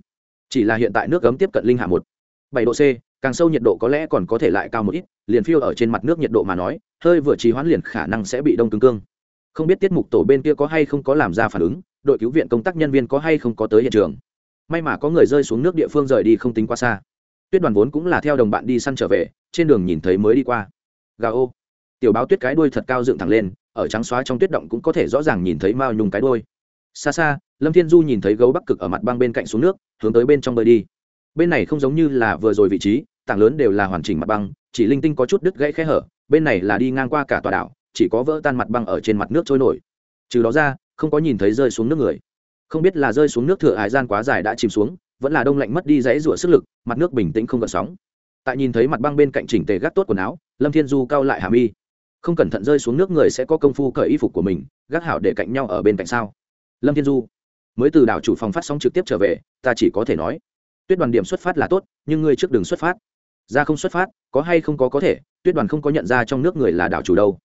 Chỉ là hiện tại nước cấm tiếp cận linh hạ một bảy độ c, càng sâu nhiệt độ có lẽ còn có thể lại cao một ít, liền phiêu ở trên mặt nước nhiệt độ mà nói, hơi vừa trì hoãn liền khả năng sẽ bị đông cứng cương. Không biết tiết mục tổ bên kia có hay không có làm ra phản ứng, đội cứu viện công tác nhân viên có hay không có tới hiện trường may mà có người rơi xuống nước địa phương rời đi không tính quá xa. Tuyết đoàn vốn cũng là theo đồng bạn đi săn trở về, trên đường nhìn thấy mới đi qua. Gà ô. Tiểu báo tuyết cái đuôi thật cao dựng thẳng lên, ở trắng xóa trong tuyết động cũng có thể rõ ràng nhìn thấy mao nhung cái đuôi. Xa xa, lâm thiên du nhìn thấy gấu bắc cực ở mặt băng bên cạnh xuống nước, hướng tới bên trong bơi đi. Bên này không giống như là vừa rồi vị trí, tảng lớn đều là hoàn chỉnh mặt băng, chỉ linh tinh có chút đứt gãy khe hở, bên này là đi ngang qua cả tòa đảo, chỉ có vỡ tan mặt băng ở trên mặt nước trôi nổi. Trừ đó ra, không có nhìn thấy rơi xuống nước người không biết là rơi xuống nước thừa hải gian quá dài đã chìm xuống, vẫn là đông lạnh mất đi dãy rủa sức lực, mặt nước bình tĩnh không gợn sóng. Tại nhìn thấy mặt băng bên cạnh chỉnh tề gác tốt quần áo, lâm thiên du cao lại hàm y. Không cẩn thận rơi xuống nước người sẽ có công phu cởi y phục của mình, gác hảo để cạnh nhau ở bên cạnh sao? Lâm thiên du. Mới từ đảo chủ phòng phát sóng trực tiếp trở về, ta chỉ có thể nói. Tuyết đoàn điểm xuất phát là tốt, nhưng ngươi trước đường xuất phát. Ra không xuất phát, có hay không có có thể, tuyết đoàn không có nhận ra trong nước người là đảo chủ đâu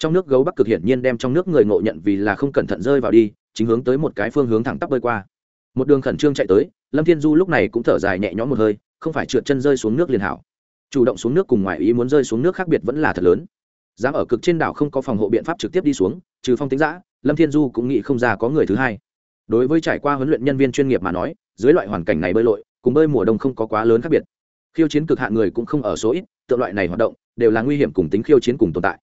trong nước gấu bắc cực hiển nhiên đem trong nước người ngộ nhận vì là không cẩn thận rơi vào đi, chính hướng tới một cái phương hướng thẳng tắp bơi qua. Một đường khẩn trương chạy tới, lâm thiên du lúc này cũng thở dài nhẹ nhõm một hơi, không phải trượt chân rơi xuống nước liền hảo. Chủ động xuống nước cùng ngoài ý muốn rơi xuống nước khác biệt vẫn là thật lớn. Dám ở cực trên đảo không có phòng hộ biện pháp trực tiếp đi xuống, trừ phong tính giã lâm thiên du cũng nghĩ không ra có người thứ hai. Đối với trải qua huấn luyện nhân viên chuyên nghiệp mà nói, dưới loại hoàn cảnh này bơi lội, cùng bơi mùa đông không có quá lớn khác biệt. Khiêu chiến cực hạn người cũng không ở số ít tự loại này hoạt động, đều là nguy hiểm cùng tính khiêu chiến cùng tồn tại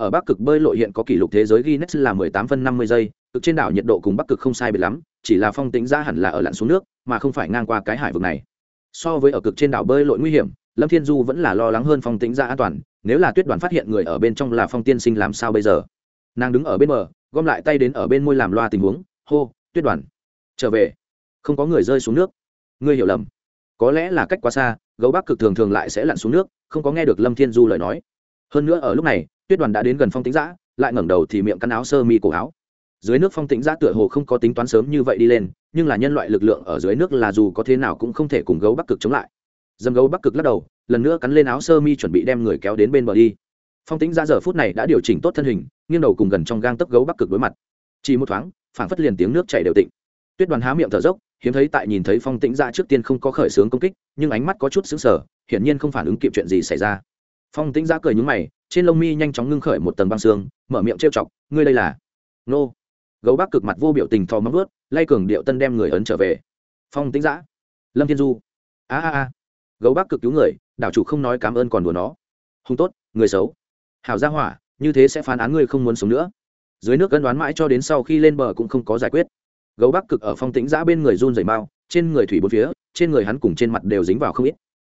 ở bắc cực bơi lội hiện có kỷ lục thế giới guinness là 18 phân 50 giây, cực trên đảo nhiệt độ cùng bắc cực không sai biệt lắm, chỉ là phong tính ra hẳn là ở lặn xuống nước, mà không phải ngang qua cái hải vực này. So với ở cực trên đảo bơi lội nguy hiểm, lâm thiên du vẫn là lo lắng hơn phong tính ra an toàn, nếu là tuyết đoàn phát hiện người ở bên trong là phong tiên sinh làm sao bây giờ? Nàng đứng ở bên bờ, gom lại tay đến ở bên môi làm loa tình huống, hô, tuyết đoàn, trở về. Không có người rơi xuống nước. Ngươi hiểu lầm. Có lẽ là cách quá xa, gấu bắc cực thường thường lại sẽ lặn xuống nước, không có nghe được lâm thiên du lời nói. Hơn nữa ở lúc này tuyết đoàn đã đến gần phong tính giã, lại ngẩng đầu thì miệng cắn áo sơ mi cổ áo. Dưới nước phong tĩnh giã tựa hồ không có tính toán sớm như vậy đi lên, nhưng là nhân loại lực lượng ở dưới nước là dù có thế nào cũng không thể cùng gấu bắc cực chống lại. Dầm gấu bắc cực lắc đầu, lần nữa cắn lên áo sơ mi chuẩn bị đem người kéo đến bên bờ đi. Phong tĩnh Giã giờ phút này đã điều chỉnh tốt thân hình, nghiêng đầu cùng gần trong gang tấc gấu bắc cực đối mặt. Chỉ một thoáng, phảng phất liền tiếng nước chảy đều tịnh. Tuyết đoàn há miệng thở dốc, hiếm thấy tại nhìn thấy phong tĩnh Giã trước tiên không có khởi xướng công kích, nhưng ánh mắt có chút xứng sở hiển nhiên không phản ứng kịp chuyện gì xảy ra. Phong tĩnh Giã cười nhúng mày trên lông mi nhanh chóng ngưng khởi một tầng băng xương, mở miệng trêu chọc, ngươi đây là? Nô. Gấu bác cực mặt vô biểu tình thò móng vớt lay cường điệu tân đem người ấn trở về. Phong tĩnh giã. Lâm thiên du. A a a. Gấu bác cực cứu người, đảo chủ không nói cảm ơn còn đùa nó. Hung tốt, người xấu. Hảo gia hỏa, như thế sẽ phán án ngươi không muốn sống nữa. Dưới nước cân đoán mãi cho đến sau khi lên bờ cũng không có giải quyết. Gấu bắc cực ở phong tĩnh giã bên người run dày mau, trên người thủy bốn phía, trên người hắn cùng trên mặt đều dính vào không ít.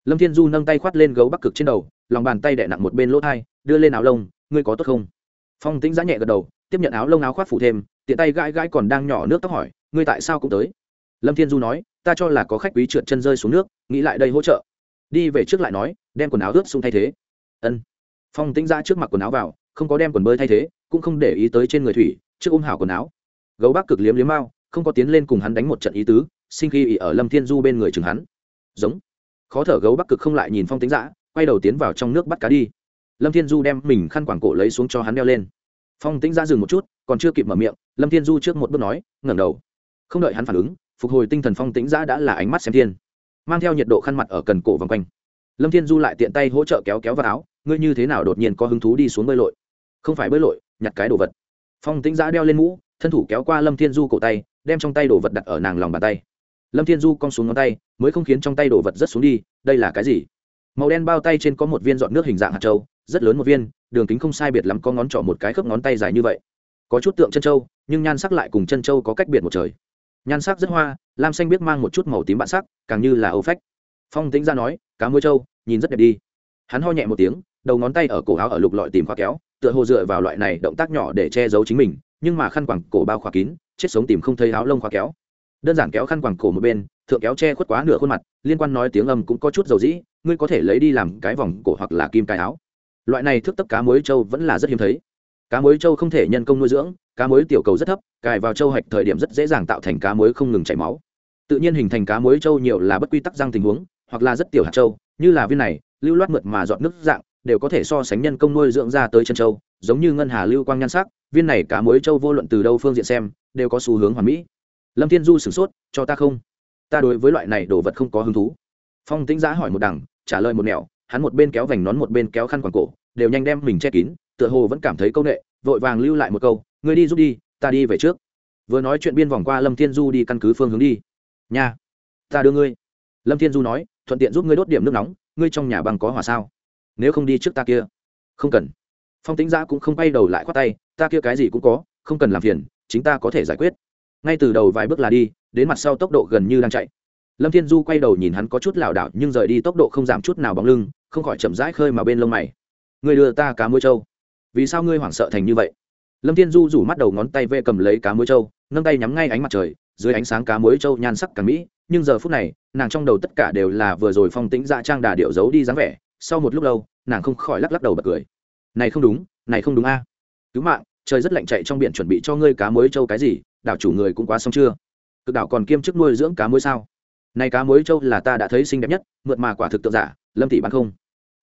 Lâm thiên du nâng tay khoát lên gấu bắc cực trên đầu, lòng bàn tay đẻ nặng một bên lỗ thai đưa lên áo lông, ngươi có tốt không? Phong tĩnh giã nhẹ gật đầu, tiếp nhận áo lông áo khoác phủ thêm, tiện tay gãi gãi còn đang nhỏ nước tóc hỏi, ngươi tại sao cũng tới? Lâm thiên du nói, ta cho là có khách quý trượt chân rơi xuống nước, nghĩ lại đây hỗ trợ. Đi về trước lại nói, đem quần áo ướt xuống thay thế. Ân. Phong tĩnh ra trước mặt quần áo vào, không có đem quần bơi thay thế, cũng không để ý tới trên người thủy, trước ôm hảo quần áo. Gấu bác cực liếm liếm mau, không có tiến lên cùng hắn đánh một trận ý tứ, sinh khi ỉ ở lâm thiên du bên người chừng hắn. Giống. Khó thở gấu bắc cực không lại nhìn phong tính giã, quay đầu tiến vào trong nước bắt cá đi lâm thiên du đem mình khăn quảng cổ lấy xuống cho hắn đeo lên. Phong tĩnh ra dừng một chút, còn chưa kịp mở miệng, lâm thiên du trước một bước nói, ngẩng đầu. Không đợi hắn phản ứng, phục hồi tinh thần phong tĩnh ra đã là ánh mắt xem thiên. Mang theo nhiệt độ khăn mặt ở cần cổ vòng quanh. Lâm thiên du lại tiện tay hỗ trợ kéo kéo vào áo, ngươi như thế nào đột nhiên có hứng thú đi xuống bơi lội? Không phải bơi lội, nhặt cái đồ vật. Phong tĩnh giã đeo lên mũ, thân thủ kéo qua lâm thiên du cổ tay, đem trong tay đồ vật đặt ở nàng lòng bàn tay. Lâm thiên du cong xuống ngón tay, mới không khiến trong tay đồ vật rất xuống đi, đây là cái gì? Màu đen bao tay trên có một viên dọn nước hình dạng hạt trâu rất lớn một viên, đường kính không sai biệt lắm có ngón trỏ một cái khớp ngón tay dài như vậy. Có chút tượng chân trâu nhưng nhan sắc lại cùng chân trâu có cách biệt một trời. Nhan sắc rất hoa, lam xanh biết mang một chút màu tím bạn sắc, càng như là âu phách. Phong tĩnh ra nói, cá muối trâu, nhìn rất đẹp đi. Hắn ho nhẹ một tiếng, đầu ngón tay ở cổ áo ở lục lọi tìm khóa kéo, tựa hồ dựa vào loại này động tác nhỏ để che giấu chính mình, nhưng mà khăn quàng cổ bao khóa kín, chết sống tìm không thấy áo lông khóa kéo. Đơn giản kéo khăn quàng cổ một bên thượng kéo che khuất quá nửa khuôn mặt, liên quan nói tiếng âm cũng có chút dầu dĩ, ngươi có thể lấy đi làm cái vòng cổ hoặc là kim cái áo. Loại này thức tấp cá muối trâu vẫn là rất hiếm thấy. Cá muối trâu không thể nhân công nuôi dưỡng, cá muối tiểu cầu rất thấp, cài vào trâu hạch thời điểm rất dễ dàng tạo thành cá muối không ngừng chảy máu. Tự nhiên hình thành cá muối trâu nhiều là bất quy tắc răng tình huống, hoặc là rất tiểu hạt trâu, như là viên này, lưu loát mượt mà dọn nước dạng, đều có thể so sánh nhân công nuôi dưỡng ra tới chân trâu, giống như ngân hà lưu quang nhan sắc, viên này cá muối trâu vô luận từ đâu phương diện xem, đều có xu hướng hoàn mỹ. Lâm thiên du sửng sốt, cho ta không? Ta đối với loại này đồ vật không có hứng thú. Phong tĩnh giã hỏi một đằng trả lời một nẻo hắn một bên kéo vành nón một bên kéo khăn quàng cổ đều nhanh đem mình che kín tựa hồ vẫn cảm thấy câu nệ vội vàng lưu lại một câu ngươi đi giúp đi ta đi về trước. Vừa nói chuyện biên vòng qua lâm thiên du đi căn cứ phương hướng đi. Nhà, ta đưa ngươi. Lâm thiên du nói thuận tiện giúp ngươi đốt điểm nước nóng ngươi trong nhà bằng có hỏa sao? Nếu không đi trước ta kia. Không cần. Phong tính giã cũng không bay đầu lại khoát tay ta kia cái gì cũng có không cần làm phiền chính ta có thể giải quyết ngay từ đầu vài bước là đi, đến mặt sau tốc độ gần như đang chạy. Lâm thiên du quay đầu nhìn hắn có chút lảo đảo, nhưng rời đi tốc độ không giảm chút nào bóng lưng, không khỏi chậm rãi khơi mà bên lông mày. Người đưa ta cá muối trâu. Vì sao ngươi hoảng sợ thành như vậy? Lâm thiên du rủ mắt đầu ngón tay ve cầm lấy cá muối trâu, nâng tay nhắm ngay ánh mặt trời, dưới ánh sáng cá muối trâu nhan sắc càng mỹ, nhưng giờ phút này, nàng trong đầu tất cả đều là vừa rồi phong tĩnh dạ trang đà điệu giấu đi dáng vẻ, sau một lúc lâu, nàng không khỏi lắc lắc đầu bật cười. Này không đúng, này không đúng a. Cứu mạng, trời rất lạnh chạy trong biển chuẩn bị cho ngươi cá muối trâu cái gì? Đảo chủ người cũng quá xong chưa? Cực đảo còn kiêm chức nuôi dưỡng cá muối sao? Nay cá muối châu là ta đã thấy xinh đẹp nhất, mượt mà quả thực tượng giả, lâm thị bán không?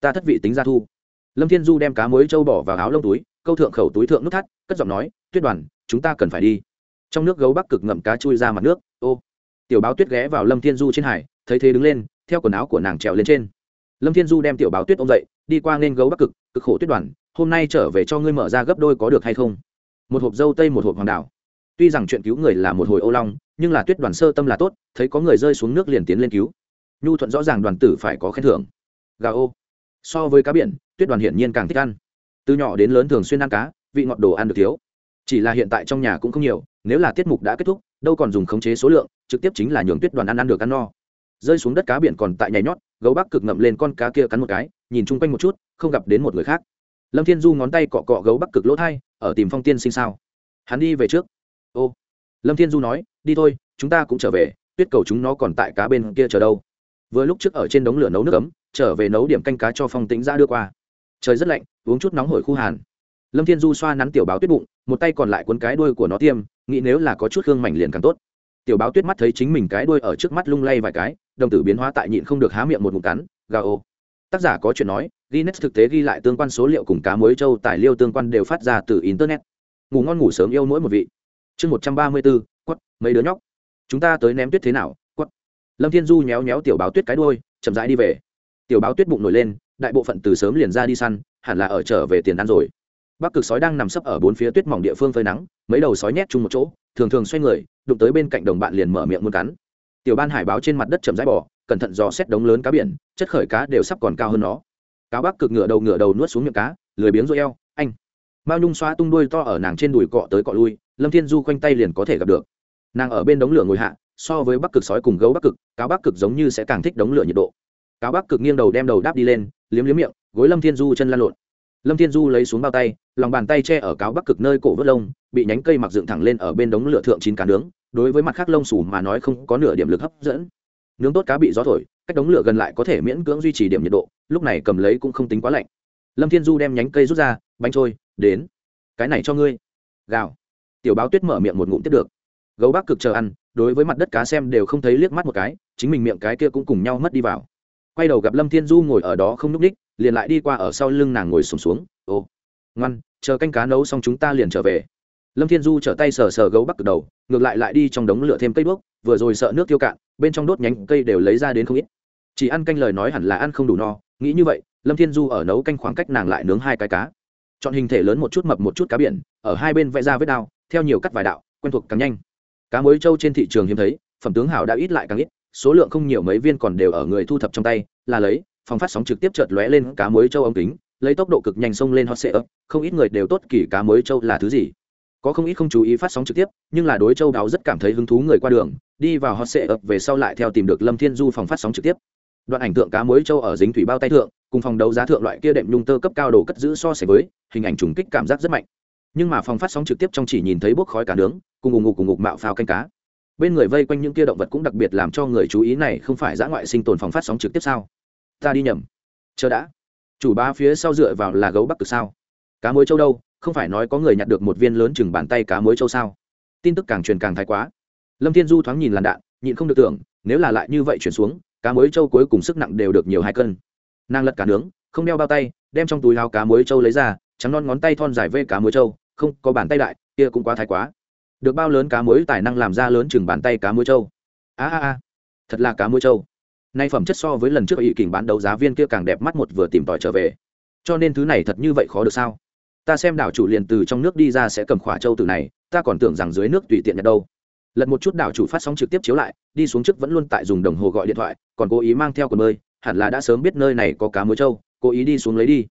Ta thất vị tính ra thu. Lâm thiên du đem cá muối châu bỏ vào áo lông túi, câu thượng khẩu túi thượng nút thắt, cất giọng nói, tuyết đoàn, chúng ta cần phải đi. Trong nước gấu bắc cực ngậm cá chui ra mặt nước, ô. Tiểu báo tuyết ghé vào lâm thiên du trên hải, thấy thế đứng lên, theo quần áo của nàng trèo lên trên. Lâm thiên du đem tiểu báo tuyết ôm dậy, đi qua nên gấu bắc cực cực khổ tuyết đoàn, hôm nay trở về cho ngươi mở ra gấp đôi có được hay không? Một hộp dâu tây một hộp hoàng đảo tuy rằng chuyện cứu người là một hồi ô long, nhưng là tuyết đoàn sơ tâm là tốt, thấy có người rơi xuống nước liền tiến lên cứu. Nhu thuận rõ ràng đoàn tử phải có khen thưởng. Gà ô. So với cá biển, tuyết đoàn hiển nhiên càng thích ăn. Từ nhỏ đến lớn thường xuyên ăn cá, vị ngọt đồ ăn được thiếu. Chỉ là hiện tại trong nhà cũng không nhiều, nếu là tiết mục đã kết thúc, đâu còn dùng khống chế số lượng, trực tiếp chính là nhường tuyết đoàn ăn ăn được ăn no. Rơi xuống đất cá biển còn tại nhảy nhót, gấu bắc cực ngậm lên con cá kia cắn một cái, nhìn chung quanh một chút, không gặp đến một người khác. Lâm thiên du ngón tay cọ cọ gấu bắc cực lỗ thai, ở tìm phong tiên sinh sao? Hắn đi về trước ô, lâm thiên du nói, đi thôi, chúng ta cũng trở về, tuyết cầu chúng nó còn tại cá bên kia chờ đâu. Vừa lúc trước ở trên đống lửa nấu nước ấm, trở về nấu điểm canh cá cho phong tĩnh ra đưa qua. Trời rất lạnh, uống chút nóng hổi khu hàn. Lâm thiên du xoa nắn tiểu báo tuyết bụng, một tay còn lại cuốn cái đuôi của nó tiêm, nghĩ nếu là có chút hương mảnh liền càng tốt. Tiểu báo tuyết mắt thấy chính mình cái đuôi ở trước mắt lung lay vài cái, đồng tử biến hóa tại nhịn không được há miệng một ngụm cắn gà ô. Tác giả có chuyện nói, Guinness thực tế ghi lại tương quan số liệu cùng cá mối châu tài liệu tương quan đều phát ra từ internet. Ngủ ngon ngủ sớm yêu mỗi một vị chương một trăm ba mươi bốn quất mấy đứa nhóc. Chúng ta tới ném tuyết thế nào quất lâm thiên du nhéo nhéo tiểu báo tuyết cái đôi chậm rãi đi về. Tiểu báo tuyết bụng nổi lên, đại bộ phận từ sớm liền ra đi săn, hẳn là ở trở về tiền ăn rồi. Bắc cực sói đang nằm sấp ở bốn phía tuyết mỏng địa phương phơi nắng, mấy đầu sói nhét chung một chỗ, thường thường xoay người, đụng tới bên cạnh đồng bạn liền mở miệng muốn cắn. Tiểu ban hải báo trên mặt đất chậm rãi bỏ cẩn thận dò xét đống lớn cá biển, chất khởi cá đều sắp còn cao hơn nó. Cáo bắc cực ngựa đầu ngựa đầu nuốt xuống miệng cá, lười biếng rồi eo, anh. Mao nhung xoa tung đuôi to ở nàng trên đùi cọ tới cọ lui lâm thiên du quanh tay liền có thể gặp được. Nàng ở bên đống lửa ngồi hạ, so với bắc cực sói cùng gấu bắc cực, cáo bắc cực giống như sẽ càng thích đống lửa nhiệt độ. Cáo bắc cực nghiêng đầu đem đầu đáp đi lên, liếm liếm miệng, gối lâm thiên du chân lăn lộn. Lâm thiên du lấy xuống bao tay, lòng bàn tay che ở cáo bắc cực nơi cổ vớt lông, bị nhánh cây mặc dựng thẳng lên ở bên đống lửa thượng chín cá nướng, đối với mặt khác lông xù mà nói không có nửa điểm lực hấp dẫn. Nướng tốt cá bị gió thổi, cách đống lửa gần lại có thể miễn cưỡng duy trì điểm nhiệt độ, lúc này cầm lấy cũng không tính quá lạnh. Lâm thiên du đem nhánh cây rút ra, bánh trôi, đến. Cái này cho ngươi. Gào tiểu báo tuyết mở miệng một ngụm tiếp được. Gấu bắc cực chờ ăn đối với mặt đất cá xem đều không thấy liếc mắt một cái chính mình miệng cái kia cũng cùng nhau mất đi vào. Quay đầu gặp lâm thiên du ngồi ở đó không nhúc ních liền lại đi qua ở sau lưng nàng ngồi sùng xuống, xuống ô ngoan chờ canh cá nấu xong chúng ta liền trở về. Lâm thiên du trở tay sờ sờ gấu bắc cực đầu ngược lại lại đi trong đống lửa thêm cây đuốc vừa rồi sợ nước tiêu cạn bên trong đốt nhánh cây đều lấy ra đến không ít. Chỉ ăn canh lời nói hẳn là ăn không đủ no nghĩ như vậy lâm thiên du ở nấu canh khoảng cách nàng lại nướng hai cái cá. Chọn hình thể lớn một chút mập một chút cá biển ở hai bên vẽ ra vết đao theo nhiều cắt vài đạo, quen thuộc càng nhanh. Cá muối trâu trên thị trường hiếm thấy, phẩm tướng hảo đã ít lại càng ít, số lượng không nhiều mấy viên còn đều ở người thu thập trong tay, là lấy, phòng phát sóng trực tiếp chợt lóe lên cá muối trâu ống kính, lấy tốc độ cực nhanh xông lên hot sệ ấp không ít người đều tốt kỳ cá muối trâu là thứ gì. Có không ít không chú ý phát sóng trực tiếp, nhưng là đối châu đáo rất cảm thấy hứng thú người qua đường, đi vào hot sệ ấp về sau lại theo tìm được lâm thiên du phòng phát sóng trực tiếp. Đoạn ảnh tượng cá muối châu ở dính thủy bao tay thượng, cùng phòng đấu giá thượng loại kia đệm nhung tơ cấp cao đồ cất giữ so sánh với, hình ảnh trùng kích cảm giác rất mạnh nhưng mà phòng phát sóng trực tiếp trong chỉ nhìn thấy bốc khói cá nướng, cùng ngục ngục cùng ngục mạo phao canh cá. Bên người vây quanh những kia động vật cũng đặc biệt làm cho người chú ý này không phải giã ngoại sinh tồn phòng phát sóng trực tiếp sao? Ta đi nhầm. Chờ đã. Chủ ba phía sau dựa vào là gấu bắc cực sao? Cá muối châu đâu? Không phải nói có người nhặt được một viên lớn chừng bàn tay cá muối châu sao? Tin tức càng truyền càng thái quá. Lâm thiên du thoáng nhìn làn đạn, nhịn không được tưởng, nếu là lại như vậy chuyển xuống, cá muối châu cuối cùng sức nặng đều được nhiều hai cân. Nàng lật cá nướng, không đeo bao tay, đem trong túi lao cá muối châu lấy ra trắng non ngón tay thon dài vê cá muối châu không, có bàn tay đại, kia cũng quá thái quá. Được bao lớn cá muối tài năng làm ra lớn chừng bàn tay cá muối châu a a a, thật là cá muối châu nay phẩm chất so với lần trước ý kình bán đấu giá viên kia càng đẹp mắt một vừa tìm tòi trở về. Cho nên thứ này thật như vậy khó được sao? Ta xem đảo chủ liền từ trong nước đi ra sẽ cầm khỏa châu từ này, ta còn tưởng rằng dưới nước tùy tiện nhặt đâu. Lật một chút đảo chủ phát sóng trực tiếp chiếu lại, đi xuống trước vẫn luôn tại dùng đồng hồ gọi điện thoại, còn cố ý mang theo quần bơi, hẳn là đã sớm biết nơi này có cá muối trâu, cố ý đi xuống lấy đi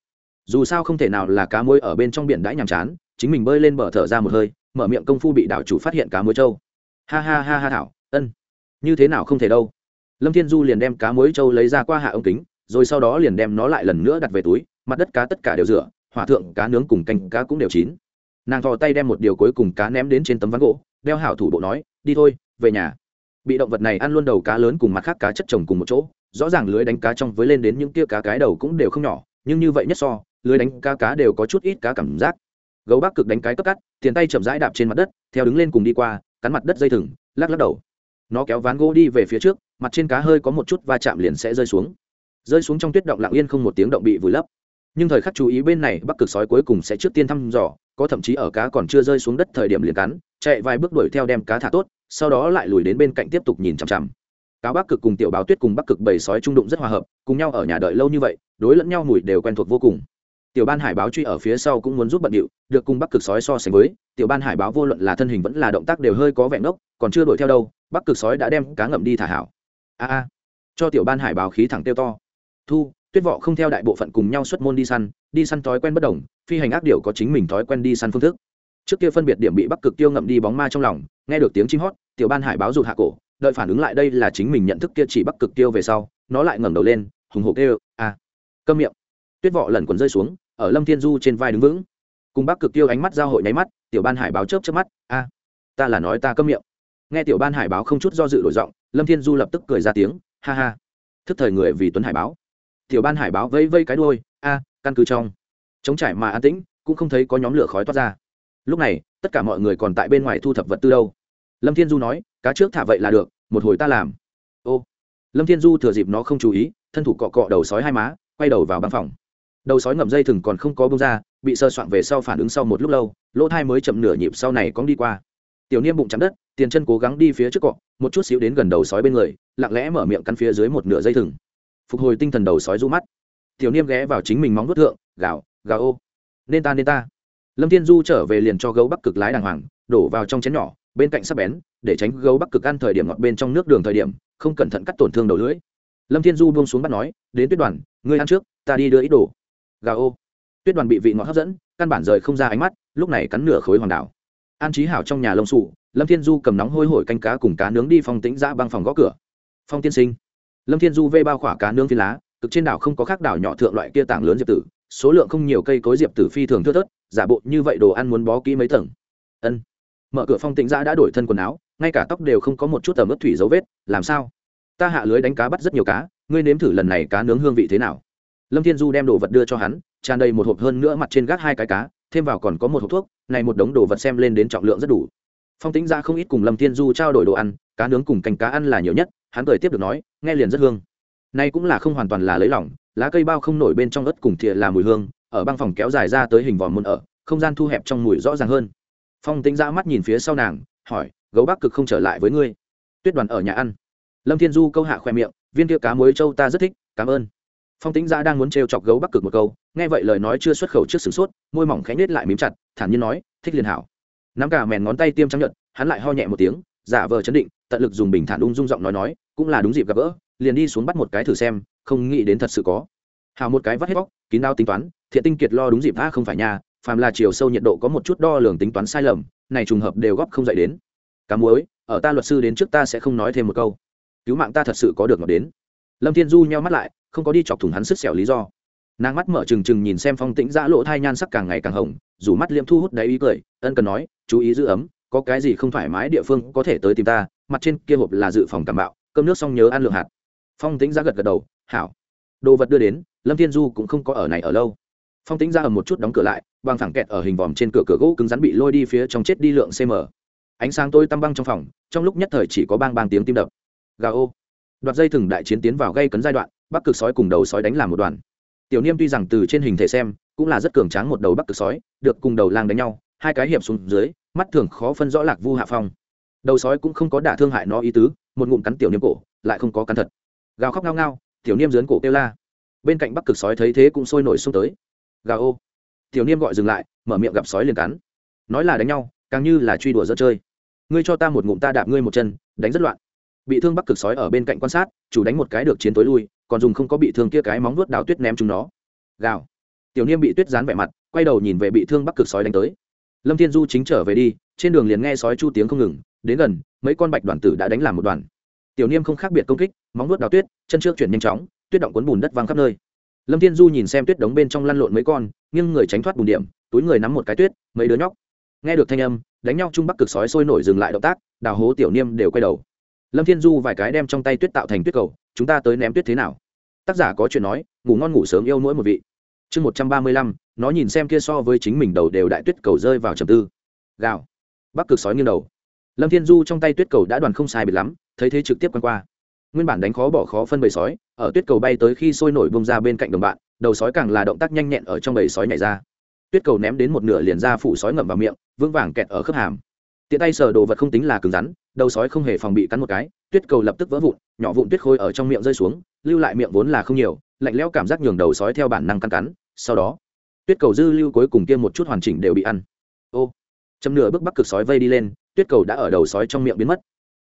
dù sao không thể nào là cá muối ở bên trong biển đãi nhàm chán, chính mình bơi lên bờ thở ra một hơi, mở miệng công phu bị đảo chủ phát hiện cá muối trâu. Ha ha ha ha thảo, ân. Như thế nào không thể đâu. Lâm thiên du liền đem cá muối trâu lấy ra qua hạ ống kính, rồi sau đó liền đem nó lại lần nữa đặt về túi, mặt đất cá tất cả đều rửa, hỏa thượng cá nướng cùng canh cá cũng đều chín. Nàng thò tay đem một điều cuối cùng cá ném đến trên tấm ván gỗ, đeo hảo thủ bộ nói, đi thôi, về nhà. Bị động vật này ăn luôn đầu cá lớn cùng mặt khác cá chất trồng cùng một chỗ, rõ ràng lưới đánh cá trong với lên đến những tia cá cái đầu cũng đều không nhỏ, nhưng như vậy nhất so lưới đánh cá cá đều có chút ít cá cảm giác. Gấu bắc cực đánh cái cấp cắt, tiền tay chậm rãi đạp trên mặt đất, theo đứng lên cùng đi qua, cắn mặt đất dây thừng, lắc lắc đầu. Nó kéo ván gỗ đi về phía trước, mặt trên cá hơi có một chút va chạm liền sẽ rơi xuống. Rơi xuống trong tuyết động lặng yên không một tiếng động bị vùi lấp. Nhưng thời khắc chú ý bên này, bắc cực sói cuối cùng sẽ trước tiên thăm dò, có thậm chí ở cá còn chưa rơi xuống đất thời điểm liền cắn, chạy vài bước đuổi theo đem cá thả tốt, sau đó lại lùi đến bên cạnh tiếp tục nhìn chằm chằm. Cáo bắc cực cùng tiểu báo tuyết cùng bắc cực bầy sói trung đụng rất hòa hợp, cùng nhau ở nhà đợi lâu như vậy, đối lẫn nhau mùi đều quen thuộc vô cùng tiểu ban hải báo truy ở phía sau cũng muốn giúp bận điệu, được cùng bắc cực sói so sánh với, tiểu ban hải báo vô luận là thân hình vẫn là động tác đều hơi có vẹn đốc còn chưa đuổi theo đâu, bắc cực sói đã đem cá ngậm đi thả hảo. A a, cho tiểu ban hải báo khí thẳng tiêu to. Thu, tuyết vọ không theo đại bộ phận cùng nhau xuất môn đi săn đi săn thói quen bất đồng, phi hành ác điều có chính mình thói quen đi săn phương thức. Trước kia phân biệt điểm bị bắc cực tiêu ngậm đi bóng ma trong lòng, nghe được tiếng chim hót, tiểu ban hải báo rụt hạ cổ, đợi phản ứng lại đây là chính mình nhận thức kia chỉ bắc cực tiêu về sau, nó lại ngẩng đầu lên, hùng hổ kêu, a à. câm miệng. Tuyết vọ lần quần rơi xuống ở lâm thiên du trên vai đứng vững. Cùng bắc cực tiêu ánh mắt giao hội nháy mắt, tiểu ban hải báo chớp chớp mắt, a, ta là nói ta câm miệng. Nghe tiểu ban hải báo không chút do dự đổi giọng, lâm thiên du lập tức cười ra tiếng, ha ha, thức thời người vì tuấn hải báo. Tiểu ban hải báo vây vây cái đuôi, a, căn cứ trong, chống trải mà an tĩnh, cũng không thấy có nhóm lửa khói toát ra. Lúc này, tất cả mọi người còn tại bên ngoài thu thập vật tư đâu. Lâm thiên du nói, cá trước thả vậy là được, một hồi ta làm. Ô, lâm thiên du thừa dịp nó không chú ý, thân thủ cọ cọ đầu sói hai má, quay đầu vào băng phòng đầu sói ngậm dây thừng còn không có bông ra, bị sơ soạn về sau phản ứng sau một lúc lâu, lỗ thai mới chậm nửa nhịp sau này cong đi qua. Tiểu niêm bụng chạm đất, tiền chân cố gắng đi phía trước cọ, một chút xíu đến gần đầu sói bên người, lặng lẽ mở miệng cắn phía dưới một nửa dây thừng. Phục hồi tinh thần đầu sói rũ mắt. Tiểu niêm ghé vào chính mình móng vớt thượng, gào gào ô. Nên ta nên ta. Lâm thiên du trở về liền cho gấu bắc cực lái đàng hoàng, đổ vào trong chén nhỏ, bên cạnh sắp bén, để tránh gấu bắc cực ăn thời điểm ngọt bên trong nước đường thời điểm, không cẩn thận cắt tổn thương đầu lưỡi. Lâm thiên du buông xuống bắt nói, đến tuyết đoàn, ngươi ăn trước, ta đi đưa ít đồ gà ô. Tuyết đoàn bị vị ngọt hấp dẫn, căn bản rời không ra ánh mắt, lúc này cắn nửa khối hoàng đảo. An trí hảo trong nhà lông sụ lâm thiên du cầm nóng hôi hổi canh cá cùng cá nướng đi phong tĩnh ra băng phòng gõ cửa. Phong tiên sinh. Lâm thiên du vê bao khỏa cá nướng phi lá, cực trên đảo không có khác đảo nhỏ thượng loại kia tảng lớn diệp tử, số lượng không nhiều cây cối diệp tử phi thường thưa thớt, giả bộ như vậy đồ ăn muốn bó kỹ mấy tầng. Ân. Mở cửa phong tĩnh ra đã đổi thân quần áo, ngay cả tóc đều không có một chút tầm ướt thủy dấu vết, làm sao? Ta hạ lưới đánh cá bắt rất nhiều cá, ngươi nếm thử lần này cá nướng hương vị thế nào? Lâm thiên du đem đồ vật đưa cho hắn, tràn đầy một hộp hơn nữa mặt trên gác hai cái cá, thêm vào còn có một hộp thuốc, này một đống đồ vật xem lên đến trọng lượng rất đủ. Phong tính ra dạ không ít cùng lâm thiên du trao đổi đồ ăn, cá nướng cùng canh cá ăn là nhiều nhất, hắn cười tiếp được nói, nghe liền rất hương. Nay cũng là không hoàn toàn là lấy lỏng lá cây bao không nổi bên trong ớt cùng thìa là mùi hương, ở băng phòng kéo dài ra tới hình vòm môn ở, không gian thu hẹp trong mùi rõ ràng hơn. Phong tính ra dạ mắt nhìn phía sau nàng, hỏi, gấu bắc cực không trở lại với ngươi? Tuyết đoàn ở nhà ăn. Lâm thiên du câu hạ khoe miệng, viên kia cá muối châu ta rất thích, cảm ơn phong tính ra đang muốn trêu chọc gấu bắc cực một câu, nghe vậy lời nói chưa xuất khẩu trước sửng sốt, môi mỏng khẽ nết lại mím chặt, thản nhiên nói, thích liền hảo. Nắm cả mèn ngón tay tiêm trắng nhận hắn lại ho nhẹ một tiếng, giả vờ chấn định, tận lực dùng bình thản ung dung giọng nói nói, cũng là đúng dịp gặp gỡ, liền đi xuống bắt một cái thử xem, không nghĩ đến thật sự có. Hào một cái vắt hết bóc kín đao tính toán, thiện tinh kiệt lo đúng dịp, a, không phải nhà phàm là chiều sâu nhiệt độ có một chút đo lường tính toán sai lầm, này trùng hợp đều góp không dậy đến. Cá muối, ở ta luật sư đến trước ta sẽ không nói thêm một câu. Cứu mạng ta thật sự có được ngọt đến lâm thiên du nheo mắt lại, không có đi chọc thủng hắn sứt xẻo lý do. Nàng mắt mở trừng trừng nhìn xem phong tĩnh giã lộ thai nhan sắc càng ngày càng hồng, dù mắt liêm thu hút đáy ý cười, ân cần nói, chú ý giữ ấm, có cái gì không thoải mái địa phương có thể tới tìm ta, mặt trên kia hộp là dự phòng cảm bạo, cơm nước xong nhớ ăn lượng hạt. Phong tĩnh giã gật gật đầu, hảo. Đồ vật đưa đến, lâm thiên du cũng không có ở này ở lâu. Phong tĩnh ra ở một chút đóng cửa lại băng thẳng kẹt ở hình vòm trên cửa cửa gỗ cứng rắn bị lôi đi phía trong chết đi lượng cm ánh sáng tôi tăm băng trong phòng, trong lúc nhất thời chỉ có bang bang tiếng tim đập. Gà ô đoạt dây thừng đại chiến tiến vào gây cấn giai đoạn, bắc cực sói cùng đầu sói đánh làm một đoàn. Tiểu niêm tuy rằng từ trên hình thể xem, cũng là rất cường tráng một đầu bắc cực sói, được cùng đầu lang đánh nhau, hai cái hiệp xuống dưới, mắt thường khó phân rõ lạc vu hạ phong. Đầu sói cũng không có đả thương hại nó ý tứ, một ngụm cắn tiểu niêm cổ, lại không có cắn thật. Gào khóc ngao ngao, tiểu niêm dướn cổ kêu la. Bên cạnh bắc cực sói thấy thế cũng sôi nổi xông tới. Gào ô. Tiểu niêm gọi dừng lại, mở miệng gặp sói liền cắn. Nói là đánh nhau, càng như là truy đùa dỡ chơi. Ngươi cho ta một ngụm ta đạp ngươi một chân, đánh rất loạn bị thương bắc cực sói ở bên cạnh quan sát, chủ đánh một cái được chiến tối lui, còn dùng không có bị thương kia cái móng vuốt đào tuyết ném chúng nó. Gào. Tiểu niêm bị tuyết dán vẻ mặt, quay đầu nhìn về bị thương bắc cực sói đánh tới. Lâm thiên du chính trở về đi, trên đường liền nghe sói chu tiếng không ngừng, đến gần, mấy con bạch đoàn tử đã đánh làm một đoàn. Tiểu niêm không khác biệt công kích, móng vuốt đào tuyết, chân trước chuyển nhanh chóng, tuyết động cuốn bùn đất văng khắp nơi. Lâm thiên du nhìn xem tuyết đống bên trong lăn lộn mấy con nhưng người tránh thoát bùn điểm, túi người nắm một cái tuyết, mấy đứa nhóc. Nghe được thanh âm, đánh nhau chung bắc cực sói sôi nổi dừng lại động tác, đào hố tiểu niêm đều quay đầu lâm thiên du vài cái đem trong tay tuyết tạo thành tuyết cầu, chúng ta tới ném tuyết thế nào? Tác giả có chuyện nói, ngủ ngon ngủ sớm yêu mỗi một vị. Chương một trăm ba mươi lăm, nó nhìn xem kia so với chính mình đầu đều đại tuyết cầu rơi vào trầm tư. Gào. Bắc cực sói nghiêng đầu. Lâm thiên du trong tay tuyết cầu đã đoàn không sai biệt lắm, thấy thế trực tiếp quăng qua. Nguyên bản đánh khó bỏ khó phân bầy sói, ở tuyết cầu bay tới khi sôi nổi bông ra bên cạnh đồng bạn, đầu sói càng là động tác nhanh nhẹn ở trong bầy sói nhảy ra. Tuyết cầu ném đến một nửa liền ra phủ sói ngậm vào miệng, vững vàng kẹt ở khớp hàm tiện tay sờ đồ vật không tính là cứng rắn, đầu sói không hề phòng bị cắn một cái, tuyết cầu lập tức vỡ vụn, nhỏ vụn tuyết khôi ở trong miệng rơi xuống, lưu lại miệng vốn là không nhiều, lạnh lẽo cảm giác nhường đầu sói theo bản năng cắn cắn, sau đó, tuyết cầu dư lưu cuối cùng kia một chút hoàn chỉnh đều bị ăn. Ô châm nửa bước bắc cực sói vây đi lên, tuyết cầu đã ở đầu sói trong miệng biến mất.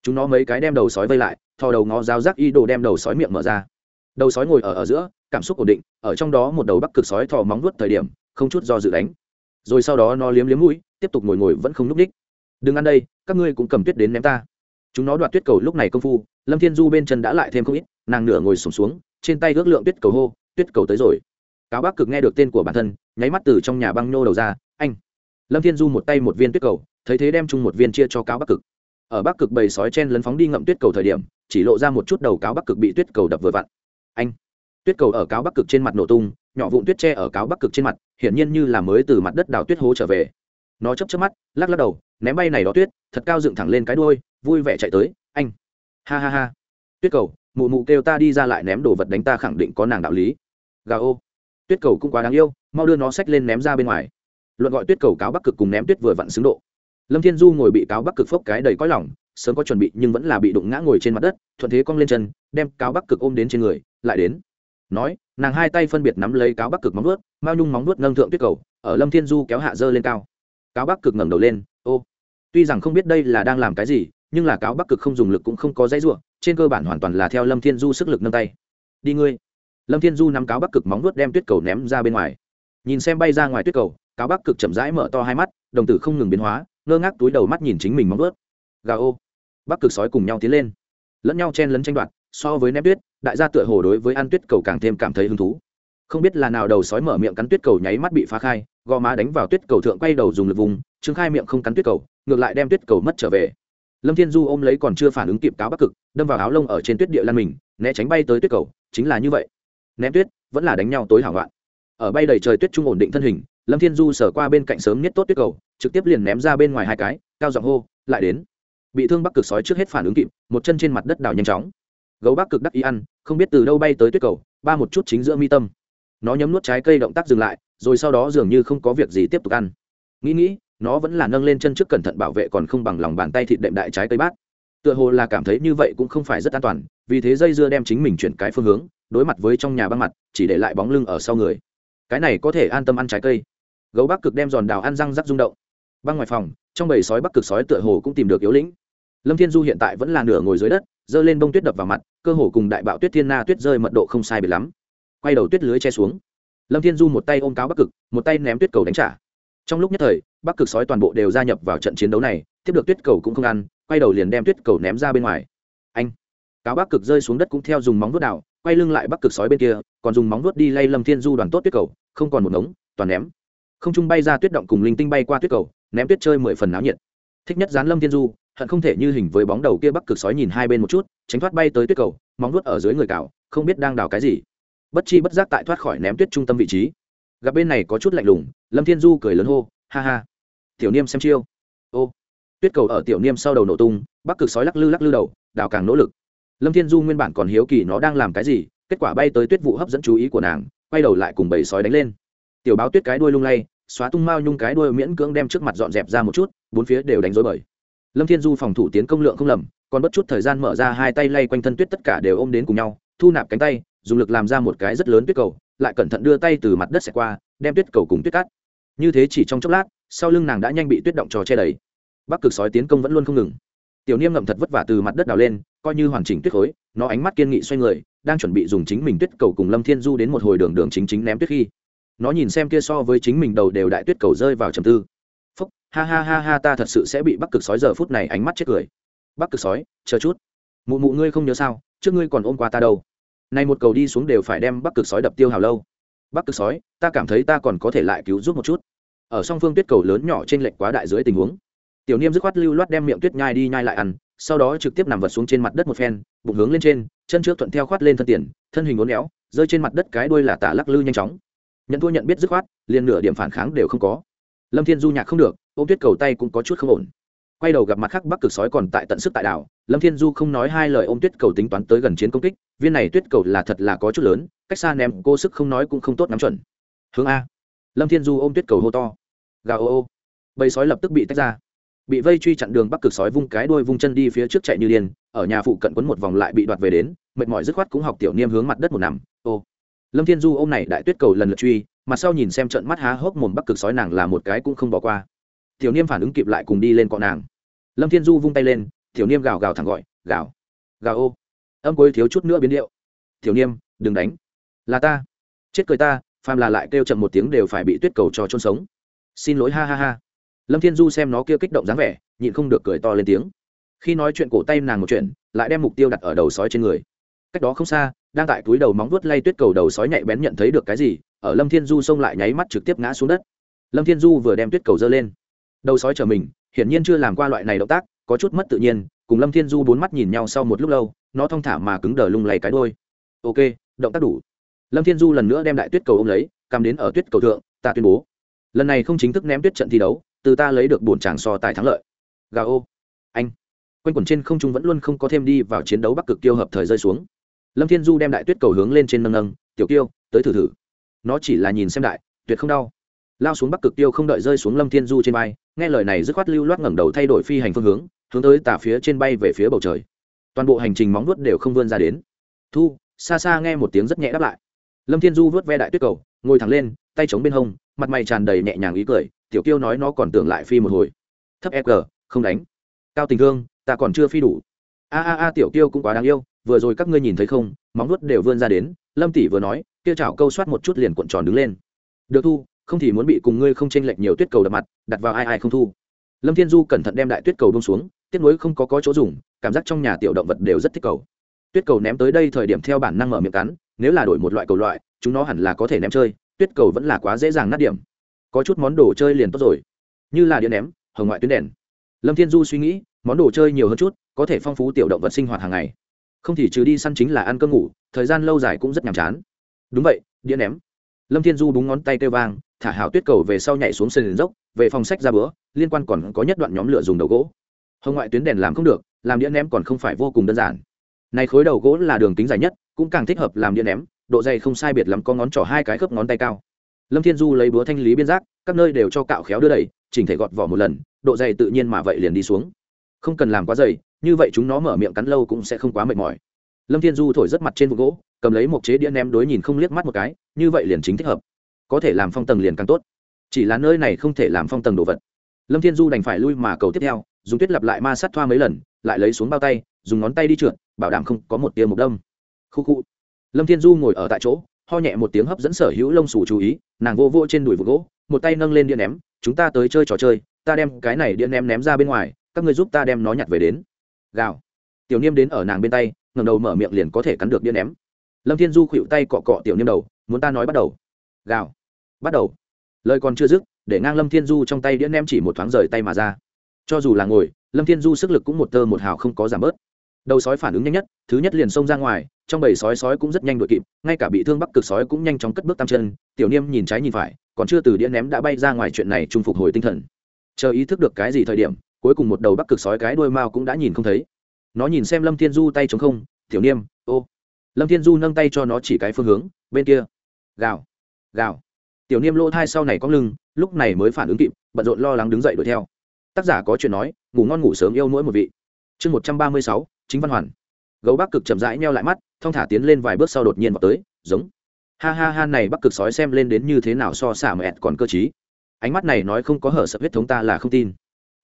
Chúng nó mấy cái đem đầu sói vây lại, thò đầu ngó dao rác y đồ đem đầu sói miệng mở ra. Đầu sói ngồi ở ở giữa, cảm xúc ổn định, ở trong đó một đầu bắc cực sói thò móng vuốt thời điểm, không chút do dự đánh. Rồi sau đó nó liếm liếm mũi, tiếp tục ngồi ngồi vẫn không n ú c đích đừng ăn đây các ngươi cũng cầm tuyết đến ném ta. Chúng nó đoạt tuyết cầu lúc này công phu lâm thiên du bên chân đã lại thêm không ít nàng nửa ngồi sùng xuống, xuống trên tay ước lượng tuyết cầu hô tuyết cầu tới rồi. Cáo bác cực nghe được tên của bản thân nháy mắt từ trong nhà băng nhô đầu ra anh. Lâm thiên du một tay một viên tuyết cầu thấy thế đem chung một viên chia cho cáo bắc cực. Ở bắc cực bầy sói chen lấn phóng đi ngậm tuyết cầu thời điểm chỉ lộ ra một chút đầu cáo bắc cực bị tuyết cầu đập vừa vặn. Anh. Tuyết cầu ở cáo bắc cực trên mặt nổ tung nhỏ vụn tuyết tre ở cáo bắc cực trên mặt hiển nhiên như là mới từ mặt đất đào tuyết hố trở về nó chấp chấp mắt, lắc lắc đầu, ném bay này đó tuyết, thật cao dựng thẳng lên cái đuôi, vui vẻ chạy tới, anh, ha ha ha, tuyết cầu, mụ mụ kêu ta đi ra lại ném đồ vật đánh ta khẳng định có nàng đạo lý. Gà ô, tuyết cầu cũng quá đáng yêu, mau đưa nó xách lên ném ra bên ngoài. Luận gọi tuyết cầu cáo bắc cực cùng ném tuyết vừa vặn xứng độ. Lâm thiên du ngồi bị cáo bắc cực phốc cái đầy cõi lỏng sớm có chuẩn bị nhưng vẫn là bị đụng ngã ngồi trên mặt đất, thuận thế cong lên chân, đem cáo bắc cực ôm đến trên người, lại đến. Nói, nàng hai tay phân biệt nắm lấy cáo bắc cực móng nuốt mao nhung móng nuốt nâng thượng tuyết cầu, ở lâm thiên du kéo hạ dơ lên cao cáo bắc cực ngẩng đầu lên, ô, tuy rằng không biết đây là đang làm cái gì, nhưng là cáo bắc cực không dùng lực cũng không có dãy ruộng trên cơ bản hoàn toàn là theo lâm thiên du sức lực nâng tay. Đi ngươi. Lâm thiên du nắm cáo bắc cực móng nuốt đem tuyết cầu ném ra bên ngoài. Nhìn xem bay ra ngoài tuyết cầu, cáo bắc cực chậm rãi mở to hai mắt, đồng tử không ngừng biến hóa, ngơ ngác túi đầu mắt nhìn chính mình móng nuốt gà ô. Bắc cực sói cùng nhau tiến lên. Lẫn nhau chen lấn tranh đoạt, so với ném tuyết, đại gia tựa hồ đối với ăn tuyết cầu càng thêm cảm thấy hứng thú. Không biết là nào đầu sói mở miệng cắn tuyết cầu nháy mắt bị phá khai gò má đánh vào tuyết cầu thượng quay đầu dùng lực vùng, trương khai miệng không cắn tuyết cầu, ngược lại đem tuyết cầu mất trở về. Lâm thiên du ôm lấy còn chưa phản ứng kịp cáo bắc cực, đâm vào áo lông ở trên tuyết địa lan mình, né tránh bay tới tuyết cầu, chính là như vậy. Ném tuyết, vẫn là đánh nhau tối hảo loạn. Ở bay đầy trời tuyết trung ổn định thân hình, lâm thiên du sở qua bên cạnh sớm nhất tốt tuyết cầu, trực tiếp liền ném ra bên ngoài hai cái, cao giọng hô, lại đến. Bị thương bắc cực sói trước hết phản ứng kịp, một chân trên mặt đất đào nhanh chóng. Gấu bắc cực đắc ý ăn, không biết từ đâu bay tới tuyết cầu, ba một chút chính giữa mi tâm. Nó nhấm nuốt trái cây động tác dừng lại rồi sau đó dường như không có việc gì tiếp tục ăn. Nghĩ nghĩ, nó vẫn là nâng lên chân trước cẩn thận bảo vệ còn không bằng lòng bàn tay thịt đệm đại trái cây bát. Tựa hồ là cảm thấy như vậy cũng không phải rất an toàn, vì thế dây dưa đem chính mình chuyển cái phương hướng, đối mặt với trong nhà băng mặt, chỉ để lại bóng lưng ở sau người. Cái này có thể an tâm ăn trái cây. Gấu bắc cực đem giòn đào ăn răng rắc rung động. Băng ngoài phòng, trong bầy sói bắc cực sói tựa hồ cũng tìm được yếu lĩnh. Lâm thiên du hiện tại vẫn là nửa ngồi dưới đất, giơ lên bông tuyết đập vào mặt, cơ hồ cùng đại bạo tuyết thiên na tuyết rơi mật độ không sai biệt lắm. Quay đầu tuyết lưới che xuống lâm thiên du một tay ôm cáo bắc cực, một tay ném tuyết cầu đánh trả. Trong lúc nhất thời, bắc cực sói toàn bộ đều gia nhập vào trận chiến đấu này, tiếp được tuyết cầu cũng không ăn, quay đầu liền đem tuyết cầu ném ra bên ngoài. Anh! Cáo bắc cực rơi xuống đất cũng theo dùng móng vuốt đào quay lưng lại bắc cực sói bên kia, còn dùng móng vuốt đi lay lâm thiên du đoàn tốt tuyết cầu, không còn một ngống, toàn ném. Không trung bay ra tuyết động cùng linh tinh bay qua tuyết cầu, ném tuyết chơi mười phần náo nhiệt. Thích nhất dán lâm thiên du, hận không thể như hình với bóng đầu kia bắc cực sói nhìn hai bên một chút, tránh thoát bay tới tuyết cầu, móng vuốt ở dưới người cào, không biết đang đào cái gì bất chi bất giác tại thoát khỏi ném tuyết trung tâm vị trí. Gặp bên này có chút lạnh lùng, lâm thiên du cười lớn hô, ha ha, tiểu niêm xem chiêu. Ô. Tuyết cầu ở tiểu niêm sau đầu nổ tung, bắc cực sói lắc lư lắc lư đầu, đào càng nỗ lực. Lâm thiên du nguyên bản còn hiếu kỳ nó đang làm cái gì, kết quả bay tới tuyết vụ hấp dẫn chú ý của nàng, quay đầu lại cùng bầy sói đánh lên. Tiểu báo tuyết cái đuôi lung lay, xóa tung mao nhung cái đuôi miễn cưỡng đem trước mặt dọn dẹp ra một chút, bốn phía đều đánh rối bời. Lâm thiên du phòng thủ tiến công lượng không lầm, còn bất chút thời gian mở ra hai tay lay quanh thân tuyết tất cả đều ôm đến cùng nhau, thu nạp cánh tay dùng lực làm ra một cái rất lớn tuyết cầu, lại cẩn thận đưa tay từ mặt đất xẻ qua, đem tuyết cầu cùng tuyết cắt như thế chỉ trong chốc lát, sau lưng nàng đã nhanh bị tuyết động trò che đầy bắc cực sói tiến công vẫn luôn không ngừng. Tiểu niêm ngậm thật vất vả từ mặt đất đào lên, coi như hoàn chỉnh tuyết khối, nó ánh mắt kiên nghị xoay người, đang chuẩn bị dùng chính mình tuyết cầu cùng lâm thiên du đến một hồi đường đường chính chính ném tuyết khi. Nó nhìn xem kia so với chính mình đầu đều đại tuyết cầu rơi vào trầm tư. Phúc, ha ha ha ha, ta thật sự sẽ bị bắc cực sói giờ phút này ánh mắt chết cười. Bắc cực sói, chờ chút. Mụ mụ ngươi không nhớ sao, trước ngươi còn ôm qua ta đâu này một cầu đi xuống đều phải đem bắc cực sói đập tiêu hào lâu. Bắc cực sói, ta cảm thấy ta còn có thể lại cứu giúp một chút. Ở song phương tuyết cầu lớn nhỏ trên lệch quá đại dưới tình huống. Tiểu niêm dứt khoát lưu loát đem miệng tuyết nhai đi nhai lại ăn, sau đó trực tiếp nằm vật xuống trên mặt đất một phen, bụng hướng lên trên, chân trước thuận theo khoát lên thân tiền, thân hình uốn éo, rơi trên mặt đất cái đuôi là tả lắc lư nhanh chóng. Nhận thua nhận biết dứt khoát, liền nửa điểm phản kháng đều không có. Lâm thiên du nhạc không được, ôm tuyết cầu tay cũng có chút không ổn quay đầu gặp mặt khác bắc cực sói còn tại tận sức tại đảo, lâm thiên du không nói hai lời ôm tuyết cầu tính toán tới gần chiến công kích, viên này tuyết cầu là thật là có chút lớn, cách xa ném cô sức không nói cũng không tốt nắm chuẩn. Hướng a. Lâm thiên du ôm tuyết cầu hô to. Gà ô ô. Bầy sói lập tức bị tách ra. Bị vây truy chặn đường bắc cực sói vung cái đuôi vung chân đi phía trước chạy như điên, ở nhà phụ cận quấn một vòng lại bị đoạt về đến, mệt mỏi dứt khoát cũng học tiểu niêm hướng mặt đất một nằm. Ô. Lâm thiên du ôm này đại tuyết cầu lần lượt truy mặt sau nhìn xem trận mắt há hốc mồm bắc cực sói nàng là một cái cũng không bỏ qua. Tiểu niêm phản ứng kịp lại cùng đi lên cọ nàng lâm thiên du vung tay lên, tiểu niêm gào gào thẳng gọi, gào gào ô. Âm cuối thiếu chút nữa biến điệu. Tiểu niêm, đừng đánh. Là ta. Chết cười ta, phàm là lại kêu chậm một tiếng đều phải bị tuyết cầu cho chôn sống. Xin lỗi, ha ha ha. Lâm thiên du xem nó kia kích động dáng vẻ, nhịn không được cười to lên tiếng. Khi nói chuyện cổ tay nàng một chuyện, lại đem mục tiêu đặt ở đầu sói trên người. Cách đó không xa, đang tại túi đầu móng vuốt lay tuyết cầu đầu sói nhạy bén nhận thấy được cái gì, ở lâm thiên du xông lại nháy mắt trực tiếp ngã xuống đất. Lâm thiên du vừa đem tuyết cầu giơ lên. Đầu sói trở mình hiển nhiên chưa làm qua loại này động tác, có chút mất tự nhiên, cùng lâm thiên du bốn mắt nhìn nhau sau một lúc lâu, nó thong thả mà cứng đờ lung lay cái đôi ok, động tác đủ. Lâm thiên du lần nữa đem đại tuyết cầu ôm lấy cầm đến ở tuyết cầu thượng, ta tuyên bố. Lần này không chính thức ném tuyết trận thi đấu, từ ta lấy được bổn tràng so tài thắng lợi. Gà ô anh. Quanh quẩn trên không trung vẫn luôn không có thêm đi vào chiến đấu bắc cực tiêu hợp thời rơi xuống. Lâm thiên du đem đại tuyết cầu hướng lên trên nâng nâng, tiểu tiêu tới thử thử. Nó chỉ là nhìn xem đại, tuyệt không đau. Lao xuống bắc cực tiêu không đợi rơi xuống lâm thiên du trên vai nghe lời này dứt khoát lưu loát ngẩng đầu thay đổi phi hành phương hướng hướng tới tà phía trên bay về phía bầu trời. Toàn bộ hành trình móng vuốt đều không vươn ra đến. Thu, xa xa nghe một tiếng rất nhẹ đáp lại. Lâm thiên du vớt ve đại tuyết cầu, ngồi thẳng lên, tay chống bên hông, mặt mày tràn đầy nhẹ nhàng ý cười, tiểu kiêu nói nó còn tưởng lại phi một hồi. Thấp e g không đánh. Cao tình thương, ta còn chưa phi đủ. A a a, tiểu kiêu cũng quá đáng yêu, vừa rồi các ngươi nhìn thấy không, móng vuốt đều vươn ra đến, lâm tỷ vừa nói, kia chảo câu soát một chút liền cuộn tròn đứng lên. Được thu không thì muốn bị cùng ngươi không chênh lệch nhiều tuyết cầu đập mặt, đặt vào ai ai không thu. Lâm thiên du cẩn thận đem đại tuyết cầu bông xuống, tiếc nuối không có có chỗ dùng, cảm giác trong nhà tiểu động vật đều rất thích cầu. Tuyết cầu ném tới đây thời điểm theo bản năng mở miệng cắn, nếu là đổi một loại cầu loại, chúng nó hẳn là có thể ném chơi, tuyết cầu vẫn là quá dễ dàng nát điểm. Có chút món đồ chơi liền tốt rồi. Như là điện ném, hồng ngoại tuyến đèn. Lâm thiên du suy nghĩ, món đồ chơi nhiều hơn chút, có thể phong phú tiểu động vật sinh hoạt hàng ngày. Không thì trừ đi săn chính là ăn cơm ngủ, thời gian lâu dài cũng rất nhàm chán. Đúng vậy điện ném lâm thiên du búng ngón tay kêu vang, thả hào tuyết cầu về sau nhảy xuống sân dốc, về phòng sách ra bữa, liên quan còn có nhất đoạn nhóm lửa dùng đầu gỗ. Hồng ngoại tuyến đèn làm không được, làm đĩa ném còn không phải vô cùng đơn giản. Này khối đầu gỗ là đường kính dài nhất, cũng càng thích hợp làm đĩa ném, độ dày không sai biệt lắm có ngón trỏ hai cái khớp ngón tay cao. Lâm thiên du lấy búa thanh lý biên giác, các nơi đều cho cạo khéo đưa đẩy, chỉnh thể gọt vỏ một lần, độ dày tự nhiên mà vậy liền đi xuống. Không cần làm quá dày, như vậy chúng nó mở miệng cắn lâu cũng sẽ không quá mệt mỏi. Lâm thiên du thổi rất mặt trên vụ gỗ, cầm lấy một chế đĩa ném đối nhìn không liếc mắt một cái như vậy liền chính thích hợp. Có thể làm phong tầng liền càng tốt. Chỉ là nơi này không thể làm phong tầng đồ vật. Lâm thiên du đành phải lui mà cầu tiếp theo, dùng tuyết lặp lại ma sát thoa mấy lần, lại lấy xuống bao tay, dùng ngón tay đi trượt, bảo đảm không có một tia mục đông khu khu. Lâm thiên du ngồi ở tại chỗ, ho nhẹ một tiếng hấp dẫn sở hữu lông xù chú ý, nàng vô vô trên đùi vụ gỗ, một tay nâng lên điện ném, chúng ta tới chơi trò chơi, ta đem cái này điện ném ném ra bên ngoài, các người giúp ta đem nó nhặt về đến. Gào. Tiểu niêm đến ở nàng bên tay ngầm đầu mở miệng liền có thể cắn được điện ném. Lâm thiên du khuỵu tay cọ cọ tiểu niêm đầu muốn ta nói bắt đầu. Gào. Bắt đầu. Lời còn chưa dứt, để ngang lâm thiên du trong tay đĩa ném chỉ một thoáng rời tay mà ra. Cho dù là ngồi, lâm thiên du sức lực cũng một tơ một hào không có giảm bớt. Đầu sói phản ứng nhanh nhất, thứ nhất liền xông ra ngoài, trong bầy sói sói cũng rất nhanh đội kịp, ngay cả bị thương bắc cực sói cũng nhanh chóng cất bước tam chân, tiểu niêm nhìn trái nhìn phải, còn chưa từ đĩa ném đã bay ra ngoài chuyện này trung phục hồi tinh thần. Chờ ý thức được cái gì thời điểm, cuối cùng một đầu bắc cực sói cái đuôi mao cũng đã nhìn không thấy. Nó nhìn xem lâm thiên du tay chống không, tiểu niêm, ô. Lâm thiên du nâng tay cho nó chỉ cái phương hướng, bên kia gào gào. Tiểu niêm lỗ thai sau này có lưng, lúc này mới phản ứng kịp, bận rộn lo lắng đứng dậy đuổi theo. Tác giả có chuyện nói, ngủ ngon ngủ sớm yêu mỗi một vị. Chương một trăm ba mươi sáu, chính văn hoàn. Gấu bắc cực chậm rãi neo lại mắt, thong thả tiến lên vài bước sau đột nhiên vào tới, giống. Ha ha ha này bắc cực sói xem lên đến như thế nào so xả mẹt còn cơ t ánh mắt này nói không có hở sợ huyết thống ta là không tin.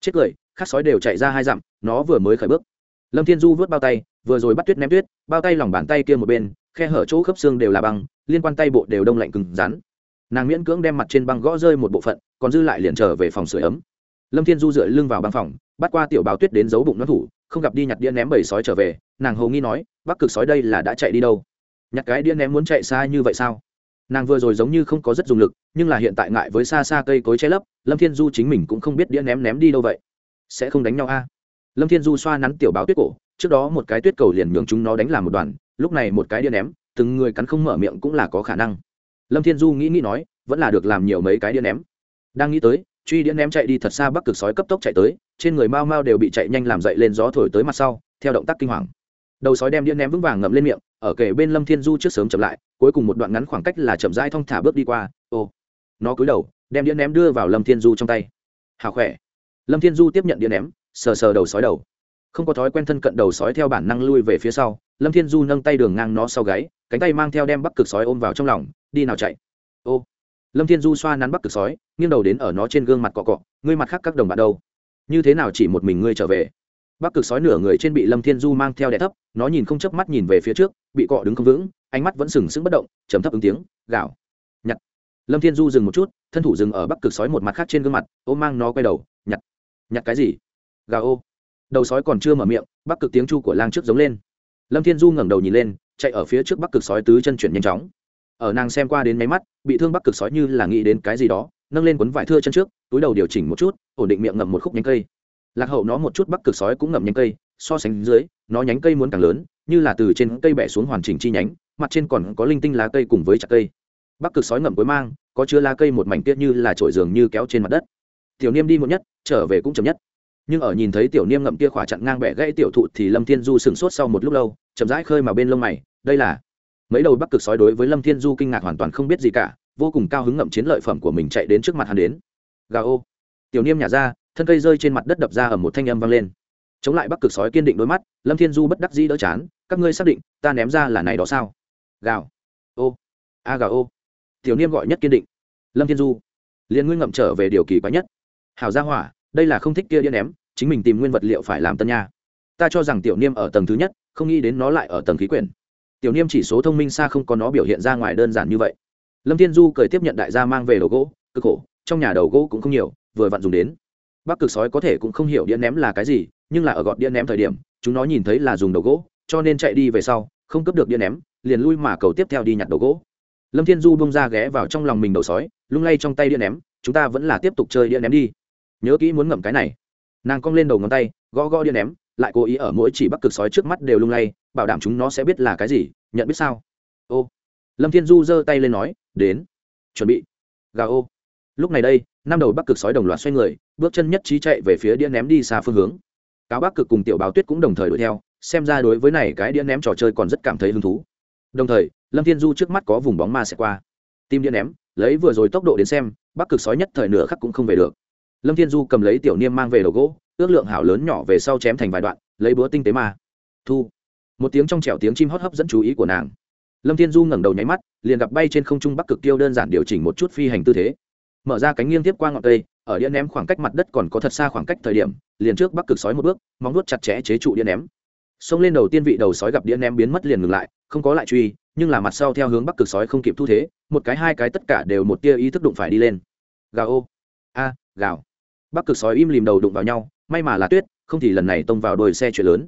Chết cười, khát sói đều chạy ra hai dặm, nó vừa mới khởi bước. Lâm thiên du vớt bao tay, vừa rồi bắt tuyết ném tuyết, bao tay lòng bàn tay kia một bên, khe hở chỗ khớp xương đều là băng liên quan tay bộ đều đông lạnh cứng rắn. Nàng miễn cưỡng đem mặt trên băng gõ rơi một bộ phận, còn dư lại liền trở về phòng sửa ấm. Lâm thiên du dựa lưng vào băng phòng, bắt qua tiểu báo tuyết đến giấu bụng nó thủ, không gặp đi nhặt đĩa ném bầy sói trở về, nàng hầu nghi nói bắc cực sói đây là đã chạy đi đâu? Nhặt cái đĩa ném muốn chạy xa như vậy sao? Nàng vừa rồi giống như không có rất dùng lực, nhưng là hiện tại ngại với xa xa cây cối che lấp, lâm thiên du chính mình cũng không biết đĩa ném ném đi đâu vậy. Sẽ không đánh nhau a? Lâm thiên du xoa nắn tiểu báo tuyết cổ, trước đó một cái tuyết cầu liền nhường chúng nó đánh làm một đoàn, lúc này một cái đĩa ném từng người cắn không mở miệng cũng là có khả năng. Lâm thiên du nghĩ nghĩ nói, vẫn là được làm nhiều mấy cái đĩa ném. Đang nghĩ tới, truy đĩa ném chạy đi thật xa bắc cực sói cấp tốc chạy tới, trên người mau mau đều bị chạy nhanh làm dậy lên gió thổi tới mặt sau, theo động tác kinh hoàng. Đầu sói đem đĩa ném vững vàng ngậm lên miệng, ở kề bên lâm thiên du trước sớm chậm lại, cuối cùng một đoạn ngắn khoảng cách là chậm rãi thong thả bước đi qua, ô. Nó cúi đầu, đem đĩa ném đưa vào lâm thiên du trong tay. Hào khỏe. Lâm thiên du tiếp nhận đĩa ném, sờ sờ đầu sói đầu không có thói quen thân cận đầu sói theo bản năng lui về phía sau, lâm thiên du nâng tay đường ngang nó sau gáy, cánh tay mang theo đem bắc cực sói ôm vào trong lòng, đi nào chạy. Ô, lâm thiên du xoa nắn bắc cực sói, nghiêng đầu đến ở nó trên gương mặt cọ cọ, ngươi mặt khác các đồng bạn đâu? Như thế nào chỉ một mình ngươi trở về? Bắc cực sói nửa người trên bị lâm thiên du mang theo đẻ thấp, nó nhìn không chớp mắt nhìn về phía trước, bị cọ đứng không vững, ánh mắt vẫn sừng sững bất động chấm thấp ứng tiếng gạo nhặt. Lâm thiên du dừng một chút, thân thủ dừng ở bắc cực sói một mặt khác trên gương mặt, ôm mang nó quay đầu, nhặt. Nhặt cái gì? Gà ô đầu sói còn chưa mở miệng, bắc cực tiếng chu của lang trước giống lên. Lâm thiên du ngẩng đầu nhìn lên, chạy ở phía trước bắc cực sói tứ chân chuyển nhanh chóng. Ở nàng xem qua đến máy mắt, bị thương bắc cực sói như là nghĩ đến cái gì đó, nâng lên quấn vải thưa chân trước, túi đầu điều chỉnh một chút, ổn định miệng ngậm một khúc nhánh cây. Lạc hậu nó một chút bắc cực sói cũng ngậm nhánh cây, so sánh dưới, nó nhánh cây muốn càng lớn, như là từ trên cây bẻ xuống hoàn chỉnh chi nhánh, mặt trên còn có linh tinh lá cây cùng với chặt cây. Bắc cực sói ngậm cuối mang, có chứa lá cây một mảnh tiết như là trội giường như kéo trên mặt đất. Tiểu niêm đi một nhất, trở về cũng chậm nhất nhưng ở nhìn thấy tiểu niêm ngậm kia khỏa chặn ngang bẻ gãy tiểu thụ thì lâm thiên du sửng sốt sau một lúc lâu, chậm rãi khơi mà bên lông mày, đây là mấy đầu bắc cực sói đối với lâm thiên du kinh ngạc hoàn toàn không biết gì cả, vô cùng cao hứng ngậm chiến lợi phẩm của mình chạy đến trước mặt hắn đến. Gà ô. Tiểu niêm nhả ra, thân cây rơi trên mặt đất đập ra ở một thanh âm vang lên. Chống lại bắc cực sói kiên định đôi mắt, lâm thiên du bất đắc dĩ đỡ chán, các ngươi xác định, ta ném ra là này đó sao? Gào. Ô. A gào ô. Tiểu niêm gọi nhất kiên định. Lâm thiên du. Liền ngươi ngậm trở về điều kỳ quái nhất. Hào gia hỏa đây là không thích kia điên ném, chính mình tìm nguyên vật liệu phải làm tân nha. Ta cho rằng tiểu niêm ở tầng thứ nhất, không nghĩ đến nó lại ở tầng khí quyển. Tiểu niêm chỉ số thông minh xa không có nó biểu hiện ra ngoài đơn giản như vậy. Lâm thiên du cười tiếp nhận đại gia mang về đầu gỗ, cực khổ, trong nhà đầu gỗ cũng không nhiều, vừa vặn dùng đến. Bắc cực sói có thể cũng không hiểu điện ném là cái gì, nhưng là ở gọt điện ném thời điểm, chúng nó nhìn thấy là dùng đầu gỗ, cho nên chạy đi về sau, không cướp được điện ném, liền lui mà cầu tiếp theo đi nhặt đầu gỗ. Lâm thiên du bông ra ghé vào trong lòng mình đầu sói, lung lay trong tay điện ném, chúng ta vẫn là tiếp tục chơi điện ném đi nhớ kỹ muốn ngậm cái này. Nàng cong lên đầu ngón tay, gõ gõ điên ném, lại cố ý ở mỗi chỉ bắc cực sói trước mắt đều lung lay, bảo đảm chúng nó sẽ biết là cái gì, nhận biết sao? Ô. Lâm thiên du giơ tay lên nói, đến. Chuẩn bị. Gà ô. Lúc này đây, năm đầu bắc cực sói đồng loạt xoay người, bước chân nhất trí chạy về phía đĩa ném đi xa phương hướng. Cáo bắc cực cùng tiểu báo tuyết cũng đồng thời đuổi theo, xem ra đối với này cái đĩa ném trò chơi còn rất cảm thấy hứng thú. Đồng thời, lâm thiên du trước mắt có vùng bóng ma sẽ qua. Tim đĩa ném, lấy vừa rồi tốc độ đến xem, bắc cực sói nhất thời nửa khắc cũng không về được lâm thiên du cầm lấy tiểu niêm mang về đầu gỗ, ước lượng hảo lớn nhỏ về sau chém thành vài đoạn, lấy búa tinh tế ma thu. Một tiếng trong trẻo tiếng chim hót hấp dẫn chú ý của nàng. Lâm thiên du ngẩng đầu nháy mắt, liền gặp bay trên không trung bắc cực tiêu đơn giản điều chỉnh một chút phi hành tư thế. Mở ra cánh nghiêng tiếp qua ngọn cây, ở đĩa ném khoảng cách mặt đất còn có thật xa khoảng cách thời điểm, liền trước bắc cực sói một bước, móng nuốt chặt chẽ chế trụ đĩa ném. Xông lên đầu tiên vị đầu sói gặp đĩa ném biến mất liền ngừng lại, không có lại truy, nhưng là mặt sau theo hướng bắc cực sói không kịp thu thế, một cái hai cái tất cả đều một tia ý thức đụng phải đi lên. Gào ô. A, gào bắc cực sói im lìm đầu đụng vào nhau, may mà là tuyết, không thì lần này tông vào đồi xe chuyện lớn.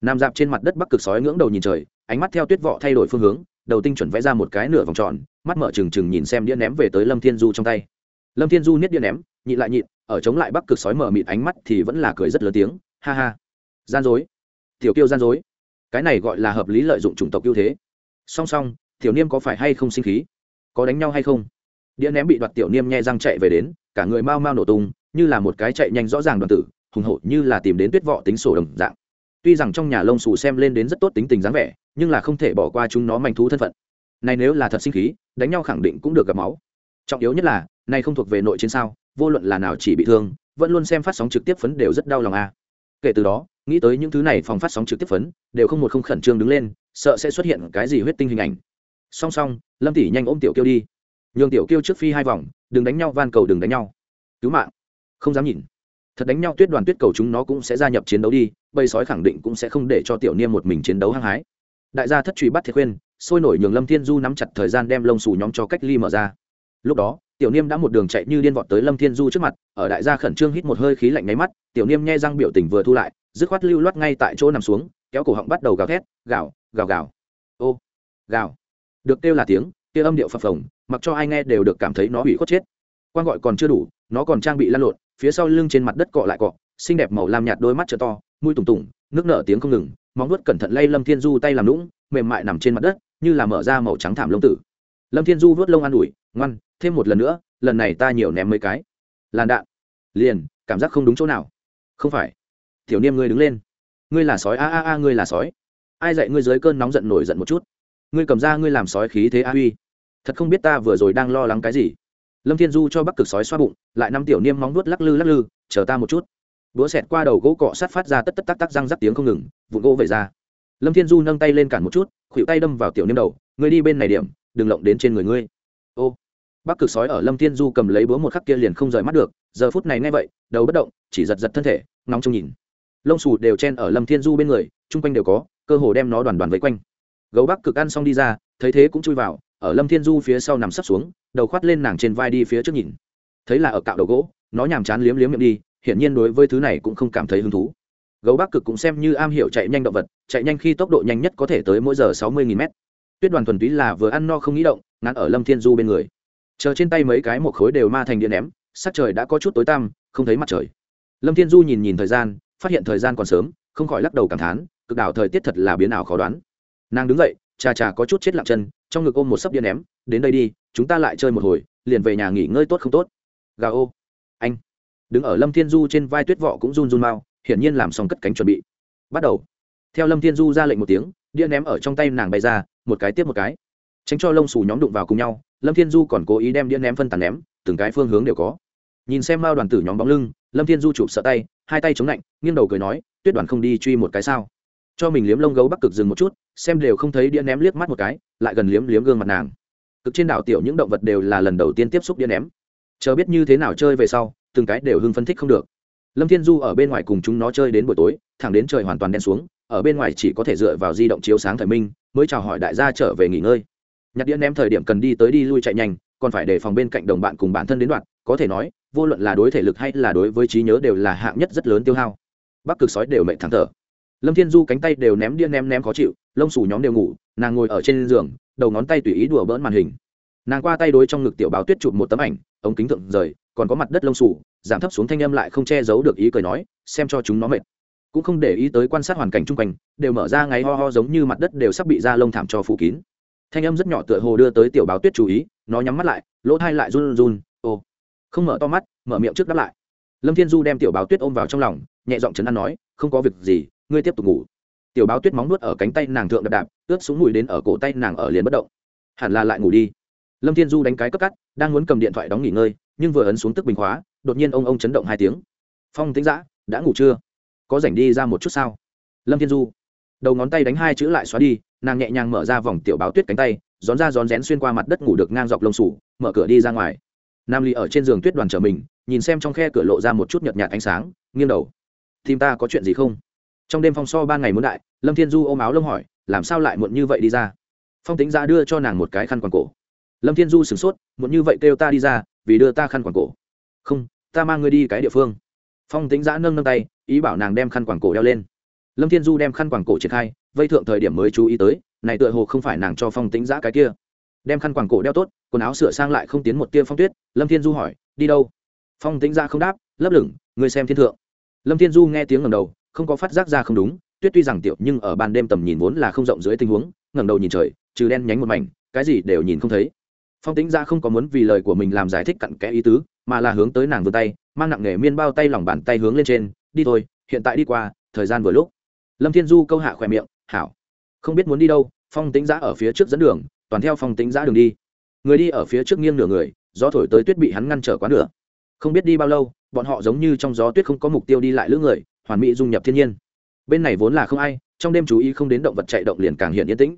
Nằm dạp trên mặt đất bắc cực sói ngưỡng đầu nhìn trời, ánh mắt theo tuyết vọ thay đổi phương hướng, đầu tinh chuẩn vẽ ra một cái nửa vòng tròn, mắt mở trừng trừng nhìn xem đĩa ném về tới lâm thiên du trong tay. Lâm thiên du niết đĩa ném nhịn lại nhịn ở chống lại bắc cực sói mở mịt ánh mắt thì vẫn là cười rất lớn tiếng, ha ha. Gian dối. Tiểu kiêu gian dối. Cái này gọi là hợp lý lợi dụng chủng tộc ưu thế. Song song, tiểu niêm có phải hay không sinh khí? Có đánh nhau hay không? Đĩa ném bị đoạt tiểu niêm nhẹ răng chạy về đến, cả người mau mau nổ tung như là một cái chạy nhanh rõ ràng đoàn tử, hùng hổ như là tìm đến tuyết vọ tính sổ đồng dạng. Tuy rằng trong nhà lông xù xem lên đến rất tốt tính tình dáng vẻ, nhưng là không thể bỏ qua chúng nó manh thú thân phận. Này nếu là thật sinh khí, đánh nhau khẳng định cũng được gặp máu. Trọng yếu nhất là, này không thuộc về nội chiến sao, vô luận là nào chỉ bị thương, vẫn luôn xem phát sóng trực tiếp phấn đều rất đau lòng a. Kể từ đó, nghĩ tới những thứ này phòng phát sóng trực tiếp phấn, đều không một không khẩn trương đứng lên, sợ sẽ xuất hiện cái gì huyết tinh hình ảnh. Song song, lâm tỷ nhanh ôm tiểu kiêu đi. Nhường tiểu kiêu trước phi hai vòng, đừng đánh nhau, van cầu đừng đánh nhau. Cứu mạng không dám nhìn. Thật đánh nhau tuyết đoàn tuyết cầu chúng nó cũng sẽ gia nhập chiến đấu đi, bầy sói khẳng định cũng sẽ không để cho tiểu niêm một mình chiến đấu hăng hái. Đại gia thất truy bắt thiệt khuyên, sôi nổi nhường lâm thiên du nắm chặt thời gian đem lông xù nhóm cho cách ly mở ra. Lúc đó, tiểu niêm đã một đường chạy như điên vọt tới lâm thiên du trước mặt, ở đại gia khẩn trương hít một hơi khí lạnh nháy mắt, tiểu niêm nghe răng biểu tình vừa thu lại, dứt khoát lưu loát ngay tại chỗ nằm xuống, kéo cổ họng bắt đầu gào thét, gào gào gào. Ô, gào. Được kêu là tiếng, kia âm điệu phập phồng, mặc cho ai nghe đều được cảm thấy nó hủy khuất chết. Quan gọi còn chưa đủ, nó còn trang bị lăn lộn phía sau lưng trên mặt đất cọ lại cọ, xinh đẹp màu lam nhạt đôi mắt t to, mũi tùng tùng, nước nở tiếng không ngừng, móng nuốt cẩn thận lay lâm thiên du tay làm lũng, mềm mại nằm trên mặt đất, như là mở ra màu trắng thảm lông tử. Lâm thiên du vớt lông an ủi, ngoan, thêm một lần nữa, lần này ta nhiều ném mấy cái. Làn đạn. Liền, cảm giác không đúng chỗ nào. Không phải. Tiểu niêm ngươi đứng lên. Ngươi là sói, a a a, ngươi là sói. Ai dạy ngươi dưới cơn nóng giận nổi giận một chút? Ngươi cầm ra ngươi làm sói khí thế a huy thật không biết ta vừa rồi đang lo lắng cái gì lâm thiên du cho bắc cực sói xoa bụng, lại năm tiểu niêm móng nuốt lắc lư lắc lư, chờ ta một chút. Búa xẹt qua đầu gỗ cọ sát phát ra tất tất tắc tắc răng rắc tiếng không ngừng, vụn gỗ về ra. Lâm thiên du nâng tay lên cản một chút, khuỵu tay đâm vào tiểu niêm đầu, ngươi đi bên này điểm, đừng lộng đến trên người ngươi. Ô, bắc cực sói ở lâm thiên du cầm lấy búa một khắc kia liền không rời mắt được, giờ phút này nghe vậy, đầu bất động, chỉ giật giật thân thể, ngóng trông nhìn. Lông xù đều chen ở lâm thiên du bên người, chung quanh đều có, cơ hồ đem nó đoàn đoàn vây quanh. Gấu bắc cực ăn xong đi ra, thấy thế cũng chui vào ở lâm thiên du phía sau nằm sấp xuống, đầu khoát lên nàng trên vai đi phía trước nhìn. Thấy là ở cạo đầu gỗ, nó nhàm chán liếm liếm miệng đi, hiển nhiên đối với thứ này cũng không cảm thấy hứng thú. Gấu bắc cực cũng xem như am hiểu chạy nhanh động vật, chạy nhanh khi tốc độ nhanh nhất có thể tới mỗi giờ sáu mươi m tuyết đoàn thuần túy là vừa ăn no không nghĩ động, ngắn ở lâm thiên du bên người. Chờ trên tay mấy cái một khối đều ma thành điện ném, sắc trời đã có chút tối tăm, không thấy mặt trời. Lâm thiên du nhìn nhìn thời gian, phát hiện thời gian còn sớm, không khỏi lắc đầu cảm thán, cực đảo thời tiết thật là biến ảo khó đoán. Nàng đứng dậy chà chà có chút chết lặng chân trong ngực ôm một sấp điện ném, đến đây đi, chúng ta lại chơi một hồi, liền về nhà nghỉ ngơi tốt không tốt. Gà ô. Anh. Đứng ở lâm thiên du trên vai tuyết vọ cũng run run mau, hiển nhiên làm xong cất cánh chuẩn bị. Bắt đầu. Theo lâm thiên du ra lệnh một tiếng, đĩa ném ở trong tay nàng bay ra, một cái tiếp một cái. Tránh cho lông xù nhóm đụng vào cùng nhau, lâm thiên du còn cố ý đem đĩa ném phân tàn ném, từng cái phương hướng đều có. Nhìn xem mao đoàn tử nhóm bóng lưng, lâm thiên du chụp sợ tay, hai tay chống lạnh, nghiêng đầu cười nói, tuyết đoàn không đi truy một cái sao? Cho mình liếm lông gấu bắc cực dừng một chút xem đều không thấy đĩa ném liếc mắt một cái, lại gần liếm liếm gương mặt nàng. Cực trên đảo tiểu những động vật đều là lần đầu tiên tiếp xúc đĩa ném. Chờ biết như thế nào chơi về sau, từng cái đều hưng phân thích không được. Lâm thiên du ở bên ngoài cùng chúng nó chơi đến buổi tối, thẳng đến trời hoàn toàn đen xuống, ở bên ngoài chỉ có thể dựa vào di động chiếu sáng thời minh, mới chào hỏi đại gia trở về nghỉ ngơi. Nhặt đĩa ném thời điểm cần đi tới đi lui chạy nhanh, còn phải đề phòng bên cạnh đồng bạn cùng bản thân đến đoạn, có thể nói, vô luận là đối thể lực hay là đối với trí nhớ đều là hạng nhất rất lớn tiêu hao. Bắc cực sói đều mệnh thẳng thở. Lâm thiên du cánh tay đều ném đĩa ném ném khó chịu lông xù nhóm đều ngủ, nàng ngồi ở trên giường, đầu ngón tay tùy ý đùa bỡn màn hình. Nàng qua tay đối trong ngực tiểu báo tuyết chụp một tấm ảnh, ống kính thượng rời, còn có mặt đất lông xù, giảm thấp xuống thanh âm lại không che giấu được ý cười nói, xem cho chúng nó mệt. Cũng không để ý tới quan sát hoàn cảnh chung quanh, đều mở ra ngáy ho ho giống như mặt đất đều sắp bị da lông thảm cho phủ kín. Thanh âm rất nhỏ tựa hồ đưa tới tiểu báo tuyết chú ý, nó nhắm mắt lại, lỗ thai lại run run ô không mở to mắt, mở miệng trước đáp lại. Lâm thiên du đem tiểu báo tuyết ôm vào trong lòng, nhẹ giọng chấn an nói, không có việc gì, ngươi tiếp tục ngủ tiểu báo tuyết móng nuốt ở cánh tay nàng thượng đập đạp, ướt xuống mùi đến ở cổ tay nàng ở liền bất động. Hẳn là lại ngủ đi. Lâm thiên du đánh cái cấp cắt, đang muốn cầm điện thoại đóng nghỉ ngơi, nhưng vừa ấn xuống tức bình khóa, đột nhiên ông ông chấn động hai tiếng. Phong tính giã đã ngủ chưa? Có rảnh đi ra một chút sao? Lâm thiên du, đầu ngón tay đánh hai chữ lại xóa đi, nàng nhẹ nhàng mở ra vòng tiểu báo tuyết cánh tay rón ra rón rén xuyên qua mặt đất ngủ được ngang dọc lông sủ, mở cửa đi ra ngoài. Nam ly ở trên giường tuyết đoàn trở mình, nhìn xem trong khe cửa lộ ra một chút nhợt nhạt ánh sáng, nghiêng đầu. Tìm ta có chuyện gì không? Trong đêm phong so ba ngày muốn đại, lâm thiên du ôm áo lông hỏi, làm sao lại muộn như vậy đi ra? Phong tính ra dạ đưa cho nàng một cái khăn quàng cổ. Lâm thiên du sửng sốt, muộn như vậy kêu ta đi ra, vì đưa ta khăn quàng cổ. Không, ta mang ngươi đi cái địa phương. Phong tính giã dạ nâng nâng tay, ý bảo nàng đem khăn quàng cổ đeo lên. Lâm thiên du đem khăn quàng cổ triển khai, vây thượng thời điểm mới chú ý tới, này tựa hồ không phải nàng cho phong tính giã dạ cái kia. Đem khăn quàng cổ đeo tốt, quần áo sửa sang lại không tiến một tia phong tuyết, lâm thiên du hỏi, đi đâu? Phong tính giã không đáp, lấp lửng, ngươi xem thiên thượng. Lâm thiên du nghe tiếng ngầm đầu không có phát giác ra không đúng, tuyết tuy rằng tiểu nhưng ở ban đêm tầm nhìn vốn là không rộng dưới tình huống, ngẩng đầu nhìn trời, trừ đen nhánh một mảnh, cái gì đều nhìn không thấy. Phong tính ra dạ không có muốn vì lời của mình làm giải thích cặn kẽ ý tứ, mà là hướng tới nàng vươn tay, mang nặng nghề miên bao tay lòng bàn tay hướng lên trên, đi thôi, hiện tại đi qua, thời gian vừa lúc. Lâm thiên du câu hạ khỏe miệng, hảo. Không biết muốn đi đâu, phong tính giã dạ ở phía trước dẫn đường, toàn theo phong tính giã dạ đường đi. Người đi ở phía trước nghiêng nửa người, gió thổi tới tuyết bị hắn ngăn trở quá nửa. Không biết đi bao lâu, bọn họ giống như trong gió tuyết không có mục tiêu đi lại lữ người hoàn mỹ dung nhập thiên nhiên. Bên này vốn là không ai, trong đêm chú ý không đến động vật chạy động liền càng hiện yên tĩnh.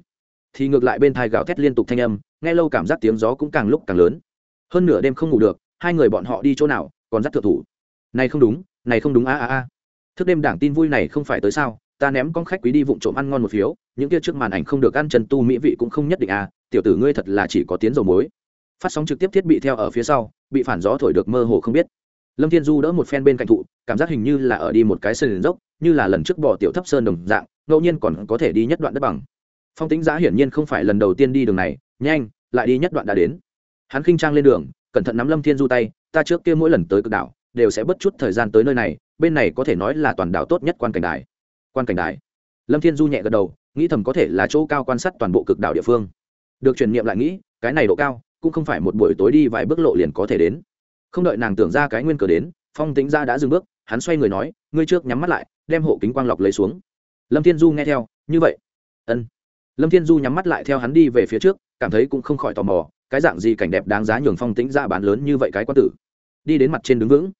Thì ngược lại bên thai gào thét liên tục thanh âm, nghe lâu cảm giác tiếng gió cũng càng lúc càng lớn. Hơn nửa đêm không ngủ được, hai người bọn họ đi chỗ nào, còn dắt thượng thủ. Này không đúng, này không đúng, a a a. Thức đêm đảng tin vui này không phải tới sao, ta ném con khách quý đi vụng trộm ăn ngon một phiếu, những kia trước màn ảnh không được ăn chân tu mỹ vị cũng không nhất định à tiểu tử ngươi thật là chỉ có tiến dầu muối. Phát sóng trực tiếp thiết bị theo ở phía sau, bị phản gió thổi được mơ hồ không biết lâm thiên du đỡ một phen bên cạnh thụ, cảm giác hình như là ở đi một cái sườn dốc, như là lần trước bỏ tiểu thấp sơn đồng dạng, ngẫu nhiên còn có thể đi nhất đoạn đất bằng. Phong tính giá hiển nhiên không phải lần đầu tiên đi đường này, nhanh, lại đi nhất đoạn đã đến. Hắn khinh trang lên đường, cẩn thận nắm lâm thiên du tay, ta trước kia mỗi lần tới cực đảo, đều sẽ bất chút thời gian tới nơi này, bên này có thể nói là toàn đảo tốt nhất quan cảnh đài. Quan cảnh đài. Lâm thiên du nhẹ gật đầu, nghĩ thầm có thể là chỗ cao quan sát toàn bộ cực đảo địa phương. Được truyền niệm lại nghĩ, cái này độ cao, cũng không phải một buổi tối đi vài bước lộ liền có thể đến không đợi nàng tưởng ra cái nguyên cờ đến, phong tính ra đã dừng bước, hắn xoay người nói, ngươi trước nhắm mắt lại, đem hộ kính quang lọc lấy xuống. Lâm thiên du nghe theo, như vậy? Ân. Lâm thiên du nhắm mắt lại theo hắn đi về phía trước, cảm thấy cũng không khỏi tò mò, cái dạng gì cảnh đẹp đáng giá nhường phong tính ra bán lớn như vậy cái quan tử. Đi đến mặt trên đứng vững.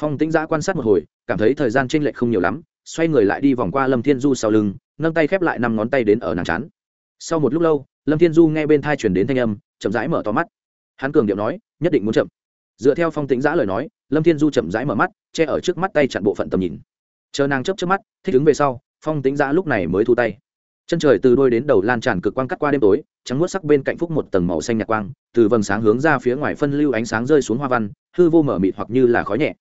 Phong tính ra quan sát một hồi, cảm thấy thời gian t r ê n lệch không nhiều lắm, xoay người lại đi vòng qua lâm thiên du sau lưng, nâng tay khép lại năm ngón tay đến ở nàng chán. Sau một lúc lâu, lâm thiên du nghe bên thai chuyển đến thanh âm, chậm rãi mở to mắt. Hắn cường điệu nói, nhất định muốn chậm dựa theo phong tính giã lời nói, lâm thiên du chậm rãi mở mắt, che ở trước mắt tay chặn bộ phận tầm nhìn. Chờ nàng chấp trước mắt, thích ứng về sau, phong tính giã lúc này mới thu tay. Chân trời từ đôi đến đầu lan tràn cực quang cắt qua đêm tối, trắng nuốt sắc bên cạnh phúc một tầng màu xanh nhạt quang, từ vầng sáng hướng ra phía ngoài phân lưu ánh sáng rơi xuống hoa văn, hư vô mở mịt hoặc như là khói nhẹ.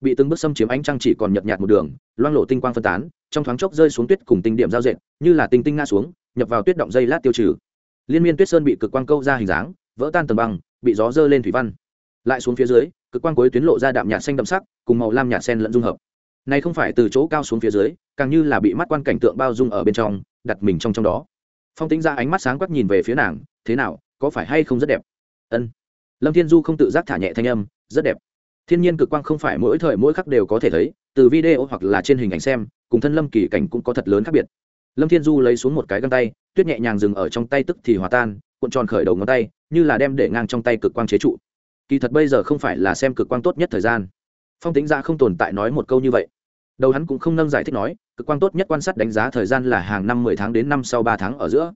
Bị từng bước xâm chiếm ánh trăng chỉ còn nhợt nhạt một đường, loang lộ tinh quang phân tán, trong thoáng chốc rơi xuống tuyết cùng tinh điểm giao diện như là tinh tinh nga xuống, nhập vào tuyết động dây lát tiêu trừ. Liên miên tuyết sơn bị cực quang câu ra hình dáng, vỡ tan tầng băng, bị gió dơ lên thủy văn lại xuống phía dưới, cực quang cuối tuyến lộ ra đạm nhạt xanh đậm sắc, cùng màu lam nhạt sen lẫn dung hợp. Này không phải từ chỗ cao xuống phía dưới, càng như là bị mắt quan cảnh tượng bao dung ở bên trong, đặt mình trong trong đó. Phong tính ra ánh mắt sáng quắc nhìn về phía nàng, thế nào, có phải hay không rất đẹp? Ân. Lâm thiên du không tự giác thả nhẹ thanh âm, rất đẹp. Thiên nhiên cực quang không phải mỗi thời mỗi khắc đều có thể thấy, từ video hoặc là trên hình ảnh xem, cùng thân lâm kỳ cảnh cũng có thật lớn khác biệt. Lâm thiên du lấy xuống một cái găng tay, tuyết nhẹ nhàng dừng ở trong tay tức thì hòa tan, cuộn tròn khởi đầu ngón tay, như là đem để ngang trong tay cực quang chế trụ kỳ thật bây giờ không phải là xem cực quang tốt nhất thời gian. Phong tính ra dạ không tồn tại nói một câu như vậy. Đầu hắn cũng không nâng giải thích nói, cực quang tốt nhất quan sát đánh giá thời gian là hàng năm mười tháng đến năm sau ba tháng ở giữa.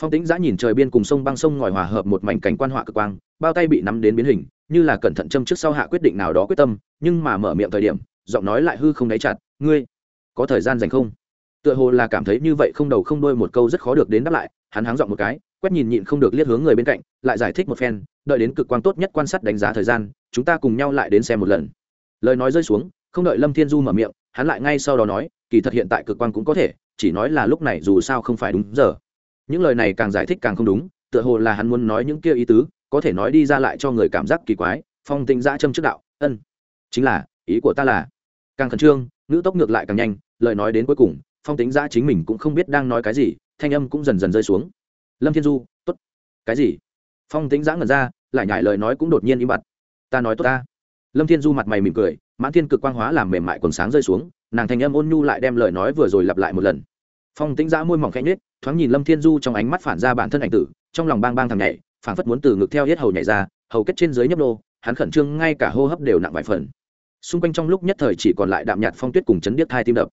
Phong tính giã dạ nhìn trời biên cùng sông băng sông ngòi hòa hợp một mảnh cảnh quan họa cực quang, bao tay bị nắm đến biến hình, như là cẩn thận châm trước sau hạ quyết định nào đó quyết tâm, nhưng mà mở miệng thời điểm, giọng nói lại hư không đáy chặt, ngươi, có thời gian dành không? Tựa hồ là cảm thấy như vậy không đầu không đôi một câu rất khó được đến đáp lại, hắn háng giọng một cái quét nhìn nhịn không được liếc hướng người bên cạnh, lại giải thích một phen, đợi đến cực quang tốt nhất quan sát đánh giá thời gian, chúng ta cùng nhau lại đến xem một lần. Lời nói rơi xuống, không đợi lâm thiên du mở miệng, hắn lại ngay sau đó nói, kỳ thật hiện tại cực quang cũng có thể, chỉ nói là lúc này dù sao không phải đúng giờ. Những lời này càng giải thích càng không đúng, tựa hồ là hắn muốn nói những kia ý tứ, có thể nói đi ra lại cho người cảm giác kỳ quái, phong tĩnh dã châm trước đạo, ân. Chính là, ý của ta là, càng khẩn trương, ngữ tốc ngược lại càng nhanh, lời nói đến cuối cùng, phong tính giã chính mình cũng không biết đang nói cái gì, thanh âm cũng dần dần rơi xuống lâm thiên du t ố t cái gì? Phong tính giã ngẩn ra, lại nhải lời nói cũng đột nhiên im bặt. Ta nói tốt ta. Lâm thiên du mặt mày mỉm cười, mãn thiên cực quang hóa làm mềm mại quần sáng rơi xuống, nàng thanh âm ôn nhu lại đem lời nói vừa rồi lặp lại một lần. Phong tính giã môi mỏng khẽ nhết thoáng nhìn lâm thiên du trong ánh mắt phản ra bản thân ảnh tử, trong lòng bang bang thằng nhảy phản phất muốn từ ngực theo hết hầu nhảy ra, hầu kết trên dưới nhấp nô, hắn khẩn trương ngay cả hô hấp đều nặng vài phần. Xung quanh trong lúc nhất thời chỉ còn lại đạm nhạt phong tuyết cùng chấn điếc hai tim đập.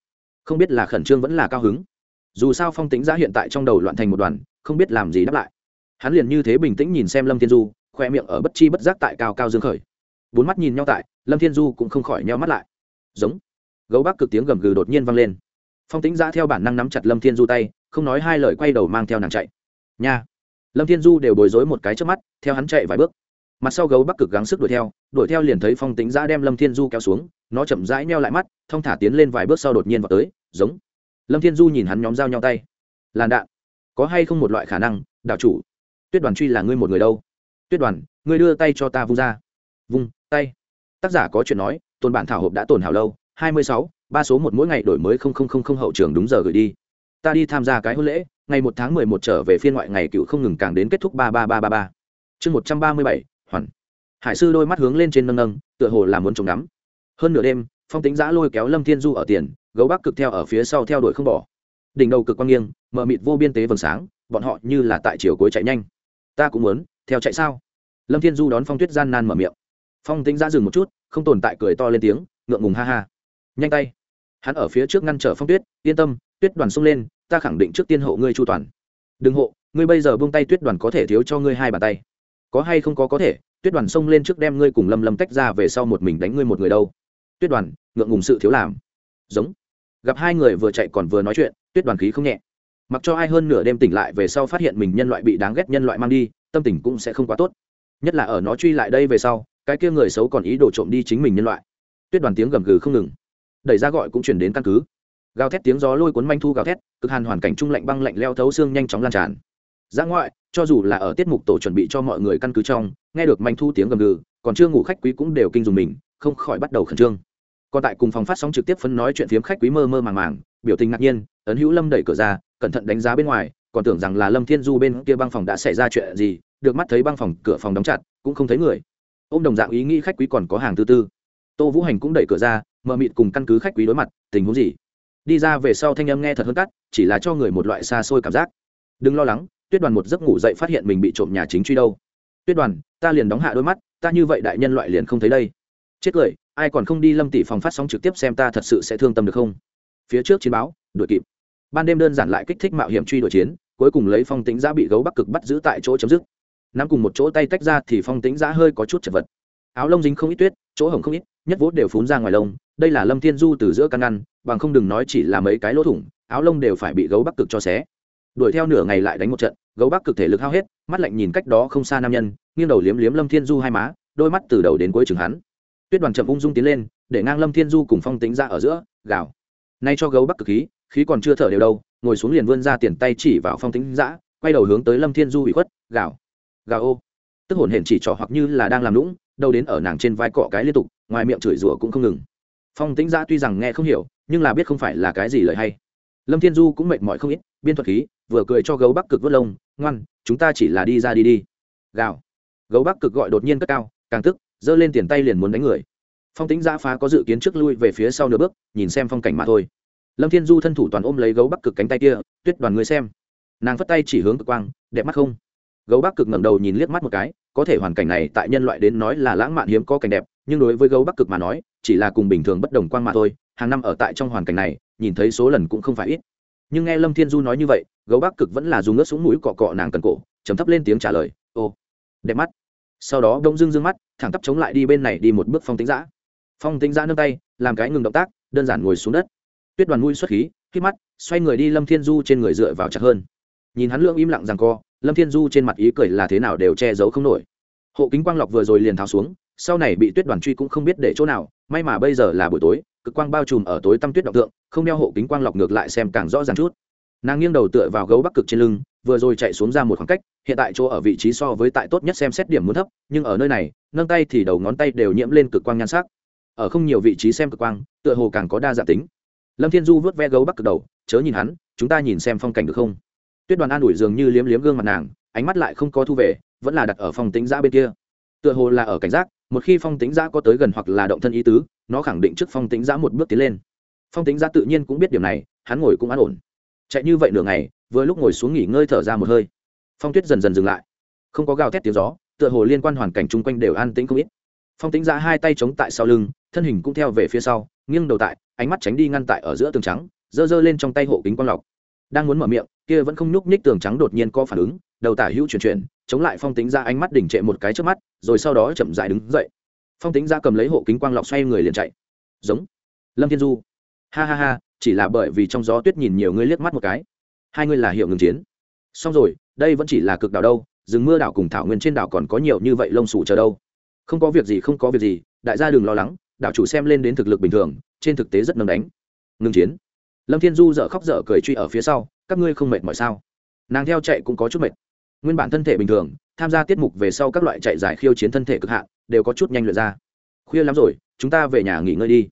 Không biết là khẩn trương vẫn là cao hứng. Dù sao phong tính giã hiện tại trong đầu loạn thành một đoàn không biết làm gì đáp lại. Hắn liền như thế bình tĩnh nhìn xem lâm thiên du, khoe miệng ở bất chi bất giác tại cao cao dương khởi. Bốn mắt nhìn nhau tại, lâm thiên du cũng không khỏi nheo mắt lại. Giống. Gấu bắc cực tiếng gầm gừ đột nhiên vang lên. Phong tính giã theo bản năng nắm chặt lâm thiên du tay, không nói hai lời quay đầu mang theo nàng chạy. Nha. Lâm thiên du đều bối rối một cái trước mắt, theo hắn chạy vài bước. Mặt sau gấu bắc cực gắng sức đuổi theo đuổi theo liền thấy phong tính giã đem lâm thiên du kéo xuống, nó chậm rãi neo lại mắt, thong thả tiến lên vài bước sau đột nhiên vào tới, giống. Lâm thiên du nhìn hắn nhóm dao nhau tay. Làn đạn có hay không một loại khả năng đạo chủ? Tuyết đoàn truy là ngươi một người đâu? Tuyết đoàn, ngươi đưa tay cho ta vung ra. Vung, tay. Tác giả có chuyện nói, tồn bản thảo hộp đã tồn hảo lâu, hai mươi sáu, ba số một mỗi ngày đổi mới không không không không hậu trường đúng giờ gửi đi. Ta đi tham gia cái hôn lễ, ngày một tháng mười một trở về phiên ngoại ngày cựu không ngừng càng đến kết thúc ba ba ba ba ba. Chương một trăm ba mươi bảy, hoàn. Hải sư đôi mắt hướng lên trên nâng nâng, tựa hồ là muốn trồng đắm hơn nửa đêm, phong tính giã lôi kéo lâm thiên du ở tiền, gấu bắc cực theo ở phía sau theo đuổi không bỏ đỉnh đầu cực quang nghiêng, mờ mịt vô biên tế vầng sáng, bọn họ như là tại chiều cuối chạy nhanh. Ta cũng muốn, theo chạy sao? Lâm thiên du đón phong tuyết gian nan mở miệng. Phong tính ra dừng một chút, không tồn tại cười to lên tiếng, ngượng ngùng ha ha. Nhanh tay. Hắn ở phía trước ngăn trở phong tuyết, yên tâm, tuyết đoàn xông lên, ta khẳng định trước tiên hộ ngươi chu toàn. Đừng hộ, ngươi bây giờ buông tay tuyết đoàn có thể thiếu cho ngươi hai bàn tay. Có hay không có có thể, tuyết đoàn xông lên trước đem ngươi cùng lâm lâm tách ra về sau một mình đánh ngươi một người đâu. Tuyết đoàn, ngượng ngùng sự thiếu làm. Giống gặp hai người vừa chạy còn vừa nói chuyện, tuyết đoàn khí không nhẹ. Mặc cho ai hơn nửa đêm tỉnh lại về sau phát hiện mình nhân loại bị đáng ghét nhân loại mang đi, tâm tình cũng sẽ không quá tốt. Nhất là ở nó truy lại đây về sau, cái kia người xấu còn ý đồ trộm đi chính mình nhân loại. Tuyết đoàn tiếng gầm gừ không ngừng. Đẩy ra gọi cũng chuyển đến căn cứ. Gào thét tiếng gió lôi cuốn manh thu gào thét, cực hàn hoàn cảnh trung lạnh băng lạnh leo thấu xương nhanh chóng lan tràn. Ra ngoại, cho dù là ở tiết mục tổ chuẩn bị cho mọi người căn cứ trong, nghe được manh thu tiếng gầm gừ, còn chưa ngủ khách quý cũng đều kinh dùng mình, không khỏi bắt đầu khẩn trương còn tại cùng phòng phát sóng trực tiếp phân nói chuyện phiếm khách quý mơ mơ màng màng, biểu tình ngạc nhiên, ấn hữu lâm đẩy cửa ra, cẩn thận đánh giá bên ngoài, còn tưởng rằng là lâm thiên du bên kia băng phòng đã xảy ra chuyện gì, được mắt thấy băng phòng cửa phòng đóng chặt, cũng không thấy người. Ô m đồng dạng ý nghĩ khách quý còn có hàng tư tư. Tô vũ hành cũng đẩy cửa ra mờ mịt cùng căn cứ khách quý đối mặt, tình huống gì? Đi ra về sau thanh âm nghe thật hơn cắt, chỉ là cho người một loại xa xôi cảm giác. Đừng lo lắng, tuyết đoàn một giấc ngủ dậy phát hiện mình bị trộm nhà chính truy đâu. Tuyết đoàn, ta liền đóng hạ đôi mắt, ta như vậy đại nhân loại liền không thấy đây. Chết cười ai còn không đi lâm tỷ phòng phát sóng trực tiếp xem ta thật sự sẽ thương tâm được không? Phía trước chiến báo, đuổi kịp. Ban đêm đơn giản lại kích thích mạo hiểm truy đuổi chiến, cuối cùng lấy phong tính giã bị gấu bắc cực bắt giữ tại chỗ chấm dứt. Nắm cùng một chỗ tay tách ra thì phong tính giã hơi có chút chật vật. Áo lông dính không ít tuyết, chỗ hồng không ít, nhất vốt đều phun ra ngoài lông, đây là lâm thiên du từ giữa căn ngăn, bằng không đừng nói chỉ là mấy cái lỗ thủng, áo lông đều phải bị gấu bắc cực cho xé. Đuổi theo nửa ngày lại đánh một trận, gấu bắc cực thể lực hao hết, mắt lạnh nhìn cách đó không xa nam nhân, nghiêng đầu liếm liếm lâm thiên du hai má, đôi mắt từ đầu đến cuối chừng hắn tuyết đoàn chậm ung dung tiến lên, để ngang lâm thiên du cùng phong tính ra dạ ở giữa, gào. Nay cho gấu bắc cực khí khí còn chưa thở đều đâu, ngồi xuống liền vươn ra tiền tay chỉ vào phong tính giã dạ, quay đầu hướng tới lâm thiên du bị khuất, gào. Gào ô. Tức hồn hển chỉ trỏ hoặc như là đang làm lũng đâu đến ở nàng trên vai cọ cái liên tục, ngoài miệng chửi rủa cũng không ngừng. Phong tính giã dạ tuy rằng nghe không hiểu, nhưng là biết không phải là cái gì lời hay. Lâm thiên du cũng mệt mỏi không ít, biên thuật khí, vừa cười cho gấu bắc cực vớt lông, ngoan, chúng ta chỉ là đi ra đi đi. Gào. Gấu bắc cực gọi đột nhiên cất cao, càng tức giơ lên tiền tay liền muốn đánh người. Phong tính giã phá có dự kiến trước lui về phía sau nửa bước, nhìn xem phong cảnh mà thôi. Lâm thiên du thân thủ toàn ôm lấy gấu bắc cực cánh tay kia, tuyết đoàn người xem. Nàng phất tay chỉ hướng cực quang, đẹp mắt không? Gấu bắc cực ngẩng đầu nhìn liếc mắt một cái, có thể hoàn cảnh này tại nhân loại đến nói là lãng mạn hiếm có cảnh đẹp, nhưng đối với gấu bắc cực mà nói, chỉ là cùng bình thường bất đồng quang mà thôi, hàng năm ở tại trong hoàn cảnh này, nhìn thấy số lần cũng không phải ít. Nhưng nghe lâm thiên du nói như vậy, gấu bắc cực vẫn là dùng ngớt xuống mũi cọ cọ nàng cần cổ chấm thấp lên tiếng trả lời ô đẹp mắt. Sau đó đông dưng dương mắt thẳng tắp chống lại đi bên này đi một bước phong tính giã phong tính giã nâng tay, làm cái ngừng động tác, đơn giản ngồi xuống đất. Tuyết đoàn mui xuất khí, khi mắt, xoay người đi lâm thiên du trên người dựa vào chặt hơn. Nhìn hắn lượng im lặng rằng co, lâm thiên du trên mặt ý cười là thế nào đều che giấu không nổi. Hộ kính quang lọc vừa rồi liền tháo xuống, sau này bị tuyết đoàn truy cũng không biết để chỗ nào, may mà bây giờ là buổi tối, cực quang bao trùm ở tối tăm tuyết động tượng không đeo hộ kính quang lọc ngược lại xem càng rõ ràng chút. Nàng nghiêng đầu tựa vào gấu bắc cực trên lưng, vừa rồi chạy xuống ra một khoảng cách hiện tại chỗ ở vị trí so với tại tốt nhất xem xét điểm muốn thấp, nhưng ở nơi này, nâng tay thì đầu ngón tay đều nhiễm lên cực quang nhan sắc. Ở không nhiều vị trí xem cực quang, tựa hồ càng có đa dạng tính. Lâm thiên du vớt ve gấu bắc cực đầu, chớ nhìn hắn, chúng ta nhìn xem phong cảnh được không? Tuyết đoàn an ủi dường như liếm liếm gương mặt nàng, ánh mắt lại không có thu về, vẫn là đặt ở phòng tính giã bên kia. Tựa hồ là ở cảnh giác, một khi phong tính giã có tới gần hoặc là động thân ý tứ, nó khẳng định trước phong tính giã một bước tiến lên. Phong tính giã tự nhiên cũng biết điều này, hắn ngồi cũng an ổn. Chạy như vậy nửa ngày, vừa lúc ngồi xuống nghỉ ngơi thở ra một hơi phong tuyết dần dần dừng lại. Không có gào thét tiếng gió, tựa hồ liên quan hoàn cảnh chung quanh đều an tĩnh không ít. Phong tính giã dạ hai tay chống tại sau lưng, thân hình cũng theo về phía sau, nghiêng đầu tại, ánh mắt tránh đi ngăn tại ở giữa tường trắng, giơ giơ lên trong tay hộ kính quang lọc. Đang muốn mở miệng, kia vẫn không nhúc nhích tường trắng đột nhiên có phản ứng, đầu tả hữu chuyển chuyển, chống lại phong tính ra dạ ánh mắt đỉnh trệ một cái trước mắt, rồi sau đó chậm dại đứng dậy. Phong tính ra dạ cầm lấy hộ kính quang lọc xoay người liền chạy. Giống. Lâm thiên du. Ha ha ha, chỉ là bởi vì trong gió tuyết nhìn nhiều người liếc mắt một cái. Hai người là hiệu ngừng chiến xong rồi, đây vẫn chỉ là cực đảo đâu, rừng mưa đảo cùng thảo nguyên trên đảo còn có nhiều như vậy lông sủ chờ đâu. Không có việc gì, không có việc gì, đại gia đừng lo lắng, đảo chủ xem lên đến thực lực bình thường, trên thực tế rất nâng đánh. Ngừng chiến. Lâm thiên du dở khóc dở cười truy ở phía sau, các ngươi không mệt mỏi sao? Nàng theo chạy cũng có chút mệt. Nguyên bản thân thể bình thường, tham gia tiết mục về sau các loại chạy giải khiêu chiến thân thể cực hạn, đều có chút nhanh lượt ra. Khuya lắm rồi, chúng ta về nhà nghỉ ngơi đi.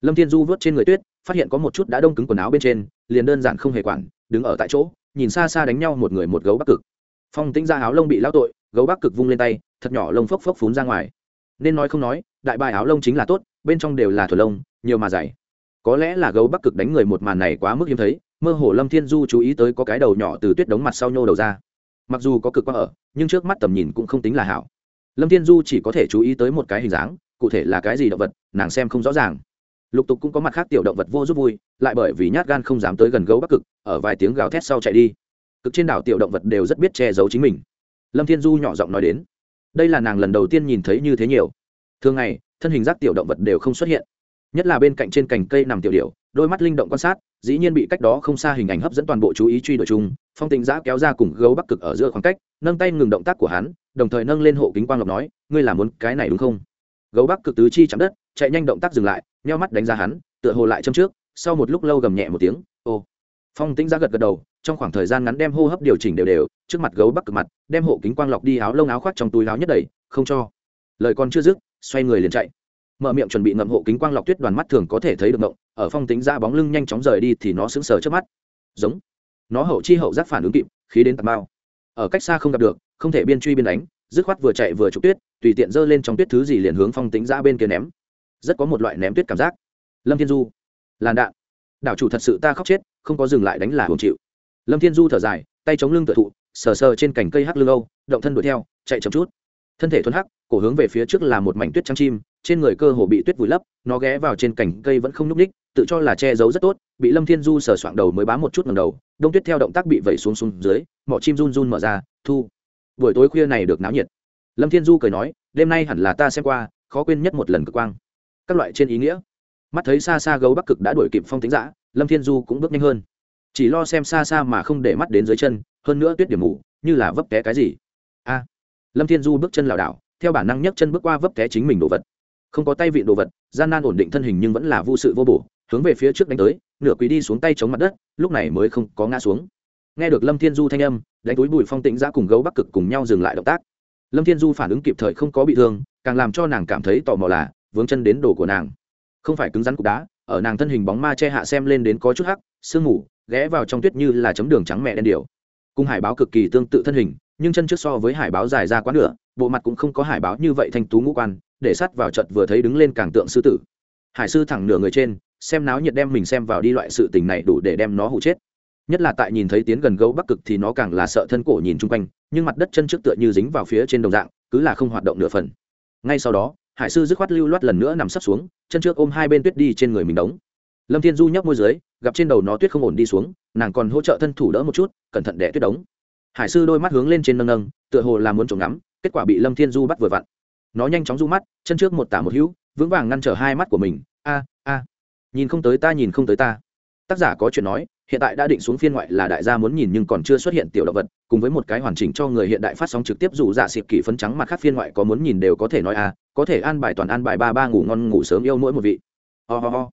Lâm thiên du vớt trên người tuyết, phát hiện có một chút đã đông cứng quần áo bên trên, liền đơn giản không hề quản, đứng ở tại chỗ nhìn xa xa đánh nhau một người một gấu bắc cực. Phong tĩnh ra áo lông bị lao tội, gấu bắc cực vung lên tay, thật nhỏ lông phốc phốc phún ra ngoài. Nên nói không nói, đại bài áo lông chính là tốt, bên trong đều là thuần lông, nhiều mà dày. Có lẽ là gấu bắc cực đánh người một màn này quá mức hiếm thấy, mơ hồ lâm thiên du chú ý tới có cái đầu nhỏ từ tuyết đống mặt sau nhô đầu ra. Mặc dù có cực quang ở, nhưng trước mắt tầm nhìn cũng không tính là hảo. Lâm thiên du chỉ có thể chú ý tới một cái hình dáng, cụ thể là cái gì động vật, nàng xem không rõ ràng lục tục cũng có mặt khác tiểu động vật vô giúp vui, lại bởi vì nhát gan không dám tới gần gấu bắc cực, ở vài tiếng gào thét sau chạy đi. Cực trên đảo tiểu động vật đều rất biết che giấu chính mình. Lâm thiên du nhỏ giọng nói đến, đây là nàng lần đầu tiên nhìn thấy như thế nhiều. Thường ngày, thân hình giác tiểu động vật đều không xuất hiện. Nhất là bên cạnh trên cành cây nằm tiểu điệu đôi mắt linh động quan sát, dĩ nhiên bị cách đó không xa hình ảnh hấp dẫn toàn bộ chú ý truy đuổi chung, phong tình giã kéo ra cùng gấu bắc cực ở giữa khoảng cách, nâng tay ngừng động tác của hắn, đồng thời nâng lên hộ kính quang lộc nói, ngươi làm muốn cái này đúng không? Gấu bắc cực tứ chi chạm đất, chạy nhanh động tác dừng lại nheo mắt đánh ra hắn, tựa hồ lại châm trước, sau một lúc lâu gầm nhẹ một tiếng, ô. Phong tĩnh ra gật gật đầu, trong khoảng thời gian ngắn đem hô hấp điều chỉnh đều đều, trước mặt gấu bắc cực mặt, đem hộ kính quang lọc đi áo lông áo khoác trong túi áo nhất đầy, không cho. Lời còn chưa dứt, xoay người liền chạy. Mở miệng chuẩn bị ngậm hộ kính quang lọc tuyết đoàn mắt thường có thể thấy được ngộng, ở phong tính ra bóng lưng nhanh chóng rời đi thì nó sững sờ trước mắt. Giống. Nó hậu chi hậu giác phản ứng kịp, khí đến tạt bao ở cách xa không gặp được, không thể biên truy biên đánh, dứt khoát vừa chạy vừa trục tuyết, tùy tiện giơ lên trong tuyết thứ gì liền hướng phong tính ra bên kia ném rất có một loại ném tuyết cảm giác. Lâm thiên du, làn đạn. Đảo chủ thật sự ta khóc chết, không có dừng lại đánh là hồn chịu. Lâm thiên du thở dài, tay chống lưng tự thụ, sờ sờ trên cành cây hắc lưng âu, động thân đuổi theo, chạy chậm chút. Thân thể thuần hắc, cổ hướng về phía trước là một mảnh tuyết trắng chim, trên người cơ hồ bị tuyết vùi lấp, nó ghé vào trên cành cây vẫn không nhúc ních tự cho là che giấu rất tốt, bị lâm thiên du sờ soạng đầu mới bám một chút ngầm đầu, đông tuyết theo động tác bị vẩy xuống xuống dưới, mỏ chim run run mở ra, thu. Buổi tối khuya này được náo nhiệt. Lâm thiên du cười nói, đêm nay hẳn là ta xem qua, khó quên nhất một lần cực quang các loại trên ý nghĩa. Mắt thấy xa xa gấu bắc cực đã đuổi kịp phong tính giã lâm thiên du cũng bước nhanh hơn. Chỉ lo xem xa xa mà không để mắt đến dưới chân, hơn nữa tuyết điểm mù, như là vấp té cái gì. A! Lâm thiên du bước chân lảo đảo, theo bản năng nhấc chân bước qua vấp té chính mình đồ vật. Không có tay vịn đồ vật, gian nan ổn định thân hình nhưng vẫn là vô sự vô bổ, hướng về phía trước đánh tới, nửa quý đi xuống tay chống mặt đất, lúc này mới không có ngã xuống. Nghe được lâm thiên du thanh âm, đánh túi bùi phong tĩnh ra cùng gấu bắc cực cùng nhau dừng lại động tác. Lâm thiên du phản ứng kịp thời không có bị thương, càng làm cho nàng cảm thấy tò mò là vướng chân đến đồ của nàng. Không phải cứng rắn cục đá, ở nàng thân hình bóng ma che hạ xem lên đến có chút hắc, sương mù, ghé vào trong tuyết như là chấm đường trắng mẹ đen điều cùng hải báo cực kỳ tương tự thân hình, nhưng chân trước so với hải báo dài ra quá nửa, bộ mặt cũng không có hải báo như vậy thanh tú ngũ quan, để sắt vào trận vừa thấy đứng lên càng tượng sư tử. Hải sư thẳng nửa người trên, xem náo nhiệt đem mình xem vào đi loại sự tình này đủ để đem nó hụ chết. Nhất là tại nhìn thấy tiến gần gấu bắc cực thì nó càng là sợ thân cổ nhìn chung quanh, nhưng mặt đất chân trước tựa như dính vào phía trên đồng dạng, cứ là không hoạt động nửa phần. Ngay sau đó hải sư dứt khoát lưu loát lần nữa nằm sấp xuống, chân trước ôm hai bên tuyết đi trên người mình đóng. Lâm thiên du nhấp môi dưới, gặp trên đầu nó tuyết không ổn đi xuống, nàng còn hỗ trợ thân thủ đỡ một chút, cẩn thận đẻ tuyết đống hải sư đôi mắt hướng lên trên nâng nâng, tựa hồ là muốn trộm ngắm, kết quả bị lâm thiên du bắt vừa vặn. Nó nhanh chóng du mắt, chân trước một tả một hữu, vững vàng ngăn trở hai mắt của mình. A a. Nhìn không tới ta, nhìn không tới ta. Tác giả có chuyện nói, hiện tại đã định xuống phiên ngoại là đại gia muốn nhìn nhưng còn chưa xuất hiện tiểu động vật, cùng với một cái hoàn chỉnh cho người hiện đại phát sóng trực tiếp dù dạ xịp kỷ phấn trắng mặt khác phiên ngoại có muốn nhìn đều có thể nói a có thể an bài toàn an bài ba ba ngủ ngon ngủ sớm yêu mỗi một vị. Oh ho ho.